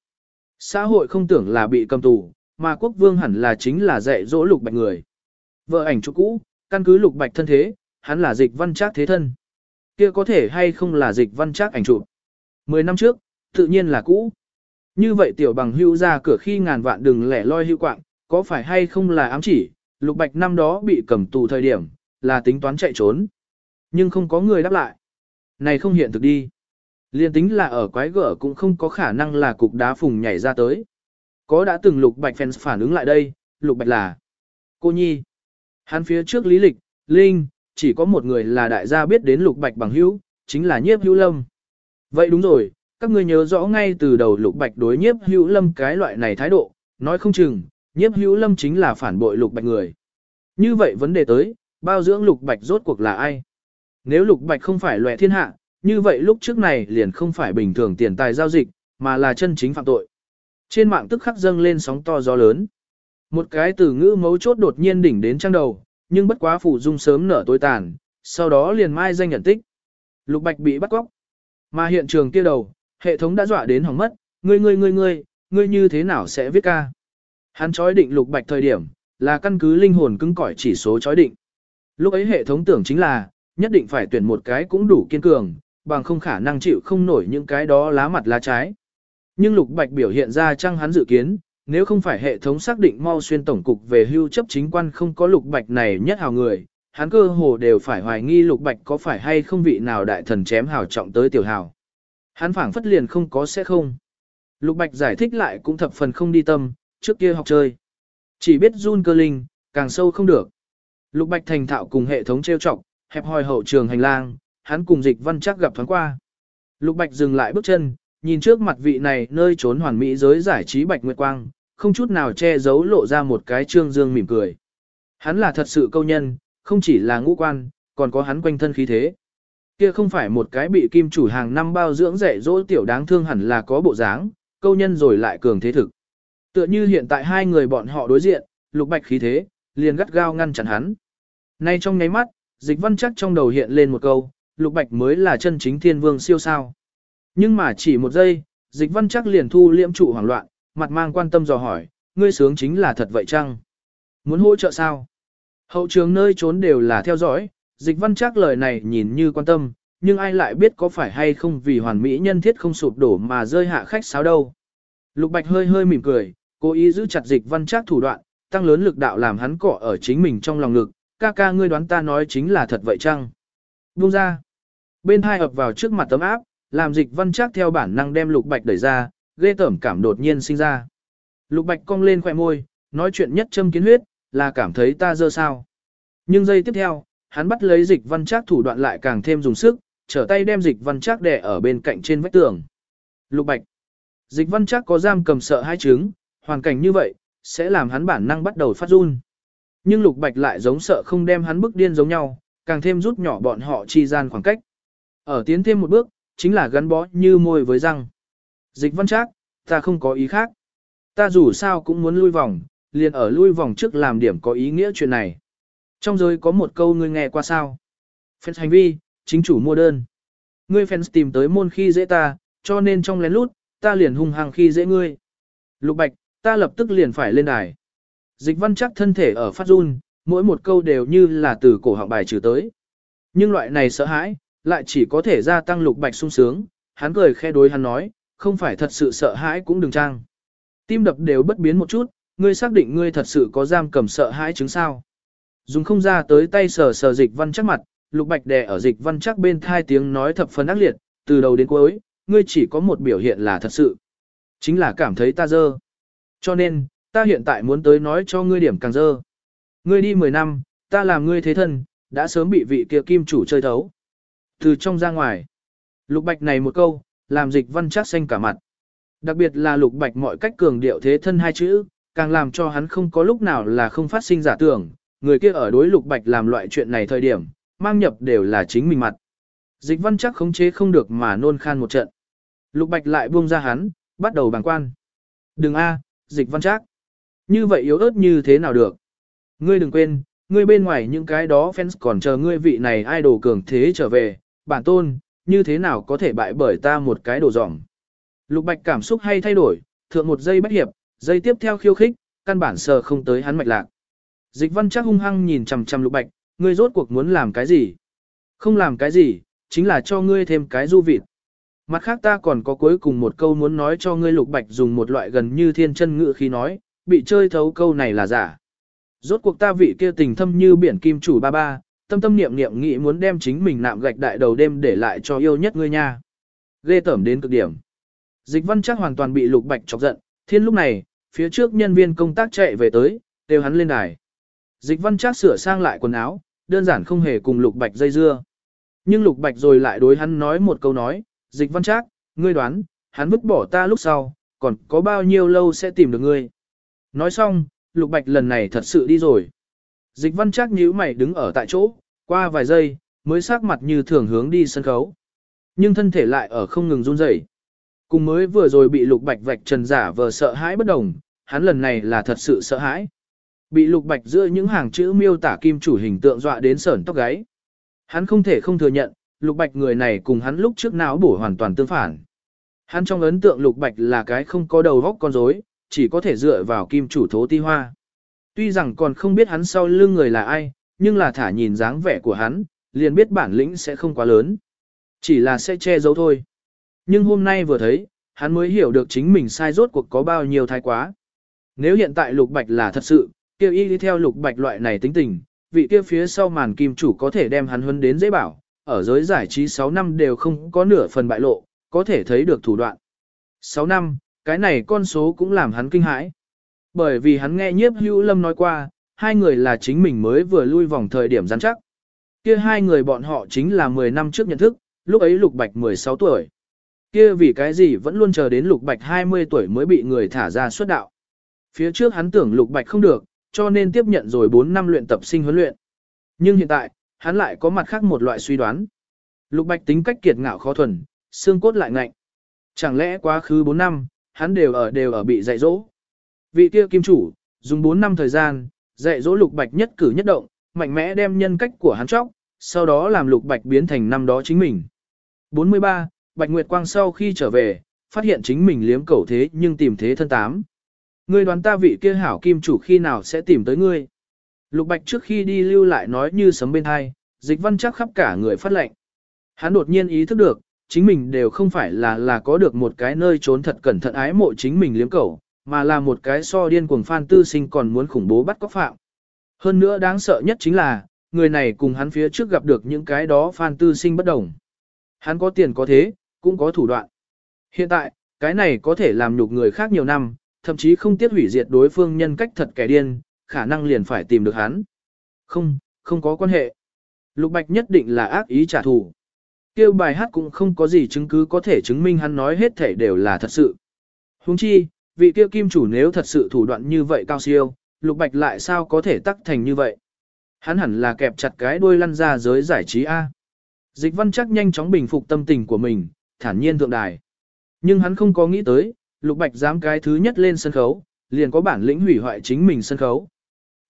A: Xã hội không tưởng là bị cầm tù, mà quốc vương hẳn là chính là dạy dỗ lục bạch người. Vợ ảnh chụp cũ, căn cứ lục bạch thân thế, hắn là dịch văn trác thế thân. Kia có thể hay không là dịch văn trác ảnh chụp. Mười năm trước, tự nhiên là cũ. Như vậy tiểu bằng hưu ra cửa khi ngàn vạn đừng lẻ loi hưu quạng, có phải hay không là ám chỉ, lục bạch năm đó bị cầm tù thời điểm, là tính toán chạy trốn. Nhưng không có người đáp lại. Này không hiện thực đi. Liên tính là ở quái gở cũng không có khả năng là cục đá phùng nhảy ra tới. Có đã từng lục bạch fans phản ứng lại đây, lục bạch là cô nhi. Hắn phía trước lý lịch, linh, chỉ có một người là đại gia biết đến lục bạch bằng hữu, chính là nhiếp hữu lâm. Vậy đúng rồi, các ngươi nhớ rõ ngay từ đầu lục bạch đối nhiếp hữu lâm cái loại này thái độ, nói không chừng, nhiếp hữu lâm chính là phản bội lục bạch người. Như vậy vấn đề tới, bao dưỡng lục bạch rốt cuộc là ai? Nếu lục bạch không phải loại thiên hạ, như vậy lúc trước này liền không phải bình thường tiền tài giao dịch, mà là chân chính phạm tội. Trên mạng tức khắc dâng lên sóng to gió lớn. Một cái từ ngữ mấu chốt đột nhiên đỉnh đến trang đầu, nhưng bất quá phủ dung sớm nở tối tàn, sau đó liền mai danh nhận tích. Lục Bạch bị bắt cóc. Mà hiện trường kia đầu, hệ thống đã dọa đến hỏng mất, ngươi ngươi ngươi ngươi, ngươi như thế nào sẽ viết ca. Hắn chói định Lục Bạch thời điểm, là căn cứ linh hồn cứng cỏi chỉ số chói định. Lúc ấy hệ thống tưởng chính là, nhất định phải tuyển một cái cũng đủ kiên cường, bằng không khả năng chịu không nổi những cái đó lá mặt lá trái. Nhưng Lục Bạch biểu hiện ra chăng hắn dự kiến, nếu không phải hệ thống xác định mau xuyên tổng cục về hưu chấp chính quan không có Lục Bạch này nhất hào người, hắn cơ hồ đều phải hoài nghi Lục Bạch có phải hay không vị nào đại thần chém hào trọng tới tiểu hào. Hắn phảng phất liền không có sẽ không. Lục Bạch giải thích lại cũng thập phần không đi tâm, trước kia học chơi. Chỉ biết run cơ linh, càng sâu không được. Lục Bạch thành thạo cùng hệ thống trêu chọc, hẹp hòi hậu trường hành lang, hắn cùng dịch văn chắc gặp thoáng qua. Lục Bạch dừng lại bước chân, nhìn trước mặt vị này nơi trốn hoàn mỹ giới giải trí Bạch Nguyệt Quang, không chút nào che giấu lộ ra một cái trương dương mỉm cười. Hắn là thật sự câu nhân, không chỉ là ngũ quan, còn có hắn quanh thân khí thế. Kia không phải một cái bị kim chủ hàng năm bao dưỡng dạy dỗ tiểu đáng thương hẳn là có bộ dáng, câu nhân rồi lại cường thế thực. Tựa như hiện tại hai người bọn họ đối diện, lục bạch khí thế, liền gắt gao ngăn chặn hắn. Nay trong nháy mắt, dịch văn chắc trong đầu hiện lên một câu, lục bạch mới là chân chính thiên vương siêu sao. Nhưng mà chỉ một giây, dịch văn chắc liền thu liễm trụ hoảng loạn, mặt mang quan tâm dò hỏi, ngươi sướng chính là thật vậy chăng? Muốn hỗ trợ sao? Hậu trường nơi trốn đều là theo dõi, dịch văn chắc lời này nhìn như quan tâm, nhưng ai lại biết có phải hay không vì hoàn mỹ nhân thiết không sụp đổ mà rơi hạ khách sáo đâu. Lục Bạch hơi hơi mỉm cười, cố ý giữ chặt dịch văn chắc thủ đoạn, tăng lớn lực đạo làm hắn cọ ở chính mình trong lòng ngực, ca ca ngươi đoán ta nói chính là thật vậy chăng? Buông ra. Bên hai ập vào trước mặt tấm áp, làm dịch văn chắc theo bản năng đem Lục Bạch đẩy ra, ghê tởm cảm đột nhiên sinh ra. Lục Bạch cong lên khỏe môi, nói chuyện nhất châm kiến huyết, là cảm thấy ta dơ sao. Nhưng giây tiếp theo, hắn bắt lấy dịch văn chắc thủ đoạn lại càng thêm dùng sức, trở tay đem dịch văn chắc đè ở bên cạnh trên vách tường. Lục Bạch. Dịch văn chắc có giam cầm sợ hai trứng, hoàn cảnh như vậy, sẽ làm hắn bản năng bắt đầu phát run. Nhưng Lục Bạch lại giống sợ không đem hắn bức điên giống nhau, càng thêm rút nhỏ bọn họ chi gian khoảng cách. Ở tiến thêm một bước, chính là gắn bó như môi với răng. Dịch văn Trác, ta không có ý khác. Ta dù sao cũng muốn lui vòng, liền ở lui vòng trước làm điểm có ý nghĩa chuyện này. Trong giới có một câu ngươi nghe qua sao. Fans hành vi, chính chủ mua đơn. Ngươi fans tìm tới môn khi dễ ta, cho nên trong lén lút, ta liền hung hăng khi dễ ngươi. Lục Bạch, ta lập tức liền phải lên đài. Dịch văn chắc thân thể ở phát run, mỗi một câu đều như là từ cổ họng bài trừ tới. Nhưng loại này sợ hãi, lại chỉ có thể gia tăng Lục Bạch sung sướng, hắn cười khe đối hắn nói, không phải thật sự sợ hãi cũng đừng trang. Tim đập đều bất biến một chút, ngươi xác định ngươi thật sự có giam cầm sợ hãi chứng sao. Dùng không ra tới tay sờ sờ dịch văn chắc mặt, lục bạch đè ở dịch văn chắc bên thai tiếng nói thập phần ác liệt, từ đầu đến cuối, ngươi chỉ có một biểu hiện là thật sự. Chính là cảm thấy ta dơ. Cho nên, ta hiện tại muốn tới nói cho ngươi điểm càng dơ. Ngươi đi 10 năm, ta làm ngươi thế thân, đã sớm bị vị kia kim chủ chơi thấu. Từ trong ra ngoài, lục bạch này một câu, làm dịch văn chắc xanh cả mặt. Đặc biệt là lục bạch mọi cách cường điệu thế thân hai chữ, càng làm cho hắn không có lúc nào là không phát sinh giả tưởng, người kia ở đối lục bạch làm loại chuyện này thời điểm, mang nhập đều là chính mình mặt. Dịch văn chắc khống chế không được mà nôn khan một trận. Lục bạch lại buông ra hắn, bắt đầu bàng quan. Đừng a, dịch văn Trác. Như vậy yếu ớt như thế nào được? Ngươi đừng quên, ngươi bên ngoài những cái đó fans còn chờ ngươi vị này idol cường thế trở về, bản tôn, như thế nào có thể bại bởi ta một cái đồ dỏng. Lục bạch cảm xúc hay thay đổi, thượng một giây bất hiệp, giây tiếp theo khiêu khích, căn bản sờ không tới hắn mạch lạc. Dịch văn chắc hung hăng nhìn chằm chằm lục bạch, ngươi rốt cuộc muốn làm cái gì? Không làm cái gì, chính là cho ngươi thêm cái du vịt. Mặt khác ta còn có cuối cùng một câu muốn nói cho ngươi lục bạch dùng một loại gần như thiên chân ngựa khi nói, bị chơi thấu câu này là giả. Rốt cuộc ta vị kia tình thâm như biển kim chủ ba ba, tâm tâm niệm niệm nghĩ muốn đem chính mình nạm gạch đại đầu đêm để lại cho yêu nhất ngươi nha. Ghê tởm đến cực điểm. Dịch văn chắc hoàn toàn bị lục bạch chọc giận, thiên lúc này, phía trước nhân viên công tác chạy về tới, đều hắn lên đài. Dịch văn chắc sửa sang lại quần áo, đơn giản không hề cùng lục bạch dây dưa. Nhưng lục bạch rồi lại đối hắn nói một câu nói, dịch văn Trác, ngươi đoán, hắn vứt bỏ ta lúc sau, còn có bao nhiêu lâu sẽ tìm được ngươi. Nói xong, lục bạch lần này thật sự đi rồi. Dịch văn Trác nhíu mày đứng ở tại chỗ, qua vài giây, mới sắc mặt như thường hướng đi sân khấu. Nhưng thân thể lại ở không ngừng run rẩy. Cùng mới vừa rồi bị lục bạch vạch trần giả vờ sợ hãi bất đồng, hắn lần này là thật sự sợ hãi. Bị lục bạch giữa những hàng chữ miêu tả kim chủ hình tượng dọa đến sởn tóc gáy. Hắn không thể không thừa nhận, lục bạch người này cùng hắn lúc trước não bổ hoàn toàn tương phản. Hắn trong ấn tượng lục bạch là cái không có đầu góc con rối, chỉ có thể dựa vào kim chủ thố ti hoa. Tuy rằng còn không biết hắn sau lưng người là ai, nhưng là thả nhìn dáng vẻ của hắn, liền biết bản lĩnh sẽ không quá lớn. Chỉ là sẽ che giấu thôi. Nhưng hôm nay vừa thấy, hắn mới hiểu được chính mình sai rốt cuộc có bao nhiêu thái quá. Nếu hiện tại lục bạch là thật sự, kêu y đi theo lục bạch loại này tính tình, vị kia phía sau màn kim chủ có thể đem hắn huấn đến dễ bảo, ở giới giải trí 6 năm đều không có nửa phần bại lộ, có thể thấy được thủ đoạn. 6 năm, cái này con số cũng làm hắn kinh hãi. Bởi vì hắn nghe nhiếp hữu lâm nói qua, hai người là chính mình mới vừa lui vòng thời điểm gian chắc. Kia hai người bọn họ chính là 10 năm trước nhận thức, lúc ấy Lục Bạch 16 tuổi. Kia vì cái gì vẫn luôn chờ đến Lục Bạch 20 tuổi mới bị người thả ra xuất đạo. Phía trước hắn tưởng Lục Bạch không được, cho nên tiếp nhận rồi 4 năm luyện tập sinh huấn luyện. Nhưng hiện tại, hắn lại có mặt khác một loại suy đoán. Lục Bạch tính cách kiệt ngạo khó thuần, xương cốt lại ngạnh. Chẳng lẽ quá khứ 4 năm, hắn đều ở đều ở bị dạy dỗ. Vị kia kim chủ, dùng 4 năm thời gian, dạy dỗ Lục Bạch nhất cử nhất động, mạnh mẽ đem nhân cách của hắn chóc, sau đó làm Lục Bạch biến thành năm đó chính mình. 43. Bạch Nguyệt Quang sau khi trở về, phát hiện chính mình liếm cầu thế nhưng tìm thế thân tám. Ngươi đoán ta vị kia hảo kim chủ khi nào sẽ tìm tới ngươi. Lục Bạch trước khi đi lưu lại nói như sấm bên hai, dịch văn chắc khắp cả người phát lệnh. Hắn đột nhiên ý thức được, chính mình đều không phải là là có được một cái nơi trốn thật cẩn thận ái mộ chính mình liếm cầu, mà là một cái so điên cuồng phan tư sinh còn muốn khủng bố bắt cóc phạm. Hơn nữa đáng sợ nhất chính là, người này cùng hắn phía trước gặp được những cái đó phan tư sinh bất đồng. Hắn có tiền có thế, cũng có thủ đoạn. Hiện tại, cái này có thể làm nhục người khác nhiều năm, thậm chí không tiếc hủy diệt đối phương nhân cách thật kẻ điên, khả năng liền phải tìm được hắn. Không, không có quan hệ. Lục Bạch nhất định là ác ý trả thù. Kêu bài hát cũng không có gì chứng cứ có thể chứng minh hắn nói hết thể đều là thật sự. Huống chi, vị kia kim chủ nếu thật sự thủ đoạn như vậy cao siêu, Lục Bạch lại sao có thể tắc thành như vậy? Hắn hẳn là kẹp chặt cái đuôi lăn ra giới giải trí A. Dịch văn chắc nhanh chóng bình phục tâm tình của mình, thản nhiên thượng đài. Nhưng hắn không có nghĩ tới, Lục Bạch dám cái thứ nhất lên sân khấu, liền có bản lĩnh hủy hoại chính mình sân khấu.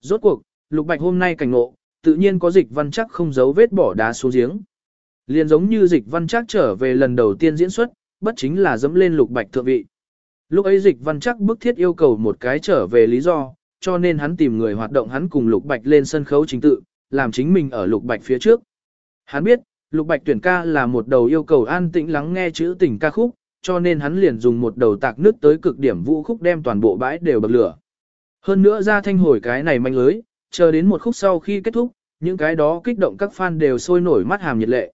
A: Rốt cuộc, Lục Bạch hôm nay cảnh ngộ, tự nhiên có dịch văn chắc không giấu vết bỏ đá xuống giếng. Liền giống như dịch văn chắc trở về lần đầu tiên diễn xuất, bất chính là dẫm lên Lục Bạch thượng vị. Lúc ấy dịch văn chắc bức thiết yêu cầu một cái trở về lý do, cho nên hắn tìm người hoạt động hắn cùng Lục Bạch lên sân khấu chính tự, làm chính mình ở Lục Bạch phía trước. Hắn biết, Lục Bạch tuyển ca là một đầu yêu cầu an tĩnh lắng nghe chữ tình ca khúc, cho nên hắn liền dùng một đầu tạc nước tới cực điểm vũ khúc đem toàn bộ bãi đều bật lửa. Hơn nữa ra thanh hồi cái này manh lưới, chờ đến một khúc sau khi kết thúc, những cái đó kích động các fan đều sôi nổi mắt hàm nhiệt lệ.